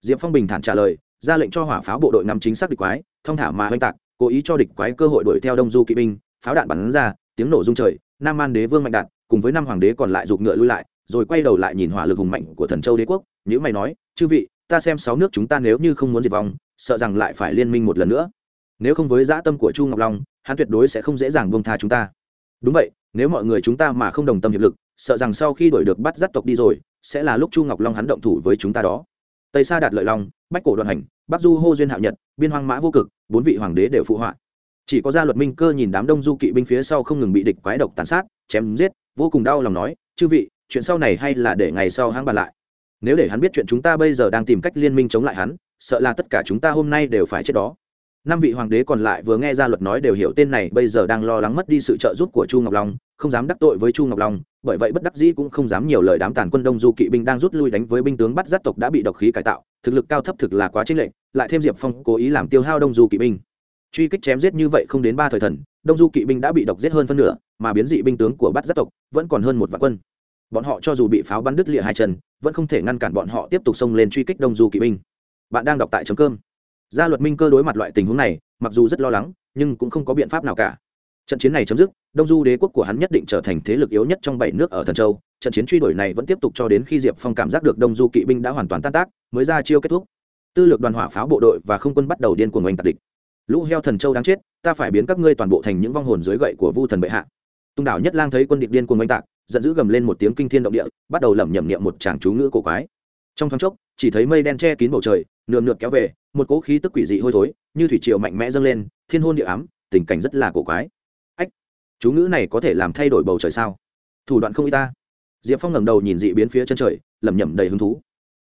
Diệp phong bình thản trả lời, ra lệnh cho hỏa pháo bộ đội ngắm chính xác địch quái, thông thả mà oanh tạc, cố ý cho địch quái cơ hội đuổi theo đông du kỵ binh, pháo đạn bắn ra, tiếng nổ rung trời nam man đế vương mạnh đạt, cùng với năm hoàng đế còn lại giục ngựa lui lại, rồi quay đầu lại nhìn hỏa lực hùng mạnh của thần châu đế quốc nhữ mày nói, chư vị, ta xem sáu nước chúng ta nếu như không muốn diệt vong, sợ rằng lại phải liên minh một lần nữa. Nếu không với dã tâm của chu ngọc long, hắn tuyệt đối sẽ không dễ dàng bông tha chúng ta. Đúng vậy, nếu mọi người chúng ta mà không đồng tâm hiệp lực, sợ rằng sau khi đổi được bắt dắt tộc đi rồi, sẽ là lúc chu ngọc long hắn động thủ với chúng ta đó. Tây sa đạt lợi long, bách cổ đoàn hành, bắc du hô duyên hạo nhật, biên hoang mã vô cực, bốn vị hoàng đế đều phụ họa chỉ có gia luật minh cơ nhìn đám đông du kỵ binh phía sau không ngừng bị địch quái độc tàn sát, chém giết, vô cùng đau lòng nói, chư vị, chuyện sau này hay là để ngày sau hãng bàn lại. Nếu để hắn biết chuyện chúng ta bây giờ đang tìm cách liên minh chống lại hắn, sợ là tất cả chúng ta hôm nay đều phải chết đó. Năm vị hoàng đế còn lại vừa nghe gia luật nói đều hiểu tên này, bây giờ đang lo lắng mất đi sự trợ giúp của chu ngọc long, không dám đắc tội với chu ngọc long, bởi vậy bất đắc dĩ cũng không dám nhiều lời đám tàn quân đông du kỵ binh đang rút lui đánh với binh tướng bắt giáp tộc đã bị độc khí cải tạo, thực lực cao thấp thực là quá chênh lệch, lại thêm diệp phong cố ý làm tiêu hao đông du kỵ binh truy kích chém giết như vậy không đến ba thời thần, đông du kỵ binh đã bị độc giết hơn phân nửa, mà biến dị binh tướng của bắt giác tộc vẫn còn hơn một vạn quân. Bọn họ cho dù bị pháo bắn đứt lịa hai chân, vẫn không thể ngăn cản bọn họ tiếp tục xông lên truy kích đông du kỵ binh. Bạn đang đọc tại chấm cơm gia luật minh cơ đối mặt loại tình huống này, mặc dù rất lo lắng, nhưng cũng không có biện pháp nào cả. Trận chiến này chấm dứt, đông du đế quốc của hắn nhất định trở thành thế lực yếu nhất trong bảy nước ở thần châu. Trận chiến truy đuổi này vẫn tiếp tục cho đến khi diệp phong cảm giác được đông du kỵ binh đã hoàn toàn tan tác, mới ra chiêu kết thúc. Tư lược đoàn hỏa pháo bộ đội và không quân bắt đầu điên cuồng oanh tạc địch lũ heo thần châu đáng chết, ta phải biến các ngươi toàn bộ thành những vong hồn dưới gậy của vu thần bệ hạ. Tung đảo nhất lang thấy quân địch điên cuồng oanh tạc, giận dữ gầm lên một tiếng kinh thiên động địa, bắt đầu lẩm nhẩm niệm một tràng chú ngữ cổ quái. Trong thoáng chốc, chỉ thấy mây đen che kín bầu trời, nườm nượp kéo về, một cỗ khí tức quỷ dị hôi thối, như thủy triều mạnh mẽ dâng lên, thiên hôn địa ám, tình cảnh rất là cổ quái. Ách, chú ngữ này có thể làm thay đổi bầu trời sao? Thủ đoạn không y ta. Diệp phong ngẩng đầu nhìn dị biến phía chân trời, lẩm nhẩm đầy hứng thú.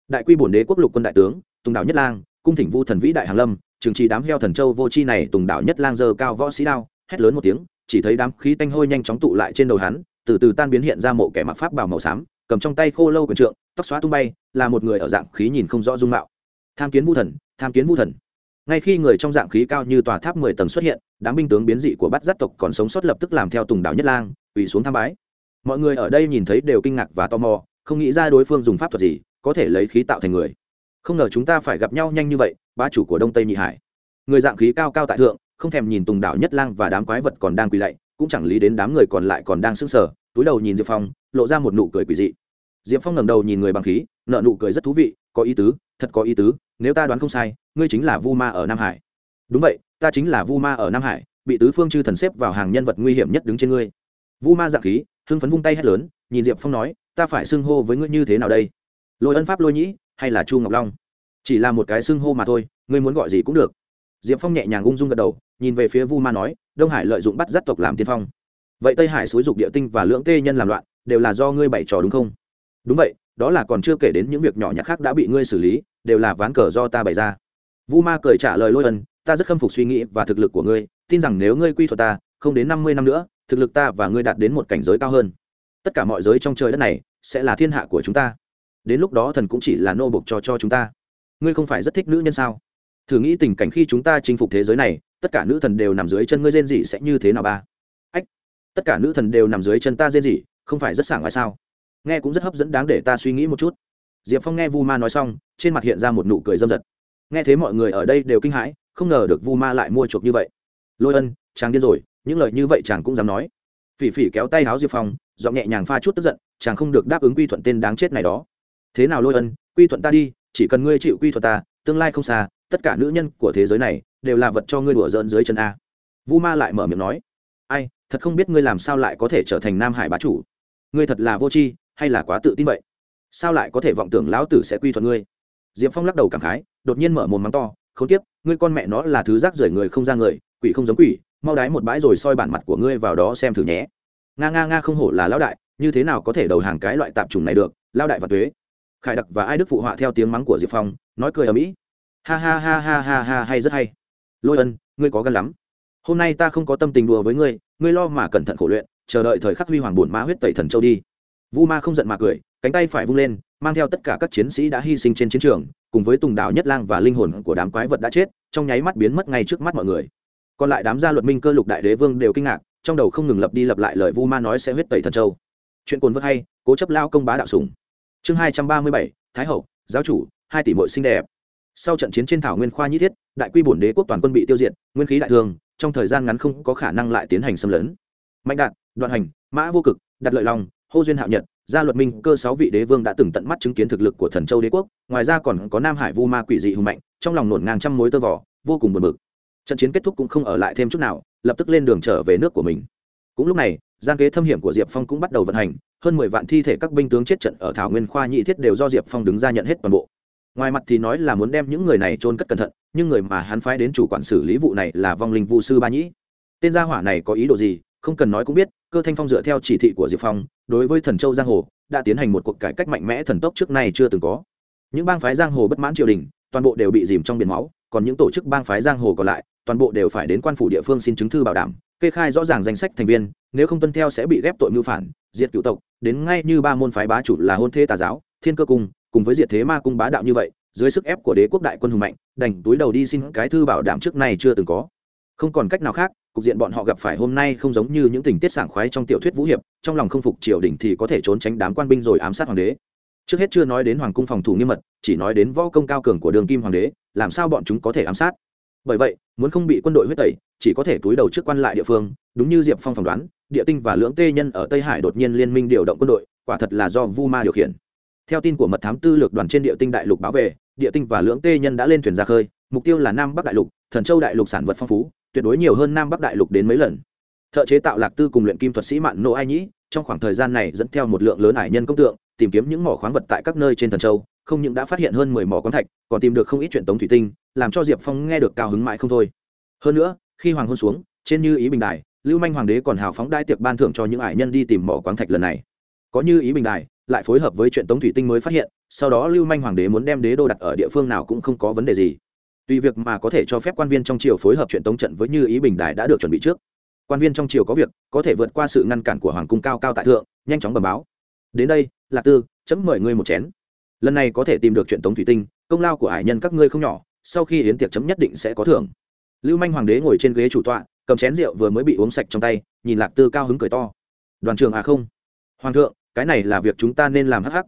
Đại quy bổn đế quốc lục quân đại tướng tùng đảo nhất lang, cung thỉnh vu thần vĩ đại hàn lâm trừng trị đám heo thần châu vô chi này tùng đảo nhất lang dơ cao võ sĩ đao, hét lớn một tiếng, chỉ thấy đám khí tanh hôi nhanh chóng tụ lại trên đầu hắn, từ từ tan biến hiện ra mộ kẻ mặc pháp bào màu xám, cầm trong tay khô lâu quyền trượng, tóc xóa tung bay, là một người ở dạng khí nhìn không rõ dung mạo. Tham kiến vu thần, tham kiến vu thần. Ngay khi người trong dạng khí cao như tòa tháp mười tầng xuất hiện, đám binh tướng biến dị của bắt giác tộc còn sống sót lập tức làm theo tùng đảo nhất lang ủy xuống tham bái. Mọi người ở đây nhìn thấy đều kinh ngạc và tò mò, không nghĩ ra đối phương dùng pháp thuật gì có thể lấy khí tạo thành người không ngờ chúng ta phải gặp nhau nhanh như vậy ba chủ của đông tây nhị hải. Người dạng khí cao cao tại thượng, không thèm nhìn tùng đảo nhất lang và đám quái vật còn đang quỳ lạy, cũng chẳng lý đến đám người còn lại còn đang sững sờ, túi đầu nhìn diệp phong, lộ ra một nụ cười quỳ dị. Diệp phong ngẩng đầu nhìn người bằng khí nợ nụ cười rất thú vị, có ý tứ, thật có ý tứ, nếu ta đoán không sai, ngươi chính là vu ma ở nam hải. Đúng vậy, ta chính là vu ma ở nam hải, bị tứ phương chư thần xếp vào hàng nhân vật nguy hiểm nhất đứng trên ngươi. Vu ma dạng khí, hưng phấn vung tay hét lớn, nhìn diệp phong nói, ta phải xưng hô với ngươi như thế nào đây? Lôi ân pháp lôi nhĩ hay là chu ngọc long? Chỉ là một cái xưng hô mà thôi, ngươi muốn gọi gì cũng được. Diệp phong nhẹ nhàng ung dung gật đầu, nhìn về phía vu ma nói, đông hải lợi dụng bắt giác tộc làm tiên phong. Vậy tây hải xúi dục địa tinh và lưỡng tê nhân làm loạn, đều là do ngươi bày trò đúng không? Đúng vậy, đó là còn chưa kể đến những việc nhỏ nhặt khác đã bị ngươi xử lý, đều là ván cờ do ta bày ra. Vu ma cười trả lời lôi ân, ta rất khâm phục suy nghĩ và thực lực của ngươi, tin rằng nếu ngươi quy thuật ta, không đến năm mươi năm nữa, thực lực ta và ngươi đạt đến một cảnh giới cao hơn. Tất cả mọi giới trong trời đất này sẽ là thiên hạ của chúng ta đến lúc đó thần cũng chỉ là nô bộc cho cho chúng ta. Ngươi không phải rất thích nữ nhân sao? Thử nghĩ tình cảnh khi chúng ta chinh phục thế giới này, tất cả nữ thần đều nằm dưới chân ngươi rên rỉ sẽ như thế nào ba? Ách, tất cả nữ thần đều nằm dưới chân ta rên rỉ, không phải rất sảng ngoài sao? Nghe cũng rất hấp dẫn đáng để ta suy nghĩ một chút. Diệp phong nghe vu ma nói xong, trên mặt hiện ra một nụ cười dâm dật. Nghe thế mọi người ở đây đều kinh hãi, không ngờ được vu ma lại mua chuộc như vậy. Lôi ân, chàng điên rồi, những lời như vậy chàng cũng dám nói. Phỉ phỉ kéo tay áo diệp phong, giọng nhẹ nhàng pha chút tức giận, chàng không được đáp ứng quy thuận tên đáng chết này đó thế nào lôi ân, quy thuận ta đi, chỉ cần ngươi chịu quy thuận ta, tương lai không xa, tất cả nữ nhân của thế giới này đều là vật cho ngươi đùa dỡn dưới chân a. Vu ma lại mở miệng nói, ai, thật không biết ngươi làm sao lại có thể trở thành nam hải bá chủ? Ngươi thật là vô tri, hay là quá tự tin vậy? Sao lại có thể vọng tưởng lão tử sẽ quy thuận ngươi? Diệp phong lắc đầu cảm khái, đột nhiên mở mồm mắng to không tiếp ngươi con mẹ nó là thứ rác rưởi người không ra người, quỷ không giống quỷ, mau đái một bãi rồi soi bản mặt của ngươi vào đó xem thử nhé. Nga nga nga không hổ là lão đại, như thế nào có thể đầu hàng cái loại tạp chủng này được lao đại và thuế khải đặc và ai đức phụ họa theo tiếng mắng của diệp phong, nói cười ở mỹ. Ha ha ha ha ha ha, hay rất hay. Lôi ân, ngươi có gan lắm. Hôm nay ta không có tâm tình đùa với ngươi ngươi lo mà cẩn thận khổ luyện, chờ đợi thời khắc huy hoàng bổn ma huyết tẩy thần châu đi. Vu ma không giận mà cười, cánh tay phải vung lên, mang theo tất cả các chiến sĩ đã hy sinh trên chiến trường, cùng với tùng đảo nhất lang và linh hồn của đám quái vật đã chết, trong nháy mắt biến mất ngay trước mắt mọi người. Còn lại đám gia luật minh cơ lục đại đế vương đều kinh ngạc, trong đầu không ngừng lập đi lập lại lời vu ma nói sẽ huyết tẩy thần châu. Chuyện cồn vớt hay, cố chấp lao công bá đạo sùng chương hai trăm ba mươi bảy, thái hậu, giáo chủ, hai tỷ mội xinh đẹp. Sau trận chiến trên thảo nguyên khoa nhĩ thiết, đại quy bổn đế quốc toàn quân bị tiêu diệt, nguyên khí đại thương, trong thời gian ngắn không có khả năng lại tiến hành xâm lấn. Mạnh đạt, đoạn hành, mã vô cực đặt lợi long, hô duyên hạo nhật, gia luật minh, cơ sáu vị đế vương đã từng tận mắt chứng kiến thực lực của thần châu đế quốc, ngoài ra còn có nam hải vu ma quỷ dị hùng mạnh, trong lòng nổn ngang trăm mối tơ vỏ vô cùng buồn bực. Trận chiến kết thúc cũng không ở lại thêm chút nào, lập tức lên đường trở về nước của mình. Cũng lúc này, gian kế thâm hiểm của diệp phong cũng bắt đầu vận hành hơn mười vạn thi thể các binh tướng chết trận ở thảo nguyên khoa nhị thiết đều do diệp phong đứng ra nhận hết toàn bộ. Ngoài mặt thì nói là muốn đem những người này trôn cất cẩn thận, nhưng người mà hắn phái đến chủ quản xử lý vụ này là vong linh vu sư ba nhĩ. Tên gia hỏa này có ý đồ gì, không cần nói cũng biết, cơ thanh phong dựa theo chỉ thị của diệp phong, đối với thần châu giang hồ, đã tiến hành một cuộc cải cách mạnh mẽ thần tốc trước nay chưa từng có. Những bang phái giang hồ bất mãn triều đình, toàn bộ đều bị dìm trong biển máu, còn những tổ chức bang phái giang hồ còn lại toàn bộ đều phải đến quan phủ địa phương xin chứng thư bảo đảm, kê khai rõ ràng danh sách thành viên, nếu không tuân theo sẽ bị ghép tội mưu phản, diệt cựu tộc, đến ngay như ba môn phái bá chủ là hôn thế tà giáo, thiên cơ cung, cùng với diệt thế ma cung bá đạo như vậy, dưới sức ép của đế quốc đại quân hùng mạnh, đành túi đầu đi xin cái thư bảo đảm trước này chưa từng có. Không còn cách nào khác, cục diện bọn họ gặp phải hôm nay không giống như những tình tiết sảng khoái trong tiểu thuyết vũ hiệp, trong lòng không phục triều đình thì có thể trốn tránh đám quan binh rồi ám sát hoàng đế. Trước hết chưa nói đến hoàng cung phòng thủ nghiêm mật, chỉ nói đến võ công cao cường của đường kim hoàng đế, làm sao bọn chúng có thể ám sát? Bởi vậy, muốn không bị quân đội huyết tẩy, chỉ có thể túi đầu trước quan lại địa phương, đúng như diệp phong phỏng đoán, địa tinh và lưỡng tê nhân ở tây hải đột nhiên liên minh điều động quân đội, quả thật là do vu ma điều khiển. Theo tin của mật thám tư lược đoàn trên địa tinh đại lục báo về, địa tinh và lưỡng tê nhân đã lên thuyền ra khơi, mục tiêu là nam bắc đại lục, thần châu đại lục sản vật phong phú, tuyệt đối nhiều hơn nam bắc đại lục đến mấy lần. Thợ chế tạo lạc tư cùng luyện kim thuật sĩ mạn nô ai nhĩ, trong khoảng thời gian này dẫn theo một lượng lớn ải nhân công tượng, tìm kiếm những mỏ khoáng vật tại các nơi trên thần châu không những đã phát hiện hơn mười mỏ khoáng thạch, còn tìm được không ít chuyện tống thủy tinh, làm cho diệp phong nghe được cao hứng mãi không thôi. Hơn nữa, khi hoàng hôn xuống, trên như ý bình đài, lưu manh hoàng đế còn hào phóng đai tiệc ban thưởng cho những ải nhân đi tìm mỏ khoáng thạch lần này. Có như ý bình đài, lại phối hợp với chuyện tống thủy tinh mới phát hiện, sau đó lưu manh hoàng đế muốn đem đế đô đặt ở địa phương nào cũng không có vấn đề gì. Tuy việc mà có thể cho phép quan viên trong triều phối hợp chuyện tống trận với như ý bình đài đã được chuẩn bị trước. Quan viên trong triều có việc, có thể vượt qua sự ngăn cản của hoàng cung cao cao tại thượng, nhanh chóng bẩm báo. Đến đây, lạc tư, chấm mời ngươi một chén lần này có thể tìm được chuyện tống thủy tinh, công lao của hải nhân các ngươi không nhỏ, sau khi yến tiệc chấm nhất định sẽ có thưởng. Lưu manh hoàng đế ngồi trên ghế chủ tọa, cầm chén rượu vừa mới bị uống sạch trong tay, nhìn lạc tư cao hứng cười to. Đoàn trường à không? Hoàng thượng, cái này là việc chúng ta nên làm hắc hắc.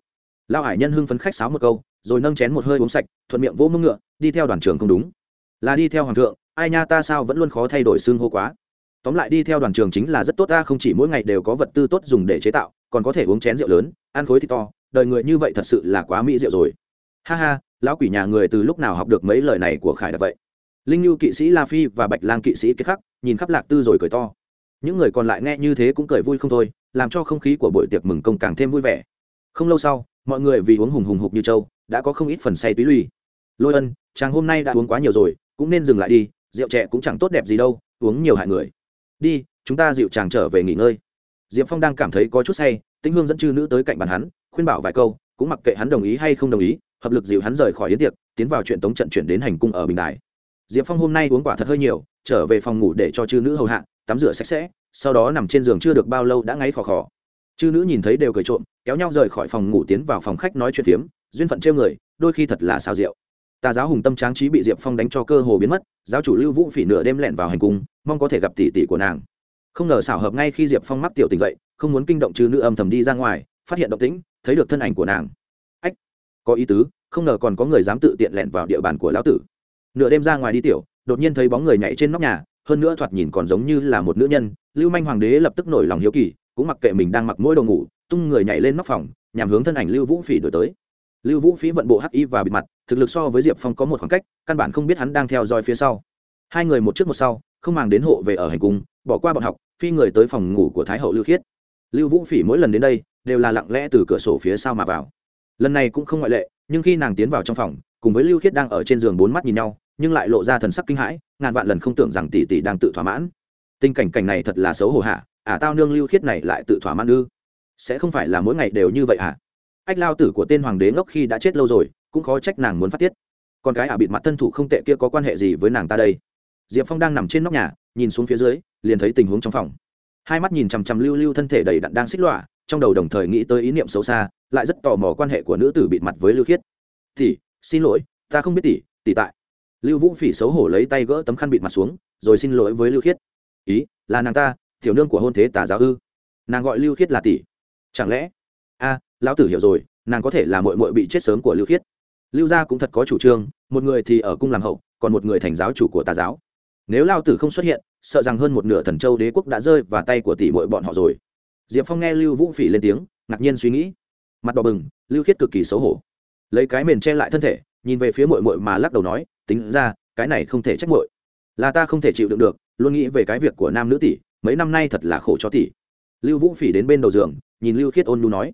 Lao hải nhân hưng phấn khách sáo một câu, rồi nâng chén một hơi uống sạch, thuận miệng vỗ mông ngựa, đi theo đoàn trường không đúng. Là đi theo hoàng thượng, ai nha ta sao vẫn luôn khó thay đổi xương hô quá. Tóm lại đi theo đoàn trường chính là rất tốt ta, không chỉ mỗi ngày đều có vật tư tốt dùng để chế tạo, còn có thể uống chén rượu lớn, ăn khối thịt to đời người như vậy thật sự là quá mỹ diệu rồi. Ha ha, lão quỷ nhà người từ lúc nào học được mấy lời này của khải đặc vậy? Linh Nhu kỵ sĩ la phi và bạch lang kỵ sĩ kết khắc nhìn khắp lạc tư rồi cười to. Những người còn lại nghe như thế cũng cười vui không thôi, làm cho không khí của buổi tiệc mừng công càng thêm vui vẻ. Không lâu sau, mọi người vì uống hùng hùng hục như trâu, đã có không ít phần say túy lùi. Lôi ân, chàng hôm nay đã uống quá nhiều rồi, cũng nên dừng lại đi, rượu trẻ cũng chẳng tốt đẹp gì đâu, uống nhiều hại người. Đi, chúng ta dịu chàng trở về nghỉ ngơi. Diệp phong đang cảm thấy có chút say, tĩnh hương dẫn chư nữ tới cạnh bàn hắn khuyên bảo vài câu, cũng mặc kệ hắn đồng ý hay không đồng ý, hợp lực dịu hắn rời khỏi yến tiệc, tiến vào chuyện tống trận chuyển đến hành cung ở bình đài. Diệp phong hôm nay uống quả thật hơi nhiều, trở về phòng ngủ để cho chư nữ hầu hạ, tắm rửa sạch sẽ, sau đó nằm trên giường chưa được bao lâu đã ngáy khò khò. Chư nữ nhìn thấy đều cười trộm, kéo nhau rời khỏi phòng ngủ tiến vào phòng khách nói chuyện phiếm, duyên phận trêu người, đôi khi thật là sao rượu. Tà giáo hùng tâm tráng trí bị diệp phong đánh cho cơ hồ biến mất, giáo chủ lưu vũ phỉ nửa đêm lẹn vào hành cung, mong có thể gặp tỷ tỷ của nàng. Không ngờ xảo hợp ngay khi diệp phong mắc tiểu tỉnh vậy không muốn kinh động chư nữ âm thầm đi ra ngoài phát hiện động tĩnh, thấy được thân ảnh của nàng. Ách, có ý tứ, không ngờ còn có người dám tự tiện lẹn vào địa bàn của lão tử. Nửa đêm ra ngoài đi tiểu, đột nhiên thấy bóng người nhảy trên nóc nhà, hơn nữa thoạt nhìn còn giống như là một nữ nhân, lưu manh hoàng đế lập tức nổi lòng hiếu kỳ, cũng mặc kệ mình đang mặc mỗi đồ ngủ, tung người nhảy lên nóc phòng, nhằm hướng thân ảnh lưu vũ phỉ đổi tới. Lưu vũ phỉ vận bộ hắc y và bịt mặt, thực lực so với diệp phong có một khoảng cách, căn bản không biết hắn đang theo dõi phía sau. Hai người một trước một sau, không mang đến hộ về ở hành cung, bỏ qua bọn học, phi người tới phòng ngủ của thái hậu lưu khiết. Lưu vũ phỉ mỗi lần đến đây đều là lặng lẽ từ cửa sổ phía sau mà vào. Lần này cũng không ngoại lệ, nhưng khi nàng tiến vào trong phòng, cùng với lưu khiết đang ở trên giường bốn mắt nhìn nhau, nhưng lại lộ ra thần sắc kinh hãi, ngàn vạn lần không tưởng rằng tỷ tỷ đang tự thỏa mãn. Tình cảnh cảnh này thật là xấu hổ hạ ả à, tao nương lưu khiết này lại tự thỏa mãn ư? Sẽ không phải là mỗi ngày đều như vậy hả? Ách lao tử của tên hoàng đế ngốc khi đã chết lâu rồi, cũng khó trách nàng muốn phát tiết. Con cái ả à, bịt mặt thân thủ không tệ kia có quan hệ gì với nàng ta đây? Diệp phong đang nằm trên nóc nhà, nhìn xuống phía dưới, liền thấy tình huống trong phòng. Hai mắt nhìn chằm chằm lưu lưu thân thể đầy đặn đang xích lọa trong đầu đồng thời nghĩ tới ý niệm xấu xa, lại rất tò mò quan hệ của nữ tử bịt mặt với lưu khiết. Tỷ, xin lỗi, ta không biết tỷ tỷ tại. Lưu vũ phỉ xấu hổ lấy tay gỡ tấm khăn bịt mặt xuống, rồi xin lỗi với lưu khiết. Ý, là nàng ta, tiểu nương của hôn thế tà giáo ư? Nàng gọi lưu khiết là tỷ. Chẳng lẽ? A, lão tử hiểu rồi, nàng có thể là mội mội bị chết sớm của lưu khiết. Lưu gia cũng thật có chủ trương, một người thì ở cung làm hậu, còn một người thành giáo chủ của tà giáo. Nếu lao tử không xuất hiện, sợ rằng hơn một nửa thần châu đế quốc đã rơi vào tay của tỷ mội bọn họ rồi diệp phong nghe lưu vũ phỉ lên tiếng, ngạc nhiên suy nghĩ. Mặt đỏ bừng, lưu khiết cực kỳ xấu hổ. Lấy cái mền che lại thân thể, nhìn về phía mội mội mà lắc đầu nói, tính ra, cái này không thể trách mội là ta không thể chịu đựng được, luôn nghĩ về cái việc của nam nữ tỷ, mấy năm nay thật là khổ cho tỷ. Lưu vũ phỉ đến bên đầu giường, nhìn lưu khiết ôn nu nói,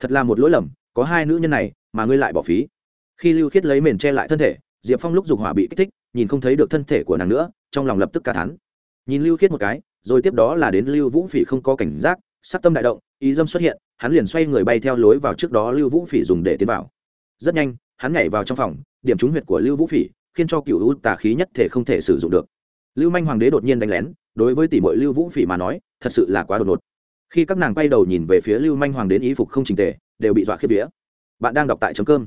thật là một lỗi lầm, có hai nữ nhân này mà ngươi lại bỏ phí. Khi lưu khiết lấy mền che lại thân thể, diệp phong lúc dục hỏa bị kích thích, nhìn không thấy được thân thể của nàng nữa, trong lòng lập tức ca thán. Nhìn lưu khiết một cái, rồi tiếp đó là đến lưu vũ phỉ không có cảnh giác sắc tâm đại động, ý dâm xuất hiện, hắn liền xoay người bay theo lối vào trước đó lưu vũ phỉ dùng để tiến vào. Rất nhanh, hắn nhảy vào trong phòng, điểm trúng huyệt của lưu vũ phỉ, khiến cho cựu u tà khí nhất thể không thể sử dụng được. Lưu manh hoàng đế đột nhiên đánh lén, đối với tỷ mội lưu vũ phỉ mà nói, thật sự là quá đột ngột. Khi các nàng quay đầu nhìn về phía lưu manh hoàng đến ý phục không trình tề, đều bị dọa khiếp vía. Bạn đang đọc tại chấm cơm.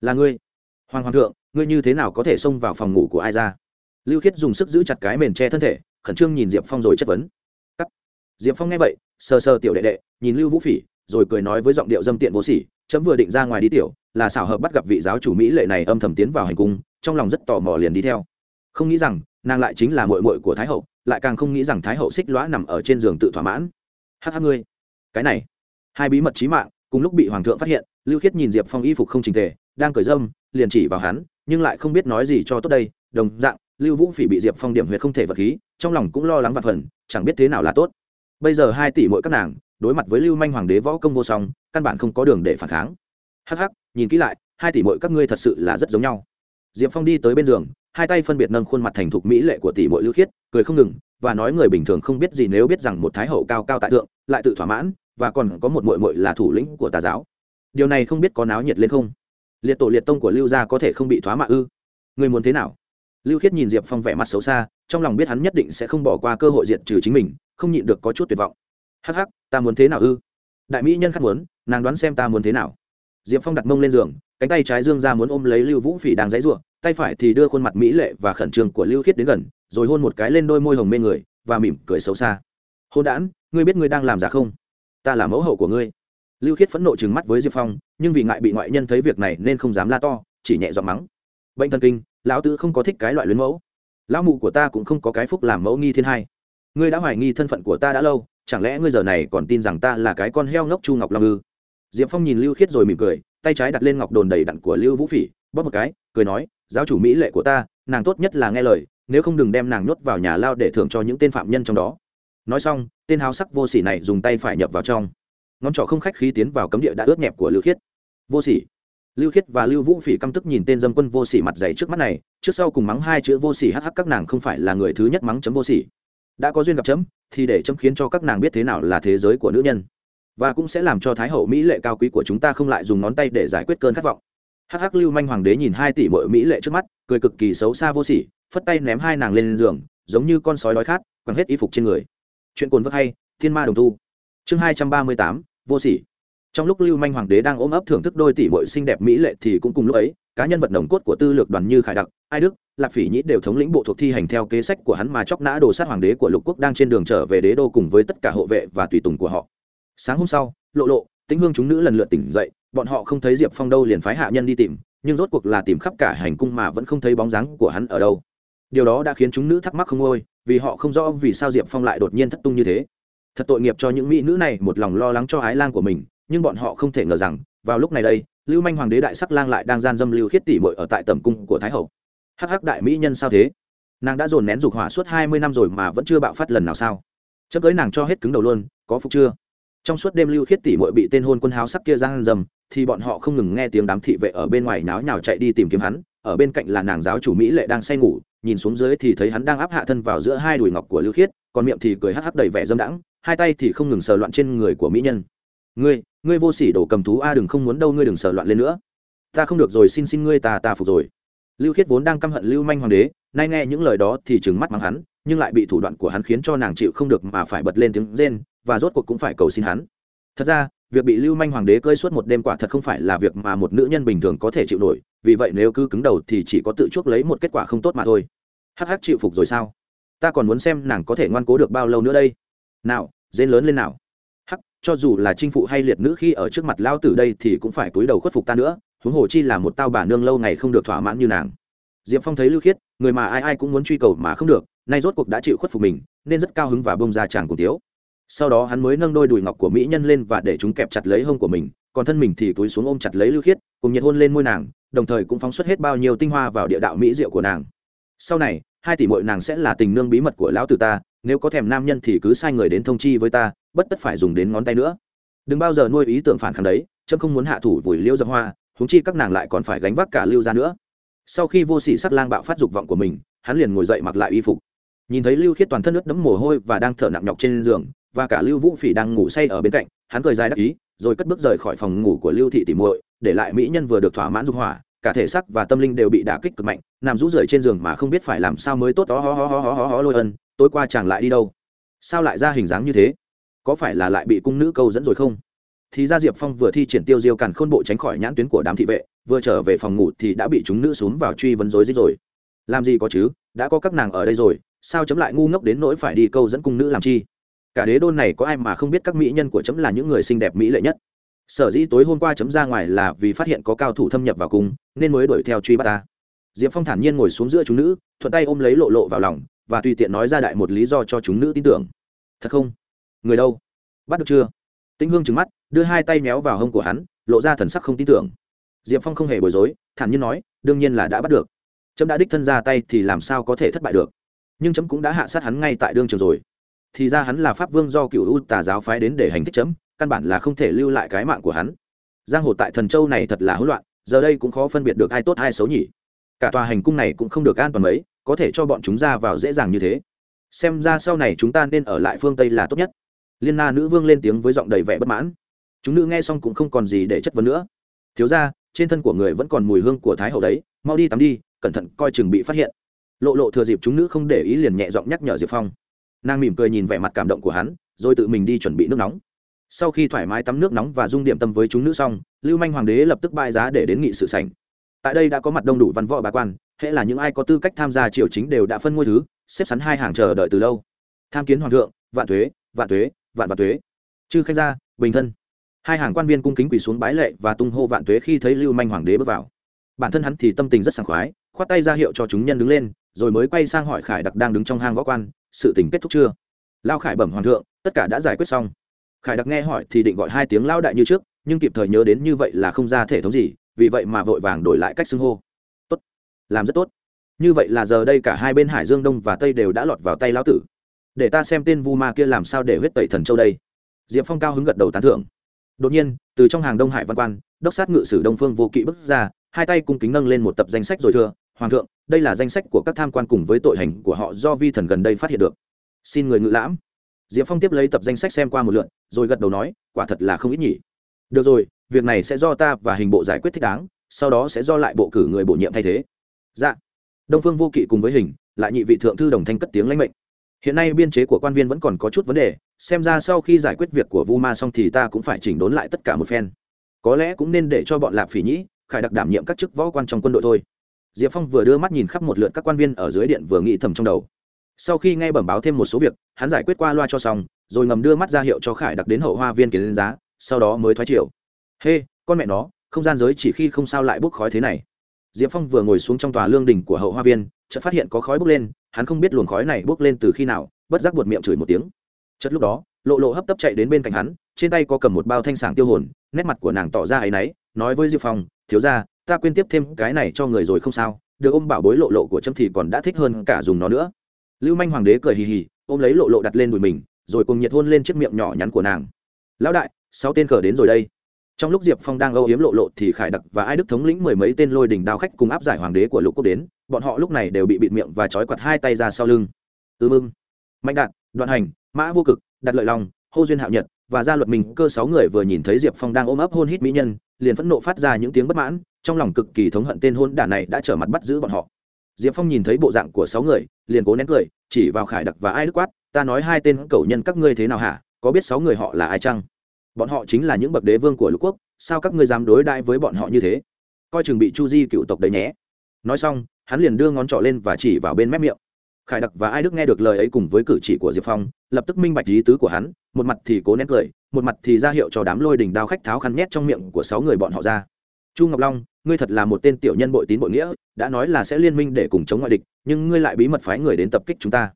Là ngươi. Hoàng hoàng thượng, ngươi như thế nào có thể xông vào phòng ngủ của ai ra? Lưu khiết dùng sức giữ chặt cái mền che thân thể, khẩn trương nhìn diệp phong rồi chất vấn diệp phong nghe vậy, sờ sờ tiểu đệ đệ, nhìn lưu vũ phỉ, rồi cười nói với giọng điệu dâm tiện vô sỉ, chấm vừa định ra ngoài đi tiểu, là xảo hợp bắt gặp vị giáo chủ mỹ lệ này âm thầm tiến vào hành cung, trong lòng rất tò mò liền đi theo. Không nghĩ rằng, nàng lại chính là mội mội của thái hậu, lại càng không nghĩ rằng thái hậu xích lõa nằm ở trên giường tự thỏa mãn. Hh ngươi, cái này, hai bí mật trí mạng, cùng lúc bị hoàng thượng phát hiện, lưu khiết nhìn diệp phong y phục không trình tề, đang cởi dâm, liền chỉ vào hắn, nhưng lại không biết nói gì cho tốt đây, đồng dạng, lưu vũ phỉ bị diệp phong điểm huyệt không thể vật khí, trong lòng cũng lo lắng và phần, chẳng biết thế nào là tốt bây giờ hai tỷ mỗi các nàng, đối mặt với lưu manh hoàng đế võ công vô song, căn bản không có đường để phản kháng. Hh nhìn kỹ lại, hai tỷ mỗi các ngươi thật sự là rất giống nhau. Diệp phong đi tới bên giường, hai tay phân biệt nâng khuôn mặt thành thục mỹ lệ của tỷ mỗi lưu khiết, cười không ngừng, và nói người bình thường không biết gì nếu biết rằng một thái hậu cao cao tại thượng, lại tự thỏa mãn, và còn có một mội mội là thủ lĩnh của tà giáo. Điều này không biết có náo nhiệt lên không? Liệt tổ liệt tông của lưu gia có thể không bị thoá mạ ư? Người muốn thế nào? Lưu khiết nhìn diệp phong vẻ mặt xấu xa, trong lòng biết hắn nhất định sẽ không bỏ qua cơ hội diệt trừ chính mình không nhịn được có chút tuyệt vọng. Hắc hắc, ta muốn thế nào ư? Đại mỹ nhân khắc muốn, nàng đoán xem ta muốn thế nào. Diệp phong đặt mông lên giường, cánh tay trái dương ra muốn ôm lấy lưu vũ phỉ đang dãy ruộng tay phải thì đưa khuôn mặt mỹ lệ và khẩn trương của lưu khiết đến gần, rồi hôn một cái lên đôi môi hồng mê người, và mỉm cười xấu xa. Hôn đản, ngươi biết ngươi đang làm giả không? Ta là mẫu hậu của ngươi. Lưu khiết phẫn nộ trừng mắt với diệp phong, nhưng vì ngại bị ngoại nhân thấy việc này nên không dám la to, chỉ nhẹ giọng mắng. Bệnh thần kinh, lão tứ không có thích cái loại luyến mẫu. Lão mụ của ta cũng không có cái phúc làm mẫu nghi thiên hai ngươi đã hoài nghi thân phận của ta đã lâu, chẳng lẽ ngươi giờ này còn tin rằng ta là cái con heo ngốc chu ngọc long ư? Diệp phong nhìn lưu khiết rồi mỉm cười, tay trái đặt lên ngọc đồn đầy đặn của lưu vũ phỉ, bóp một cái, cười nói, giáo chủ mỹ lệ của ta, nàng tốt nhất là nghe lời, nếu không đừng đem nàng nhốt vào nhà lao để thưởng cho những tên phạm nhân trong đó. Nói xong, tên háo sắc vô sỉ này dùng tay phải nhập vào trong. Ngón trỏ không khách khí tiến vào cấm địa đã ướt nhẹp của lưu khiết. Vô sỉ. Lưu khiết và lưu vũ phỉ căm tức nhìn tên dâm quân vô sỉ mặt dày trước mắt này, trước sau cùng mắng hai chữ vô sỉ hắc hắc các nàng không phải là người thứ nhất mắng chấm vô sỉ đã có duyên gặp chấm, thì để chấm khiến cho các nàng biết thế nào là thế giới của nữ nhân. Và cũng sẽ làm cho thái hậu mỹ lệ cao quý của chúng ta không lại dùng ngón tay để giải quyết cơn khát vọng. Hắc hắc lưu manh hoàng đế nhìn hai tỷ mội mỹ lệ trước mắt, cười cực kỳ xấu xa vô sỉ, phất tay ném hai nàng lên giường, giống như con sói đói khát quăng hết y phục trên người. Chuyện cồn vơ hay, thiên ma đồng thu. chương hai trăm ba mươi tám, vô sỉ. Trong lúc lưu manh hoàng đế đang ôm ấp thưởng thức đôi tỷ mội xinh đẹp mỹ lệ thì cũng cùng lúc ấy, cá nhân vật nồng cốt của tư lược đoàn như khải đặc, ai đức Lạp phỉ nhĩ đều thống lĩnh bộ thuộc thi hành theo kế sách của hắn mà chóc nã đồ sát hoàng đế của lục quốc đang trên đường trở về đế đô cùng với tất cả hộ vệ và tùy tùng của họ. Sáng hôm sau, lộ lộ, tĩnh hương chúng nữ lần lượt tỉnh dậy, bọn họ không thấy diệp phong đâu liền phái hạ nhân đi tìm, nhưng rốt cuộc là tìm khắp cả hành cung mà vẫn không thấy bóng dáng của hắn ở đâu. Điều đó đã khiến chúng nữ thắc mắc không ngôi, vì họ không rõ vì sao diệp phong lại đột nhiên thất tung như thế. Thật tội nghiệp cho những mỹ nữ này, một lòng lo lắng cho ái lang của mình, nhưng bọn họ không thể ngờ rằng, vào lúc này đây, lưu manh hoàng đế đại sắc lang lại đang gian dâm lưu khiết tỷ mội ở tại tầm cung của thái hậu hắc hắc đại mỹ nhân sao thế? Nàng đã dồn nén dục hỏa suốt hai mươi năm rồi mà vẫn chưa bạo phát lần nào sao? Chấp cưới nàng cho hết cứng đầu luôn, có phục chưa? Trong suốt đêm lưu khiết tỷ mội bị tên hôn quân háo sắc kia giang dầm, thì bọn họ không ngừng nghe tiếng đám thị vệ ở bên ngoài náo nhào chạy đi tìm kiếm hắn, ở bên cạnh là nàng giáo chủ mỹ lệ đang say ngủ, nhìn xuống dưới thì thấy hắn đang áp hạ thân vào giữa hai đùi ngọc của lưu khiết, còn miệng thì cười hắc hắc đầy vẻ dâm đãng, hai tay thì không ngừng sờ loạn trên người của mỹ nhân. Ngươi ngươi vô sỉ đổ cầm thú a, đừng không muốn đâu, ngươi đừng sờ loạn lên nữa. Ta không được rồi, xin xin ngươi, ta ta phục rồi lưu khiết vốn đang căm hận lưu manh hoàng đế, nay nghe những lời đó thì trừng mắt mắng hắn, nhưng lại bị thủ đoạn của hắn khiến cho nàng chịu không được mà phải bật lên tiếng rên, và rốt cuộc cũng phải cầu xin hắn. Thật ra, việc bị lưu manh hoàng đế cơi suốt một đêm quả thật không phải là việc mà một nữ nhân bình thường có thể chịu nổi, vì vậy nếu cứ cứng đầu thì chỉ có tự chuốc lấy một kết quả không tốt mà thôi. Hắc hắc chịu phục rồi sao? Ta còn muốn xem nàng có thể ngoan cố được bao lâu nữa đây. Nào dên lớn lên nào. Hắc, cho dù là chinh phụ hay liệt nữ khi ở trước mặt lao tử đây thì cũng phải cúi đầu khuất phục ta nữa huống hồ chi là một tao bà nương lâu ngày không được thỏa mãn như nàng. Diệp phong thấy lưu khiết, người mà ai ai cũng muốn truy cầu mà không được, nay rốt cuộc đã chịu khuất phục mình, nên rất cao hứng và bông ra chàng cùng tiếu. Sau đó hắn mới nâng đôi đùi ngọc của mỹ nhân lên và để chúng kẹp chặt lấy hông của mình, còn thân mình thì túi xuống ôm chặt lấy lưu khiết, cùng nhiệt hôn lên môi nàng, đồng thời cũng phóng xuất hết bao nhiêu tinh hoa vào địa đạo mỹ diệu của nàng. Sau này, hai tỷ mội nàng sẽ là tình nương bí mật của lão tử ta, nếu có thèm nam nhân thì cứ sai người đến thông chi với ta, bất tất phải dùng đến ngón tay nữa. Đừng bao giờ nuôi ý tưởng phản kháng đấy trâm không muốn hạ thủ vùi liêu dập hoa húng chi các nàng lại còn phải gánh vác cả lưu ra nữa. Sau khi vô sỉ sắc lang bạo phát dục vọng của mình, hắn liền ngồi dậy mặc lại y phục. Nhìn thấy lưu khiết toàn thân ướt đẫm mồ hôi và đang thở nặng nhọc trên giường, và cả lưu vũ phỉ đang ngủ say ở bên cạnh, hắn cười dài đắc ý, rồi cất bước rời khỏi phòng ngủ của lưu thị tỉ muội, để lại mỹ nhân vừa được thỏa mãn dục hỏa, cả thể xác và tâm linh đều bị đả kích cực mạnh, nằm rũ rượi trên giường mà không biết phải làm sao mới tốt đó ho ho ho ho ho ho lôi ân, tối qua chàng lại đi đâu? Sao lại ra hình dáng như thế? Có phải là lại bị cung nữ câu dẫn rồi không? Thì ra diệp phong vừa thi triển tiêu diêu càn khôn bộ tránh khỏi nhãn tuyến của đám thị vệ, vừa trở về phòng ngủ thì đã bị chúng nữ xuống vào truy vấn rối rít rồi. Làm gì có chứ, đã có các nàng ở đây rồi, sao chấm lại ngu ngốc đến nỗi phải đi câu dẫn cung nữ làm chi? Cả đế đôn này có ai mà không biết các mỹ nhân của chấm là những người xinh đẹp mỹ lệ nhất? Sở dĩ tối hôm qua chấm ra ngoài là vì phát hiện có cao thủ thâm nhập vào cung, nên mới đuổi theo truy bắt ta. Diệp phong thản nhiên ngồi xuống giữa chúng nữ, thuận tay ôm lấy lộ lộ vào lòng, và tùy tiện nói ra đại một lý do cho chúng nữ tin tưởng. Thật không? Người đâu? Bắt được chưa? Tĩnh hương trừng mắt, đưa hai tay méo vào hông của hắn, lộ ra thần sắc không tin tưởng. Diệp phong không hề bối rối, thản nhiên nói, đương nhiên là đã bắt được. Trâm đã đích thân ra tay thì làm sao có thể thất bại được? Nhưng chấm cũng đã hạ sát hắn ngay tại đương trường rồi. Thì ra hắn là pháp vương do cựu u tà giáo phái đến để hành thích chấm, căn bản là không thể lưu lại cái mạng của hắn. Giang hồ tại thần châu này thật là hỗn loạn, giờ đây cũng khó phân biệt được ai tốt ai xấu nhỉ. Cả tòa hành cung này cũng không được an toàn mấy, có thể cho bọn chúng ra vào dễ dàng như thế. Xem ra sau này chúng ta nên ở lại phương tây là tốt nhất liên na nữ vương lên tiếng với giọng đầy vẻ bất mãn. Chúng nữ nghe xong cũng không còn gì để chất vấn nữa. Thiếu ra trên thân của người vẫn còn mùi hương của thái hậu đấy, mau đi tắm đi, cẩn thận coi chừng bị phát hiện. Lộ lộ thừa dịp chúng nữ không để ý liền nhẹ giọng nhắc nhở diệp phong. Nàng mỉm cười nhìn vẻ mặt cảm động của hắn, rồi tự mình đi chuẩn bị nước nóng. Sau khi thoải mái tắm nước nóng và dung điểm tâm với chúng nữ xong, lưu manh hoàng đế lập tức bãi giá để đến nghị sự sảnh. Tại đây đã có mặt đông đủ văn võ bà quan, hễ là những ai có tư cách tham gia triều chính đều đã phân ngôi thứ, xếp sắn hai hàng chờ đợi từ lâu. Tham kiến hoàng thượng, vạn thuế vạn thuế vạn vạn thuế chư khách gia, bình thân. Hai hàng quan viên cung kính quỳ xuống bái lệ và tung hô vạn thuế khi thấy lưu manh hoàng đế bước vào. Bản thân hắn thì tâm tình rất sảng khoái, khoát tay ra hiệu cho chúng nhân đứng lên, rồi mới quay sang hỏi khải đặc đang đứng trong hang võ quan, sự tình kết thúc chưa? Lao khải bẩm hoàng thượng, tất cả đã giải quyết xong. Khải đặc nghe hỏi thì định gọi hai tiếng lao đại như trước, nhưng kịp thời nhớ đến như vậy là không ra thể thống gì, vì vậy mà vội vàng đổi lại cách xưng hô. Tốt, làm rất tốt. Như vậy là giờ đây cả hai bên hải dương đông và tây đều đã lọt vào tay lão tử để ta xem tên vu ma kia làm sao để huyết tẩy thần châu đây. Diệp phong cao hứng gật đầu tán thưởng. Đột nhiên, từ trong hàng đông hải văn quan, đốc sát ngự sử đông phương vô kỵ bước ra, hai tay cung kính nâng lên một tập danh sách rồi thưa, hoàng thượng, đây là danh sách của các tham quan cùng với tội hành của họ do vi thần gần đây phát hiện được. Xin người ngự lãm. Diệp phong tiếp lấy tập danh sách xem qua một lượn rồi gật đầu nói, quả thật là không ít nhỉ. Được rồi, việc này sẽ do ta và hình bộ giải quyết thích đáng, sau đó sẽ do lại bộ cử người bổ nhiệm thay thế. Dạ. Đông phương vô kỵ cùng với hình, lại nhị vị thượng thư đồng thanh cất tiếng lãnh mệnh hiện nay biên chế của quan viên vẫn còn có chút vấn đề xem ra sau khi giải quyết việc của vu ma xong thì ta cũng phải chỉnh đốn lại tất cả một phen. Có lẽ cũng nên để cho bọn lạp phỉ nhĩ khải đặc đảm nhiệm các chức võ quan trong quân đội thôi. Diệp phong vừa đưa mắt nhìn khắp một lượt các quan viên ở dưới điện vừa nghĩ thầm trong đầu. Sau khi nghe bẩm báo thêm một số việc hắn giải quyết qua loa cho xong rồi ngầm đưa mắt ra hiệu cho khải đặc đến hậu hoa viên kiến giá sau đó mới thoái triệu hê、hey, con mẹ nó không gian giới chỉ khi không sao lại bốc khói thế này. Diệp phong vừa ngồi xuống trong tòa lương đình của hậu hoa viên chợt phát hiện có khói bốc lên hắn không biết luồng khói này bốc lên từ khi nào, bất giác buột miệng chửi một tiếng. Chợt lúc đó, lộ lộ hấp tấp chạy đến bên cạnh hắn, trên tay có cầm một bao thanh sảng tiêu hồn, nét mặt của nàng tỏ ra áy náy, nói với diệp phong, thiếu ra ta quên tiếp thêm cái này cho người rồi không sao, được ôm bảo bối lộ lộ của trâm thì còn đã thích hơn cả dùng nó nữa. Lưu manh hoàng đế cười hì hì, ôm lấy lộ lộ đặt lên đùi mình, rồi cùng nhiệt hôn lên chiếc miệng nhỏ nhắn của nàng. Lão đại, sáu tên cờ đến rồi đây. Trong lúc diệp phong đang âu yếm lộ lộ thì khải đặc và ai đức thống lĩnh mười mấy tên lôi đỉnh đao khách cùng áp giải hoàng đế của lục quốc đến bọn họ lúc này đều bị bịt miệng và trói quặt hai tay ra sau lưng. Ư mưng, mạnh đạt đoạn hành, mã vô cực đặt lợi long, hô duyên hạo nhật và gia luật mình cơ sáu người vừa nhìn thấy diệp phong đang ôm ấp hôn hít mỹ nhân, liền phẫn nộ phát ra những tiếng bất mãn, trong lòng cực kỳ thống hận tên hôn đản này đã trở mặt bắt giữ bọn họ. Diệp phong nhìn thấy bộ dạng của sáu người, liền cố nén cười, chỉ vào khải đặc và ai đức quát, ta nói hai tên cầu nhân các ngươi thế nào hả? Có biết sáu người họ là ai chăng? Bọn họ chính là những bậc đế vương của lục quốc, sao các ngươi dám đối đãi với bọn họ như thế? Coi chừng bị chu di cựu tộc đấy nhé. Nói xong hắn liền đưa ngón trỏ lên và chỉ vào bên mép miệng. Khải đặc và ai đức nghe được lời ấy cùng với cử chỉ của diệp phong, lập tức minh bạch ý tứ của hắn, một mặt thì cố nén cười, một mặt thì ra hiệu cho đám lôi đình đao khách tháo khăn nhét trong miệng của sáu người bọn họ ra. Chu ngọc long, ngươi thật là một tên tiểu nhân bội tín bội nghĩa, đã nói là sẽ liên minh để cùng chống ngoại địch, nhưng ngươi lại bí mật phái người đến tập kích chúng ta.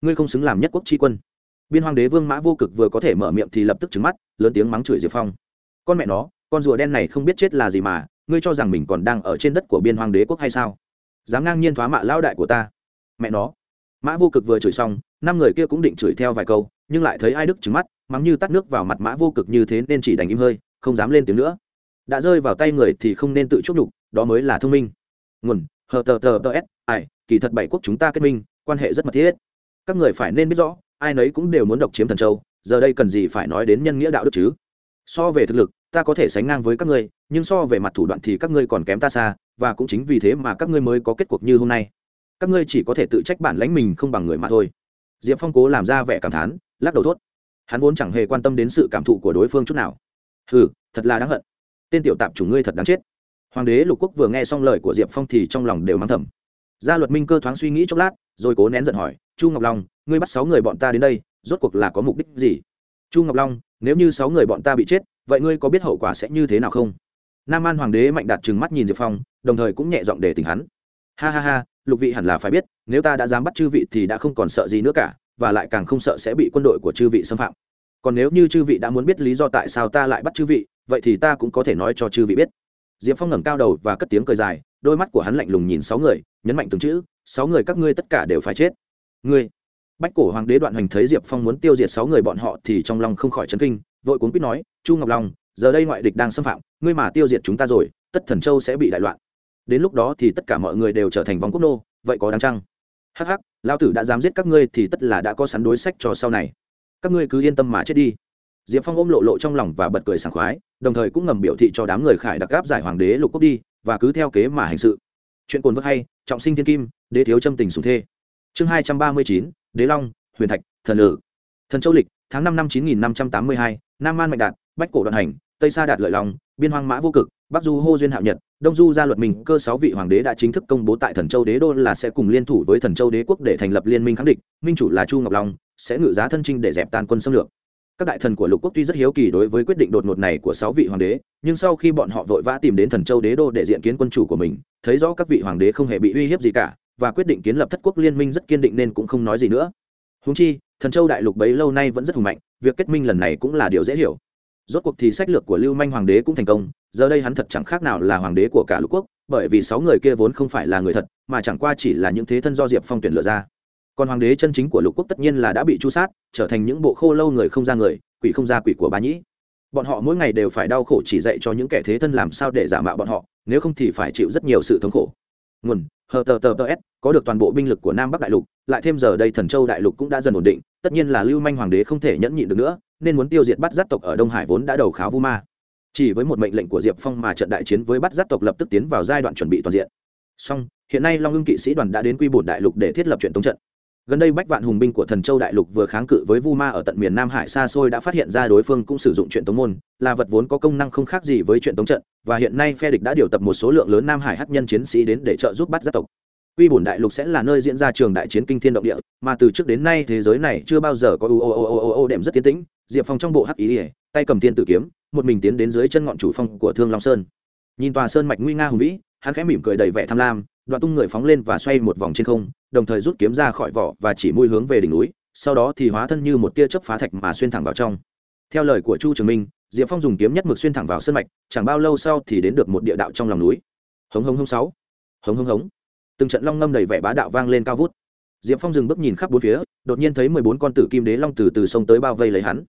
Ngươi không xứng làm nhất quốc tri quân. Biên hoàng đế vương mã vô cực vừa có thể mở miệng thì lập tức trứng mắt, lớn tiếng mắng chửi diệp phong. Con mẹ nó, con rùa đen này không biết chết là gì mà, ngươi cho rằng mình còn đang ở trên đất của biên hoàng đế quốc hay sao? Dám ngang nhiên thoá mạ lao đại của ta. Mẹ nó. Mã vô cực vừa chửi xong, năm người kia cũng định chửi theo vài câu, nhưng lại thấy ai đức trứng mắt, mắng như tắt nước vào mặt mã vô cực như thế nên chỉ đành im hơi, không dám lên tiếng nữa. Đã rơi vào tay người thì không nên tự chúc đục, đó mới là thông minh. Nguồn hờ tờ tờ tờ s ải kỳ thật bảy quốc chúng ta kết minh, quan hệ rất mật thiết. Các người phải nên biết rõ, ai nấy cũng đều muốn độc chiếm thần châu, giờ đây cần gì phải nói đến nhân nghĩa đạo đức chứ? So về thực lực ta có thể sánh ngang với các ngươi, nhưng so về mặt thủ đoạn thì các ngươi còn kém ta xa, và cũng chính vì thế mà các ngươi mới có kết cuộc như hôm nay. Các ngươi chỉ có thể tự trách bản lãnh mình không bằng người mà thôi. Diệp phong cố làm ra vẻ cảm thán, lắc đầu thốt. Hắn vốn chẳng hề quan tâm đến sự cảm thụ của đối phương chút nào. Hừ, thật là đáng hận. Tên tiểu tạp chủ ngươi thật đáng chết. Hoàng đế lục quốc vừa nghe xong lời của diệp phong thì trong lòng đều mắng thầm. Gia luật minh cơ thoáng suy nghĩ chốc lát, rồi cố nén giận hỏi, chu ngọc long, ngươi bắt sáu người bọn ta đến đây, rốt cuộc là có mục đích gì? Chu ngọc long, nếu như sáu người bọn ta bị chết vậy ngươi có biết hậu quả sẽ như thế nào không? Nam an hoàng đế mạnh đạt trừng mắt nhìn diệp phong, đồng thời cũng nhẹ giọng để tình hắn. Ha ha ha, lục vị hẳn là phải biết, nếu ta đã dám bắt chư vị thì đã không còn sợ gì nữa cả, và lại càng không sợ sẽ bị quân đội của chư vị xâm phạm. Còn nếu như chư vị đã muốn biết lý do tại sao ta lại bắt chư vị, vậy thì ta cũng có thể nói cho chư vị biết. Diệp phong ngẩng cao đầu và cất tiếng cười dài, đôi mắt của hắn lạnh lùng nhìn sáu người, nhấn mạnh từng chữ, sáu người các ngươi tất cả đều phải chết. Ngươi. Bách cổ hoàng đế đoạn hoành thấy diệp phong muốn tiêu diệt sáu người bọn họ thì trong lòng không khỏi chấn kinh vội cuốn quýt nói, chu ngọc long, giờ đây ngoại địch đang xâm phạm, ngươi mà tiêu diệt chúng ta rồi, tất thần châu sẽ bị đại loạn. Đến lúc đó thì tất cả mọi người đều trở thành vòng quốc nô, vậy có đáng chăng? Hắc hắc lao tử đã dám giết các ngươi thì tất là đã có sẵn đối sách cho sau này. Các ngươi cứ yên tâm mà chết đi. Diệp phong ôm lộ lộ trong lòng và bật cười sảng khoái, đồng thời cũng ngầm biểu thị cho đám người khải đặc gáp giải hoàng đế lục quốc đi, và cứ theo kế mà hành sự. Chuyện cồn vơ hay, trọng sinh thiên kim, đế thiếu châm tình sùng thê. Chương hai trăm ba mươi chín, đế long, huyền thạch, thần lử thần châu lịch, tháng năm năm chín nghìn năm trăm tám mươi hai, nam an mạnh đạt, bách cổ đoạn hành, tây sa đạt lợi lòng biên hoang mã vô cực, bắc du hô duyên hạo nhật, đông du gia luật mình, cơ sáu vị hoàng đế đã chính thức công bố tại thần châu đế đô là sẽ cùng liên thủ với thần châu đế quốc để thành lập liên minh kháng địch, minh chủ là chu ngọc long, sẽ ngự giá thân trinh để dẹp tan quân xâm lược. Các đại thần của lục quốc tuy rất hiếu kỳ đối với quyết định đột ngột này của sáu vị hoàng đế, nhưng sau khi bọn họ vội vã tìm đến thần châu đế đô để diện kiến quân chủ của mình, thấy rõ các vị hoàng đế không hề bị uy hiếp gì cả, và quyết định kiến lập thất quốc liên minh rất kiên định nên cũng không nói gì nữa. Húng chi thần châu đại lục bấy lâu nay vẫn rất hùng mạnh, việc kết minh lần này cũng là điều dễ hiểu. Rốt cuộc thì sách lược của lưu manh hoàng đế cũng thành công, giờ đây hắn thật chẳng khác nào là hoàng đế của cả lục quốc, bởi vì sáu người kia vốn không phải là người thật, mà chẳng qua chỉ là những thế thân do diệp phong tuyển lựa ra. Còn hoàng đế chân chính của lục quốc tất nhiên là đã bị chu sát, trở thành những bộ khô lâu người không ra người, quỷ không ra quỷ của bá nhĩ. Bọn họ mỗi ngày đều phải đau khổ chỉ dạy cho những kẻ thế thân làm sao để giả mạo bọn họ, nếu không thì phải chịu rất nhiều sự thống khổ. Nguồn hờ tờ tờ tờ s, có được toàn bộ binh lực của nam bắc đại lục, lại thêm giờ đây thần châu đại lục cũng đã dần ổn định, tất nhiên là lưu manh hoàng đế không thể nhẫn nhịn được nữa, nên muốn tiêu diệt bắt giác tộc ở đông hải vốn đã đầu kháo vu ma. Chỉ với một mệnh lệnh của diệp phong mà trận đại chiến với bắt giác tộc lập tức tiến vào giai đoạn chuẩn bị toàn diện. Song hiện nay long hưng kỵ sĩ đoàn đã đến quy bổn đại lục để thiết lập chuyện tống trận gần đây bách vạn hùng binh của thần châu đại lục vừa kháng cự với vu ma ở tận miền nam hải xa xôi đã phát hiện ra đối phương cũng sử dụng chuyện tống môn là vật vốn có công năng không khác gì với chuyện tống trận và hiện nay phe địch đã điều tập một số lượng lớn nam hải hát nhân chiến sĩ đến để trợ giúp bắt giác tộc Quy bổn đại lục sẽ là nơi diễn ra trường đại chiến kinh thiên động địa, mà từ trước đến nay thế giới này chưa bao giờ có u ô ô ô ô ô đệm rất tiến tĩnh. Diệp Phong trong bộ hắc ý, ỉa tay cầm tiên tử kiếm, một mình tiến đến dưới chân ngọn chủ phong của Thương Long Sơn. Nhìn tòa sơn mạch nguy nga hùng vĩ, hắn khẽ mỉm cười đầy vẻ tham lam, đoạn tung người phóng lên và xoay một vòng trên không, đồng thời rút kiếm ra khỏi vỏ và chỉ mũi hướng về đỉnh núi, sau đó thì hóa thân như một tia chớp phá thạch mà xuyên thẳng vào trong. Theo lời của Chu Trường Minh, Diệp Phong dùng kiếm nhất mực xuyên thẳng vào sơn mạch, chẳng bao lâu sau thì đến được một địa đạo trong lòng núi. Hống hống hống sáu, hống hống hống. Từng trận long ngâm đầy vẻ bá đạo vang lên cao vút. Diệp phong dừng bước nhìn khắp bốn phía đột nhiên thấy mười bốn con tử kim đế long từ từ sông tới bao vây lấy hắn.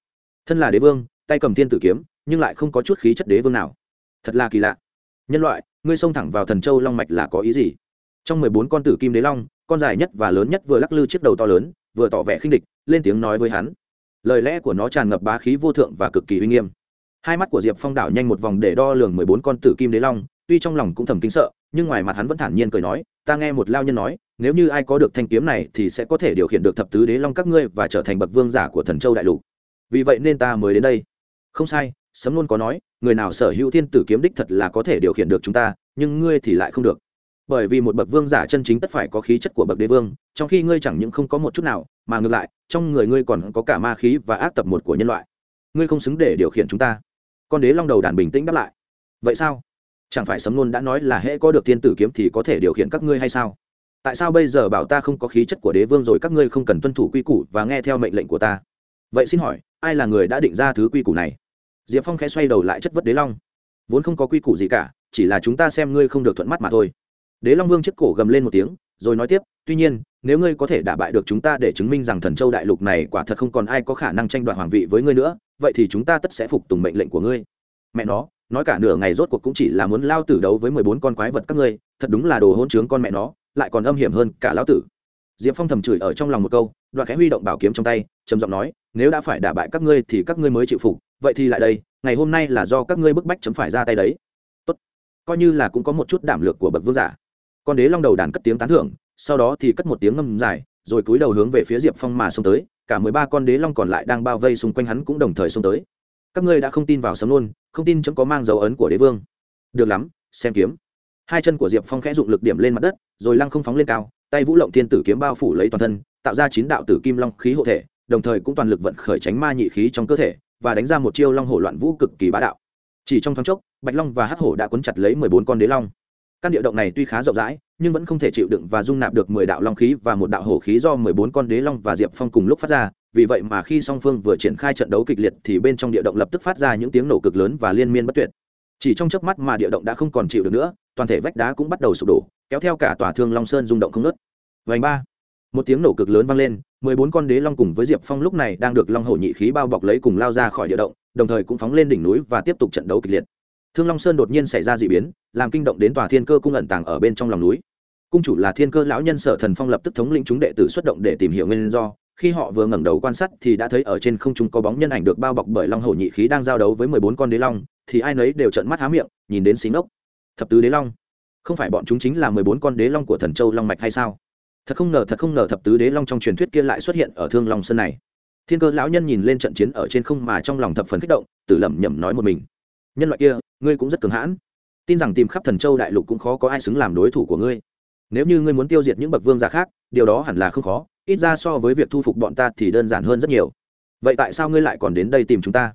Thân là đế vương tay cầm thiên tử kiếm nhưng lại không có chút khí chất đế vương nào. Thật là kỳ lạ. Nhân loại ngươi xông thẳng vào thần châu long mạch là có ý gì? Trong mười bốn con tử kim đế long con dài nhất và lớn nhất vừa lắc lư chiếc đầu to lớn, vừa tỏ vẻ khinh địch, lên tiếng nói với hắn. Lời lẽ của nó tràn ngập bá khí vô thượng và cực kỳ uy nghiêm. Hai mắt của diệp phong đảo nhanh một vòng để đo lường mười bốn con tử kim đế long, tuy trong lòng cũng thầm kính sợ, nhưng ngoài mặt hắn vẫn thản nhiên cười nói, ta nghe một lao nhân nói, nếu như ai có được thanh kiếm này thì sẽ có thể điều khiển được thập tứ đế long các ngươi và trở thành bậc vương giả của thần châu đại lục. Vì vậy nên ta mới đến đây. Không sai, sấm luôn có nói, người nào sở hữu thiên tử kiếm đích thật là có thể điều khiển được chúng ta, nhưng ngươi thì lại không được bởi vì một bậc vương giả chân chính tất phải có khí chất của bậc đế vương, trong khi ngươi chẳng những không có một chút nào, mà ngược lại, trong người ngươi còn có cả ma khí và ác tập một của nhân loại. Ngươi không xứng để điều khiển chúng ta. Con đế long đầu đàn bình tĩnh đáp lại. Vậy sao? Chẳng phải sấm nôn đã nói là hễ có được thiên tử kiếm thì có thể điều khiển các ngươi hay sao? Tại sao bây giờ bảo ta không có khí chất của đế vương rồi các ngươi không cần tuân thủ quy củ và nghe theo mệnh lệnh của ta? Vậy xin hỏi, ai là người đã định ra thứ quy củ này? Diệp phong khẽ xoay đầu lại chất vấn đế long. Vốn không có quy củ gì cả, chỉ là chúng ta xem ngươi không được thuận mắt mà thôi đế long vương chiếc cổ gầm lên một tiếng, rồi nói tiếp, tuy nhiên, nếu ngươi có thể đả bại được chúng ta để chứng minh rằng thần châu đại lục này quả thật không còn ai có khả năng tranh đoạt hoàng vị với ngươi nữa, vậy thì chúng ta tất sẽ phục tùng mệnh lệnh của ngươi. Mẹ nó, nói cả nửa ngày rốt cuộc cũng chỉ là muốn lao tử đấu với mười bốn con quái vật các ngươi, thật đúng là đồ hôn trướng con mẹ nó, lại còn âm hiểm hơn cả lão tử. Diệp phong thầm chửi ở trong lòng một câu đoạn khẽ huy động bảo kiếm trong tay, trầm giọng nói, nếu đã phải đả bại các ngươi thì các ngươi mới chịu phục, vậy thì lại đây, ngày hôm nay là do các ngươi bức bách chấm phải ra tay đấy. Tốt. Coi như là cũng có một chút đảm lược của bậc vương giả con đế long đầu đàn cất tiếng tán thưởng, sau đó thì cất một tiếng ngâm dài, rồi cúi đầu hướng về phía diệp phong mà xông tới, cả mười ba con đế long còn lại đang bao vây xung quanh hắn cũng đồng thời xông tới. Các ngươi đã không tin vào sấm luôn, không tin chấm có mang dấu ấn của đế vương. Được lắm, xem kiếm. Hai chân của diệp phong khẽ dụng lực điểm lên mặt đất, rồi lăng không phóng lên cao, tay vũ lộng thiên tử kiếm bao phủ lấy toàn thân, tạo ra chín đạo tử kim long khí hộ thể, đồng thời cũng toàn lực vận khởi tránh ma nhị khí trong cơ thể, và đánh ra một chiêu long hổ loạn vũ cực kỳ bá đạo. Chỉ trong thoáng chốc, bạch long và hắc hổ đã cuốn chặt lấy mười bốn con đế long căn địa động này tuy khá rộng rãi, nhưng vẫn không thể chịu đựng và dung nạp được mười đạo long khí và một đạo hổ khí do mười bốn con đế long và diệp phong cùng lúc phát ra. Vì vậy mà khi song phương vừa triển khai trận đấu kịch liệt thì bên trong địa động lập tức phát ra những tiếng nổ cực lớn và liên miên bất tuyệt. Chỉ trong chớp mắt mà địa động đã không còn chịu được nữa, toàn thể vách đá cũng bắt đầu sụp đổ, kéo theo cả tòa thương long sơn rung động không nớt vành ba. Một tiếng nổ cực lớn vang lên, mười bốn con đế long cùng với diệp phong lúc này đang được long hổ nhị khí bao bọc lấy cùng lao ra khỏi địa động, đồng thời cũng phóng lên đỉnh núi và tiếp tục trận đấu kịch liệt thương long sơn đột nhiên xảy ra d ị biến, làm kinh động đến tòa thiên cơ cung ẩn tàng ở bên trong lòng núi. Cung chủ là thiên cơ lão nhân sở thần phong lập tức thống lĩnh chúng đệ tử xuất động để tìm hiểu nguyên do. Khi họ vừa ngẩng đầu quan sát thì đã thấy ở trên không trung có bóng nhân ảnh được bao bọc bởi long hổ nhị khí đang giao đấu với mười bốn con đế long, thì ai nấy đều trợn mắt há miệng, nhìn đến xí ngốc thập tứ đế long. Không phải bọn chúng chính là mười bốn con đế long của thần châu long mạch hay sao? Thật không ngờ, thật không ngờ thập tứ đế long trong truyền thuyết kia lại xuất hiện ở thương long sơn này. Thiên cơ lão nhân nhìn lên trận chiến ở trên không mà trong lòng thập phần kích động tự lẩm nhẩm nói một mình nhân loại kia, ngươi cũng rất cường hãn. Tin rằng tìm khắp thần châu đại lục cũng khó có ai xứng làm đối thủ của ngươi. Nếu như ngươi muốn tiêu diệt những bậc vương giả khác, điều đó hẳn là không khó, ít ra so với việc thu phục bọn ta thì đơn giản hơn rất nhiều. Vậy tại sao ngươi lại còn đến đây tìm chúng ta?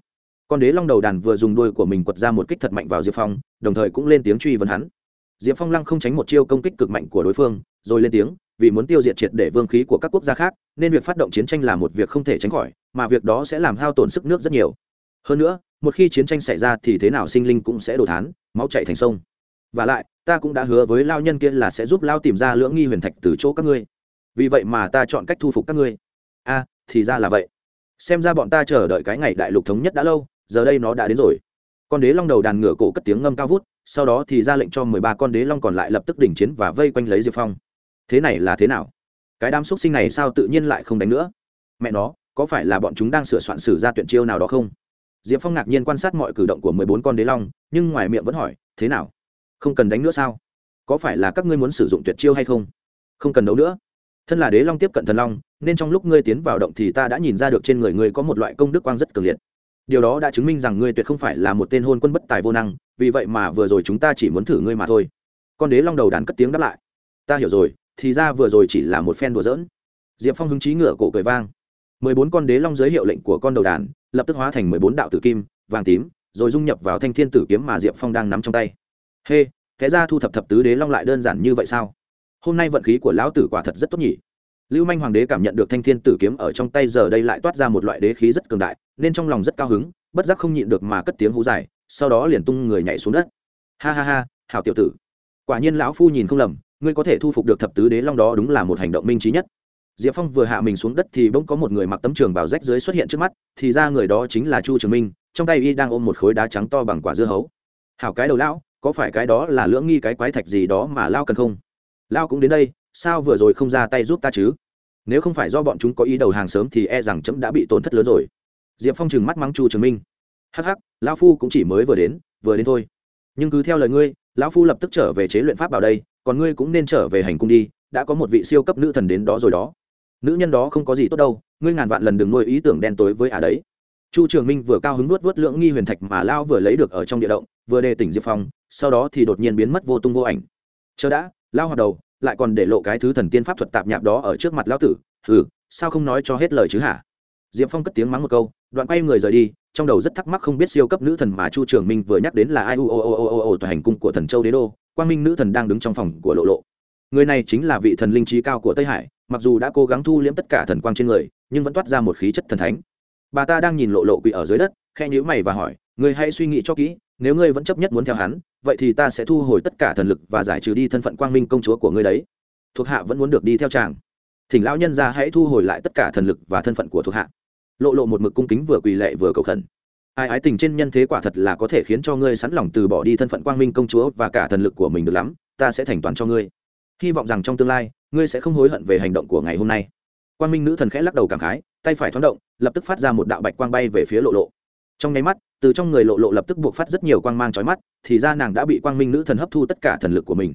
Con đế long đầu đàn vừa dùng đuôi của mình quật ra một kích thật mạnh vào diệp phong, đồng thời cũng lên tiếng truy vấn hắn. Diệp phong lăng không tránh một chiêu công kích cực mạnh của đối phương, rồi lên tiếng, vì muốn tiêu diệt triệt để vương khí của các quốc gia khác, nên việc phát động chiến tranh là một việc không thể tránh khỏi, mà việc đó sẽ làm hao tổn sức nước rất nhiều. Hơn nữa một khi chiến tranh xảy ra thì thế nào sinh linh cũng sẽ đổ thán, máu chạy thành sông. Và lại, ta cũng đã hứa với lao nhân kia là sẽ giúp lao tìm ra lưỡng nghi huyền thạch từ chỗ các ngươi. Vì vậy mà ta chọn cách thu phục các ngươi. A, thì ra là vậy. Xem ra bọn ta chờ đợi cái ngày đại lục thống nhất đã lâu, giờ đây nó đã đến rồi. Con đế long đầu đàn ngựa cổ cất tiếng ngâm cao vút, sau đó thì ra lệnh cho mười ba con đế long còn lại lập tức đỉnh chiến và vây quanh lấy diệp phong. Thế này là thế nào? Cái đám xúc sinh này sao tự nhiên lại không đánh nữa? Mẹ nó, có phải là bọn chúng đang sửa soạn sử ra tuyển chiêu nào đó không? Diệp phong ngạc nhiên quan sát mọi cử động của mười bốn con đế long, nhưng ngoài miệng vẫn hỏi, thế nào? Không cần đánh nữa sao? Có phải là các ngươi muốn sử dụng tuyệt chiêu hay không? Không cần đấu nữa. Thân là đế long tiếp cận thần long, nên trong lúc ngươi tiến vào động thì ta đã nhìn ra được trên người ngươi có một loại công đức quang rất cường liệt. Điều đó đã chứng minh rằng ngươi tuyệt không phải là một tên hôn quân bất tài vô năng, vì vậy mà vừa rồi chúng ta chỉ muốn thử ngươi mà thôi. Con đế long đầu đàn cất tiếng đáp lại. Ta hiểu rồi, thì ra vừa rồi chỉ là một phen đùa giỡn. Diệp phong hứng chí ngựa cổ cười vang. Mười bốn con đế long giới hiệu lệnh của con đầu đàn lập tức hóa thành mười bốn đạo tử kim vàng tím rồi dung nhập vào thanh thiên tử kiếm mà diệp phong đang nắm trong tay. Hê、hey, thế ra thu thập thập tứ đế long lại đơn giản như vậy sao? Hôm nay vận khí của lão tử quả thật rất tốt nhỉ. Lưu manh hoàng đế cảm nhận được thanh thiên tử kiếm ở trong tay giờ đây lại toát ra một loại đế khí rất cường đại nên trong lòng rất cao hứng bất giác không nhịn được mà cất tiếng hú dài sau đó liền tung người nhảy xuống đất. Ha ha ha hào tiểu tử. Quả nhiên lão phu nhìn không lầm ngươi có thể thu phục được thập tứ đế long đó đúng là một hành động minh trí nhất diệp phong vừa hạ mình xuống đất thì bỗng có một người mặc tấm trường bảo rách dưới xuất hiện trước mắt, thì ra người đó chính là chu trường minh, trong tay y đang ôm một khối đá trắng to bằng quả dưa hấu. Hảo cái đầu lão, có phải cái đó là lưỡng nghi cái quái thạch gì đó mà lao cần không? Lao cũng đến đây, sao vừa rồi không ra tay giúp ta chứ? Nếu không phải do bọn chúng có ý đầu hàng sớm thì e rằng chấm đã bị tổn thất lớn rồi. Diệp phong trừng mắt mắng chu trường minh. Hắc hắc, lão phu cũng chỉ mới vừa đến vừa đến thôi. Nhưng cứ theo lời ngươi, lão phu lập tức trở về chế luyện pháp vào đây, còn ngươi cũng nên trở về hành cung đi, đã có một vị siêu cấp nữ thần đến đó rồi đó nữ nhân đó không có gì tốt đâu ngươi ngàn vạn lần đừng nuôi ý tưởng đen tối với ả đấy. Chu trường minh vừa cao hứng nuốt vớt lưỡng nghi huyền thạch mà lao vừa lấy được ở trong địa động vừa đề tỉnh diệp phong sau đó thì đột nhiên biến mất vô tung vô ảnh. Chờ đã lao hoạt đầu lại còn để lộ cái thứ thần tiên pháp thuật tạp nhạp đó ở trước mặt lao tử Ừ, sao không nói cho hết lời chứ hả? Diệp phong cất tiếng mắng một câu đoạn quay người rời đi trong đầu rất thắc mắc không biết siêu cấp nữ thần mà chu trường minh vừa nhắc đến là ai u tòa hành cung của thần châu đế đô quang minh nữ thần đang đứng trong phòng của lộ lộ. Người này chính là vị thần linh trí cao của tây hải mặc dù đã cố gắng thu liễm tất cả thần quang trên người, nhưng vẫn toát ra một khí chất thần thánh. Bà ta đang nhìn lộ lộ quỷ ở dưới đất khe nhữ mày và hỏi người hãy suy nghĩ cho kỹ, nếu ngươi vẫn chấp nhất muốn theo hắn, vậy thì ta sẽ thu hồi tất cả thần lực và giải trừ đi thân phận quang minh công chúa của ngươi đấy. Thuộc hạ vẫn muốn được đi theo chàng. Thỉnh lão nhân ra hãy thu hồi lại tất cả thần lực và thân phận của thuộc hạ. Lộ lộ một mực cung kính vừa quỳ lệ vừa cầu khẩn. Ai ái tình trên nhân thế quả thật là có thể khiến cho ngươi sẵn lòng từ bỏ đi thân phận quang minh công chúa và cả thần lực của mình được lắm, ta sẽ thành toàn cho ngươi hy vọng rằng trong tương lai, ngươi sẽ không hối hận về hành động của ngày hôm nay. Quang minh nữ thần khẽ lắc đầu cảm khái, tay phải thoáng động, lập tức phát ra một đạo bạch quang bay về phía lộ lộ. Trong nháy mắt, từ trong người lộ lộ lập tức buộc phát rất nhiều quang mang trói mắt, thì ra nàng đã bị quang minh nữ thần hấp thu tất cả thần lực của mình.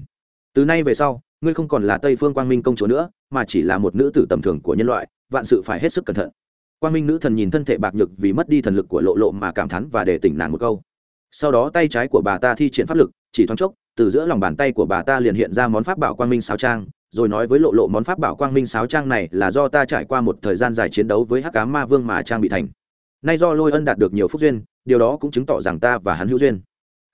Từ nay về sau, ngươi không còn là tây phương quang minh công chúa nữa, mà chỉ là một nữ tử tầm thường của nhân loại, vạn sự phải hết sức cẩn thận. Quang minh nữ thần nhìn thân thể bạc nhược vì mất đi thần lực của lộ lộ mà cảm thán và để tỉnh nàng một câu. Sau đó tay trái của bà ta thi triển pháp lực, chỉ thoáng chốc từ giữa lòng bàn tay của bà ta liền hiện ra món pháp bảo quang minh sáo trang, rồi nói với lộ lộ món pháp bảo quang minh sáo trang này là do ta trải qua một thời gian dài chiến đấu với hắc cá ma vương mà trang bị thành. Nay do lôi ân đạt được nhiều phúc duyên, điều đó cũng chứng tỏ rằng ta và hắn hữu duyên.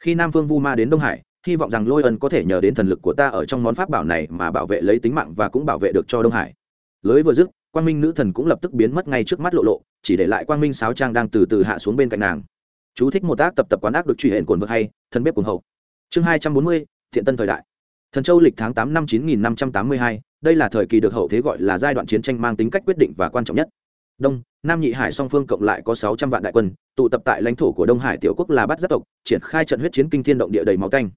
Khi nam vương vu ma đến đông hải, hy vọng rằng lôi ân có thể nhờ đến thần lực của ta ở trong món pháp bảo này mà bảo vệ lấy tính mạng và cũng bảo vệ được cho đông hải. Lưới vừa dứt, quang minh nữ thần cũng lập tức biến mất ngay trước mắt lộ lộ, chỉ để lại quang minh sáo trang đang từ từ hạ xuống bên cạnh nàng. Chú thích một tác tập tập quán ác được truy hển cồn vực hay, thân bếp cuồng hậu chương hai trăm bốn mươi, thiện tân thời đại. Thần châu lịch tháng tám năm chín nghìn năm trăm tám mươi hai, đây là thời kỳ được hậu thế gọi là giai đoạn chiến tranh mang tính cách quyết định và quan trọng nhất. Đông, nam nhị hải song phương cộng lại có sáu trăm vạn đại quân, tụ tập tại lãnh thổ của đông hải tiểu quốc là Bát Giác tộc, triển khai trận huyết chiến kinh thiên động địa đầy máu canh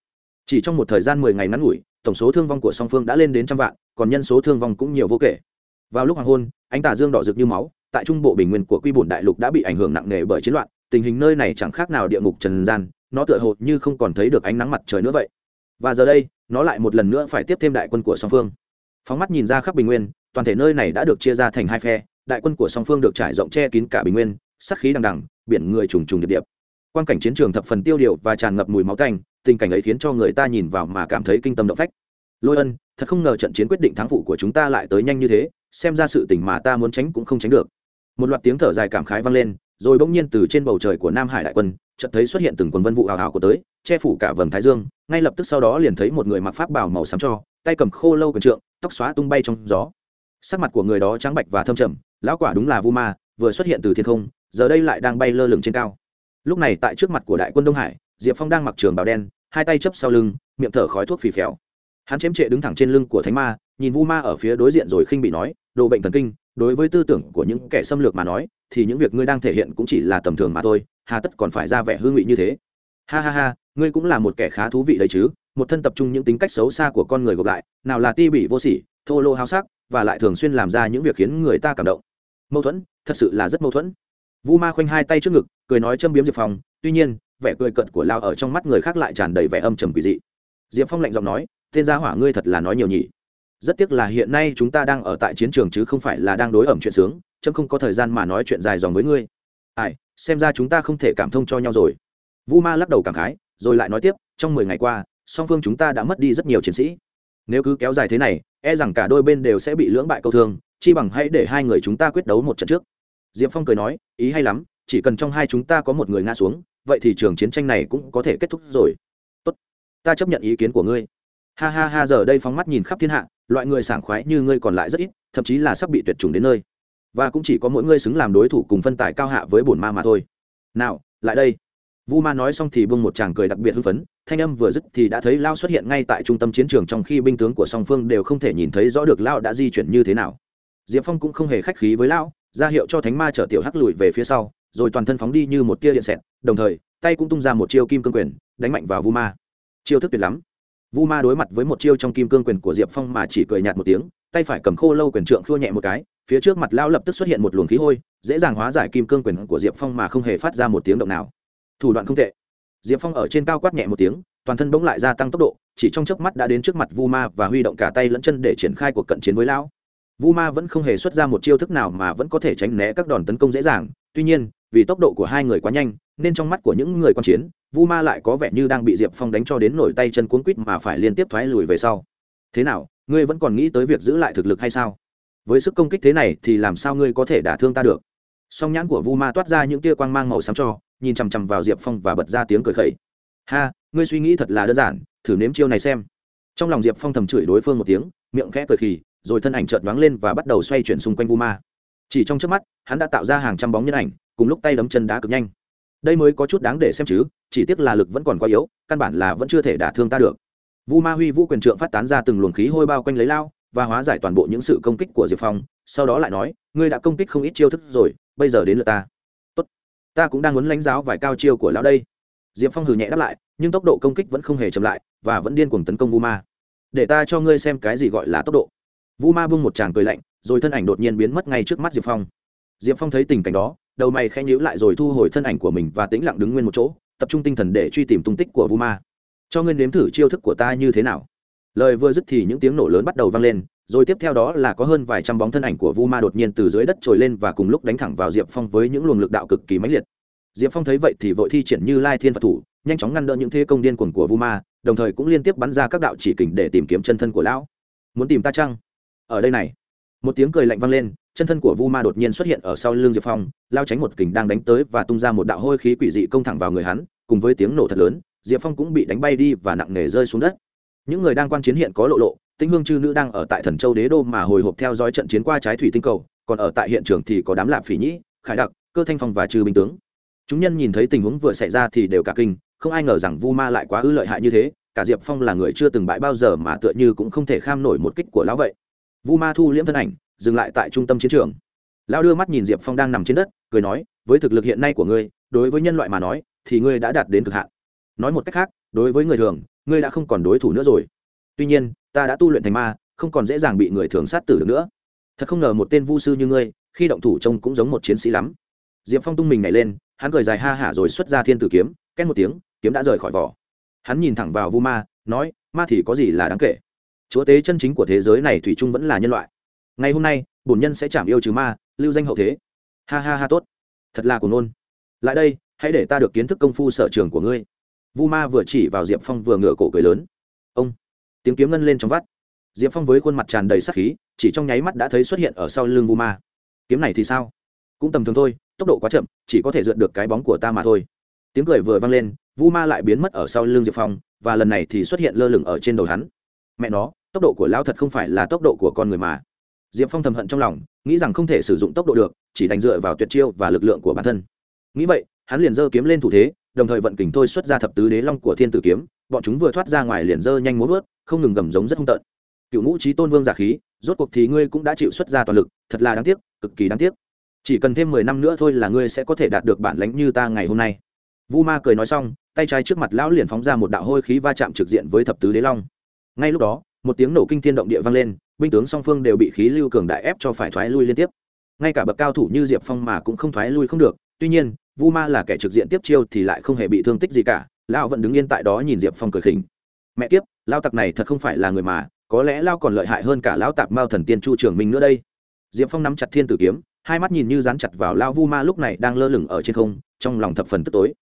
chỉ trong một thời gian mười ngày ngắn ngủi, tổng số thương vong của song phương đã lên đến trăm vạn, còn nhân số thương vong cũng nhiều vô kể. Vào lúc hoàng hôn, ánh tà dương đỏ rực như máu, tại trung bộ bình nguyên của quy bổn đại lục đã bị ảnh hưởng nặng nề bởi chiến loạn, tình hình nơi này chẳng khác nào địa ngục trần gian nó tựa hồ như không còn thấy được ánh nắng mặt trời nữa vậy. Và giờ đây, nó lại một lần nữa phải tiếp thêm đại quân của song phương. Phóng mắt nhìn ra khắp bình nguyên, toàn thể nơi này đã được chia ra thành hai phe, đại quân của song phương được trải rộng che kín cả bình nguyên sắc khí đằng đằng, biển người trùng trùng điệp điệp. Quan cảnh chiến trường thập phần tiêu điều và tràn ngập mùi máu tanh, tình cảnh ấy khiến cho người ta nhìn vào mà cảm thấy kinh tâm động phách. Lôi ân, thật không ngờ trận chiến quyết định thắng phụ của chúng ta lại tới nhanh như thế, xem ra sự tình mà ta muốn tránh cũng không tránh được. Một loạt tiếng thở dài cảm khái vang lên, rồi bỗng nhiên từ trên bầu trời của nam hải đại quân chợt thấy xuất hiện từng quần vân vụ hào hào của tới, che phủ cả vầng thái dương, ngay lập tức sau đó liền thấy một người mặc pháp bảo màu xám cho, tay cầm khô lâu quần trượng, tóc xóa tung bay trong gió. Sắc mặt của người đó trắng bạch và thâm trầm, lão quả đúng là vu ma, vừa xuất hiện từ thiên không, giờ đây lại đang bay lơ lửng trên cao. Lúc này tại trước mặt của đại quân đông hải, diệp phong đang mặc trường bào đen, hai tay chấp sau lưng, miệng thở khói thuốc phì phèo. Hắn chém trệ đứng thẳng trên lưng của thánh ma, nhìn vu ma ở phía đối diện rồi khinh bị nói, đồ bệnh thần kinh, đối với tư tưởng của những kẻ xâm lược mà nói, thì những việc ngươi đang thể hiện cũng chỉ là tầm thường mà thôi hà tất còn phải ra vẻ hương vị như thế. Ha ha ha, ngươi cũng là một kẻ khá thú vị đấy chứ, một thân tập trung những tính cách xấu xa của con người gộp lại, nào là ti bỉ vô sỉ, thô lô háo sắc, và lại thường xuyên làm ra những việc khiến người ta cảm động. Mâu thuẫn, thật sự là rất mâu thuẫn. Vu ma khoanh hai tay trước ngực, cười nói châm biếm diệp phong, tuy nhiên, vẻ cười cận của lao ở trong mắt người khác lại tràn đầy vẻ âm trầm quỷ dị. Diệp phong lạnh giọng nói, tên gia hỏa ngươi thật là nói nhiều nhỉ. Rất tiếc là hiện nay chúng ta đang ở tại chiến trường chứ không phải là đang đối ẩm chuyện sướng, chấm không có thời gian mà nói chuyện dài dòng với ngươi ai, xem ra chúng ta không thể cảm thông cho nhau rồi. Vu ma lắc đầu cảm khái, rồi lại nói tiếp, trong mười ngày qua, song phương chúng ta đã mất đi rất nhiều chiến sĩ. Nếu cứ kéo dài thế này e rằng cả đôi bên đều sẽ bị lưỡng bại câu thương, chi bằng hãy để hai người chúng ta quyết đấu một trận trước. Diệp phong cười nói, ý hay lắm, chỉ cần trong hai chúng ta có một người ngã xuống, vậy thì trường chiến tranh này cũng có thể kết thúc rồi. Tốt, ta chấp nhận ý kiến của ngươi. Ha ha ha, giờ đây phóng mắt nhìn khắp thiên hạ, loại người sảng khoái như ngươi còn lại rất ít, thậm chí là sắp bị tuyệt chủng đến nơi và cũng chỉ có mỗi ngươi xứng làm đối thủ cùng phân tài cao hạ với bổn ma mà thôi. Nào, lại đây. Vu ma nói xong thì bưng một chàng cười đặc biệt hưng phấn, thanh âm vừa dứt thì đã thấy lao xuất hiện ngay tại trung tâm chiến trường trong khi binh tướng của song phương đều không thể nhìn thấy rõ được lao đã di chuyển như thế nào. Diệp phong cũng không hề khách khí với lão ra hiệu cho thánh ma chở tiểu hắc lùi về phía sau, rồi toàn thân phóng đi như một tia điện xẹt, đồng thời, tay cũng tung ra một chiêu kim cương quyền, đánh mạnh vào vu ma. Chiêu thức tuyệt lắm. Vu ma đối mặt với một chiêu trong kim cương quyền của diệp phong mà chỉ cười nhạt một tiếng tay phải cầm khô lâu quyền trượng khua nhẹ một cái, phía trước mặt lao lập tức xuất hiện một luồng khí hôi, dễ dàng hóa giải kim cương quyền của diệp phong mà không hề phát ra một tiếng động nào. Thủ đoạn không tệ. Diệp phong ở trên cao quát nhẹ một tiếng, toàn thân bỗng lại gia tăng tốc độ, chỉ trong chớp mắt đã đến trước mặt vu ma và huy động cả tay lẫn chân để triển khai cuộc cận chiến với lão. Vu ma vẫn không hề xuất ra một chiêu thức nào mà vẫn có thể tránh né các đòn tấn công dễ dàng, tuy nhiên, vì tốc độ của hai người quá nhanh, nên trong mắt của những người quan chiến, vu ma lại có vẻ như đang bị diệp phong đánh cho đến nổi tay chân cuốn quít mà phải liên tiếp thoái lùi về sau. Thế nào ngươi vẫn còn nghĩ tới việc giữ lại thực lực hay sao? Với sức công kích thế này thì làm sao ngươi có thể đả thương ta được? Song nhãn của vu ma toát ra những tia quang mang màu xám cho, nhìn chằm chằm vào diệp phong và bật ra tiếng cười khẩy. Ha, ngươi suy nghĩ thật là đơn giản, thử nếm chiêu này xem. Trong lòng diệp phong thầm chửi đối phương một tiếng, miệng khẽ cười khì, rồi thân ảnh chợt đoáng lên và bắt đầu xoay chuyển xung quanh vu ma chỉ trong trước mắt, hắn đã tạo ra hàng trăm bóng nhân ảnh, cùng lúc tay đấm chân đá cực nhanh. Đây mới có chút đáng để xem chứ, chỉ tiếc là lực vẫn còn quá yếu, căn bản là vẫn chưa thể đả thương ta được vu ma huy vũ quyền trượng phát tán ra từng luồng khí hôi bao quanh lấy lao, và hóa giải toàn bộ những sự công kích của diệp phong, sau đó lại nói, ngươi đã công kích không ít chiêu thức rồi, bây giờ đến lượt ta. Tốt, ta cũng đang muốn lãnh giáo vài cao chiêu của lão đây. Diệp phong hừ nhẹ đáp lại, nhưng tốc độ công kích vẫn không hề chậm lại, và vẫn điên cuồng tấn công vu ma. Để ta cho ngươi xem cái gì gọi là tốc độ. Vu ma bưng một tràng cười lạnh, rồi thân ảnh đột nhiên biến mất ngay trước mắt diệp phong. Diệp phong thấy tình cảnh đó, đầu mày khẽ nhíu lại rồi thu hồi thân ảnh của mình và tĩnh lặng đứng nguyên một chỗ, tập trung tinh thần để truy tìm tung tích của vu ma cho ngươi nếm thử chiêu thức của ta như thế nào. Lời vừa dứt thì những tiếng nổ lớn bắt đầu vang lên, rồi tiếp theo đó là có hơn vài trăm bóng thân ảnh của vu ma đột nhiên từ dưới đất trồi lên và cùng lúc đánh thẳng vào diệp phong với những luồng lực đạo cực kỳ mãnh liệt. Diệp phong thấy vậy thì vội thi triển như lai thiên phật thủ, nhanh chóng ngăn đỡ những thế công điên cuồng của vu ma, đồng thời cũng liên tiếp bắn ra các đạo chỉ kình để tìm kiếm chân thân của lão. Muốn tìm ta chăng? Ở đây này. Một tiếng cười lạnh vang lên, chân thân của vu ma đột nhiên xuất hiện ở sau lưng diệp phong, lao tránh một kình đang đánh tới và tung ra một đạo hôi khí quỷ dị công thẳng vào người hắn, cùng với tiếng nổ thật lớn diệp phong cũng bị đánh bay đi và nặng nề rơi xuống đất. Những người đang quan chiến hiện có lộ lộ tĩnh hương chư nữ đang ở tại thần châu đế đô mà hồi hộp theo dõi trận chiến qua trái thủy tinh cầu, còn ở tại hiện trường thì có đám lạp phỉ nhĩ, khải đặc, cơ thanh phong và trừ bình tướng. Chúng nhân nhìn thấy tình huống vừa xảy ra thì đều cả kinh, không ai ngờ rằng vu ma lại quá ư lợi hại như thế, cả diệp phong là người chưa từng bại bao giờ mà tựa như cũng không thể kham nổi một kích của lão vậy. Vu ma thu liễm thân ảnh, dừng lại tại trung tâm chiến trường. Lão đưa mắt nhìn diệp phong đang nằm trên đất, cười nói, với thực lực hiện nay của ngươi, đối với nhân loại mà nói, thì ngươi đã đạt đến cực hạn nói một cách khác, đối với người thường, ngươi đã không còn đối thủ nữa rồi. Tuy nhiên, ta đã tu luyện thành ma, không còn dễ dàng bị người thường sát tử được nữa. Thật không ngờ một tên vu sư như ngươi, khi động thủ trông cũng giống một chiến sĩ lắm. Diệp phong tung mình nhảy lên, hắn cười dài ha hả rồi xuất ra thiên tử kiếm, két một tiếng, kiếm đã rời khỏi vỏ. Hắn nhìn thẳng vào vu ma, nói, ma thì có gì là đáng kể? Chúa tế chân chính của thế giới này thủy chung vẫn là nhân loại. Ngày hôm nay, bổn nhân sẽ chạm yêu trừ ma, lưu danh hậu thế. Ha ha ha, tốt. Thật là của nôn lại đây, hãy để ta được kiến thức công phu sở trường của ngươi vu ma vừa chỉ vào diệp phong vừa ngửa cổ cười lớn. Ông! Tiếng kiếm ngân lên trong vắt. Diệp phong với khuôn mặt tràn đầy sắc khí, chỉ trong nháy mắt đã thấy xuất hiện ở sau lưng vu ma. Kiếm này thì sao? Cũng tầm thường thôi, tốc độ quá chậm, chỉ có thể dượt được cái bóng của ta mà thôi. Tiếng cười vừa vang lên, vu ma lại biến mất ở sau lưng diệp phong, và lần này thì xuất hiện lơ lửng ở trên đầu hắn. Mẹ nó, tốc độ của lão thật không phải là tốc độ của con người mà. Diệp phong thầm hận trong lòng, nghĩ rằng không thể sử dụng tốc độ được, chỉ đánh dựa vào tuyệt chiêu và lực lượng của bản thân. Nghĩ vậy, hắn liền giơ kiếm lên thủ thế đồng thời vận kình thôi xuất ra thập tứ đế long của thiên tử kiếm, bọn chúng vừa thoát ra ngoài liền dơ nhanh muốn vớt không ngừng gầm giống rất hung tợn. Cựu ngũ trí tôn vương giả khí, rốt cuộc thì ngươi cũng đã chịu xuất ra toàn lực, thật là đáng tiếc, cực kỳ đáng tiếc. Chỉ cần thêm mười năm nữa thôi là ngươi sẽ có thể đạt được bản lãnh như ta ngày hôm nay. Vu ma cười nói xong, tay trái trước mặt lão liền phóng ra một đạo hôi khí va chạm trực diện với thập tứ đế long. Ngay lúc đó, một tiếng nổ kinh thiên động địa vang lên, binh tướng song phương đều bị khí lưu cường đại ép cho phải thoái lui liên tiếp. Ngay cả bậc cao thủ như diệp phong mà cũng không thoái lui không được, tuy nhiên vu ma là kẻ trực diện tiếp chiêu thì lại không hề bị thương tích gì cả lão vẫn đứng yên tại đó nhìn diệp phong cười khỉnh. Mẹ kiếp, lao tặc này thật không phải là người mà, có lẽ lao còn lợi hại hơn cả lão tạp mao thần tiên chu trường minh nữa đây. Diệp phong nắm chặt thiên tử kiếm, hai mắt nhìn như dán chặt vào lao vu ma lúc này đang lơ lửng ở trên không, trong lòng thập phần tức tối.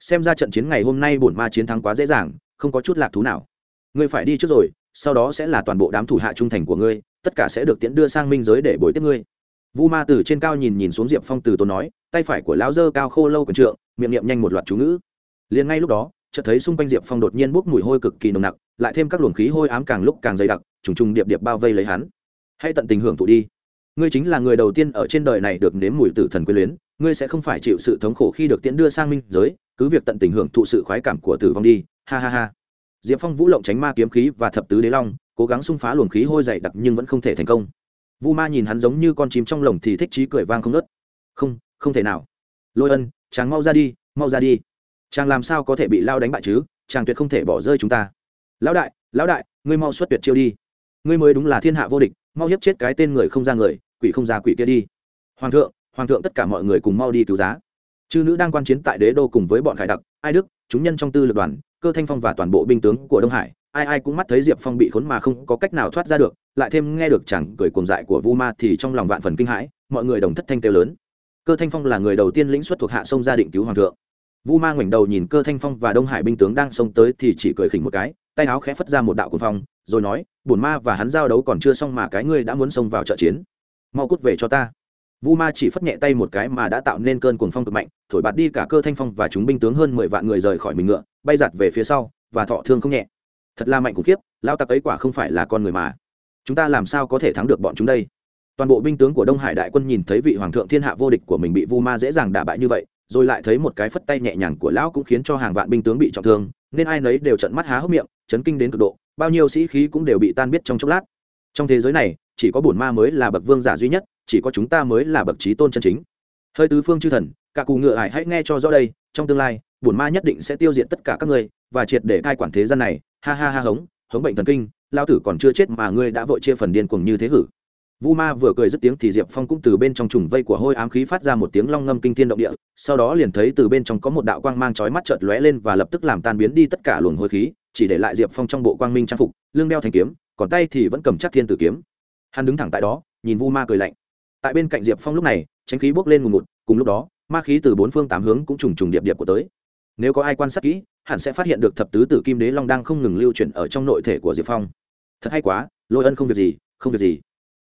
Xem ra trận chiến ngày hôm nay bổn ma chiến thắng quá dễ dàng, không có chút lạc thú nào. Ngươi phải đi trước rồi, sau đó sẽ là toàn bộ đám thủ hạ trung thành của ngươi, tất cả sẽ được tiễn đưa sang minh giới để bồi tiếp ngươi vu ma từ trên cao nhìn nhìn xuống diệp phong từ tốn nói, tay phải của lão dơ cao khô lâu quần trượng, miệng niệm nhanh một loạt chú ngữ. Liền ngay lúc đó, chợt thấy xung quanh diệp phong đột nhiên bốc mùi hôi cực kỳ nồng nặc, lại thêm các luồng khí hôi ám càng lúc càng dày đặc, trùng trùng điệp điệp bao vây lấy hắn. Hãy tận tình hưởng thụ đi. Ngươi chính là người đầu tiên ở trên đời này được nếm mùi tử thần quyến luyến, ngươi sẽ không phải chịu sự thống khổ khi được tiễn đưa sang minh giới, cứ việc tận tình hưởng thụ sự khoái cảm của tử vong đi. Ha ha ha. Diệp phong vũ lộng tránh ma kiếm khí và thập tứ đế long, cố gắng xung phá luồng khí hôi dày đặc nhưng vẫn không thể thành công vu ma nhìn hắn giống như con chim trong lồng thì thích chí cười vang không nớt không không thể nào. Lôi ân, chàng mau ra đi, mau ra đi. Chàng làm sao có thể bị lao đánh bại chứ? Chàng tuyệt không thể bỏ rơi chúng ta. Lão đại lão đại, ngươi mau xuất tuyệt chiêu đi. Ngươi mới đúng là thiên hạ vô địch, mau hiếp chết cái tên người không ra người, quỷ không ra quỷ kia đi. Hoàng thượng hoàng thượng tất cả mọi người cùng mau đi cứu giá. Chư nữ đang quan chiến tại đế đô cùng với bọn khải đặc, ai đức, chúng nhân trong tư lực đoàn, cơ thanh phong và toàn bộ binh tướng của đông hải, ai ai cũng mắt thấy diệp phong bị khốn mà không có cách nào thoát ra được lại thêm nghe được chẳng cười cuồng dại của vu ma thì trong lòng vạn phần kinh hãi, mọi người đồng thất thanh kêu lớn. Cơ thanh phong là người đầu tiên lĩnh xuất thuộc hạ sông gia định cứu hoàng thượng. Vu ma ngoảnh đầu nhìn cơ thanh phong và đông hải binh tướng đang xông tới thì chỉ cười khỉnh một cái, tay áo khẽ phất ra một đạo cuồng phong, rồi nói, bổn ma và hắn giao đấu còn chưa xong mà cái ngươi đã muốn xông vào trợ chiến. Mau cút về cho ta. Vu ma chỉ phất nhẹ tay một cái mà đã tạo nên cơn cuồng phong cực mạnh, thổi bạt đi cả cơ thanh phong và chúng binh tướng hơn mười vạn người rời khỏi mình ngựa, bay giặt về phía sau, và thọ thương không nhẹ. Thật là mạnh khủng khiếp lao tặc ấy quả không phải là con người mà chúng ta làm sao có thể thắng được bọn chúng đây? Toàn bộ binh tướng của đông hải đại quân nhìn thấy vị hoàng thượng thiên hạ vô địch của mình bị vu ma dễ dàng đả bại như vậy, rồi lại thấy một cái phất tay nhẹ nhàng của lão cũng khiến cho hàng vạn binh tướng bị trọng thương, nên ai nấy đều trận mắt há hốc miệng, chấn kinh đến cực độ, bao nhiêu sĩ khí cũng đều bị tan biết trong chốc lát. Trong thế giới này, chỉ có bổn ma mới là bậc vương giả duy nhất, chỉ có chúng ta mới là bậc trí tôn chân chính. Hơi tứ phương chư thần, cả cù ngựa ải hãy nghe cho rõ đây, trong tương lai, bổn ma nhất định sẽ tiêu diệt tất cả các ngươi, và triệt để cai quản thế gian này. Ha ha ha hống hống bệnh thần kinh lao tử còn chưa chết mà ngươi đã vội chia phần điên cuồng như thế hử? Vu ma vừa cười dứt tiếng thì diệp phong cũng từ bên trong trùng vây của hôi ám khí phát ra một tiếng long ngâm kinh thiên động địa, sau đó liền thấy từ bên trong có một đạo quang mang chói mắt chợt lóe lên và lập tức làm tan biến đi tất cả luồng hôi khí, chỉ để lại diệp phong trong bộ quang minh trang phục, lưng đeo thanh kiếm, còn tay thì vẫn cầm chắc thiên tử kiếm. Hắn đứng thẳng tại đó, nhìn vu ma cười lạnh. Tại bên cạnh diệp phong lúc này tránh khí bốc lên ngùn ngụt, cùng lúc đó, ma khí từ bốn phương tám hướng cũng trùng trùng điệp điệp của tới. Nếu có ai quan sát kỹ, hẳn sẽ phát hiện được thập tứ tử kim đế long đang không ngừng lưu chuyển ở trong nội thể của diệp phong thật hay quá, lôi ân không việc gì, không việc gì.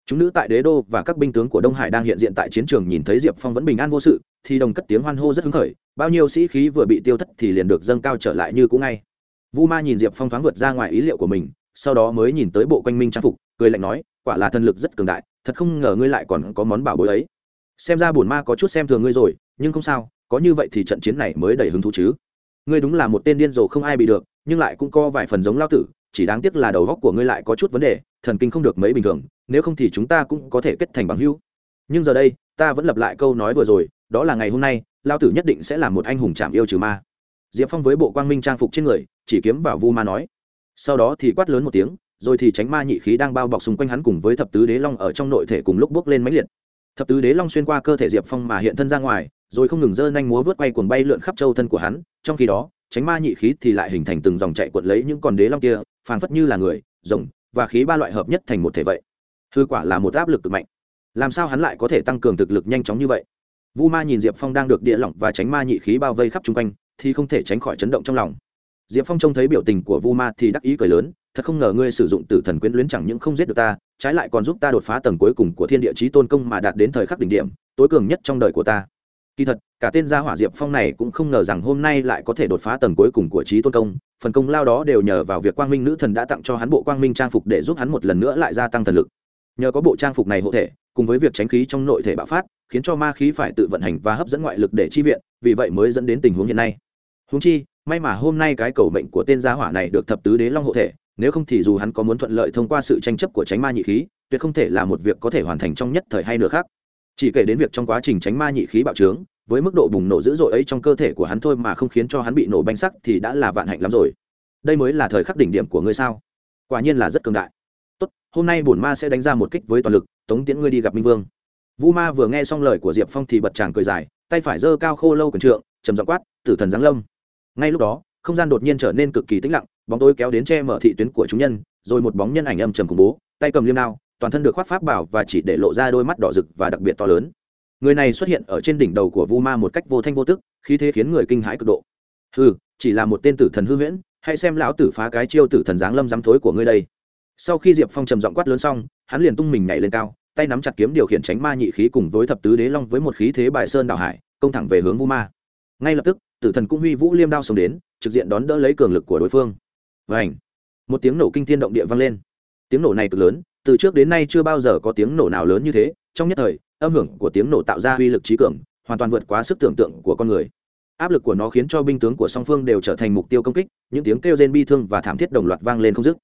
Chúng nữ tại đế đô và các binh tướng của đông hải đang hiện diện tại chiến trường nhìn thấy diệp phong vẫn bình an vô sự, thì đồng cất tiếng hoan hô rất hứng khởi, bao nhiêu sĩ khí vừa bị tiêu thất thì liền được dâng cao trở lại như cũ ngay. Vu ma nhìn diệp phong thoáng vượt ra ngoài ý liệu của mình, sau đó mới nhìn tới bộ quanh minh trang phục, cười lạnh nói, quả là thần lực rất cường đại, thật không ngờ ngươi lại còn có món bảo bối ấy. Xem ra bổn ma có chút xem thường ngươi rồi, nhưng không sao, có như vậy thì trận chiến này mới đầy hứng thú chứ. Ngươi đúng là một tên điên rồ không ai bị được, nhưng lại cũng có vài phần giống lao tử chỉ đáng tiếc là đầu góc của ngươi lại có chút vấn đề, thần kinh không được mấy bình thường, nếu không thì chúng ta cũng có thể kết thành bằng hữu. Nhưng giờ đây, ta vẫn lập lại câu nói vừa rồi, đó là ngày hôm nay lao tử nhất định sẽ là một anh hùng chạm yêu trừ ma. Diệp phong với bộ quang minh trang phục trên người, chỉ kiếm vào vu ma nói. Sau đó thì quát lớn một tiếng, rồi thì tránh ma nhị khí đang bao bọc xung quanh hắn cùng với thập tứ đế long ở trong nội thể cùng lúc bước lên máy liệt. Thập tứ đế long xuyên qua cơ thể diệp phong mà hiện thân ra ngoài, rồi không ngừng dơ nhanh múa vớt quay cuồng bay lượn khắp châu thân của hắn, trong khi đó tránh ma nhị khí thì lại hình thành từng dòng chạy cuộn lấy những con đế long kia, phảng phất như là người, rồng và khí ba loại hợp nhất thành một thể vậy. Hư quả là một áp lực cực mạnh. Làm sao hắn lại có thể tăng cường thực lực nhanh chóng như vậy? Vu ma nhìn diệp phong đang được địa lỏng và tránh ma nhị khí bao vây khắp chung quanh, thì không thể tránh khỏi chấn động trong lòng. Diệp phong trông thấy biểu tình của vu ma thì đắc ý cười lớn, thật không ngờ ngươi sử dụng tử thần quyến luyến chẳng những không giết được ta, trái lại còn giúp ta đột phá tầng cuối cùng của thiên địa chí tôn công mà đạt đến thời khắc đỉnh điểm, tối cường nhất trong đời của ta kỳ thật, cả tên gia hỏa diệp phong này cũng không ngờ rằng hôm nay lại có thể đột phá tầng cuối cùng của trí tôn công. Phần công lao đó đều nhờ vào việc quang minh nữ thần đã tặng cho hắn bộ quang minh trang phục để giúp hắn một lần nữa lại gia tăng thần lực. Nhờ có bộ trang phục này hộ thể, cùng với việc tránh khí trong nội thể bạo phát, khiến cho ma khí phải tự vận hành và hấp dẫn ngoại lực để chi viện, vì vậy mới dẫn đến tình huống hiện nay. Húng chi, may mà hôm nay cái cầu mệnh của tên gia hỏa này được thập tứ đế long hộ thể, nếu không thì dù hắn có muốn thuận lợi thông qua sự tranh chấp của tránh ma nhị khí, tuyệt không thể là một việc có thể hoàn thành trong nhất thời hay nữa khác chỉ kể đến việc trong quá trình tránh ma nhị khí bạo trướng, với mức độ bùng nổ dữ dội ấy trong cơ thể của hắn thôi mà không khiến cho hắn bị nổ banh sắc thì đã là vạn hạnh lắm rồi. Đây mới là thời khắc đỉnh điểm của ngươi sao? Quả nhiên là rất cường đại. Tốt, hôm nay bổn ma sẽ đánh ra một kích với toàn lực, tống tiễn ngươi đi gặp minh vương. Vu ma vừa nghe xong lời của diệp phong thì bật chàng cười dài, tay phải giơ cao khô lâu quần trượng, trầm giọng quát, tử thần giáng lâm. Ngay lúc đó, không gian đột nhiên trở nên cực kỳ tĩnh lặng, bóng tối kéo đến che mở thị tuyến của chúng nhân, rồi một bóng nhân ảnh âm trầm khủng bố, tay cầm liêm đao toàn thân được khoác pháp bảo và chỉ để lộ ra đôi mắt đỏ rực và đặc biệt to lớn. Người này xuất hiện ở trên đỉnh đầu của vu ma một cách vô thanh vô tức, khí thế khiến người kinh hãi cực độ. Hừ, chỉ là một tên tử thần hư huyễn, hãy xem lão tử phá cái chiêu tử thần giáng lâm dám thối của ngươi đây. Sau khi diệp phong trầm giọng quát lớn xong, hắn liền tung mình nhảy lên cao, tay nắm chặt kiếm điều khiển tránh ma nhị khí cùng với thập tứ đế long với một khí thế bài sơn đảo hải, công thẳng về hướng vu ma ngay lập tức, tử thần cũng huy vũ liêm đao xông đến, trực diện đón đỡ lấy cường lực của đối phương. Và ảnh một tiếng nổ kinh thiên động địa vang lên. Tiếng nổ này cực lớn từ trước đến nay chưa bao giờ có tiếng nổ nào lớn như thế, trong nhất thời, âm hưởng của tiếng nổ tạo ra uy lực trí cường, hoàn toàn vượt quá sức tưởng tượng của con người áp lực của nó khiến cho binh tướng của song phương đều trở thành mục tiêu công kích, những tiếng kêu rên bi thương và thảm thiết đồng loạt vang lên không dứt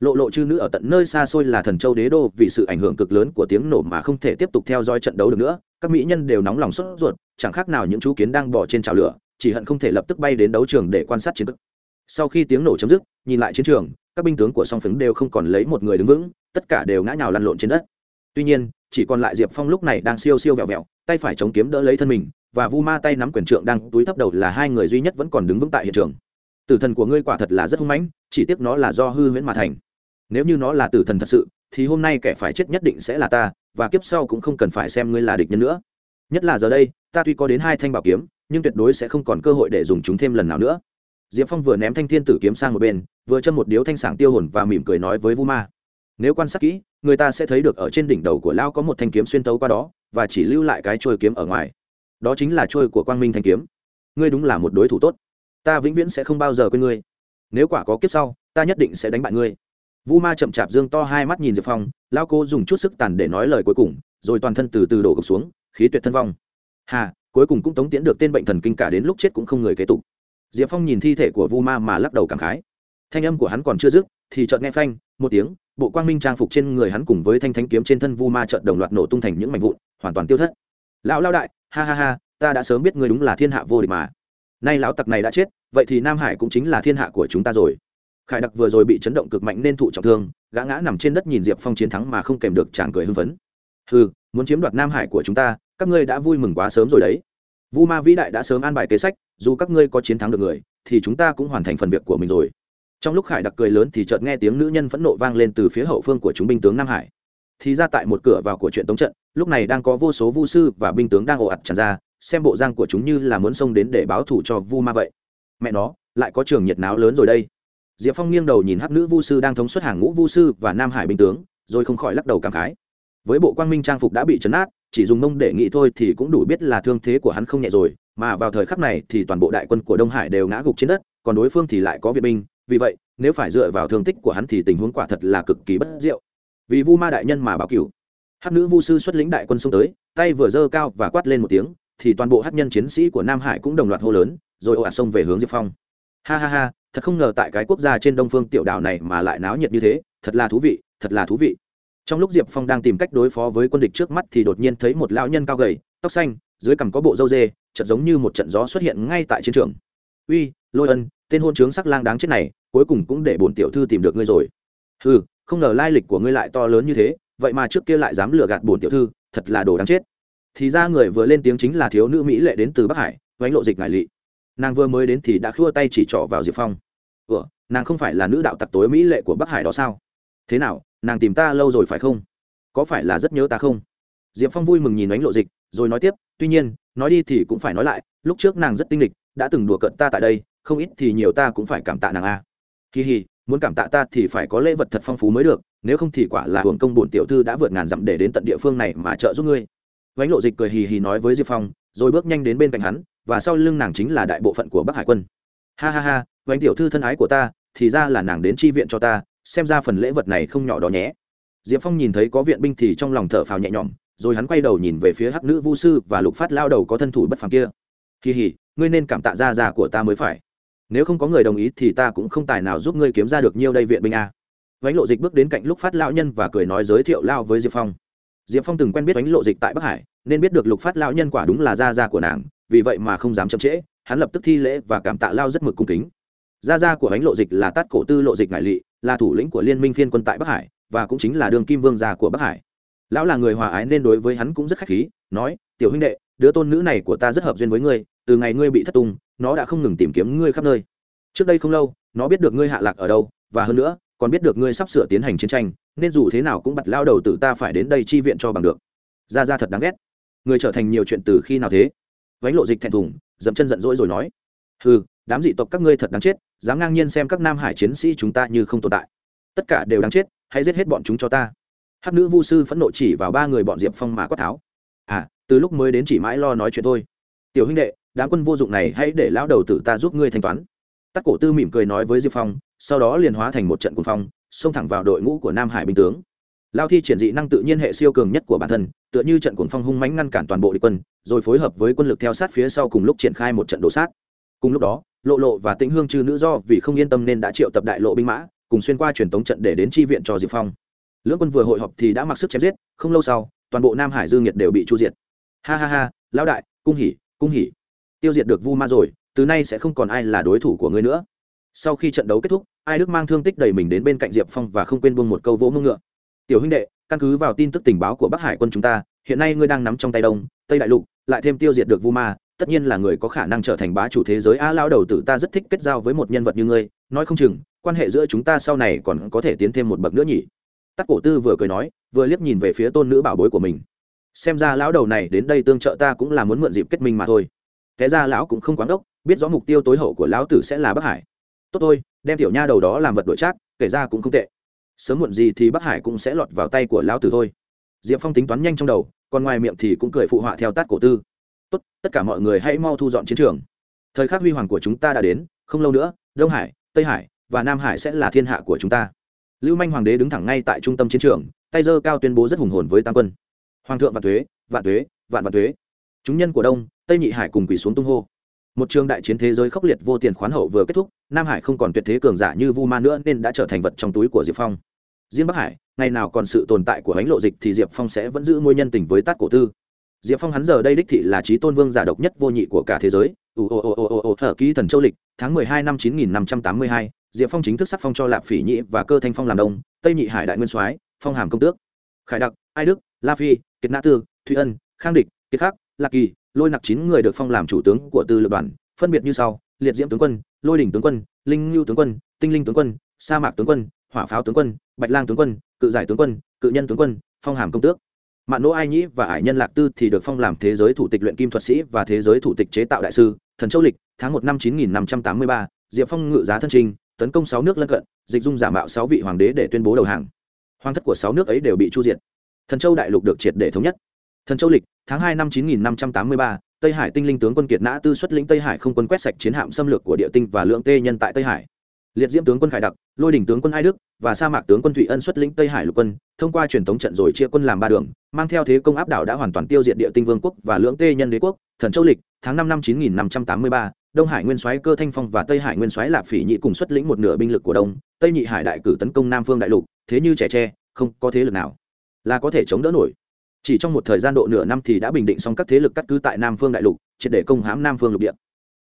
lộ lộ chư nữ ở tận nơi xa xôi là thần châu đế đô, vì sự ảnh hưởng cực lớn của tiếng nổ mà không thể tiếp tục theo dõi trận đấu được nữa, các mỹ nhân đều nóng lòng sốt ruột, chẳng khác nào những chú kiến đang bỏ trên trào lửa, chỉ hận không thể lập tức bay đến đấu trường để quan sát chiến đấu. sau khi tiếng nổ chấm dứt, nhìn lại chiến trường, các binh tướng của song phứng đều không còn lấy một người đứng vững tất cả đều ngã nhào lăn lộn trên đất. Tuy nhiên, chỉ còn lại diệp phong lúc này đang siêu siêu vẹo vẹo, tay phải chống kiếm đỡ lấy thân mình, và vu ma tay nắm quyền trượng đang túi thấp đầu là hai người duy nhất vẫn còn đứng vững tại hiện trường. Tử thần của ngươi quả thật là rất hung mãnh, chỉ tiếc nó là do hư huyễn mà thành. Nếu như nó là tử thần thật sự, thì hôm nay kẻ phải chết nhất định sẽ là ta, và kiếp sau cũng không cần phải xem ngươi là địch nhân nữa. Nhất là giờ đây, ta tuy có đến hai thanh bảo kiếm, nhưng tuyệt đối sẽ không còn cơ hội để dùng chúng thêm lần nào nữa. Diệp phong vừa ném thanh thiên tử kiếm sang một bên, vừa châm một điếu thanh sảng tiêu hồn và mỉm cười nói với vu ma nếu quan sát kỹ, người ta sẽ thấy được ở trên đỉnh đầu của lao có một thanh kiếm xuyên tấu qua đó, và chỉ lưu lại cái trôi kiếm ở ngoài. Đó chính là trôi của quang minh thanh kiếm. Ngươi đúng là một đối thủ tốt. Ta vĩnh viễn sẽ không bao giờ quên ngươi. Nếu quả có kiếp sau, ta nhất định sẽ đánh bại ngươi. Vu ma chậm chạp dương to hai mắt nhìn diệp phong lao cô dùng chút sức tàn để nói lời cuối cùng, rồi toàn thân từ từ đổ gục xuống, khí tuyệt thân vong. Hà, cuối cùng cũng tống tiễn được tên bệnh thần kinh cả đến lúc chết cũng không người kế tục. Diệp phong nhìn thi thể của vu ma mà lắc đầu cảm khái. Thanh âm của hắn còn chưa dứt, thì chợt nghe phanh, một tiếng bộ quang minh trang phục trên người hắn cùng với thanh thánh kiếm trên thân vu ma chợt đồng loạt nổ tung thành những mảnh vụn, hoàn toàn tiêu thất. Lão lao đại, ha ha ha, ta đã sớm biết ngươi đúng là thiên hạ vô địch mà. Nay lão tặc này đã chết, vậy thì nam hải cũng chính là thiên hạ của chúng ta rồi. Khải đặc vừa rồi bị chấn động cực mạnh nên thụ trọng thương, gã ngã nằm trên đất nhìn diệp phong chiến thắng mà không kèm được chàng cười hưng phấn. Ừ muốn chiếm đoạt nam hải của chúng ta, các ngươi đã vui mừng quá sớm rồi đấy. Vu ma vĩ đại đã sớm an bài kế sách, dù các ngươi có chiến thắng được người, thì chúng ta cũng hoàn thành phần việc của mình rồi trong lúc khải đặc cười lớn thì chợt nghe tiếng nữ nhân phẫn nộ vang lên từ phía hậu phương của chúng binh tướng nam hải. Thì ra tại một cửa vào của chuyện tống trận, lúc này đang có vô số vu sư và binh tướng đang ồ ạt tràn ra, xem bộ giang của chúng như là muốn xông đến để báo thủ cho vu ma vậy. Mẹ nó, lại có trường nhiệt náo lớn rồi đây. Diệp phong nghiêng đầu nhìn hắc nữ vu sư đang thống suất hàng ngũ vu sư và nam hải binh tướng, rồi không khỏi lắc đầu cảm khái. Với bộ quang minh trang phục đã bị chấn át, chỉ dùng mông để nghĩ thôi thì cũng đủ biết là thương thế của hắn không nhẹ rồi, mà vào thời khắc này thì toàn bộ đại quân của đông hải đều ngã gục trên đất, còn đối phương thì lại có viện binh vì vậy, nếu phải dựa vào thương tích của hắn thì tình huống quả thật là cực kỳ bất diệu. Vì vu ma đại nhân mà báo cửu. Hát nữ vu sư xuất lĩnh đại quân xông tới, tay vừa dơ cao và quát lên một tiếng, thì toàn bộ hát nhân chiến sĩ của nam hải cũng đồng loạt hô lớn, rồi ồ ạt xông về hướng diệp phong. Ha ha ha, thật không ngờ tại cái quốc gia trên đông phương tiểu đảo này mà lại náo nhiệt như thế, thật là thú vị, thật là thú vị. Trong lúc diệp phong đang tìm cách đối phó với quân địch trước mắt thì đột nhiên thấy một lão nhân cao gầy, tóc xanh, dưới cằm có bộ râu dê, chợt giống như một trận gió xuất hiện ngay tại chiến trường. Uy lôi ân, tên hôn trướng sắc lang đáng chết này, cuối cùng cũng để bổn tiểu thư tìm được ngươi rồi. Ừ không ngờ lai lịch của ngươi lại to lớn như thế, vậy mà trước kia lại dám lừa gạt bổn tiểu thư, thật là đồ đáng chết. Thì ra người vừa lên tiếng chính là thiếu nữ mỹ lệ đến từ bắc hải, vánh lộ dịch ngại lị. Nàng vừa mới đến thì đã khua tay chỉ trỏ vào diệp phong. Ủa, nàng không phải là nữ đạo tặc tối mỹ lệ của bắc hải đó sao? Thế nào, nàng tìm ta lâu rồi phải không? Có phải là rất nhớ ta không? Diệp phong vui mừng nhìn ánh lộ dịch, rồi nói tiếp, tuy nhiên, nói đi thì cũng phải nói lại, lúc trước nàng rất tinh lịch đã từng đùa cận ta tại đây không ít thì nhiều ta cũng phải cảm tạ nàng a. Kỳ hì, muốn cảm tạ ta thì phải có lễ vật thật phong phú mới được, nếu không thì quả là hưởng công bổn tiểu thư đã vượt ngàn dặm để đến tận địa phương này mà trợ giúp ngươi. Vánh lộ dịch cười hì hì nói với diệp phong, rồi bước nhanh đến bên cạnh hắn, và sau lưng nàng chính là đại bộ phận của bắc hải quân. Ha ha ha, vánh tiểu thư thân ái của ta, thì ra là nàng đến tri viện cho ta, xem ra phần lễ vật này không nhỏ đó nhé. Diệp phong nhìn thấy có viện binh thì trong lòng thở phào nhẹ nhõm, rồi hắn quay đầu nhìn về phía hắc nữ vu sư và lục phát lao đầu có thân thủ bất phàm kia. Kỳ hỉ ngươi nên cảm tạ ra già của ta mới phải nếu không có người đồng ý thì ta cũng không tài nào giúp ngươi kiếm ra được nhiều đây viện binh a. Vánh lộ dịch bước đến cạnh lúc phát lão nhân và cười nói giới thiệu lao với diệp phong. Diệp phong từng quen biết vánh lộ dịch tại bắc hải, nên biết được lục phát lão nhân quả đúng là gia gia của nàng, vì vậy mà không dám chậm trễ, hắn lập tức thi lễ và cảm tạ lao rất mực cung kính. Gia gia của vánh lộ dịch là tát cổ tư lộ dịch ngại lỵ là thủ lĩnh của liên minh phiên quân tại bắc hải, và cũng chính là đường kim vương gia của bắc hải. Lão là người hòa ái nên đối với hắn cũng rất khách khí, nói, tiểu huynh đệ, đứa tôn nữ này của ta rất hợp duyên với ngươi từ ngày ngươi bị thất tung, nó đã không ngừng tìm kiếm ngươi khắp nơi. Trước đây không lâu, nó biết được ngươi hạ lạc ở đâu, và hơn nữa, còn biết được ngươi sắp sửa tiến hành chiến tranh, nên dù thế nào cũng bật lao đầu tử ta phải đến đây chi viện cho bằng được. Ra ra thật đáng ghét. Người trở thành nhiều chuyện từ khi nào thế? Vánh lộ dịch thẹn thùng, dậm chân giận dỗi rồi nói. Ừ đám dị tộc các ngươi thật đáng chết, dám ngang nhiên xem các nam hải chiến sĩ chúng ta như không tồn tại. Tất cả đều đáng chết, hãy giết hết bọn chúng cho ta. Hát nữ vu sư phẫn nộ chỉ vào ba người bọn diệp phong mà quát tháo. À từ lúc mới đến chỉ mãi lo nói chuyện thôi. Tiểu huynh đệ đám quân vô dụng này hãy để lão đầu tử ta giúp ngươi thanh toán. Tắc cổ tư mỉm cười nói với diệp phong, sau đó liền hóa thành một trận quân phong, xông thẳng vào đội ngũ của nam hải binh tướng. Lao thi triển dị năng tự nhiên hệ siêu cường nhất của bản thân, tựa như trận cuồng phong hung mãnh ngăn cản toàn bộ địch quân, rồi phối hợp với quân lực theo sát phía sau cùng lúc triển khai một trận đổ sát. Cùng lúc đó, lộ lộ và tĩnh hương chư nữ do vì không yên tâm nên đã triệu tập đại lộ binh mã, cùng xuyên qua truyền tống trận để đến tri viện cho diệp phong. Lưỡng quân vừa hội họp thì đã mặc sức chém giết, không lâu sau, toàn bộ nam hải dương nhiệt đều bị chu diệt. Ha ha ha, lão đại, cung hỉ cung hỉ tiêu diệt được vu ma rồi, từ nay sẽ không còn ai là đối thủ của ngươi nữa. Sau khi trận đấu kết thúc, ai đức mang thương tích đầy mình đến bên cạnh diệp phong và không quên buông một câu vỗ mông ngựa. Tiểu huynh đệ, căn cứ vào tin tức tình báo của bắc hải quân chúng ta, hiện nay ngươi đang nắm trong tay đông, tây đại lục, lại thêm tiêu diệt được vu ma, tất nhiên là người có khả năng trở thành bá chủ thế giới. A lao đầu tử ta rất thích kết giao với một nhân vật như ngươi, nói không chừng, quan hệ giữa chúng ta sau này còn có thể tiến thêm một bậc nữa nhỉ. Tắc cổ tư vừa cười nói, vừa liếc nhìn về phía tôn nữ bảo bối của mình. Xem ra lão đầu này đến đây tương trợ ta cũng là muốn mượn dịp kết minh mà thôi thế ra lão cũng không quán đốc, biết rõ mục tiêu tối hậu của lão tử sẽ là bắc hải. Tốt thôi, đem tiểu nha đầu đó làm vật đổi trác, kể ra cũng không tệ. Sớm muộn gì thì bắc hải cũng sẽ lọt vào tay của lão tử thôi. Diệp phong tính toán nhanh trong đầu, còn ngoài miệng thì cũng cười phụ họa theo tát cổ tư. Tốt, tất cả mọi người hãy mau thu dọn chiến trường. Thời khắc huy hoàng của chúng ta đã đến, không lâu nữa, đông hải, tây hải và nam hải sẽ là thiên hạ của chúng ta. Lưu manh hoàng đế đứng thẳng ngay tại trung tâm chiến trường, tay giơ cao tuyên bố rất hùng hồn với tam quân. Hoàng thượng vạn thuế vạn thuế, vạn vạn thuế chúng nhân của đông, tây nhị hải cùng quỳ xuống tung hô. Một trường đại chiến thế giới khốc liệt vô tiền khoán hậu vừa kết thúc, nam hải không còn tuyệt thế cường giả như vu ma nữa nên đã trở thành vật trong túi của diệp phong. Riêng bắc hải, ngày nào còn sự tồn tại của bánh lộ dịch thì diệp phong sẽ vẫn giữ ngôi nhân tình với tát cổ tư. Diệp phong hắn giờ đây đích thị là trí tôn vương giả độc nhất vô nhị của cả thế giới. Ồ ồ ồ ồ ồ thở ký thần châu lịch, tháng mười hai năm chín nghìn năm trăm tám mươi hai, diệp phong chính thức sắc phong cho lạp phỉ nhị và cơ thanh phong làm đông, tây nhị hải đại nguyên soái, phong hàm công tước. Khải đặc, ai đức, la phi, kiệt nã tư, thụy ân, khang địch, kiệt khắc lạc kỳ, lôi nặc chín người được phong làm chủ tướng của tư lược đoàn, phân biệt như sau, liệt diễm tướng quân, lôi đỉnh tướng quân, linh lưu tướng quân, tinh linh tướng quân, sa mạc tướng quân, hỏa pháo tướng quân, bạch lang tướng quân, cự giải tướng quân, cự nhân tướng quân, phong hàm công tước. Mạn nỗ ai nhĩ và ải nhân lạc tư thì được phong làm thế giới thủ tịch luyện kim thuật sĩ và thế giới thủ tịch chế tạo đại sư, thần châu lịch, tháng một năm chín nghìn năm trăm tám mươi ba, diệp phong ngự giá thân trình, tấn công sáu nước lân cận, dịch dung giả mạo sáu vị hoàng đế để tuyên bố đầu hàng. Hoàng thất của sáu nước ấy đều bị chu diệt. Thần châu đại lục được triệt để thống nhất thần châu lịch, tháng hai năm chín nghìn năm trăm tám mươi ba, tây hải tinh linh tướng quân kiệt nã tư xuất lĩnh tây hải không quân quét sạch chiến hạm xâm lược của địa tinh và lượng tê nhân tại tây hải. Liệt diễm tướng quân khải đặc, lôi đỉnh tướng quân ai đức và sa mạc tướng quân thụy ân xuất lĩnh tây hải lục quân, thông qua truyền thống trận rồi chia quân làm ba đường, mang theo thế công áp đảo đã hoàn toàn tiêu diệt địa tinh vương quốc và lưỡng tê nhân đế quốc. Thần châu lịch, tháng năm năm chín nghìn năm trăm tám mươi ba, đông hải nguyên soái cơ thanh phong và tây hải nguyên soái lạp phỉ nhị cùng xuất lĩnh một nửa binh lực của đông, tây nhị hải đại cử tấn công nam phương đại lục, thế như trẻ tre, không có thế lực nào là có thể chống đỡ nổi chỉ trong một thời gian độ nửa năm thì đã bình định xong các thế lực cắt cứ tại nam phương đại lục, triệt để công hãm nam phương lục địa.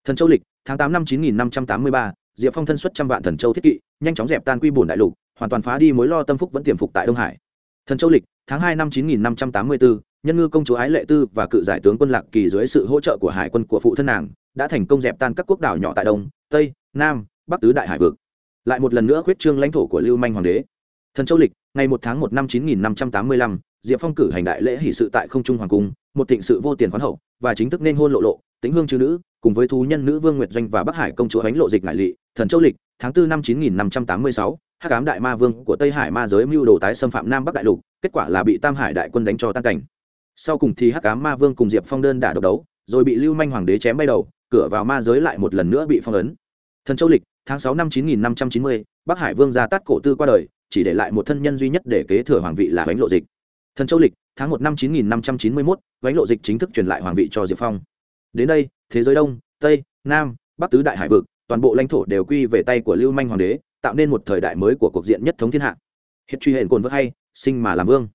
Thần châu lịch, tháng tám năm chín nghìn năm trăm tám mươi ba, diệp phong thân xuất trăm vạn thần châu thiết kỵ, nhanh chóng dẹp tan quy bổn đại lục, hoàn toàn phá đi mối lo tâm phúc vẫn tiềm phục tại đông hải. Thần châu lịch, tháng hai năm chín nghìn năm trăm tám mươi bốn nhân ngư công chúa ái lệ tư và cự giải tướng quân lạc kỳ dưới sự hỗ trợ của hải quân của phụ thân nàng, đã thành công dẹp tan các quốc đảo nhỏ tại đông, tây, nam, bắc tứ đại hải vực. Lại một lần nữa khuyết trương lãnh thổ của lưu manh hoàng đế. Thần châu lịch, ngày một tháng một năm chín nghìn năm trăm tám mươi lăm diệp phong cử hành đại lễ hỷ sự tại không trung hoàng cung, một thịnh sự vô tiền khoán hậu, và chính thức nên hôn lộ lộ tính hương chư nữ, cùng với thú nhân nữ vương nguyệt doanh và bắc hải công chúa ánh lộ dịch ngại lỵ thần châu lịch, tháng tư năm chín nghìn năm trăm tám mươi sáu, hắc cám đại ma vương của tây hải ma giới mưu đồ tái xâm phạm nam bắc đại lục, kết quả là bị tam hải đại quân đánh cho tan cảnh. Sau cùng thì hắc cám ma vương cùng diệp phong đơn đả độc đấu, rồi bị lưu manh hoàng đế chém bay đầu, cửa vào ma giới lại một lần nữa bị phong ấn. Thần châu lịch, tháng sáu năm chín nghìn năm trăm chín mươi, bắc hải vương ra tát cổ tư qua đời, chỉ để lại một thân nhân duy nhất để kế thừa hoàng vị là bánh lộ dịch thần châu lịch, tháng một năm chín nghìn năm trăm chín mươi mốt, vánh lộ dịch chính thức truyền lại hoàng vị cho diệp phong. Đến đây, thế giới đông, tây, nam, bắc tứ đại hải vực, toàn bộ lãnh thổ đều quy về tay của lưu manh hoàng đế, tạo nên một thời đại mới của cuộc diện nhất thống thiên hạ. Hiện truy hển cồn vỡ hay, sinh mà làm vương.